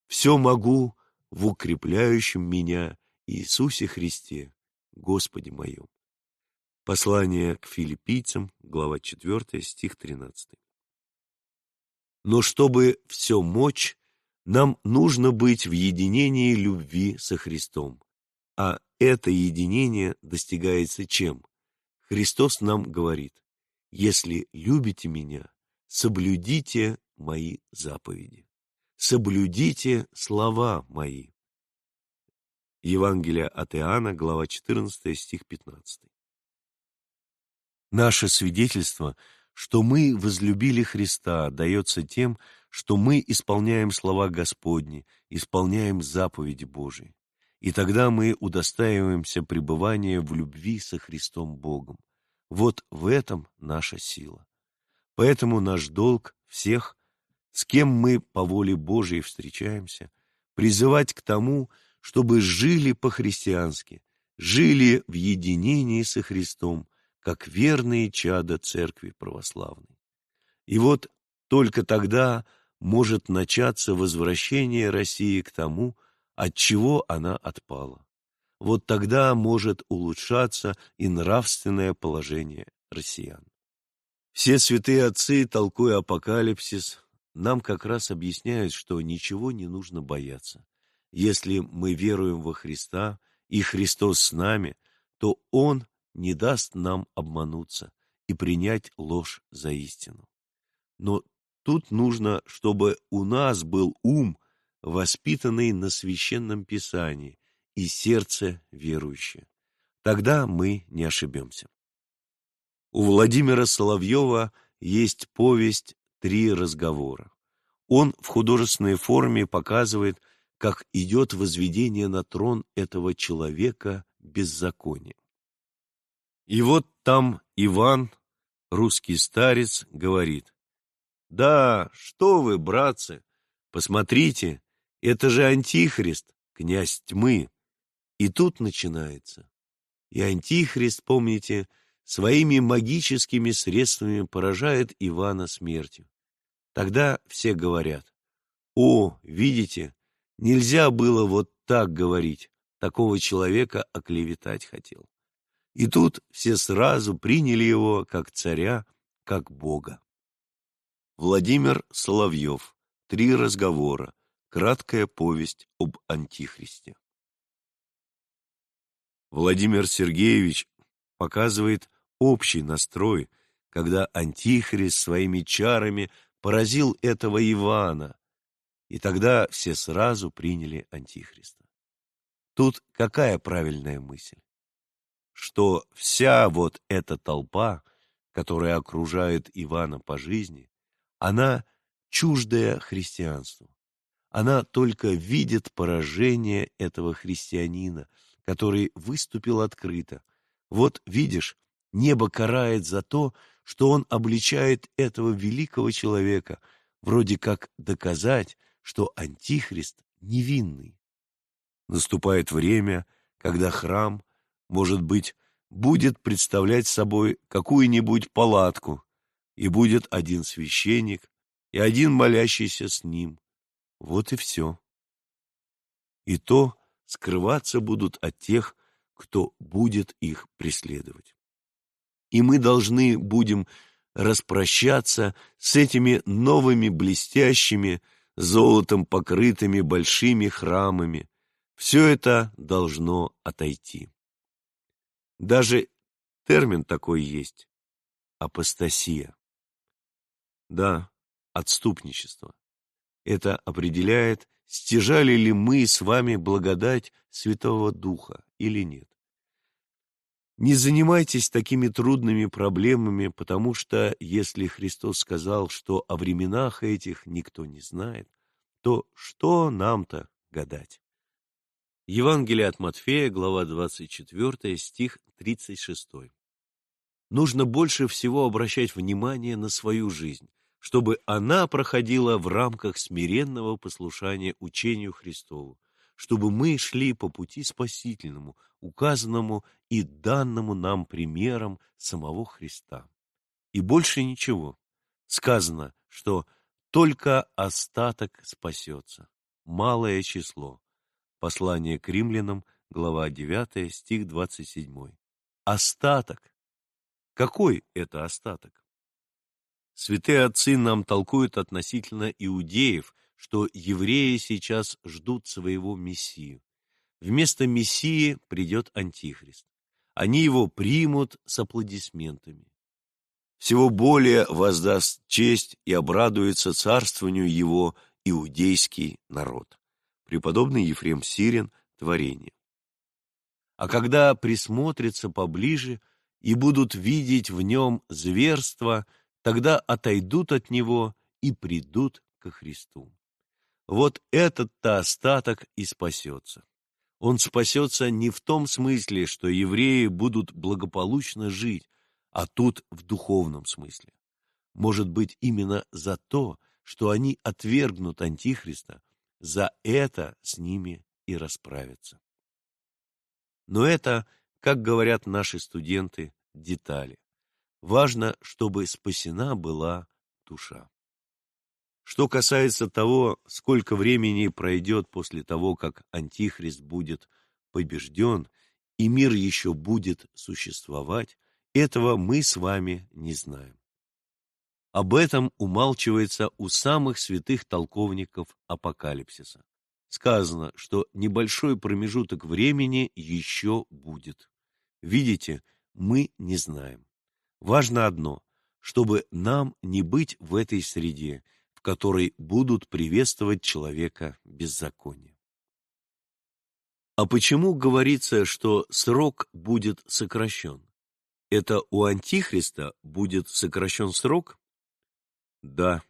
«Все могу в укрепляющем меня Иисусе Христе, Господе моем». Послание к филиппийцам, глава 4, стих 13. Но чтобы все мочь, нам нужно быть в единении любви со Христом. А это единение достигается чем? Христос нам говорит, если любите меня, соблюдите мои заповеди, соблюдите слова мои. Евангелие от Иоанна, глава 14, стих 15. Наше свидетельство, что мы возлюбили Христа, дается тем, что мы исполняем слова Господни, исполняем заповеди Божии. И тогда мы удостаиваемся пребывания в любви со Христом Богом. Вот в этом наша сила. Поэтому наш долг всех, с кем мы по воле Божией встречаемся, призывать к тому, чтобы жили по-христиански, жили в единении со Христом, как верные чада Церкви Православной. И вот только тогда может начаться возвращение России к тому, от чего она отпала. Вот тогда может улучшаться и нравственное положение россиян. Все святые отцы, толкуя апокалипсис, нам как раз объясняют, что ничего не нужно бояться. Если мы веруем во Христа, и Христос с нами, то Он не даст нам обмануться и принять ложь за истину. Но тут нужно, чтобы у нас был ум, воспитанный на священном писании, и сердце верующее. Тогда мы не ошибемся. У Владимира Соловьева есть повесть «Три разговора». Он в художественной форме показывает, как идет возведение на трон этого человека беззакония. И вот там Иван, русский старец, говорит, «Да, что вы, братцы, посмотрите, это же Антихрист, князь тьмы». И тут начинается. И Антихрист, помните, своими магическими средствами поражает Ивана смертью. Тогда все говорят, «О, видите, нельзя было вот так говорить, такого человека оклеветать хотел». И тут все сразу приняли его как царя, как бога. Владимир Соловьев. Три разговора. Краткая повесть об Антихристе. Владимир Сергеевич показывает общий настрой, когда Антихрист своими чарами поразил этого Ивана, и тогда все сразу приняли Антихриста. Тут какая правильная мысль? Что вся вот эта толпа, которая окружает Ивана по жизни, она чуждая христианству. Она только видит поражение этого христианина, который выступил открыто. Вот видишь, Небо карает за то, что он обличает этого великого человека, вроде как доказать, что Антихрист невинный. Наступает время, когда храм, может быть, будет представлять собой какую-нибудь палатку, и будет один священник и один молящийся с ним. Вот и все. И то скрываться будут от тех, кто будет их преследовать и мы должны будем распрощаться с этими новыми блестящими, золотом покрытыми большими храмами. Все это должно отойти. Даже термин такой есть – апостасия. Да, отступничество. Это определяет, стяжали ли мы с вами благодать Святого Духа или нет. Не занимайтесь такими трудными проблемами, потому что если Христос сказал, что о временах этих никто не знает, то что нам-то гадать? Евангелие от Матфея, глава 24, стих 36. Нужно больше всего обращать внимание на свою жизнь, чтобы она проходила в рамках смиренного послушания учению Христову, чтобы мы шли по пути спасительному, указанному и данному нам примером самого Христа. И больше ничего. Сказано, что только остаток спасется, малое число. Послание к римлянам, глава 9, стих 27. Остаток. Какой это остаток? Святые отцы нам толкуют относительно иудеев, что евреи сейчас ждут своего Мессию. Вместо Мессии придет Антихрист. Они его примут с аплодисментами. Всего более воздаст честь и обрадуется царствованию его иудейский народ. Преподобный Ефрем Сирин, Творение. А когда присмотрятся поближе и будут видеть в нем зверство, тогда отойдут от него и придут ко Христу вот этот-то остаток и спасется. Он спасется не в том смысле, что евреи будут благополучно жить, а тут в духовном смысле. Может быть, именно за то, что они отвергнут Антихриста, за это с ними и расправиться. Но это, как говорят наши студенты, детали. Важно, чтобы спасена была душа. Что касается того, сколько времени пройдет после того, как Антихрист будет побежден, и мир еще будет существовать, этого мы с вами не знаем. Об этом умалчивается у самых святых толковников апокалипсиса. Сказано, что небольшой промежуток времени еще будет. Видите, мы не знаем. Важно одно, чтобы нам не быть в этой среде, в которой будут приветствовать человека беззаконие. А почему говорится, что срок будет сокращен? Это у Антихриста будет сокращен срок? Да.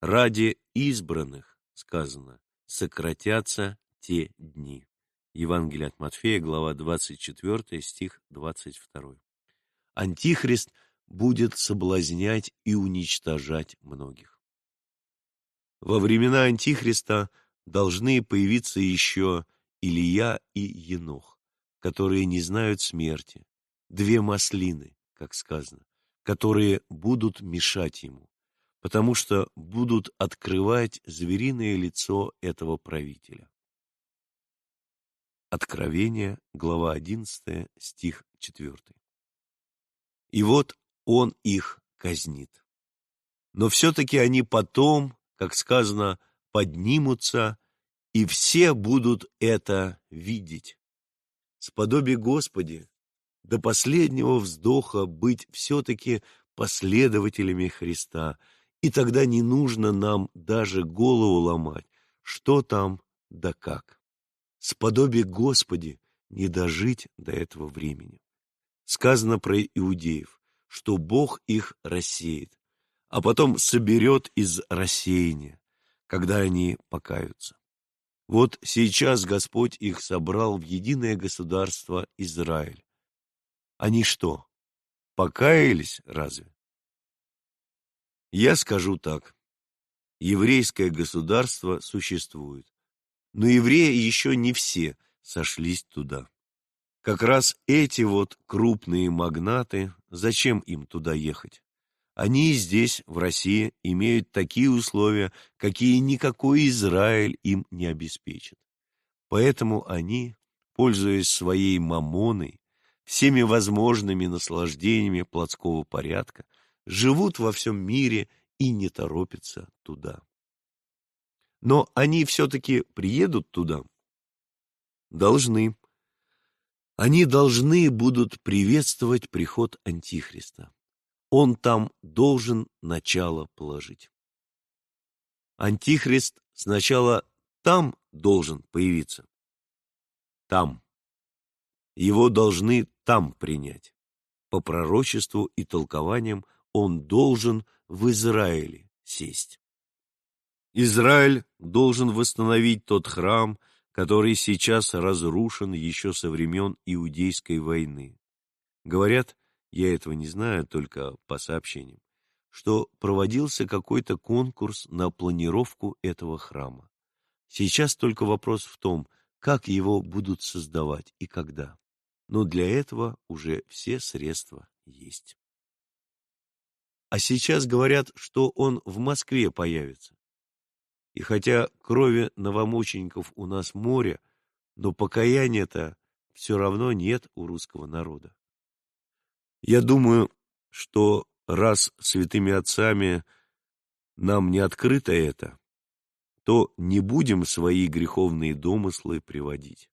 Ради избранных, сказано, сократятся те дни. Евангелие от Матфея, глава 24, стих 22. Антихрист будет соблазнять и уничтожать многих. Во времена Антихриста должны появиться еще Илья и Енох, которые не знают смерти, две маслины, как сказано, которые будут мешать ему, потому что будут открывать звериное лицо этого правителя. Откровение, глава 11, стих 4. И вот он их казнит. Но все-таки они потом, как сказано, поднимутся, и все будут это видеть. Сподоби Господи, до последнего вздоха быть все-таки последователями Христа, и тогда не нужно нам даже голову ломать, что там да как. Сподоби Господи не дожить до этого времени. Сказано про иудеев, что Бог их рассеет, а потом соберет из рассеяния, когда они покаются. Вот сейчас Господь их собрал в единое государство Израиль. Они что, покаялись разве? Я скажу так. Еврейское государство существует, но евреи еще не все сошлись туда. Как раз эти вот крупные магнаты, зачем им туда ехать? Они здесь, в России, имеют такие условия, какие никакой Израиль им не обеспечит. Поэтому они, пользуясь своей мамоной, всеми возможными наслаждениями плотского порядка, живут во всем мире и не торопятся туда. Но они все-таки приедут туда? Должны. Они должны будут приветствовать приход Антихриста. Он там должен начало положить. Антихрист сначала там должен появиться. Там. Его должны там принять. По пророчеству и толкованиям он должен в Израиле сесть. Израиль должен восстановить тот храм, который сейчас разрушен еще со времен Иудейской войны. Говорят, я этого не знаю, только по сообщениям, что проводился какой-то конкурс на планировку этого храма. Сейчас только вопрос в том, как его будут создавать и когда. Но для этого уже все средства есть. А сейчас говорят, что он в Москве появится. И хотя крови новомучеников у нас море, но покаяния-то все равно нет у русского народа. Я думаю, что раз святыми отцами нам не открыто это, то не будем свои греховные домыслы приводить.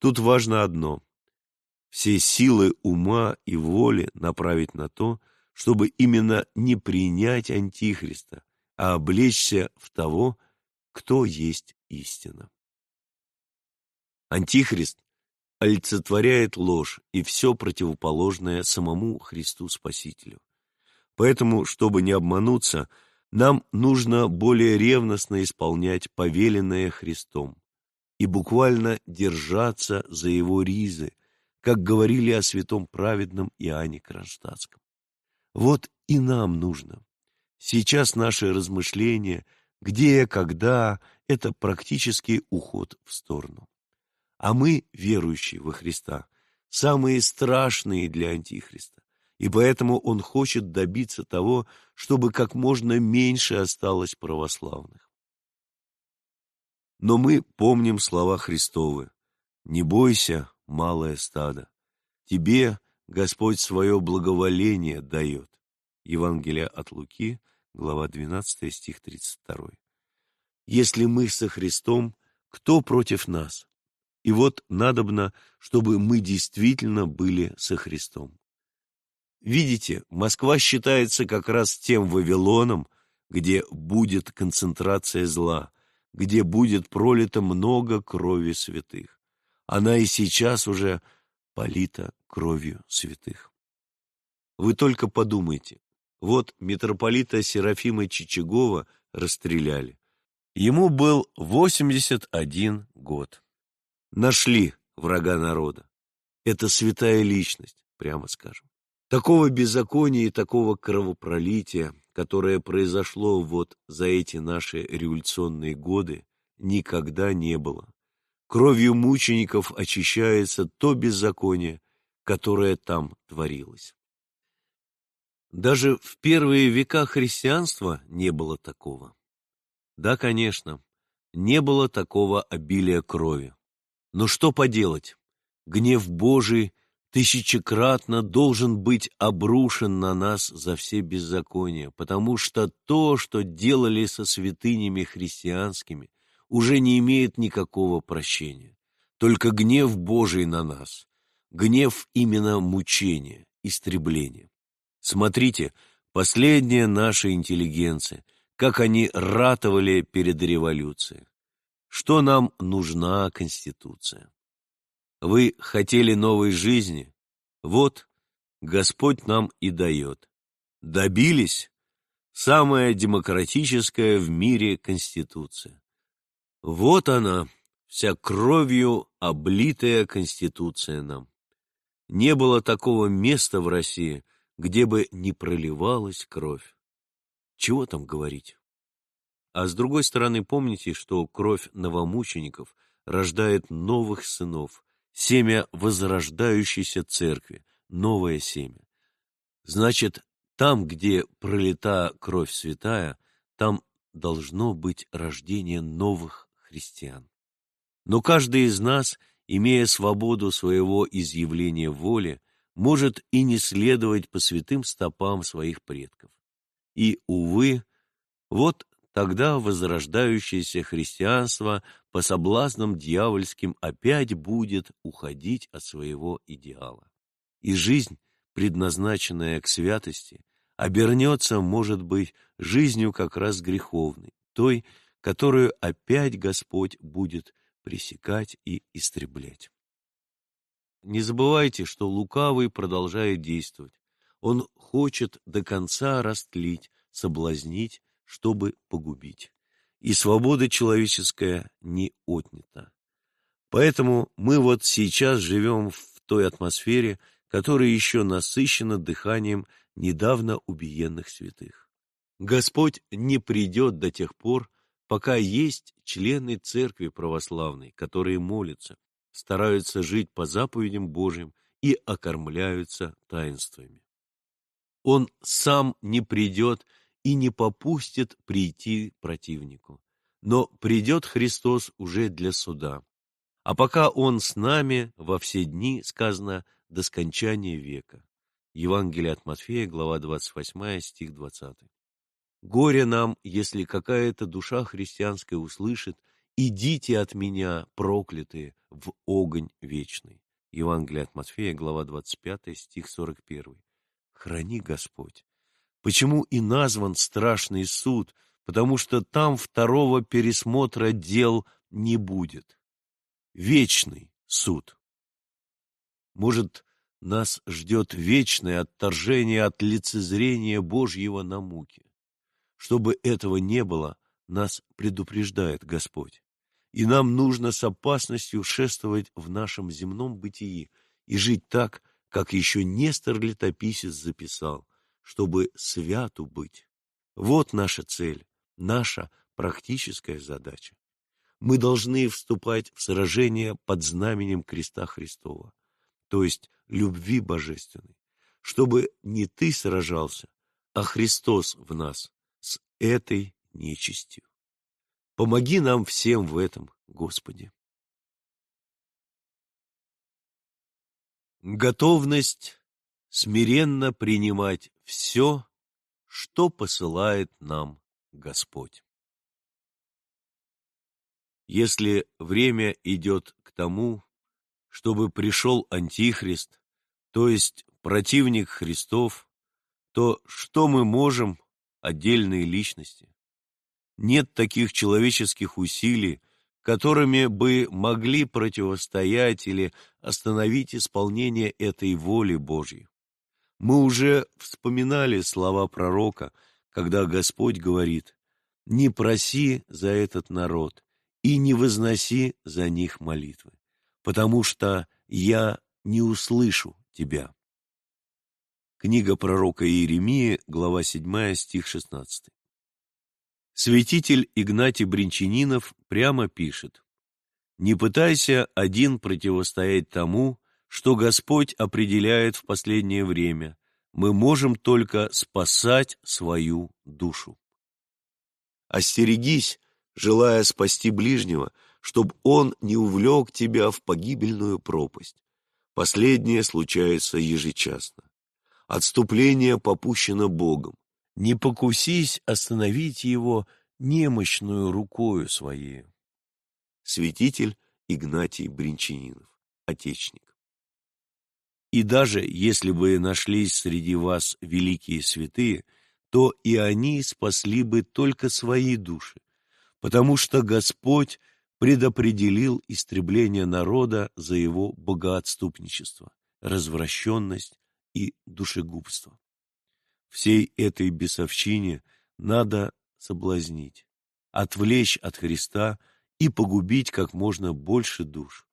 Тут важно одно — все силы ума и воли направить на то, чтобы именно не принять Антихриста, а облечься в того, кто есть истина. Антихрист олицетворяет ложь и все противоположное самому Христу Спасителю. Поэтому, чтобы не обмануться, нам нужно более ревностно исполнять повеленное Христом и буквально держаться за его ризы, как говорили о святом праведном Иоанне Кронштадтском. Вот и нам нужно. Сейчас наши размышления Где, когда – это практически уход в сторону. А мы, верующие во Христа, самые страшные для Антихриста, и поэтому он хочет добиться того, чтобы как можно меньше осталось православных. Но мы помним слова Христовы «Не бойся, малое стадо, тебе Господь свое благоволение дает». Евангелие от Луки, глава 12, стих 32. Если мы со Христом, кто против нас? И вот надобно, чтобы мы действительно были со Христом. Видите, Москва считается как раз тем Вавилоном, где будет концентрация зла, где будет пролито много крови святых. Она и сейчас уже полита кровью святых. Вы только подумайте, вот митрополита Серафима Чичагова расстреляли. Ему был 81 год. Нашли врага народа. Это святая личность, прямо скажем. Такого беззакония и такого кровопролития, которое произошло вот за эти наши революционные годы, никогда не было. Кровью мучеников очищается то беззаконие, которое там творилось. Даже в первые века христианства не было такого. Да, конечно, не было такого обилия крови. Но что поделать? Гнев Божий тысячекратно должен быть обрушен на нас за все беззакония, потому что то, что делали со святынями христианскими, уже не имеет никакого прощения. Только гнев Божий на нас, гнев именно мучения, истребления. Смотрите, последняя наша интеллигенция, как они ратовали перед революцией. Что нам нужна Конституция? Вы хотели новой жизни? Вот, Господь нам и дает. Добились? Самая демократическая в мире Конституция. Вот она, вся кровью облитая Конституция нам. Не было такого места в России, где бы не проливалась кровь. Чего там говорить? А с другой стороны, помните, что кровь новомучеников рождает новых сынов, семя возрождающейся церкви, новое семя. Значит, там, где пролита кровь святая, там должно быть рождение новых христиан. Но каждый из нас, имея свободу своего изъявления воли, может и не следовать по святым стопам своих предков. И, увы, вот тогда возрождающееся христианство по соблазнам дьявольским опять будет уходить от своего идеала. И жизнь, предназначенная к святости, обернется, может быть, жизнью как раз греховной, той, которую опять Господь будет пресекать и истреблять. Не забывайте, что лукавый продолжает действовать. Он хочет до конца растлить, соблазнить, чтобы погубить. И свобода человеческая не отнята. Поэтому мы вот сейчас живем в той атмосфере, которая еще насыщена дыханием недавно убиенных святых. Господь не придет до тех пор, пока есть члены церкви православной, которые молятся, стараются жить по заповедям Божьим и окормляются таинствами. Он сам не придет и не попустит прийти противнику, но придет Христос уже для суда. А пока Он с нами во все дни, сказано, до скончания века. Евангелие от Матфея, глава 28, стих 20. Горе нам, если какая-то душа христианская услышит «Идите от меня, проклятые, в огонь вечный». Евангелие от Матфея, глава 25, стих 41. Храни Господь. Почему и назван страшный суд? Потому что там второго пересмотра дел не будет. Вечный суд. Может, нас ждет вечное отторжение от лицезрения Божьего на муке. Чтобы этого не было, нас предупреждает Господь и нам нужно с опасностью шествовать в нашем земном бытии и жить так, как еще Нестор Летописец записал, чтобы святу быть. Вот наша цель, наша практическая задача. Мы должны вступать в сражение под знаменем креста Христова, то есть любви божественной, чтобы не ты сражался, а Христос в нас этой нечистью. Помоги нам всем в этом, Господи. Готовность смиренно принимать все, что посылает нам Господь. Если время идет к тому, чтобы пришел Антихрист, то есть противник Христов, то что мы можем, отдельные личности? Нет таких человеческих усилий, которыми бы могли противостоять или остановить исполнение этой воли Божьей. Мы уже вспоминали слова пророка, когда Господь говорит «Не проси за этот народ и не возноси за них молитвы, потому что я не услышу тебя». Книга пророка Иеремии, глава 7, стих 16. Святитель Игнатий Бринчанинов прямо пишет «Не пытайся один противостоять тому, что Господь определяет в последнее время, мы можем только спасать свою душу. Остерегись, желая спасти ближнего, чтобы он не увлек тебя в погибельную пропасть. Последнее случается ежечасно. Отступление попущено Богом. Не покусись остановить его немощную рукою своей. Святитель Игнатий Бринчанинов, отечник. И даже если бы нашлись среди вас великие святые, то и они спасли бы только свои души, потому что Господь предопределил истребление народа за его богоотступничество, развращенность и душегубство. Всей этой бесовщине надо соблазнить, отвлечь от Христа и погубить как можно больше душ.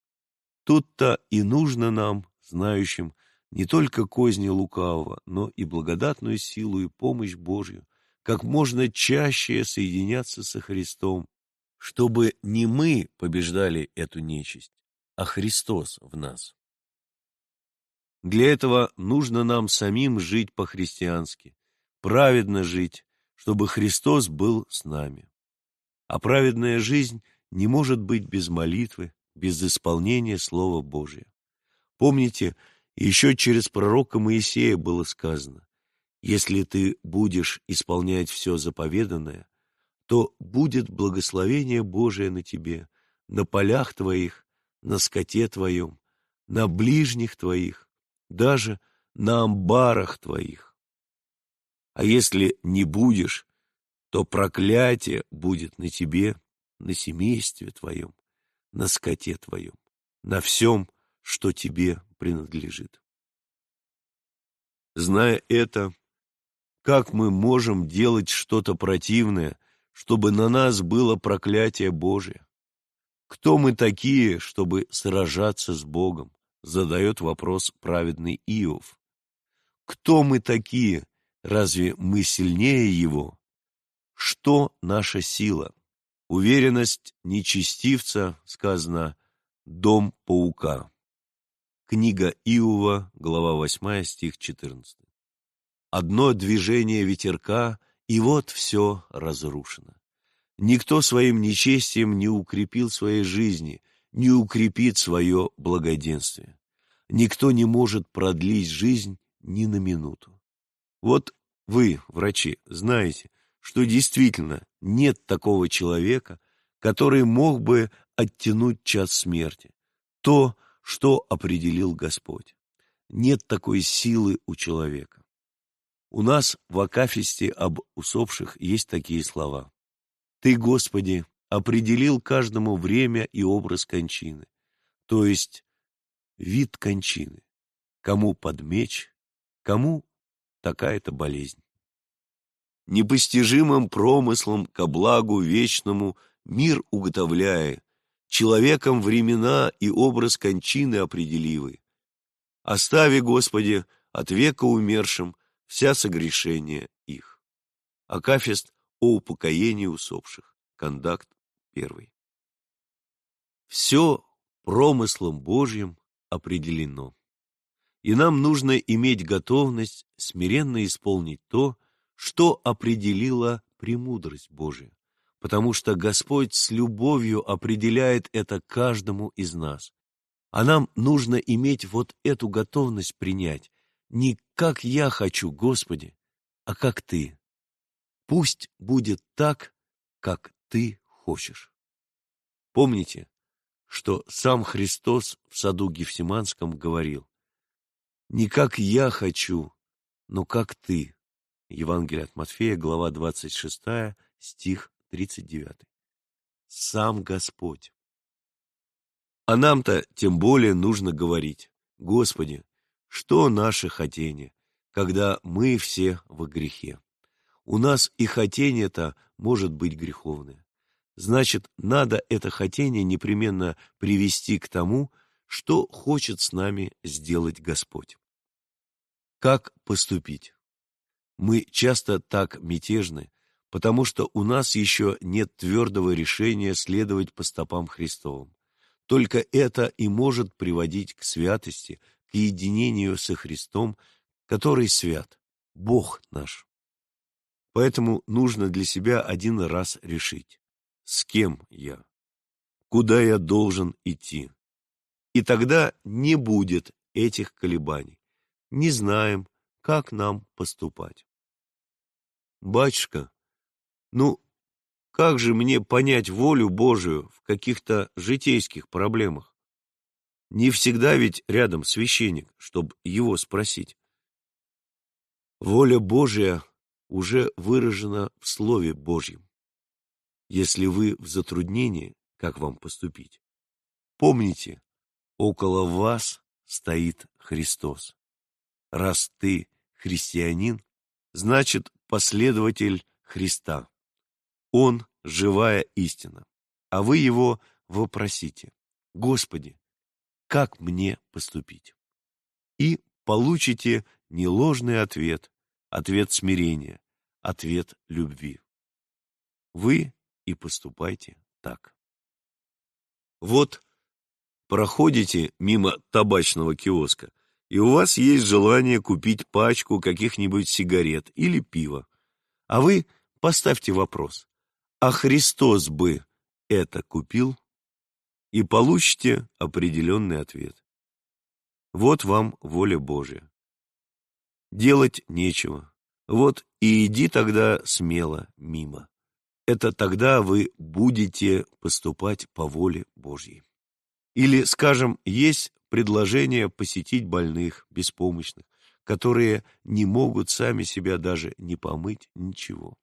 Тут-то и нужно нам знающим не только козни лукавого, но и благодатную силу и помощь Божью, как можно чаще соединяться со Христом, чтобы не мы побеждали эту нечисть, а Христос в нас. Для этого нужно нам самим жить по-христиански, праведно жить, чтобы Христос был с нами. А праведная жизнь не может быть без молитвы, без исполнения Слова Божия. Помните, еще через пророка Моисея было сказано, «Если ты будешь исполнять все заповеданное, то будет благословение Божие на тебе, на полях твоих, на скоте твоем, на ближних твоих, даже на амбарах твоих. А если не будешь, то проклятие будет на тебе, на семействе твоем, на скоте твоем, на всем, что тебе принадлежит. Зная это, как мы можем делать что-то противное, чтобы на нас было проклятие Божие? Кто мы такие, чтобы сражаться с Богом? Задает вопрос праведный Иов. Кто мы такие? Разве мы сильнее Его? Что наша сила? Уверенность нечестивца, сказано, дом паука. Книга Иова, глава 8, стих 14. Одно движение ветерка, и вот все разрушено. Никто своим нечестием не укрепил своей жизни, не укрепит свое благоденствие. Никто не может продлить жизнь ни на минуту. Вот вы, врачи, знаете, что действительно нет такого человека, который мог бы оттянуть час смерти. То, что определил Господь. Нет такой силы у человека. У нас в Акафисте об усопших есть такие слова. «Ты, Господи, определил каждому время и образ кончины, то есть вид кончины, кому под меч, кому такая-то болезнь. Непостижимым промыслом ко благу вечному мир уготовляя, человеком времена и образ кончины определивы. Остави, Господи, от века умершим вся согрешения их. Акафист о упокоении усопших. Кондакт 1. Все промыслом Божьим определено. И нам нужно иметь готовность смиренно исполнить то, что определила премудрость Божия, потому что Господь с любовью определяет это каждому из нас. А нам нужно иметь вот эту готовность принять, не как я хочу, Господи, а как Ты. Пусть будет так, как Ты хочешь. Помните, что сам Христос в саду Гефсиманском говорил, «Не как я хочу, но как Ты». Евангелие от Матфея, глава 26, стих 39. Сам Господь. А нам-то тем более нужно говорить, Господи, что наше хотение, когда мы все во грехе? У нас и хотение-то может быть греховное. Значит, надо это хотение непременно привести к тому, что хочет с нами сделать Господь. Как поступить? Мы часто так мятежны, потому что у нас еще нет твердого решения следовать по стопам Христовым. Только это и может приводить к святости, к единению со Христом, который свят, Бог наш. Поэтому нужно для себя один раз решить, с кем я, куда я должен идти. И тогда не будет этих колебаний. Не знаем, как нам поступать. Батюшка, ну, как же мне понять волю Божию в каких-то житейских проблемах? Не всегда ведь рядом священник, чтобы его спросить. Воля Божия уже выражена в Слове Божьем. Если вы в затруднении, как вам поступить? Помните, около вас стоит Христос. Раз ты христианин, значит последователь Христа. Он – живая истина, а вы его вопросите. Господи, как мне поступить? И получите не ложный ответ, ответ смирения, ответ любви. Вы и поступайте так. Вот проходите мимо табачного киоска, и у вас есть желание купить пачку каких-нибудь сигарет или пива. А вы поставьте вопрос, а Христос бы это купил? И получите определенный ответ. Вот вам воля Божия. Делать нечего. Вот и иди тогда смело мимо. Это тогда вы будете поступать по воле Божьей. Или, скажем, есть предложение посетить больных, беспомощных, которые не могут сами себя даже не помыть, ничего.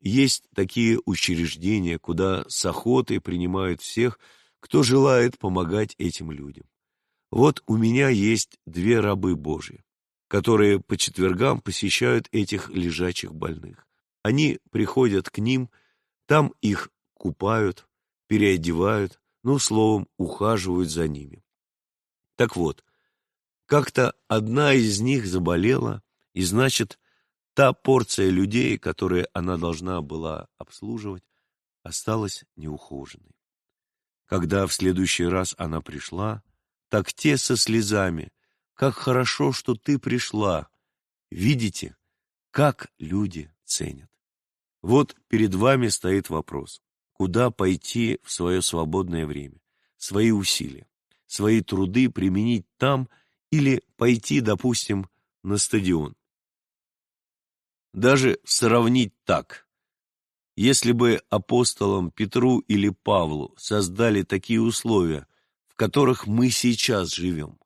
Есть такие учреждения, куда с охотой принимают всех, кто желает помогать этим людям. Вот у меня есть две рабы Божьи, которые по четвергам посещают этих лежачих больных. Они приходят к ним, там их купают, переодевают, ну, словом, ухаживают за ними. Так вот, как-то одна из них заболела, и значит, та порция людей, которые она должна была обслуживать, осталась неухоженной. Когда в следующий раз она пришла, так те со слезами, как хорошо, что ты пришла. Видите, как люди ценят. Вот перед вами стоит вопрос, куда пойти в свое свободное время, свои усилия свои труды применить там или пойти, допустим, на стадион. Даже сравнить так. Если бы апостолам Петру или Павлу создали такие условия, в которых мы сейчас живем.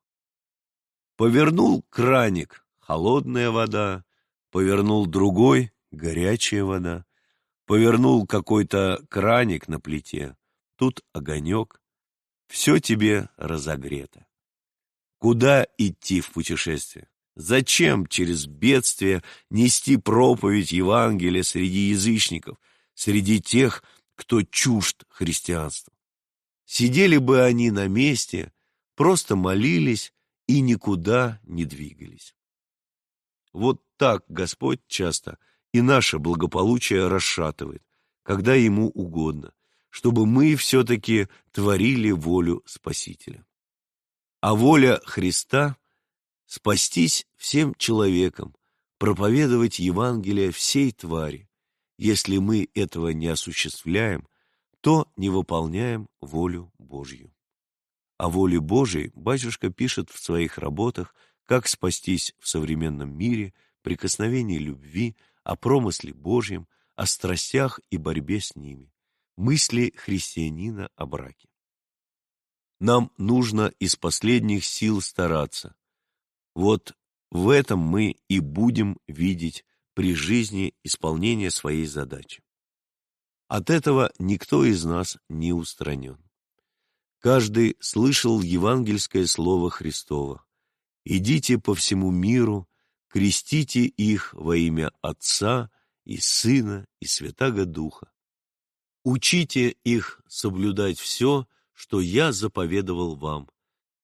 Повернул краник – холодная вода, повернул другой – горячая вода, повернул какой-то краник на плите, тут огонек, все тебе разогрето. Куда идти в путешествие? Зачем через бедствие нести проповедь Евангелия среди язычников, среди тех, кто чужд христианства? Сидели бы они на месте, просто молились и никуда не двигались. Вот так Господь часто и наше благополучие расшатывает, когда ему угодно, чтобы мы все-таки творили волю Спасителя. А воля Христа — спастись всем человеком, проповедовать Евангелие всей твари. Если мы этого не осуществляем, то не выполняем волю Божью. О воле Божией батюшка пишет в своих работах «Как спастись в современном мире», «Прикосновение любви», о промысле Божьем, о страстях и борьбе с ними, мысли христианина о браке. Нам нужно из последних сил стараться. Вот в этом мы и будем видеть при жизни исполнение своей задачи. От этого никто из нас не устранен. Каждый слышал евангельское слово Христово. «Идите по всему миру, крестите их во имя Отца и Сына и Святаго Духа. Учите их соблюдать все, что я заповедовал вам.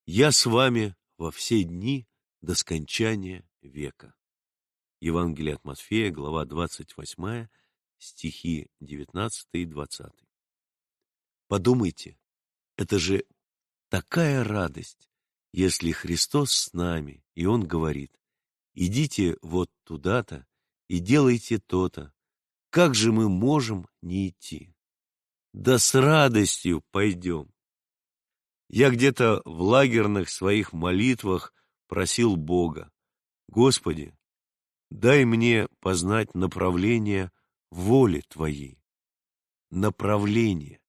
Я с вами во все дни до скончания века. Евангелие от Матфея, глава 28, стихи 19 и 20. Подумайте, это же такая радость, если Христос с нами, и Он говорит, идите вот туда-то и делайте то-то. Как же мы можем не идти? Да с радостью пойдем. Я где-то в лагерных своих молитвах просил Бога, «Господи, дай мне познать направление воли Твоей». Направление.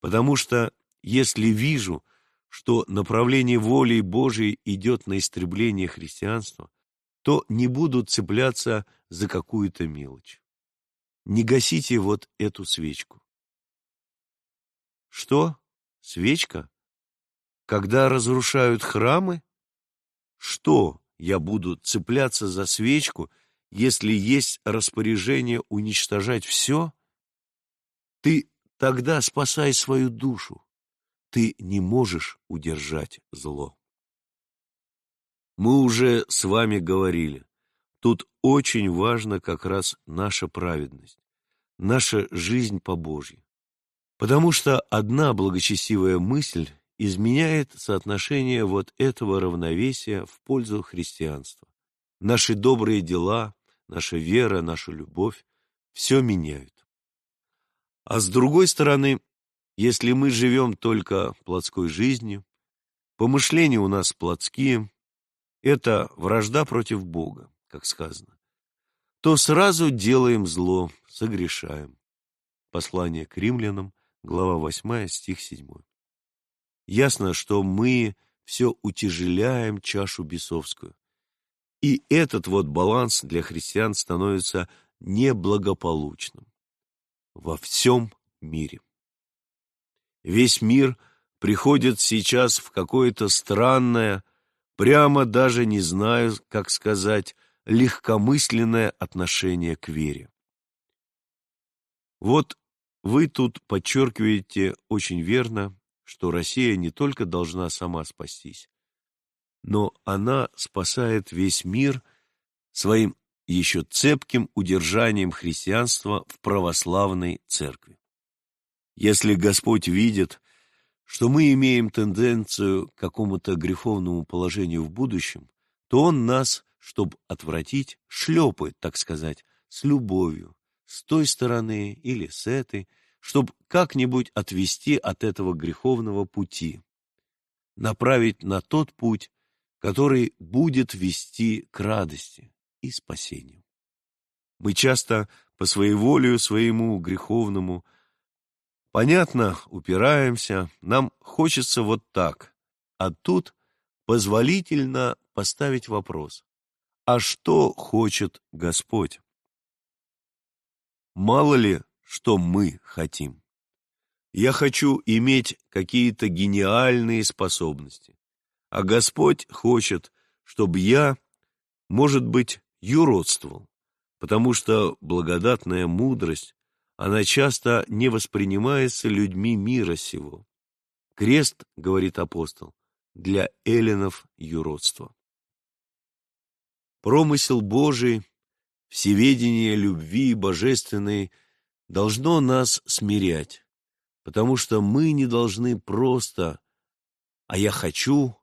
Потому что если вижу, что направление воли Божией идет на истребление христианства, то не буду цепляться за какую-то мелочь. Не гасите вот эту свечку. Что? Свечка? Когда разрушают храмы? Что я буду цепляться за свечку, если есть распоряжение уничтожать все? Ты тогда спасай свою душу. Ты не можешь удержать зло. Мы уже с вами говорили, тут очень важно как раз наша праведность, наша жизнь по Божьей. Потому что одна благочестивая мысль изменяет соотношение вот этого равновесия в пользу христианства. Наши добрые дела, наша вера, наша любовь – все меняют. А с другой стороны, если мы живем только плотской жизнью, помышления у нас плотские, это вражда против Бога, как сказано, то сразу делаем зло, согрешаем. Послание к римлянам, глава 8, стих 7. Ясно, что мы все утяжеляем чашу бесовскую. И этот вот баланс для христиан становится неблагополучным во всем мире. Весь мир приходит сейчас в какое-то странное, прямо даже не знаю, как сказать, легкомысленное отношение к вере. Вот вы тут подчеркиваете очень верно, что Россия не только должна сама спастись, но она спасает весь мир своим еще цепким удержанием христианства в православной церкви. Если Господь видит, что мы имеем тенденцию к какому-то греховному положению в будущем, то Он нас, чтобы отвратить, шлепает, так сказать, с любовью, с той стороны или с этой, чтобы как-нибудь отвести от этого греховного пути, направить на тот путь, который будет вести к радости и спасению. Мы часто по своеволию своему греховному, понятно, упираемся, нам хочется вот так, а тут позволительно поставить вопрос, а что хочет Господь? Мало ли, что мы хотим. Я хочу иметь какие-то гениальные способности, а Господь хочет, чтобы я, может быть, юродствовал, потому что благодатная мудрость, она часто не воспринимается людьми мира сего. Крест, говорит апостол, для эллинов юродство. Промысел Божий, всеведение любви божественной должно нас смирять, потому что мы не должны просто «а я хочу»,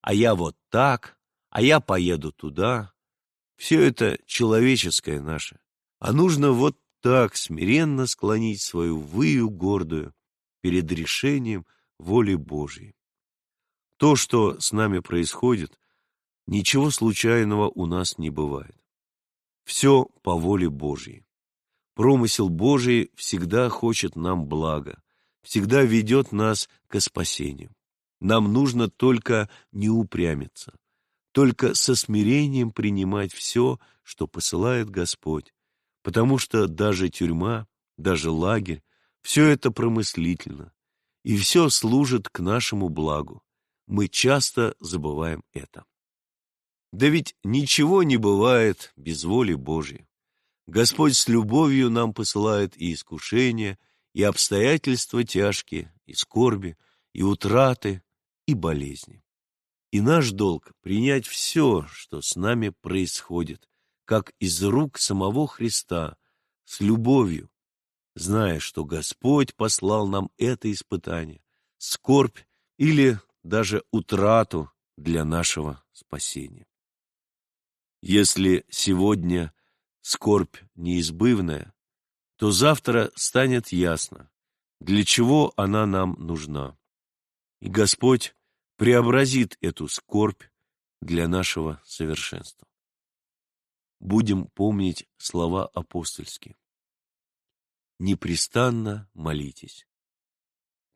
«а я вот так», «а я поеду туда». Все это человеческое наше, а нужно вот так смиренно склонить свою выю гордую перед решением воли Божьей. То, что с нами происходит, ничего случайного у нас не бывает. Все по воле Божьей. Промысел Божий всегда хочет нам блага, всегда ведет нас к спасению. Нам нужно только не упрямиться, только со смирением принимать все, что посылает Господь, потому что даже тюрьма, даже лагерь, все это промыслительно, и все служит к нашему благу. Мы часто забываем это. Да ведь ничего не бывает без воли Божьей. Господь с любовью нам посылает и искушения, и обстоятельства тяжкие, и скорби, и утраты, и болезни. И наш долг — принять все, что с нами происходит, как из рук самого Христа, с любовью, зная, что Господь послал нам это испытание, скорбь или даже утрату для нашего спасения. Если сегодня скорбь неизбывная, то завтра станет ясно, для чего она нам нужна. И Господь преобразит эту скорбь для нашего совершенства. Будем помнить слова апостольские. Непрестанно молитесь.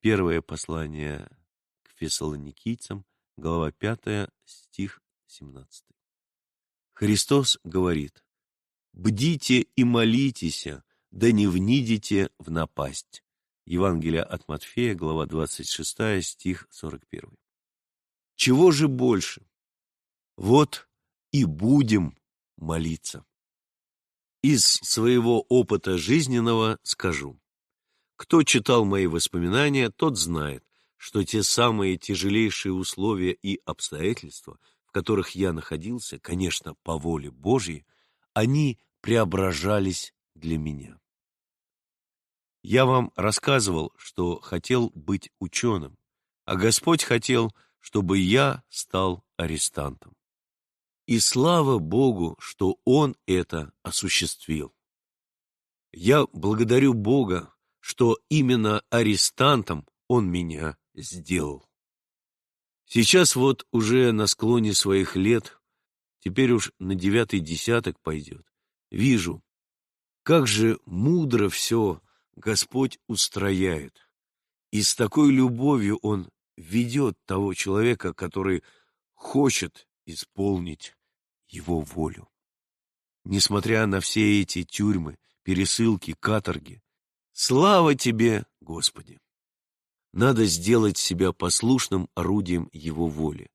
Первое послание к фессалоникийцам, глава 5, стих 17. Христос говорит, Бдите и молитесь, да не внидите в напасть. Евангелие от Матфея, глава 26, стих 41. Чего же больше? Вот и будем молиться. Из своего опыта жизненного скажу. Кто читал мои воспоминания, тот знает, что те самые тяжелейшие условия и обстоятельства, в которых я находился, конечно, по воле Божьей, они преображались для меня. Я вам рассказывал, что хотел быть ученым, а Господь хотел, чтобы я стал арестантом. И слава Богу, что Он это осуществил. Я благодарю Бога, что именно арестантом Он меня сделал. Сейчас вот уже на склоне своих лет теперь уж на девятый десяток пойдет. Вижу, как же мудро все Господь устрояет. И с такой любовью Он ведет того человека, который хочет исполнить Его волю. Несмотря на все эти тюрьмы, пересылки, каторги, слава Тебе, Господи! Надо сделать себя послушным орудием Его воли.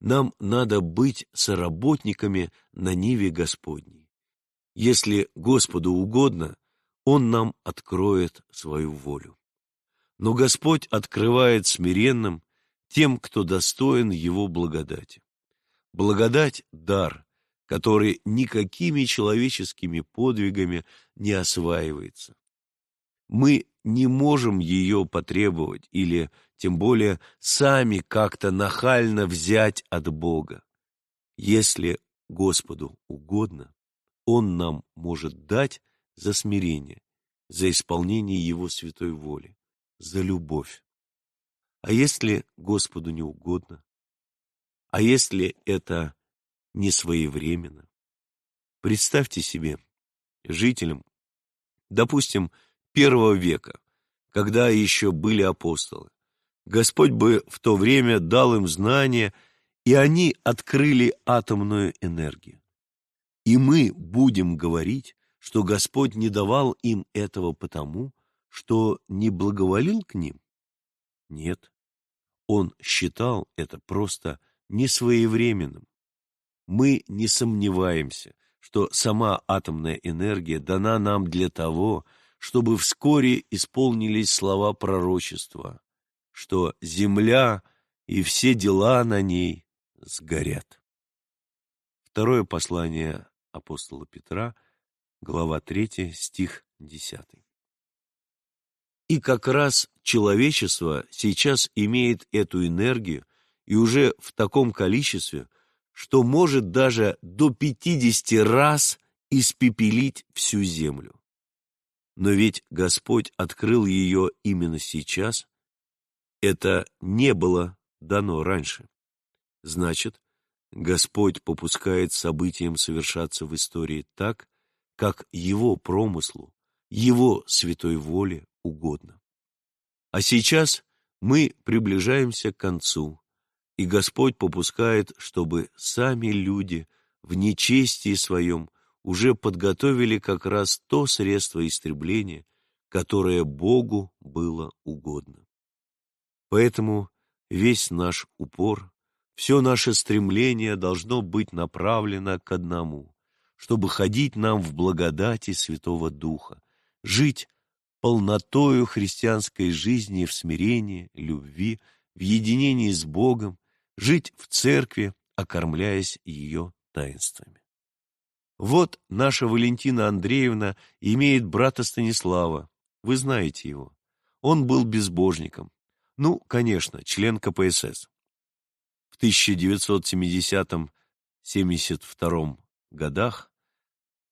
Нам надо быть соработниками на Ниве Господней. Если Господу угодно, Он нам откроет свою волю. Но Господь открывает смиренным тем, кто достоин Его благодати. Благодать — дар, который никакими человеческими подвигами не осваивается. Мы не можем ее потребовать или тем более сами как-то нахально взять от Бога. Если Господу угодно, Он нам может дать за смирение, за исполнение Его святой воли, за любовь. А если Господу не угодно? А если это не своевременно? Представьте себе, жителям, допустим, первого века, когда еще были апостолы, Господь бы в то время дал им знания, и они открыли атомную энергию. И мы будем говорить, что Господь не давал им этого потому, что не благоволил к ним? Нет. Он считал это просто несвоевременным. Мы не сомневаемся, что сама атомная энергия дана нам для того, чтобы вскоре исполнились слова пророчества что земля и все дела на ней сгорят. Второе послание апостола Петра, глава 3, стих 10. И как раз человечество сейчас имеет эту энергию и уже в таком количестве, что может даже до 50 раз испепелить всю землю. Но ведь Господь открыл ее именно сейчас. Это не было дано раньше. Значит, Господь попускает событиям совершаться в истории так, как Его промыслу, Его святой воле угодно. А сейчас мы приближаемся к концу, и Господь попускает, чтобы сами люди в нечестии своем уже подготовили как раз то средство истребления, которое Богу было угодно. Поэтому весь наш упор, все наше стремление должно быть направлено к одному, чтобы ходить нам в благодати Святого Духа, жить полнотою христианской жизни в смирении, любви, в единении с Богом, жить в церкви, окормляясь ее таинствами. Вот наша Валентина Андреевна имеет брата Станислава, вы знаете его. Он был безбожником. Ну, конечно, член КПСС. В 1970-72 годах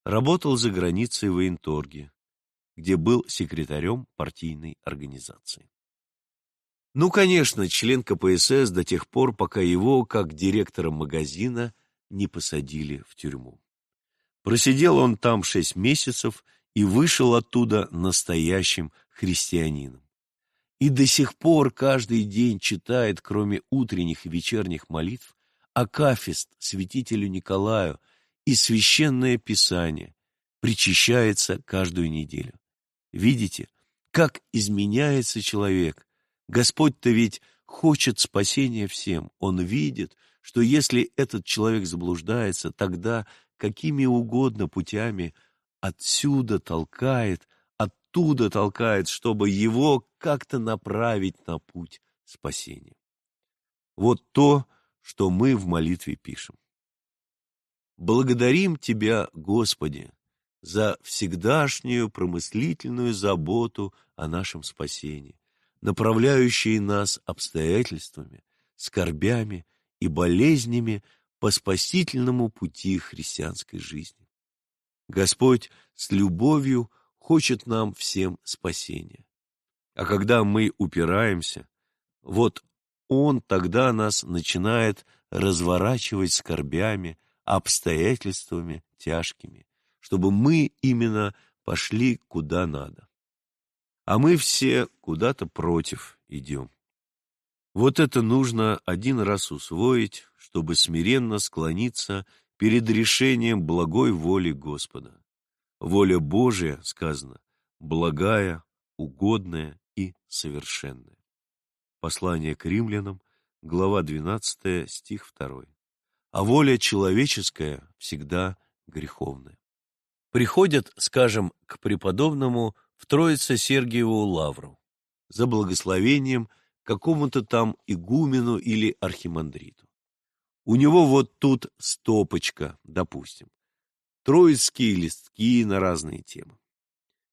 работал за границей в военторге, где был секретарем партийной организации. Ну, конечно, член КПСС до тех пор, пока его, как директора магазина, не посадили в тюрьму. Просидел он там шесть месяцев и вышел оттуда настоящим христианином. И до сих пор каждый день читает, кроме утренних и вечерних молитв, Акафист святителю Николаю и священное писание, причащается каждую неделю. Видите, как изменяется человек, Господь-то ведь хочет спасения всем. Он видит, что если этот человек заблуждается, тогда какими угодно путями отсюда толкает, оттуда толкает, чтобы его как-то направить на путь спасения. Вот то, что мы в молитве пишем. Благодарим Тебя, Господи, за всегдашнюю промыслительную заботу о нашем спасении, направляющие нас обстоятельствами, скорбями и болезнями по спасительному пути христианской жизни. Господь с любовью хочет нам всем спасения. А когда мы упираемся, вот Он тогда нас начинает разворачивать скорбями, обстоятельствами тяжкими, чтобы мы именно пошли куда надо а мы все куда-то против идем. Вот это нужно один раз усвоить, чтобы смиренно склониться перед решением благой воли Господа. Воля Божия, сказано, благая, угодная и совершенная. Послание к римлянам, глава 12, стих 2. А воля человеческая всегда греховная. Приходят, скажем, к преподобному в Троице-Сергиеву лавру за благословением какому-то там игумену или архимандриту. У него вот тут стопочка, допустим, троицкие листки на разные темы.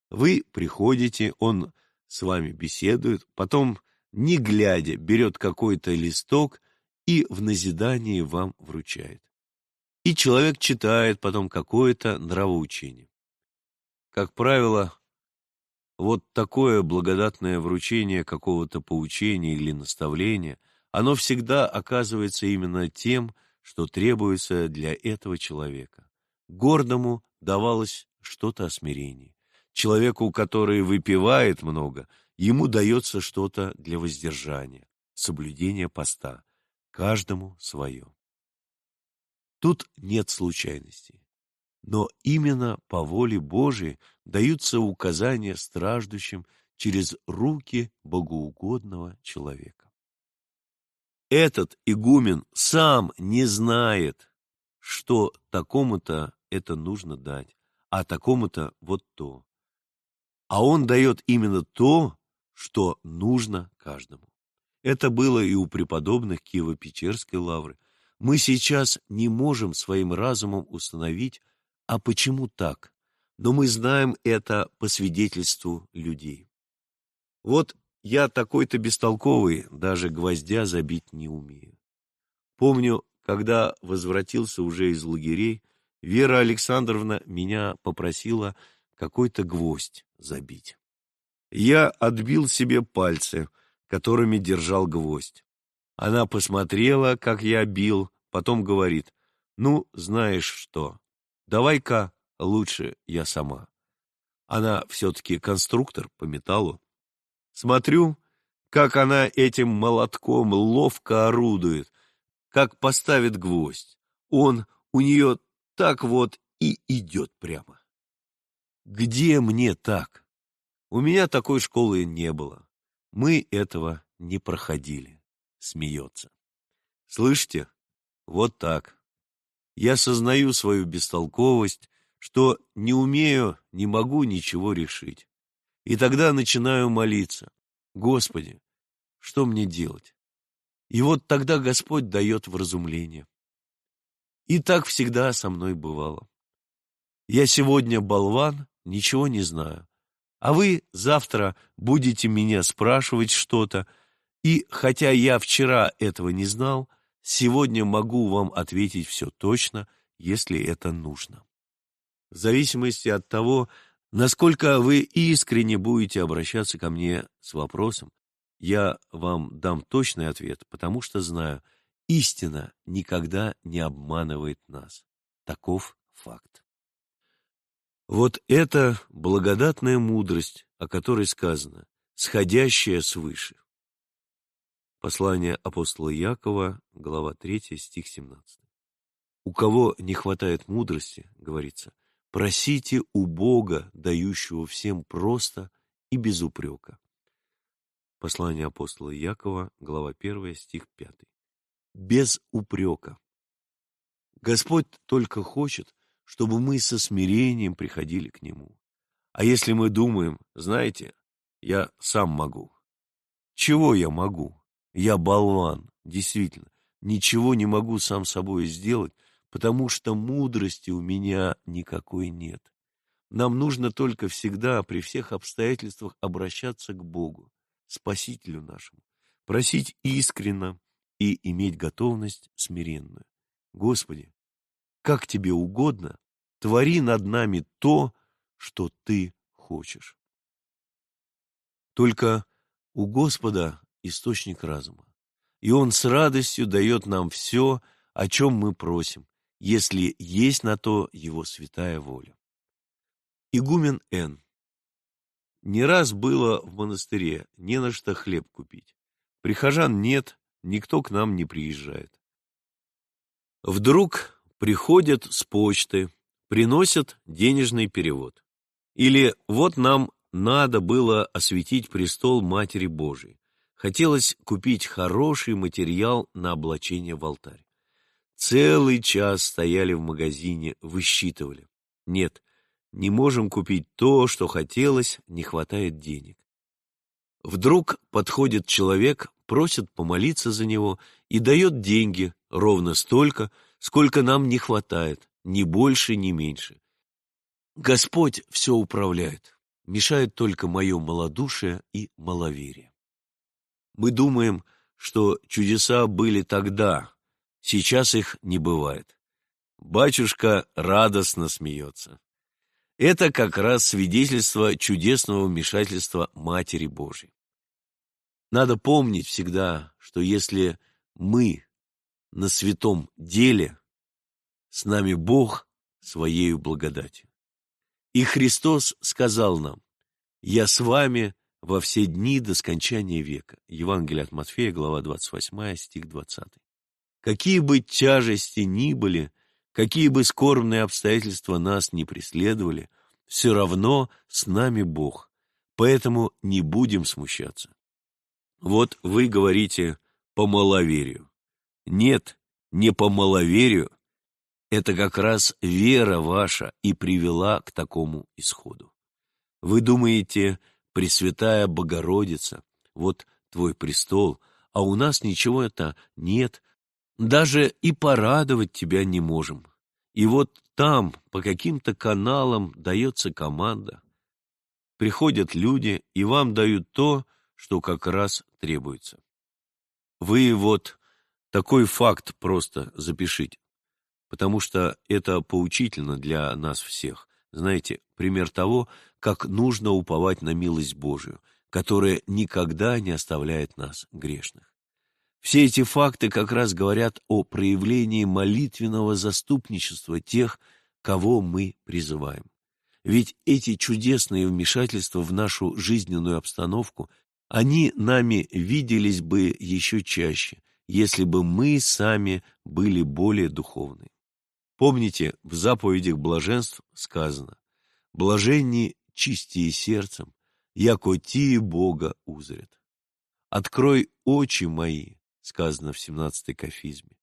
Вы приходите, он с вами беседует, потом, не глядя, берет какой-то листок и в назидании вам вручает. И человек читает потом какое-то нравоучение. Как правило, вот такое благодатное вручение какого-то поучения или наставления, оно всегда оказывается именно тем, что требуется для этого человека. Гордому давалось что-то о смирении. Человеку, который выпивает много, ему дается что-то для воздержания, соблюдения поста. Каждому свое. Тут нет случайностей но именно по воле Божией даются указания страждущим через руки богоугодного человека. Этот игумен сам не знает, что такому-то это нужно дать, а такому-то вот то. А он дает именно то, что нужно каждому. Это было и у преподобных Киево-Печерской лавры. Мы сейчас не можем своим разумом установить, а почему так? Но мы знаем это по свидетельству людей. Вот я такой-то бестолковый, даже гвоздя забить не умею. Помню, когда возвратился уже из лагерей, Вера Александровна меня попросила какой-то гвоздь забить. Я отбил себе пальцы, которыми держал гвоздь. Она посмотрела, как я бил, потом говорит, «Ну, знаешь что, давай-ка лучше я сама». Она все-таки конструктор по металлу. Смотрю, как она этим молотком ловко орудует, как поставит гвоздь. Он у нее так вот и идет прямо. Где мне так? У меня такой школы не было. Мы этого не проходили. Смеется. Слышите? Вот так. Я сознаю свою бестолковость, что не умею, не могу ничего решить. И тогда начинаю молиться. Господи, что мне делать? И вот тогда Господь дает вразумление. И так всегда со мной бывало. Я сегодня болван, ничего не знаю. А вы завтра будете меня спрашивать что-то, и хотя я вчера этого не знал, сегодня могу вам ответить все точно, если это нужно. В зависимости от того, Насколько вы искренне будете обращаться ко мне с вопросом, я вам дам точный ответ, потому что знаю, истина никогда не обманывает нас. Таков факт. Вот это благодатная мудрость, о которой сказано, сходящая свыше. Послание апостола Якова, глава 3, стих 17. У кого не хватает мудрости, говорится, Просите у Бога, дающего всем просто и без упрека. Послание апостола Якова, глава 1, стих 5. Без упрека. Господь только хочет, чтобы мы со смирением приходили к Нему. А если мы думаем, знаете, я сам могу. Чего я могу? Я болван, действительно. Ничего не могу сам собой сделать, потому что мудрости у меня никакой нет. Нам нужно только всегда, при всех обстоятельствах, обращаться к Богу, Спасителю нашему, просить искренно и иметь готовность смиренную. Господи, как Тебе угодно, твори над нами то, что Ты хочешь. Только у Господа источник разума, и Он с радостью дает нам все, о чем мы просим, если есть на то его святая воля. Игумен Н. Не раз было в монастыре, не на что хлеб купить. Прихожан нет, никто к нам не приезжает. Вдруг приходят с почты, приносят денежный перевод. Или вот нам надо было осветить престол Матери Божией. Хотелось купить хороший материал на облачение в алтарь. Целый час стояли в магазине, высчитывали. Нет, не можем купить то, что хотелось, не хватает денег. Вдруг подходит человек, просит помолиться за него и дает деньги ровно столько, сколько нам не хватает, ни больше, ни меньше. Господь все управляет, мешает только мое малодушие и маловерие. Мы думаем, что чудеса были тогда, Сейчас их не бывает. Батюшка радостно смеется. Это как раз свидетельство чудесного вмешательства Матери Божьей. Надо помнить всегда, что если мы на святом деле, с нами Бог своею благодатью. И Христос сказал нам, «Я с вами во все дни до скончания века». Евангелие от Матфея, глава 28, стих 20. Какие бы тяжести ни были, какие бы скорбные обстоятельства нас не преследовали, все равно с нами Бог, поэтому не будем смущаться. Вот вы говорите «по маловерию». Нет, не по маловерию, это как раз вера ваша и привела к такому исходу. Вы думаете, Пресвятая Богородица, вот твой престол, а у нас ничего это нет, даже и порадовать тебя не можем. И вот там, по каким-то каналам, дается команда. Приходят люди и вам дают то, что как раз требуется. Вы вот такой факт просто запишите, потому что это поучительно для нас всех. Знаете, пример того, как нужно уповать на милость Божию, которая никогда не оставляет нас грешных. Все эти факты как раз говорят о проявлении молитвенного заступничества тех, кого мы призываем. Ведь эти чудесные вмешательства в нашу жизненную обстановку, они нами виделись бы еще чаще, если бы мы сами были более духовны. Помните, в заповедях блаженств сказано «Блаженни чистие сердцем, яко тие Бога узрят». «Открой очи мои», сказано в 17-й кафизме,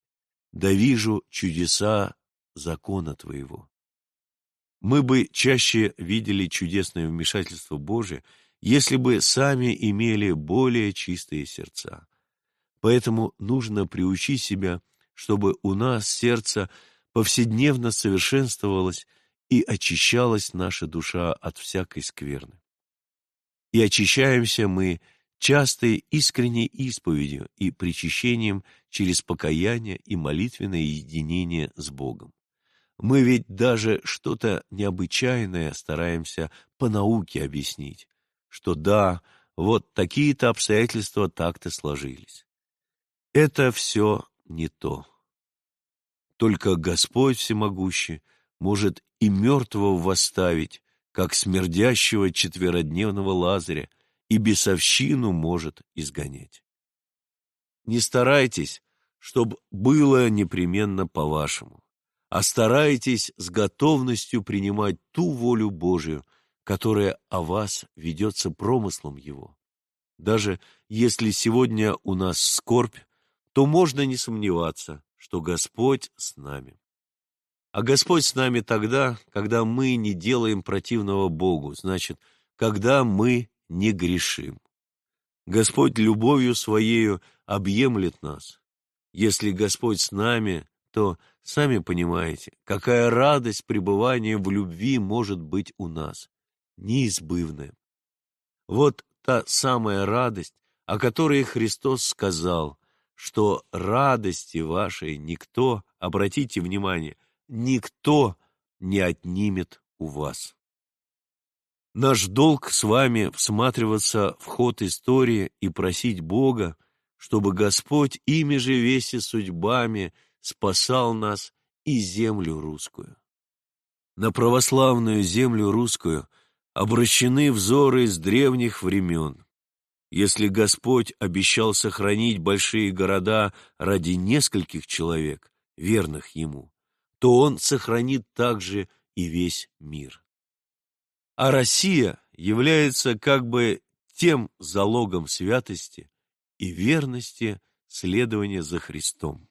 «Да вижу чудеса закона Твоего». Мы бы чаще видели чудесное вмешательство Божие, если бы сами имели более чистые сердца. Поэтому нужно приучить себя, чтобы у нас сердце повседневно совершенствовалось и очищалась наша душа от всякой скверны. И очищаемся мы частой искренней исповедью и причащением через покаяние и молитвенное единение с Богом. Мы ведь даже что-то необычайное стараемся по науке объяснить, что да, вот такие-то обстоятельства так-то сложились. Это все не то. Только Господь Всемогущий может и мертвого восставить, как смердящего четверодневного Лазаря, и бесовщину может изгонять. Не старайтесь, чтобы было непременно по-вашему а старайтесь с готовностью принимать ту волю Божию, которая о вас ведется промыслом Его. Даже если сегодня у нас скорбь, то можно не сомневаться, что Господь с нами. А Господь с нами тогда, когда мы не делаем противного Богу, значит, когда мы не грешим. Господь любовью Своею объемлет нас. Если Господь с нами, то, сами понимаете, какая радость пребывания в любви может быть у нас, неизбывная. Вот та самая радость, о которой Христос сказал, что радости вашей никто, обратите внимание, никто не отнимет у вас. Наш долг с вами всматриваться в ход истории и просить Бога, чтобы Господь ими же веси судьбами спасал нас и землю русскую. На православную землю русскую обращены взоры с древних времен. Если Господь обещал сохранить большие города ради нескольких человек, верных Ему, то Он сохранит также и весь мир. А Россия является как бы тем залогом святости и верности следования за Христом.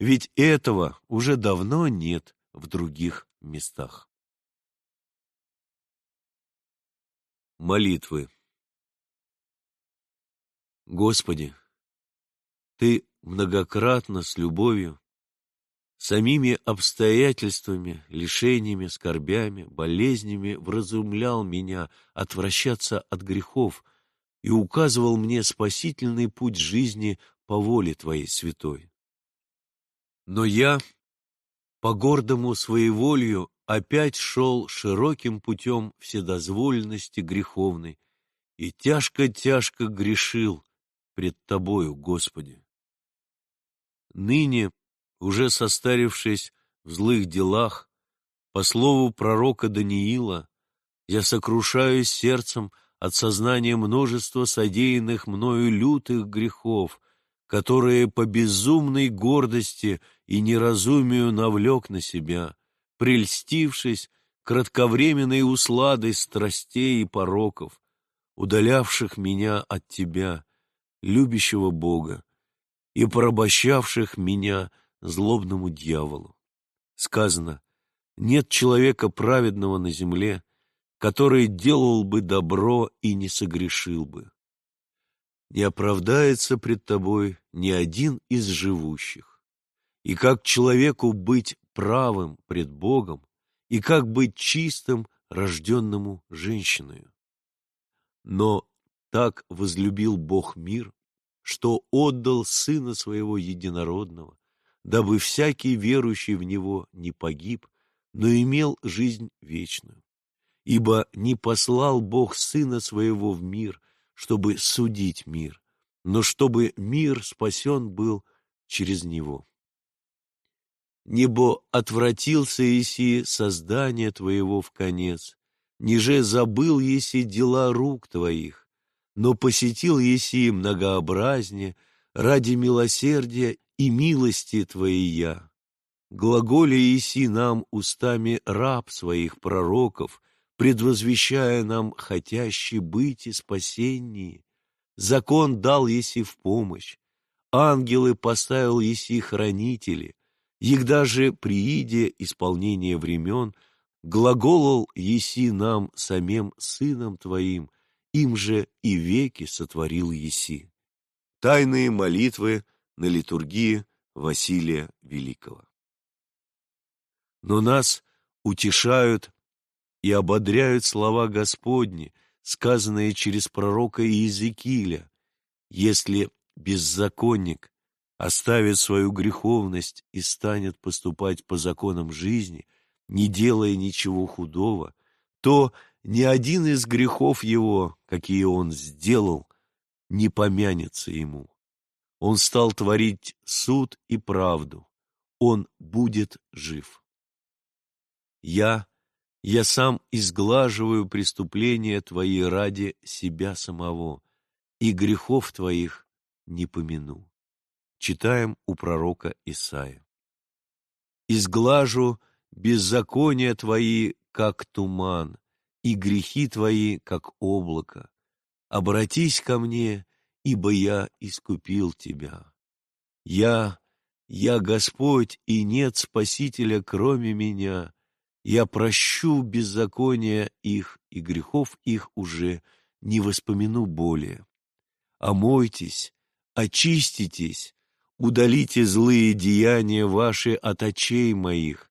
Ведь этого уже давно нет в других местах. Молитвы Господи, Ты многократно с любовью, самими обстоятельствами, лишениями, скорбями, болезнями вразумлял меня отвращаться от грехов и указывал мне спасительный путь жизни по воле Твоей святой. Но я по гордому своеволью опять шел широким путем вседозволенности греховной и тяжко-тяжко грешил пред Тобою, Господи. Ныне, уже состарившись в злых делах, по слову пророка Даниила, я сокрушаюсь сердцем от сознания множества содеянных мною лютых грехов, которые по безумной гордости и неразумию навлек на себя, прельстившись кратковременной усладой страстей и пороков, удалявших меня от Тебя, любящего Бога, и порабощавших меня злобному дьяволу. Сказано, нет человека праведного на земле, который делал бы добро и не согрешил бы не оправдается пред тобой ни один из живущих. И как человеку быть правым пред Богом, и как быть чистым, рожденному женщиною. Но так возлюбил Бог мир, что отдал Сына Своего Единородного, дабы всякий верующий в Него не погиб, но имел жизнь вечную. Ибо не послал Бог Сына Своего в мир, чтобы судить мир, но чтобы мир спасен был через Него. Небо отвратился Иси создание Твоего в конец, ниже забыл Еси дела рук Твоих, но посетил Еси многообразнее ради милосердия и милости Твоей я. Глаголе Еси нам устами раб своих пророков, предвозвещая нам хотящий быть и спасеннее. Закон дал Еси в помощь, ангелы поставил Еси хранители, Егда же прииде исполнение времен, глаголол еси нам самим Сыном Твоим, им же и веки сотворил еси. Тайные молитвы на литургии Василия Великого. Но нас утешают и ободряют слова Господни, сказанные через пророка Иезекииля. Если беззаконник оставит свою греховность и станет поступать по законам жизни, не делая ничего худого, то ни один из грехов его, какие он сделал, не помянется ему. Он стал творить суд и правду. Он будет жив. Я, я сам изглаживаю преступления твои ради себя самого, и грехов твоих не помяну. Читаем у пророка Исаия. «Изглажу беззакония твои, как туман, и грехи твои, как облако. Обратись ко мне, ибо я искупил тебя. Я, я Господь, и нет Спасителя, кроме меня. Я прощу беззакония их, и грехов их уже не воспомяну более. Омойтесь, очиститесь, Удалите злые деяния ваши от очей моих.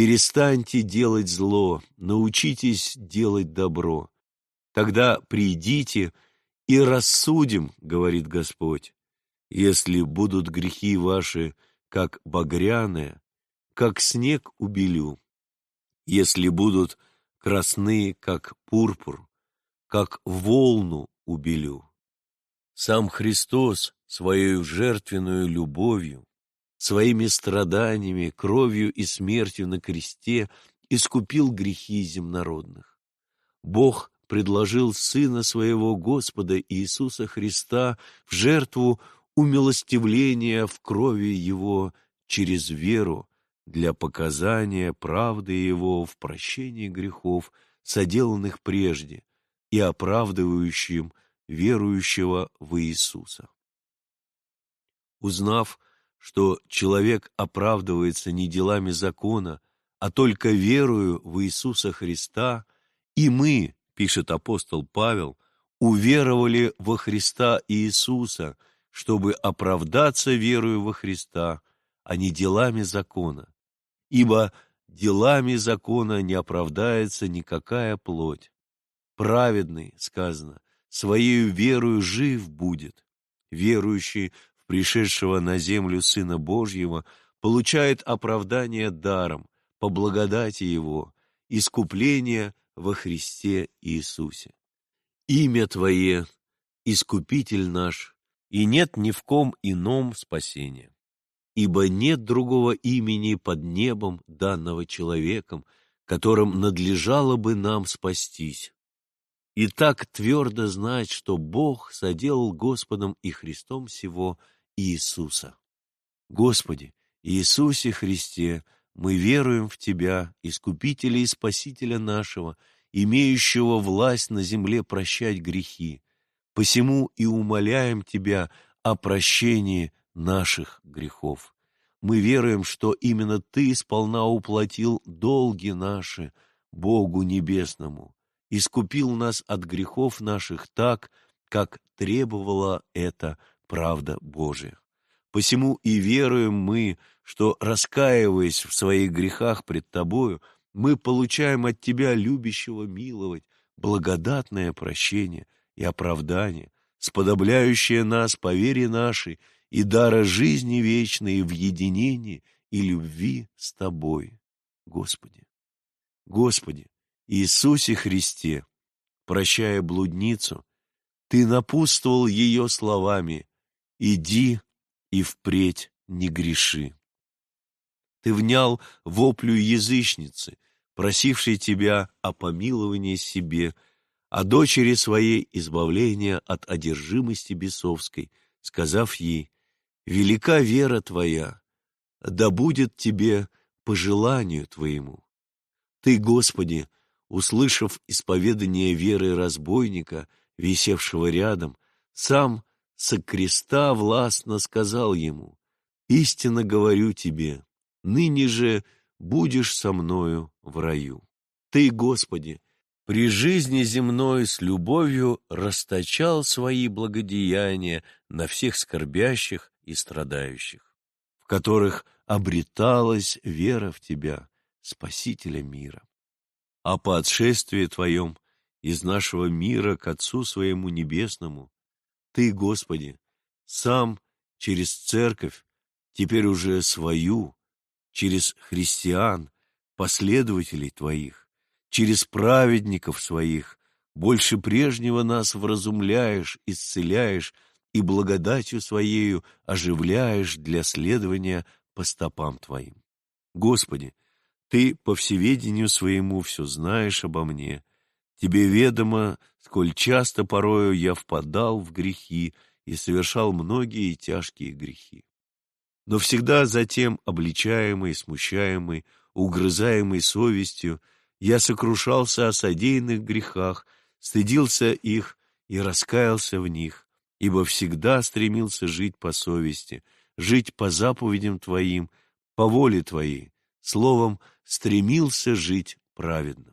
Перестаньте делать зло, научитесь делать добро. Тогда придите и рассудим, говорит Господь. Если будут грехи ваши, как багряные, как снег убелю. Если будут красные, как пурпур, как волну убелю. Сам Христос своей жертвенную любовью, своими страданиями, кровью и смертью на кресте искупил грехи земнородных. Бог предложил Сына Своего Господа Иисуса Христа в жертву умилостивления в крови Его через веру для показания правды Его в прощении грехов, соделанных прежде, и оправдывающим верующего в Иисуса. Узнав, что человек оправдывается не делами закона, а только верою в Иисуса Христа, и мы, пишет апостол Павел, уверовали во Христа Иисуса, чтобы оправдаться верою во Христа, а не делами закона. Ибо делами закона не оправдается никакая плоть. Праведный, сказано, своею верою жив будет. Верующий пришедшего на землю Сына Божьего получает оправдание даром, по благодати Его, искупление во Христе Иисусе. Имя Твое, Искупитель наш, и нет ни в ком ином спасения. Ибо нет другого имени под небом, данного человеком, которым надлежало бы нам спастись, и так твердо знать, что Бог соделал Господом и Христом всего Иисуса. Господи, Иисусе Христе, мы веруем в Тебя, Искупителя и Спасителя нашего, имеющего власть на земле прощать грехи. Посему и умоляем Тебя о прощении наших грехов. Мы веруем, что именно Ты сполна уплатил долги наши Богу Небесному, искупил нас от грехов наших так, как требовала это правда Божия. Посему и веруем мы, что, раскаиваясь в своих грехах пред Тобою, мы получаем от Тебя любящего миловать, благодатное прощение и оправдание, сподобляющее нас по вере нашей и дара жизни вечной в единении и любви с Тобой, Господи. Господи, Иисусе Христе, прощая блудницу, Ты напутствовал ее словами «Иди и впредь не греши». Ты внял воплю язычницы, просившей тебя о помиловании себе, о дочери своей избавления от одержимости бесовской, сказав ей, «Велика вера твоя, да будет тебе по желанию твоему». Ты, Господи, услышав исповедание веры разбойника, висевшего рядом, сам со креста властно сказал ему, «Истинно говорю тебе, ныне же будешь со мною в раю». Ты, Господи, при жизни земной с любовью расточал свои благодеяния на всех скорбящих и страдающих, в которых обреталась вера в Тебя, Спасителя мира. А по отшествии Твоем из нашего мира к Отцу Своему Небесному, Ты, Господи, сам через Церковь, теперь уже свою, через христиан, последователей Твоих, через праведников Своих, больше прежнего нас вразумляешь, исцеляешь и благодатью Своею оживляешь для следования по стопам Твоим. Господи, Ты по всеведению Своему все знаешь обо мне, Тебе ведомо, сколь часто порою я впадал в грехи и совершал многие тяжкие грехи но всегда затем обличаемый, смущаемый, угрызаемый совестью, я сокрушался о содеянных грехах, стыдился их и раскаялся в них, ибо всегда стремился жить по совести, жить по заповедям Твоим, по воле Твоей, словом, стремился жить праведным.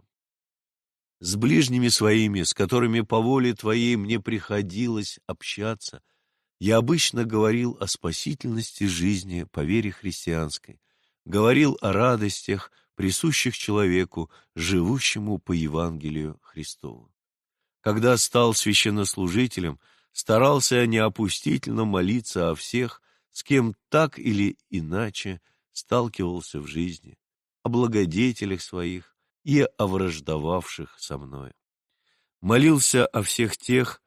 С ближними своими, с которыми по воле Твоей мне приходилось общаться – я обычно говорил о спасительности жизни по вере христианской, говорил о радостях, присущих человеку, живущему по Евангелию Христову. Когда стал священнослужителем, старался неопустительно молиться о всех, с кем так или иначе сталкивался в жизни, о благодетелях своих и о враждовавших со мной. Молился о всех тех,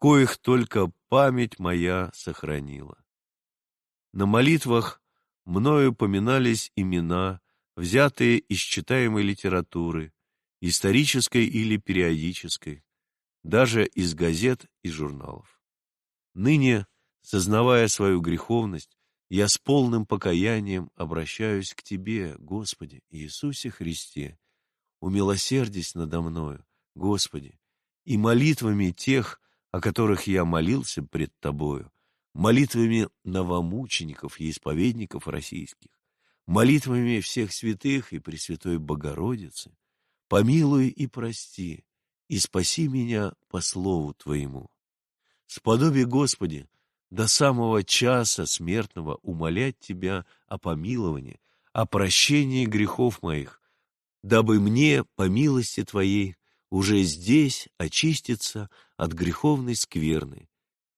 коих только память моя сохранила. На молитвах мною поминались имена, взятые из читаемой литературы, исторической или периодической, даже из газет и журналов. Ныне, сознавая свою греховность, я с полным покаянием обращаюсь к Тебе, Господи, Иисусе Христе, умилосердись надо мною, Господи, и молитвами тех, о которых я молился пред Тобою, молитвами новомучеников и исповедников российских, молитвами всех святых и Пресвятой Богородицы, помилуй и прости, и спаси меня по слову Твоему. Сподоби, Господи, до самого часа смертного умолять Тебя о помиловании, о прощении грехов моих, дабы мне, по милости Твоей, уже здесь очиститься от греховной скверны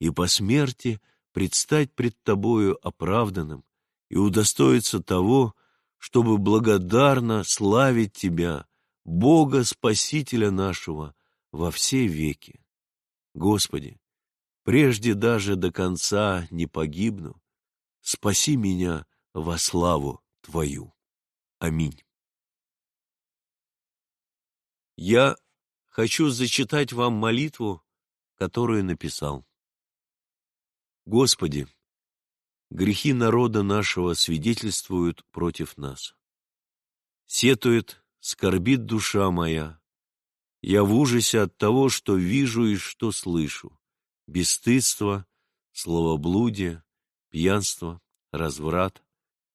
и по смерти предстать пред Тобою оправданным и удостоиться того, чтобы благодарно славить Тебя, Бога Спасителя нашего, во все веки. Господи, прежде даже до конца не погибну, спаси меня во славу Твою. Аминь. Я хочу зачитать вам молитву, которую написал. Господи, грехи народа нашего свидетельствуют против нас. Сетует, скорбит душа моя. Я в ужасе от того, что вижу и что слышу. Бесстыдство, словоблудие, пьянство, разврат,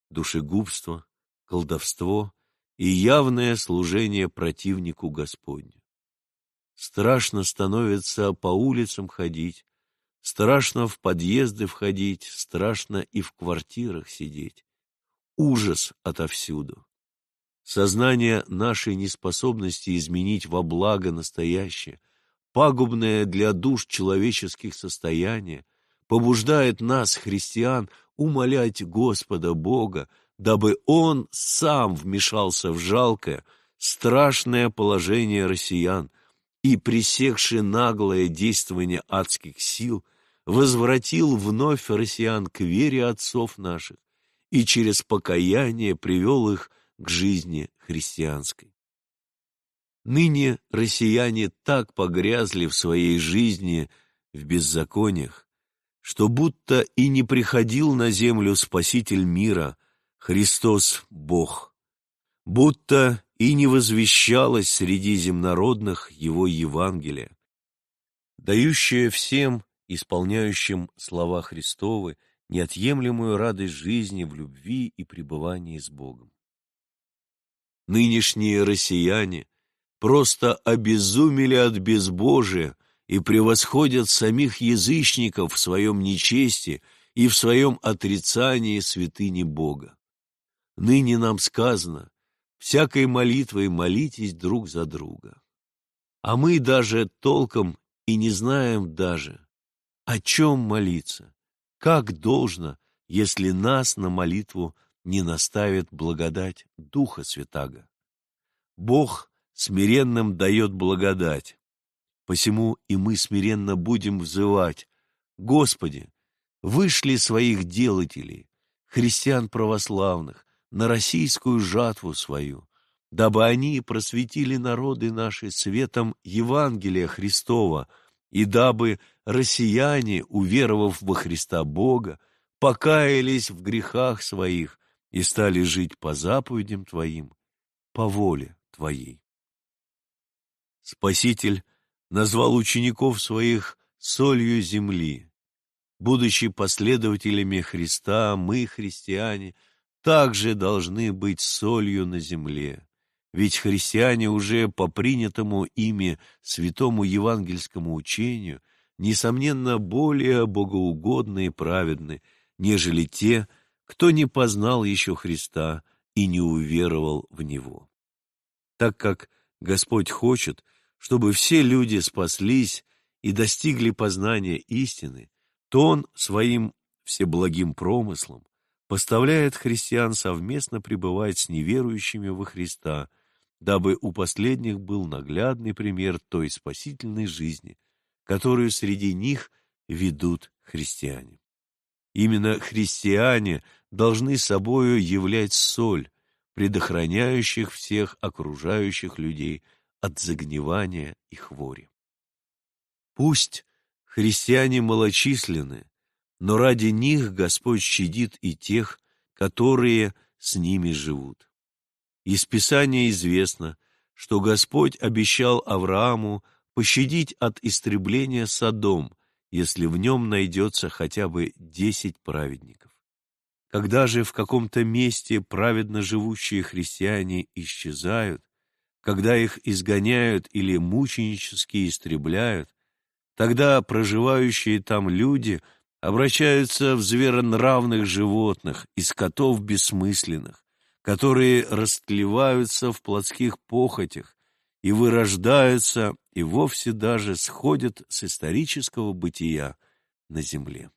душегубство, колдовство и явное служение противнику Господню. Страшно становится по улицам ходить, страшно в подъезды входить, страшно и в квартирах сидеть. Ужас отовсюду. Сознание нашей неспособности изменить во благо настоящее, пагубное для душ человеческих состояние, побуждает нас, христиан, умолять Господа Бога, дабы Он сам вмешался в жалкое, страшное положение россиян и, пресекши наглое действование адских сил, возвратил вновь россиян к вере отцов наших и через покаяние привел их к жизни христианской. Ныне россияне так погрязли в своей жизни в беззакониях, что будто и не приходил на землю Спаситель мира, Христос Бог, будто и не возвещалось среди земнородных Его Евангелие, дающее всем, исполняющим слова Христовы, неотъемлемую радость жизни в любви и пребывании с Богом. Нынешние россияне просто обезумели от безбожия и превосходят самих язычников в своем нечестии и в своем отрицании святыни Бога. Ныне нам сказано, всякой молитвой молитесь друг за друга. А мы даже толком и не знаем даже, о чем молиться, как должно, если нас на молитву не наставит благодать Духа Святаго. Бог смиренным дает благодать, посему и мы смиренно будем взывать, Господи, вышли своих делателей, христиан православных, на российскую жатву свою, дабы они просветили народы наши светом Евангелия Христова, и дабы россияне, уверовав во Христа Бога, покаялись в грехах своих и стали жить по заповедям Твоим, по воле Твоей. Спаситель назвал учеников своих солью земли. Будучи последователями Христа, мы, христиане, также должны быть солью на земле. Ведь христиане уже по принятому ими святому евангельскому учению несомненно более богоугодны и праведны, нежели те, кто не познал еще Христа и не уверовал в Него. Так как Господь хочет, чтобы все люди спаслись и достигли познания истины, то Он своим всеблагим промыслом поставляет христиан совместно пребывать с неверующими во Христа, дабы у последних был наглядный пример той спасительной жизни, которую среди них ведут христиане. Именно христиане должны собою являть соль, предохраняющих всех окружающих людей от загнивания и хвори. Пусть христиане малочисленны, но ради них Господь щадит и тех, которые с ними живут. Из Писания известно, что Господь обещал Аврааму пощадить от истребления Содом, если в нем найдется хотя бы десять праведников. Когда же в каком-то месте праведно живущие христиане исчезают, когда их изгоняют или мученически истребляют, тогда проживающие там люди – обращаются в зверонравных животных и скотов бессмысленных, которые растлеваются в плотских похотях и вырождаются и вовсе даже сходят с исторического бытия на земле.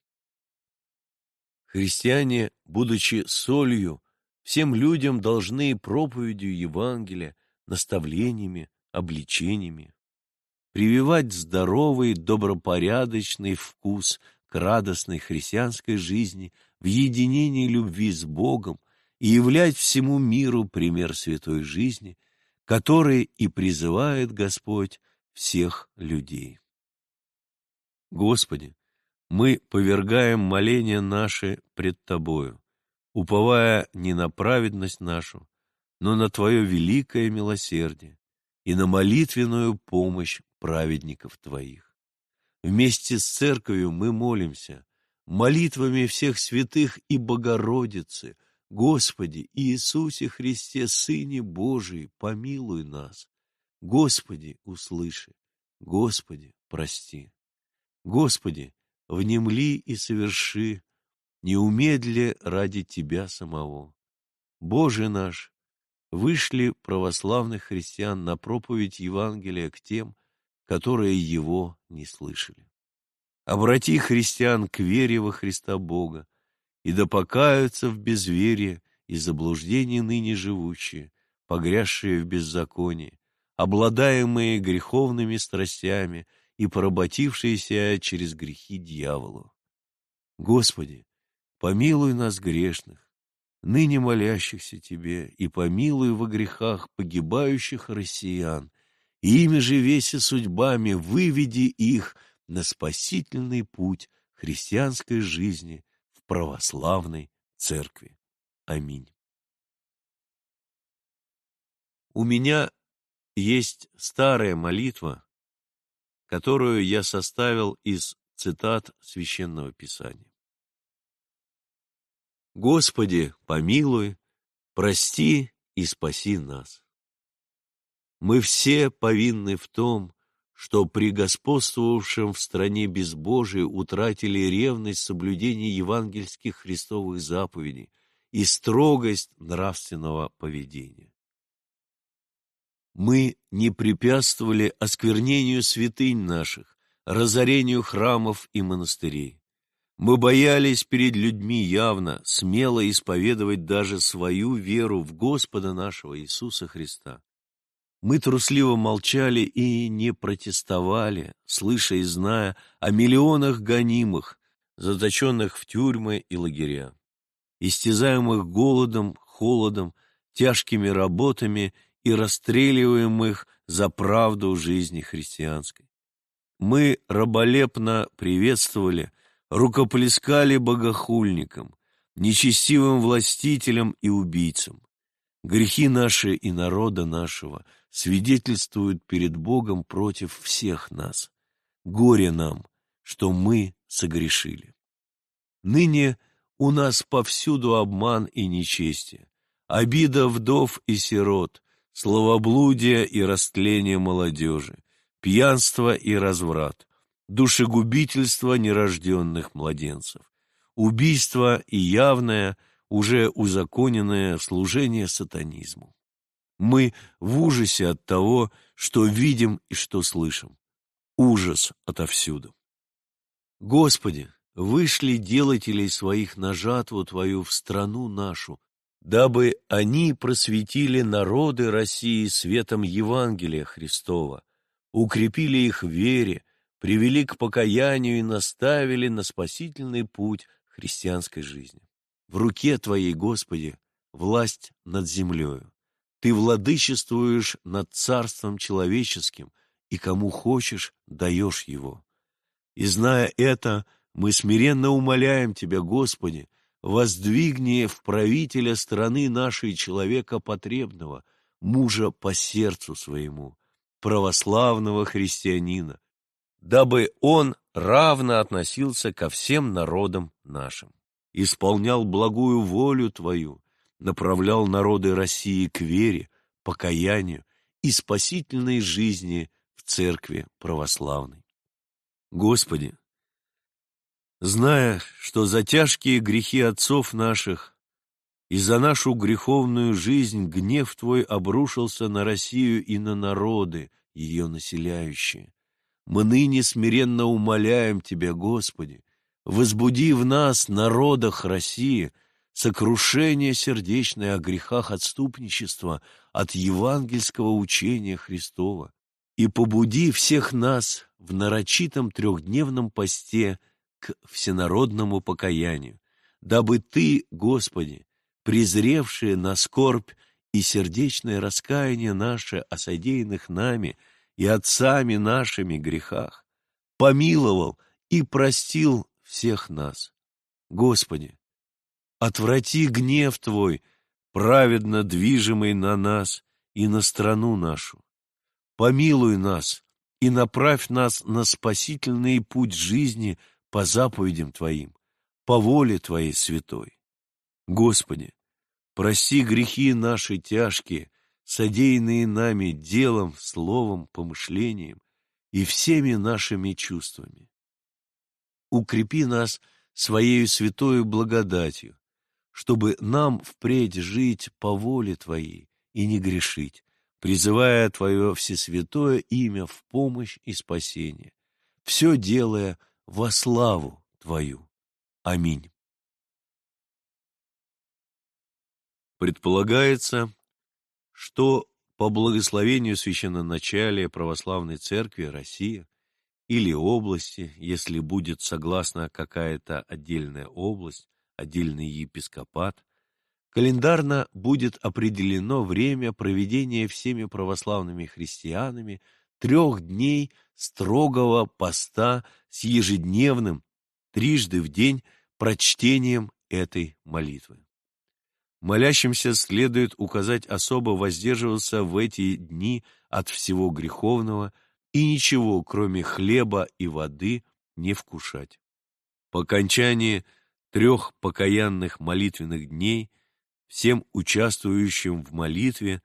Христиане, будучи солью, всем людям должны проповедью Евангелия, наставлениями, обличениями прививать здоровый, добропорядочный вкус – к радостной христианской жизни в единении любви с Богом и являть всему миру пример святой жизни, который и призывает Господь всех людей. Господи, мы повергаем моления наши пред Тобою, уповая не на праведность нашу, но на Твое великое милосердие и на молитвенную помощь праведников Твоих. Вместе с церковью мы молимся, молитвами всех святых и Богородицы, Господи Иисусе Христе, Сыне Божий, помилуй нас. Господи, услыши. Господи, прости. Господи, внемли и соверши, не умедли ради Тебя самого. Боже наш, вышли православных христиан на проповедь Евангелия к тем, которые его не слышали. Обрати христиан к вере во Христа Бога, и да покаются в безверие и заблуждении ныне живущие, погрязшие в беззаконии, обладаемые греховными страстями и поработившиеся через грехи дьяволу. Господи, помилуй нас грешных, ныне молящихся Тебе, и помилуй во грехах погибающих россиян, ими же веся судьбами выведи их на спасительный путь христианской жизни в православной церкви. Аминь. У меня есть старая молитва, которую я составил из цитат Священного Писания. Господи, помилуй, прости и спаси нас. Мы все повинны в том, что при господствовавшем в стране безбожии утратили ревность соблюдения евангельских христовых заповедей и строгость нравственного поведения. Мы не препятствовали осквернению святынь наших, разорению храмов и монастырей. Мы боялись перед людьми явно, смело исповедовать даже свою веру в Господа нашего Иисуса Христа. Мы трусливо молчали и не протестовали, слыша и зная о миллионах гонимых, заточенных в тюрьмы и лагеря, истязаемых голодом, холодом, тяжкими работами и расстреливаемых за правду жизни христианской. Мы раболепно приветствовали рукоплескали богохульникам, нечестивым властителям и убийцам. Грехи наши и народа нашего свидетельствуют перед Богом против всех нас. Горе нам, что мы согрешили. Ныне у нас повсюду обман и нечестие, обида вдов и сирот, словоблудие и растление молодежи, пьянство и разврат, душегубительство нерожденных младенцев, убийство и явное, уже узаконенное служение сатанизму. Мы в ужасе от того, что видим и что слышим. Ужас отовсюду. Господи, вышли делателей своих на жатву Твою в страну нашу, дабы они просветили народы России светом Евангелия Христова, укрепили их в вере, привели к покаянию и наставили на спасительный путь христианской жизни. В руке Твоей, Господи, власть над землею. Ты владычествуешь над царством человеческим, и кому хочешь, даешь его. И зная это, мы смиренно умоляем Тебя, Господи, воздвигни в правителя страны нашей человека потребного, мужа по сердцу своему, православного христианина, дабы он равно относился ко всем народам нашим, исполнял благую волю Твою, направлял народы России к вере, покаянию и спасительной жизни в церкви православной. Господи, зная, что за тяжкие грехи отцов наших и за нашу греховную жизнь гнев Твой обрушился на Россию и на народы, ее населяющие, мы ныне смиренно умоляем Тебя, Господи, возбуди в нас, народах России, сокрушение сердечное о грехах отступничества от евангельского учения Христова и побуди всех нас в нарочитом трехдневном посте к всенародному покаянию, дабы Ты, Господи, презревшие на скорбь и сердечное раскаяние наше о содеянных нами – и отцами нашими грехах, помиловал и простил всех нас. Господи, отврати гнев Твой, праведно движимый на нас и на страну нашу. Помилуй нас и направь нас на спасительный путь жизни по заповедям Твоим, по воле Твоей святой. Господи, прости грехи наши тяжкие содеянные нами делом, словом, помышлением и всеми нашими чувствами. Укрепи нас Своею святою благодатью, чтобы нам впредь жить по воле Твоей и не грешить, призывая Твое всесвятое имя в помощь и спасение, все делая во славу Твою. Аминь. Предполагается, что по благословению священноначалия Православной Церкви России или области, если будет согласна какая-то отдельная область, отдельный епископат, календарно будет определено время проведения всеми православными христианами трех дней строгого поста с ежедневным, трижды в день, прочтением этой молитвы. Молящимся следует указать особо воздерживаться в эти дни от всего греховного и ничего, кроме хлеба и воды, не вкушать. По окончании трех покаянных молитвенных дней всем участвующим в молитве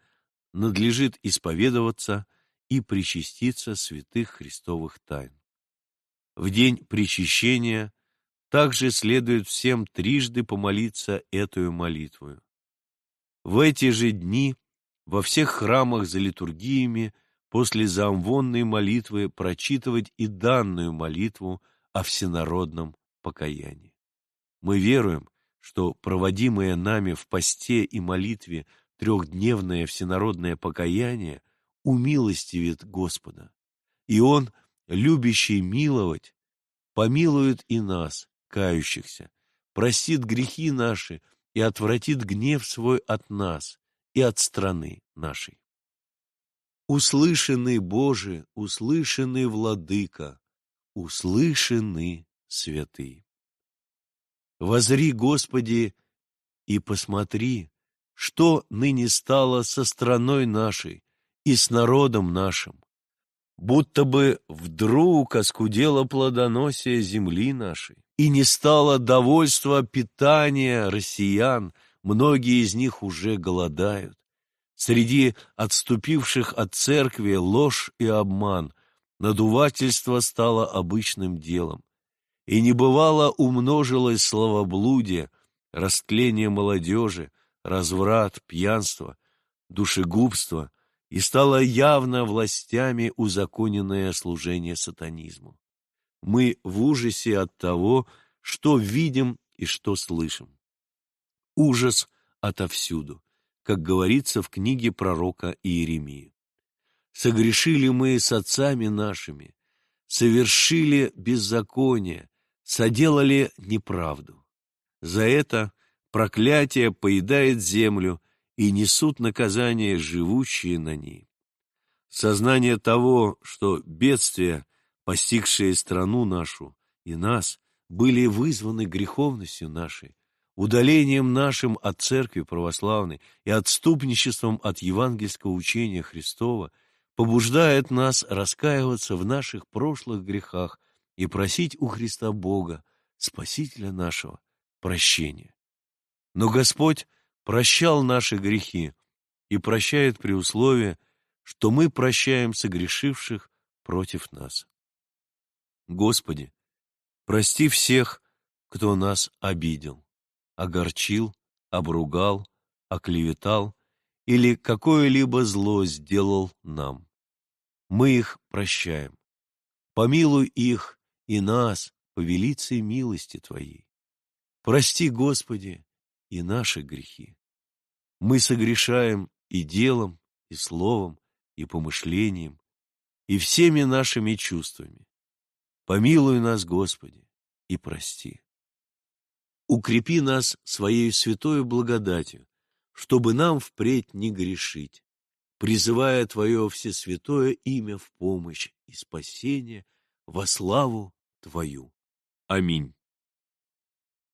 надлежит исповедоваться и причаститься святых христовых тайн. В день причащения также следует всем трижды помолиться эту молитву. В эти же дни во всех храмах за литургиями после заамвонной молитвы прочитывать и данную молитву о всенародном покаянии. Мы веруем, что проводимое нами в посте и молитве трехдневное всенародное покаяние умилостивит Господа, и Он, любящий миловать, помилует и нас, кающихся, простит грехи наши и отвратит гнев свой от нас и от страны нашей. Услышанный Боже, услышанный Владыка, услышанный святый. Возри, Господи, и посмотри, что ныне стало со страной нашей и с народом нашим, будто бы вдруг оскудело плодоносие земли нашей, и не стало довольства питания россиян, многие из них уже голодают. Среди отступивших от церкви ложь и обман, надувательство стало обычным делом. И небывало умножилось словоблудие, растление молодежи, разврат, пьянство, душегубство — и стало явно властями узаконенное служение сатанизму. Мы в ужасе от того, что видим и что слышим. Ужас отовсюду, как говорится в книге пророка Иеремии. Согрешили мы с отцами нашими, совершили беззаконие, соделали неправду. За это проклятие поедает землю, и несут наказание живущие на ней. Сознание того, что бедствия, постигшие страну нашу и нас, были вызваны греховностью нашей, удалением нашим от Церкви Православной и отступничеством от евангельского учения Христова, побуждает нас раскаиваться в наших прошлых грехах и просить у Христа Бога, Спасителя нашего, прощения. Но Господь прощал наши грехи и прощает при условии, что мы прощаем согрешивших против нас. Господи, прости всех, кто нас обидел, огорчил, обругал, оклеветал или какое-либо зло сделал нам. Мы их прощаем. Помилуй их и нас по велице милости Твоей. Прости, Господи, и наши грехи. Мы согрешаем и делом, и словом, и помышлением, и всеми нашими чувствами. Помилуй нас, Господи, и прости. Укрепи нас Своей святой благодатью, чтобы нам впредь не грешить, призывая Твое всесвятое имя в помощь и спасение во славу Твою. Аминь.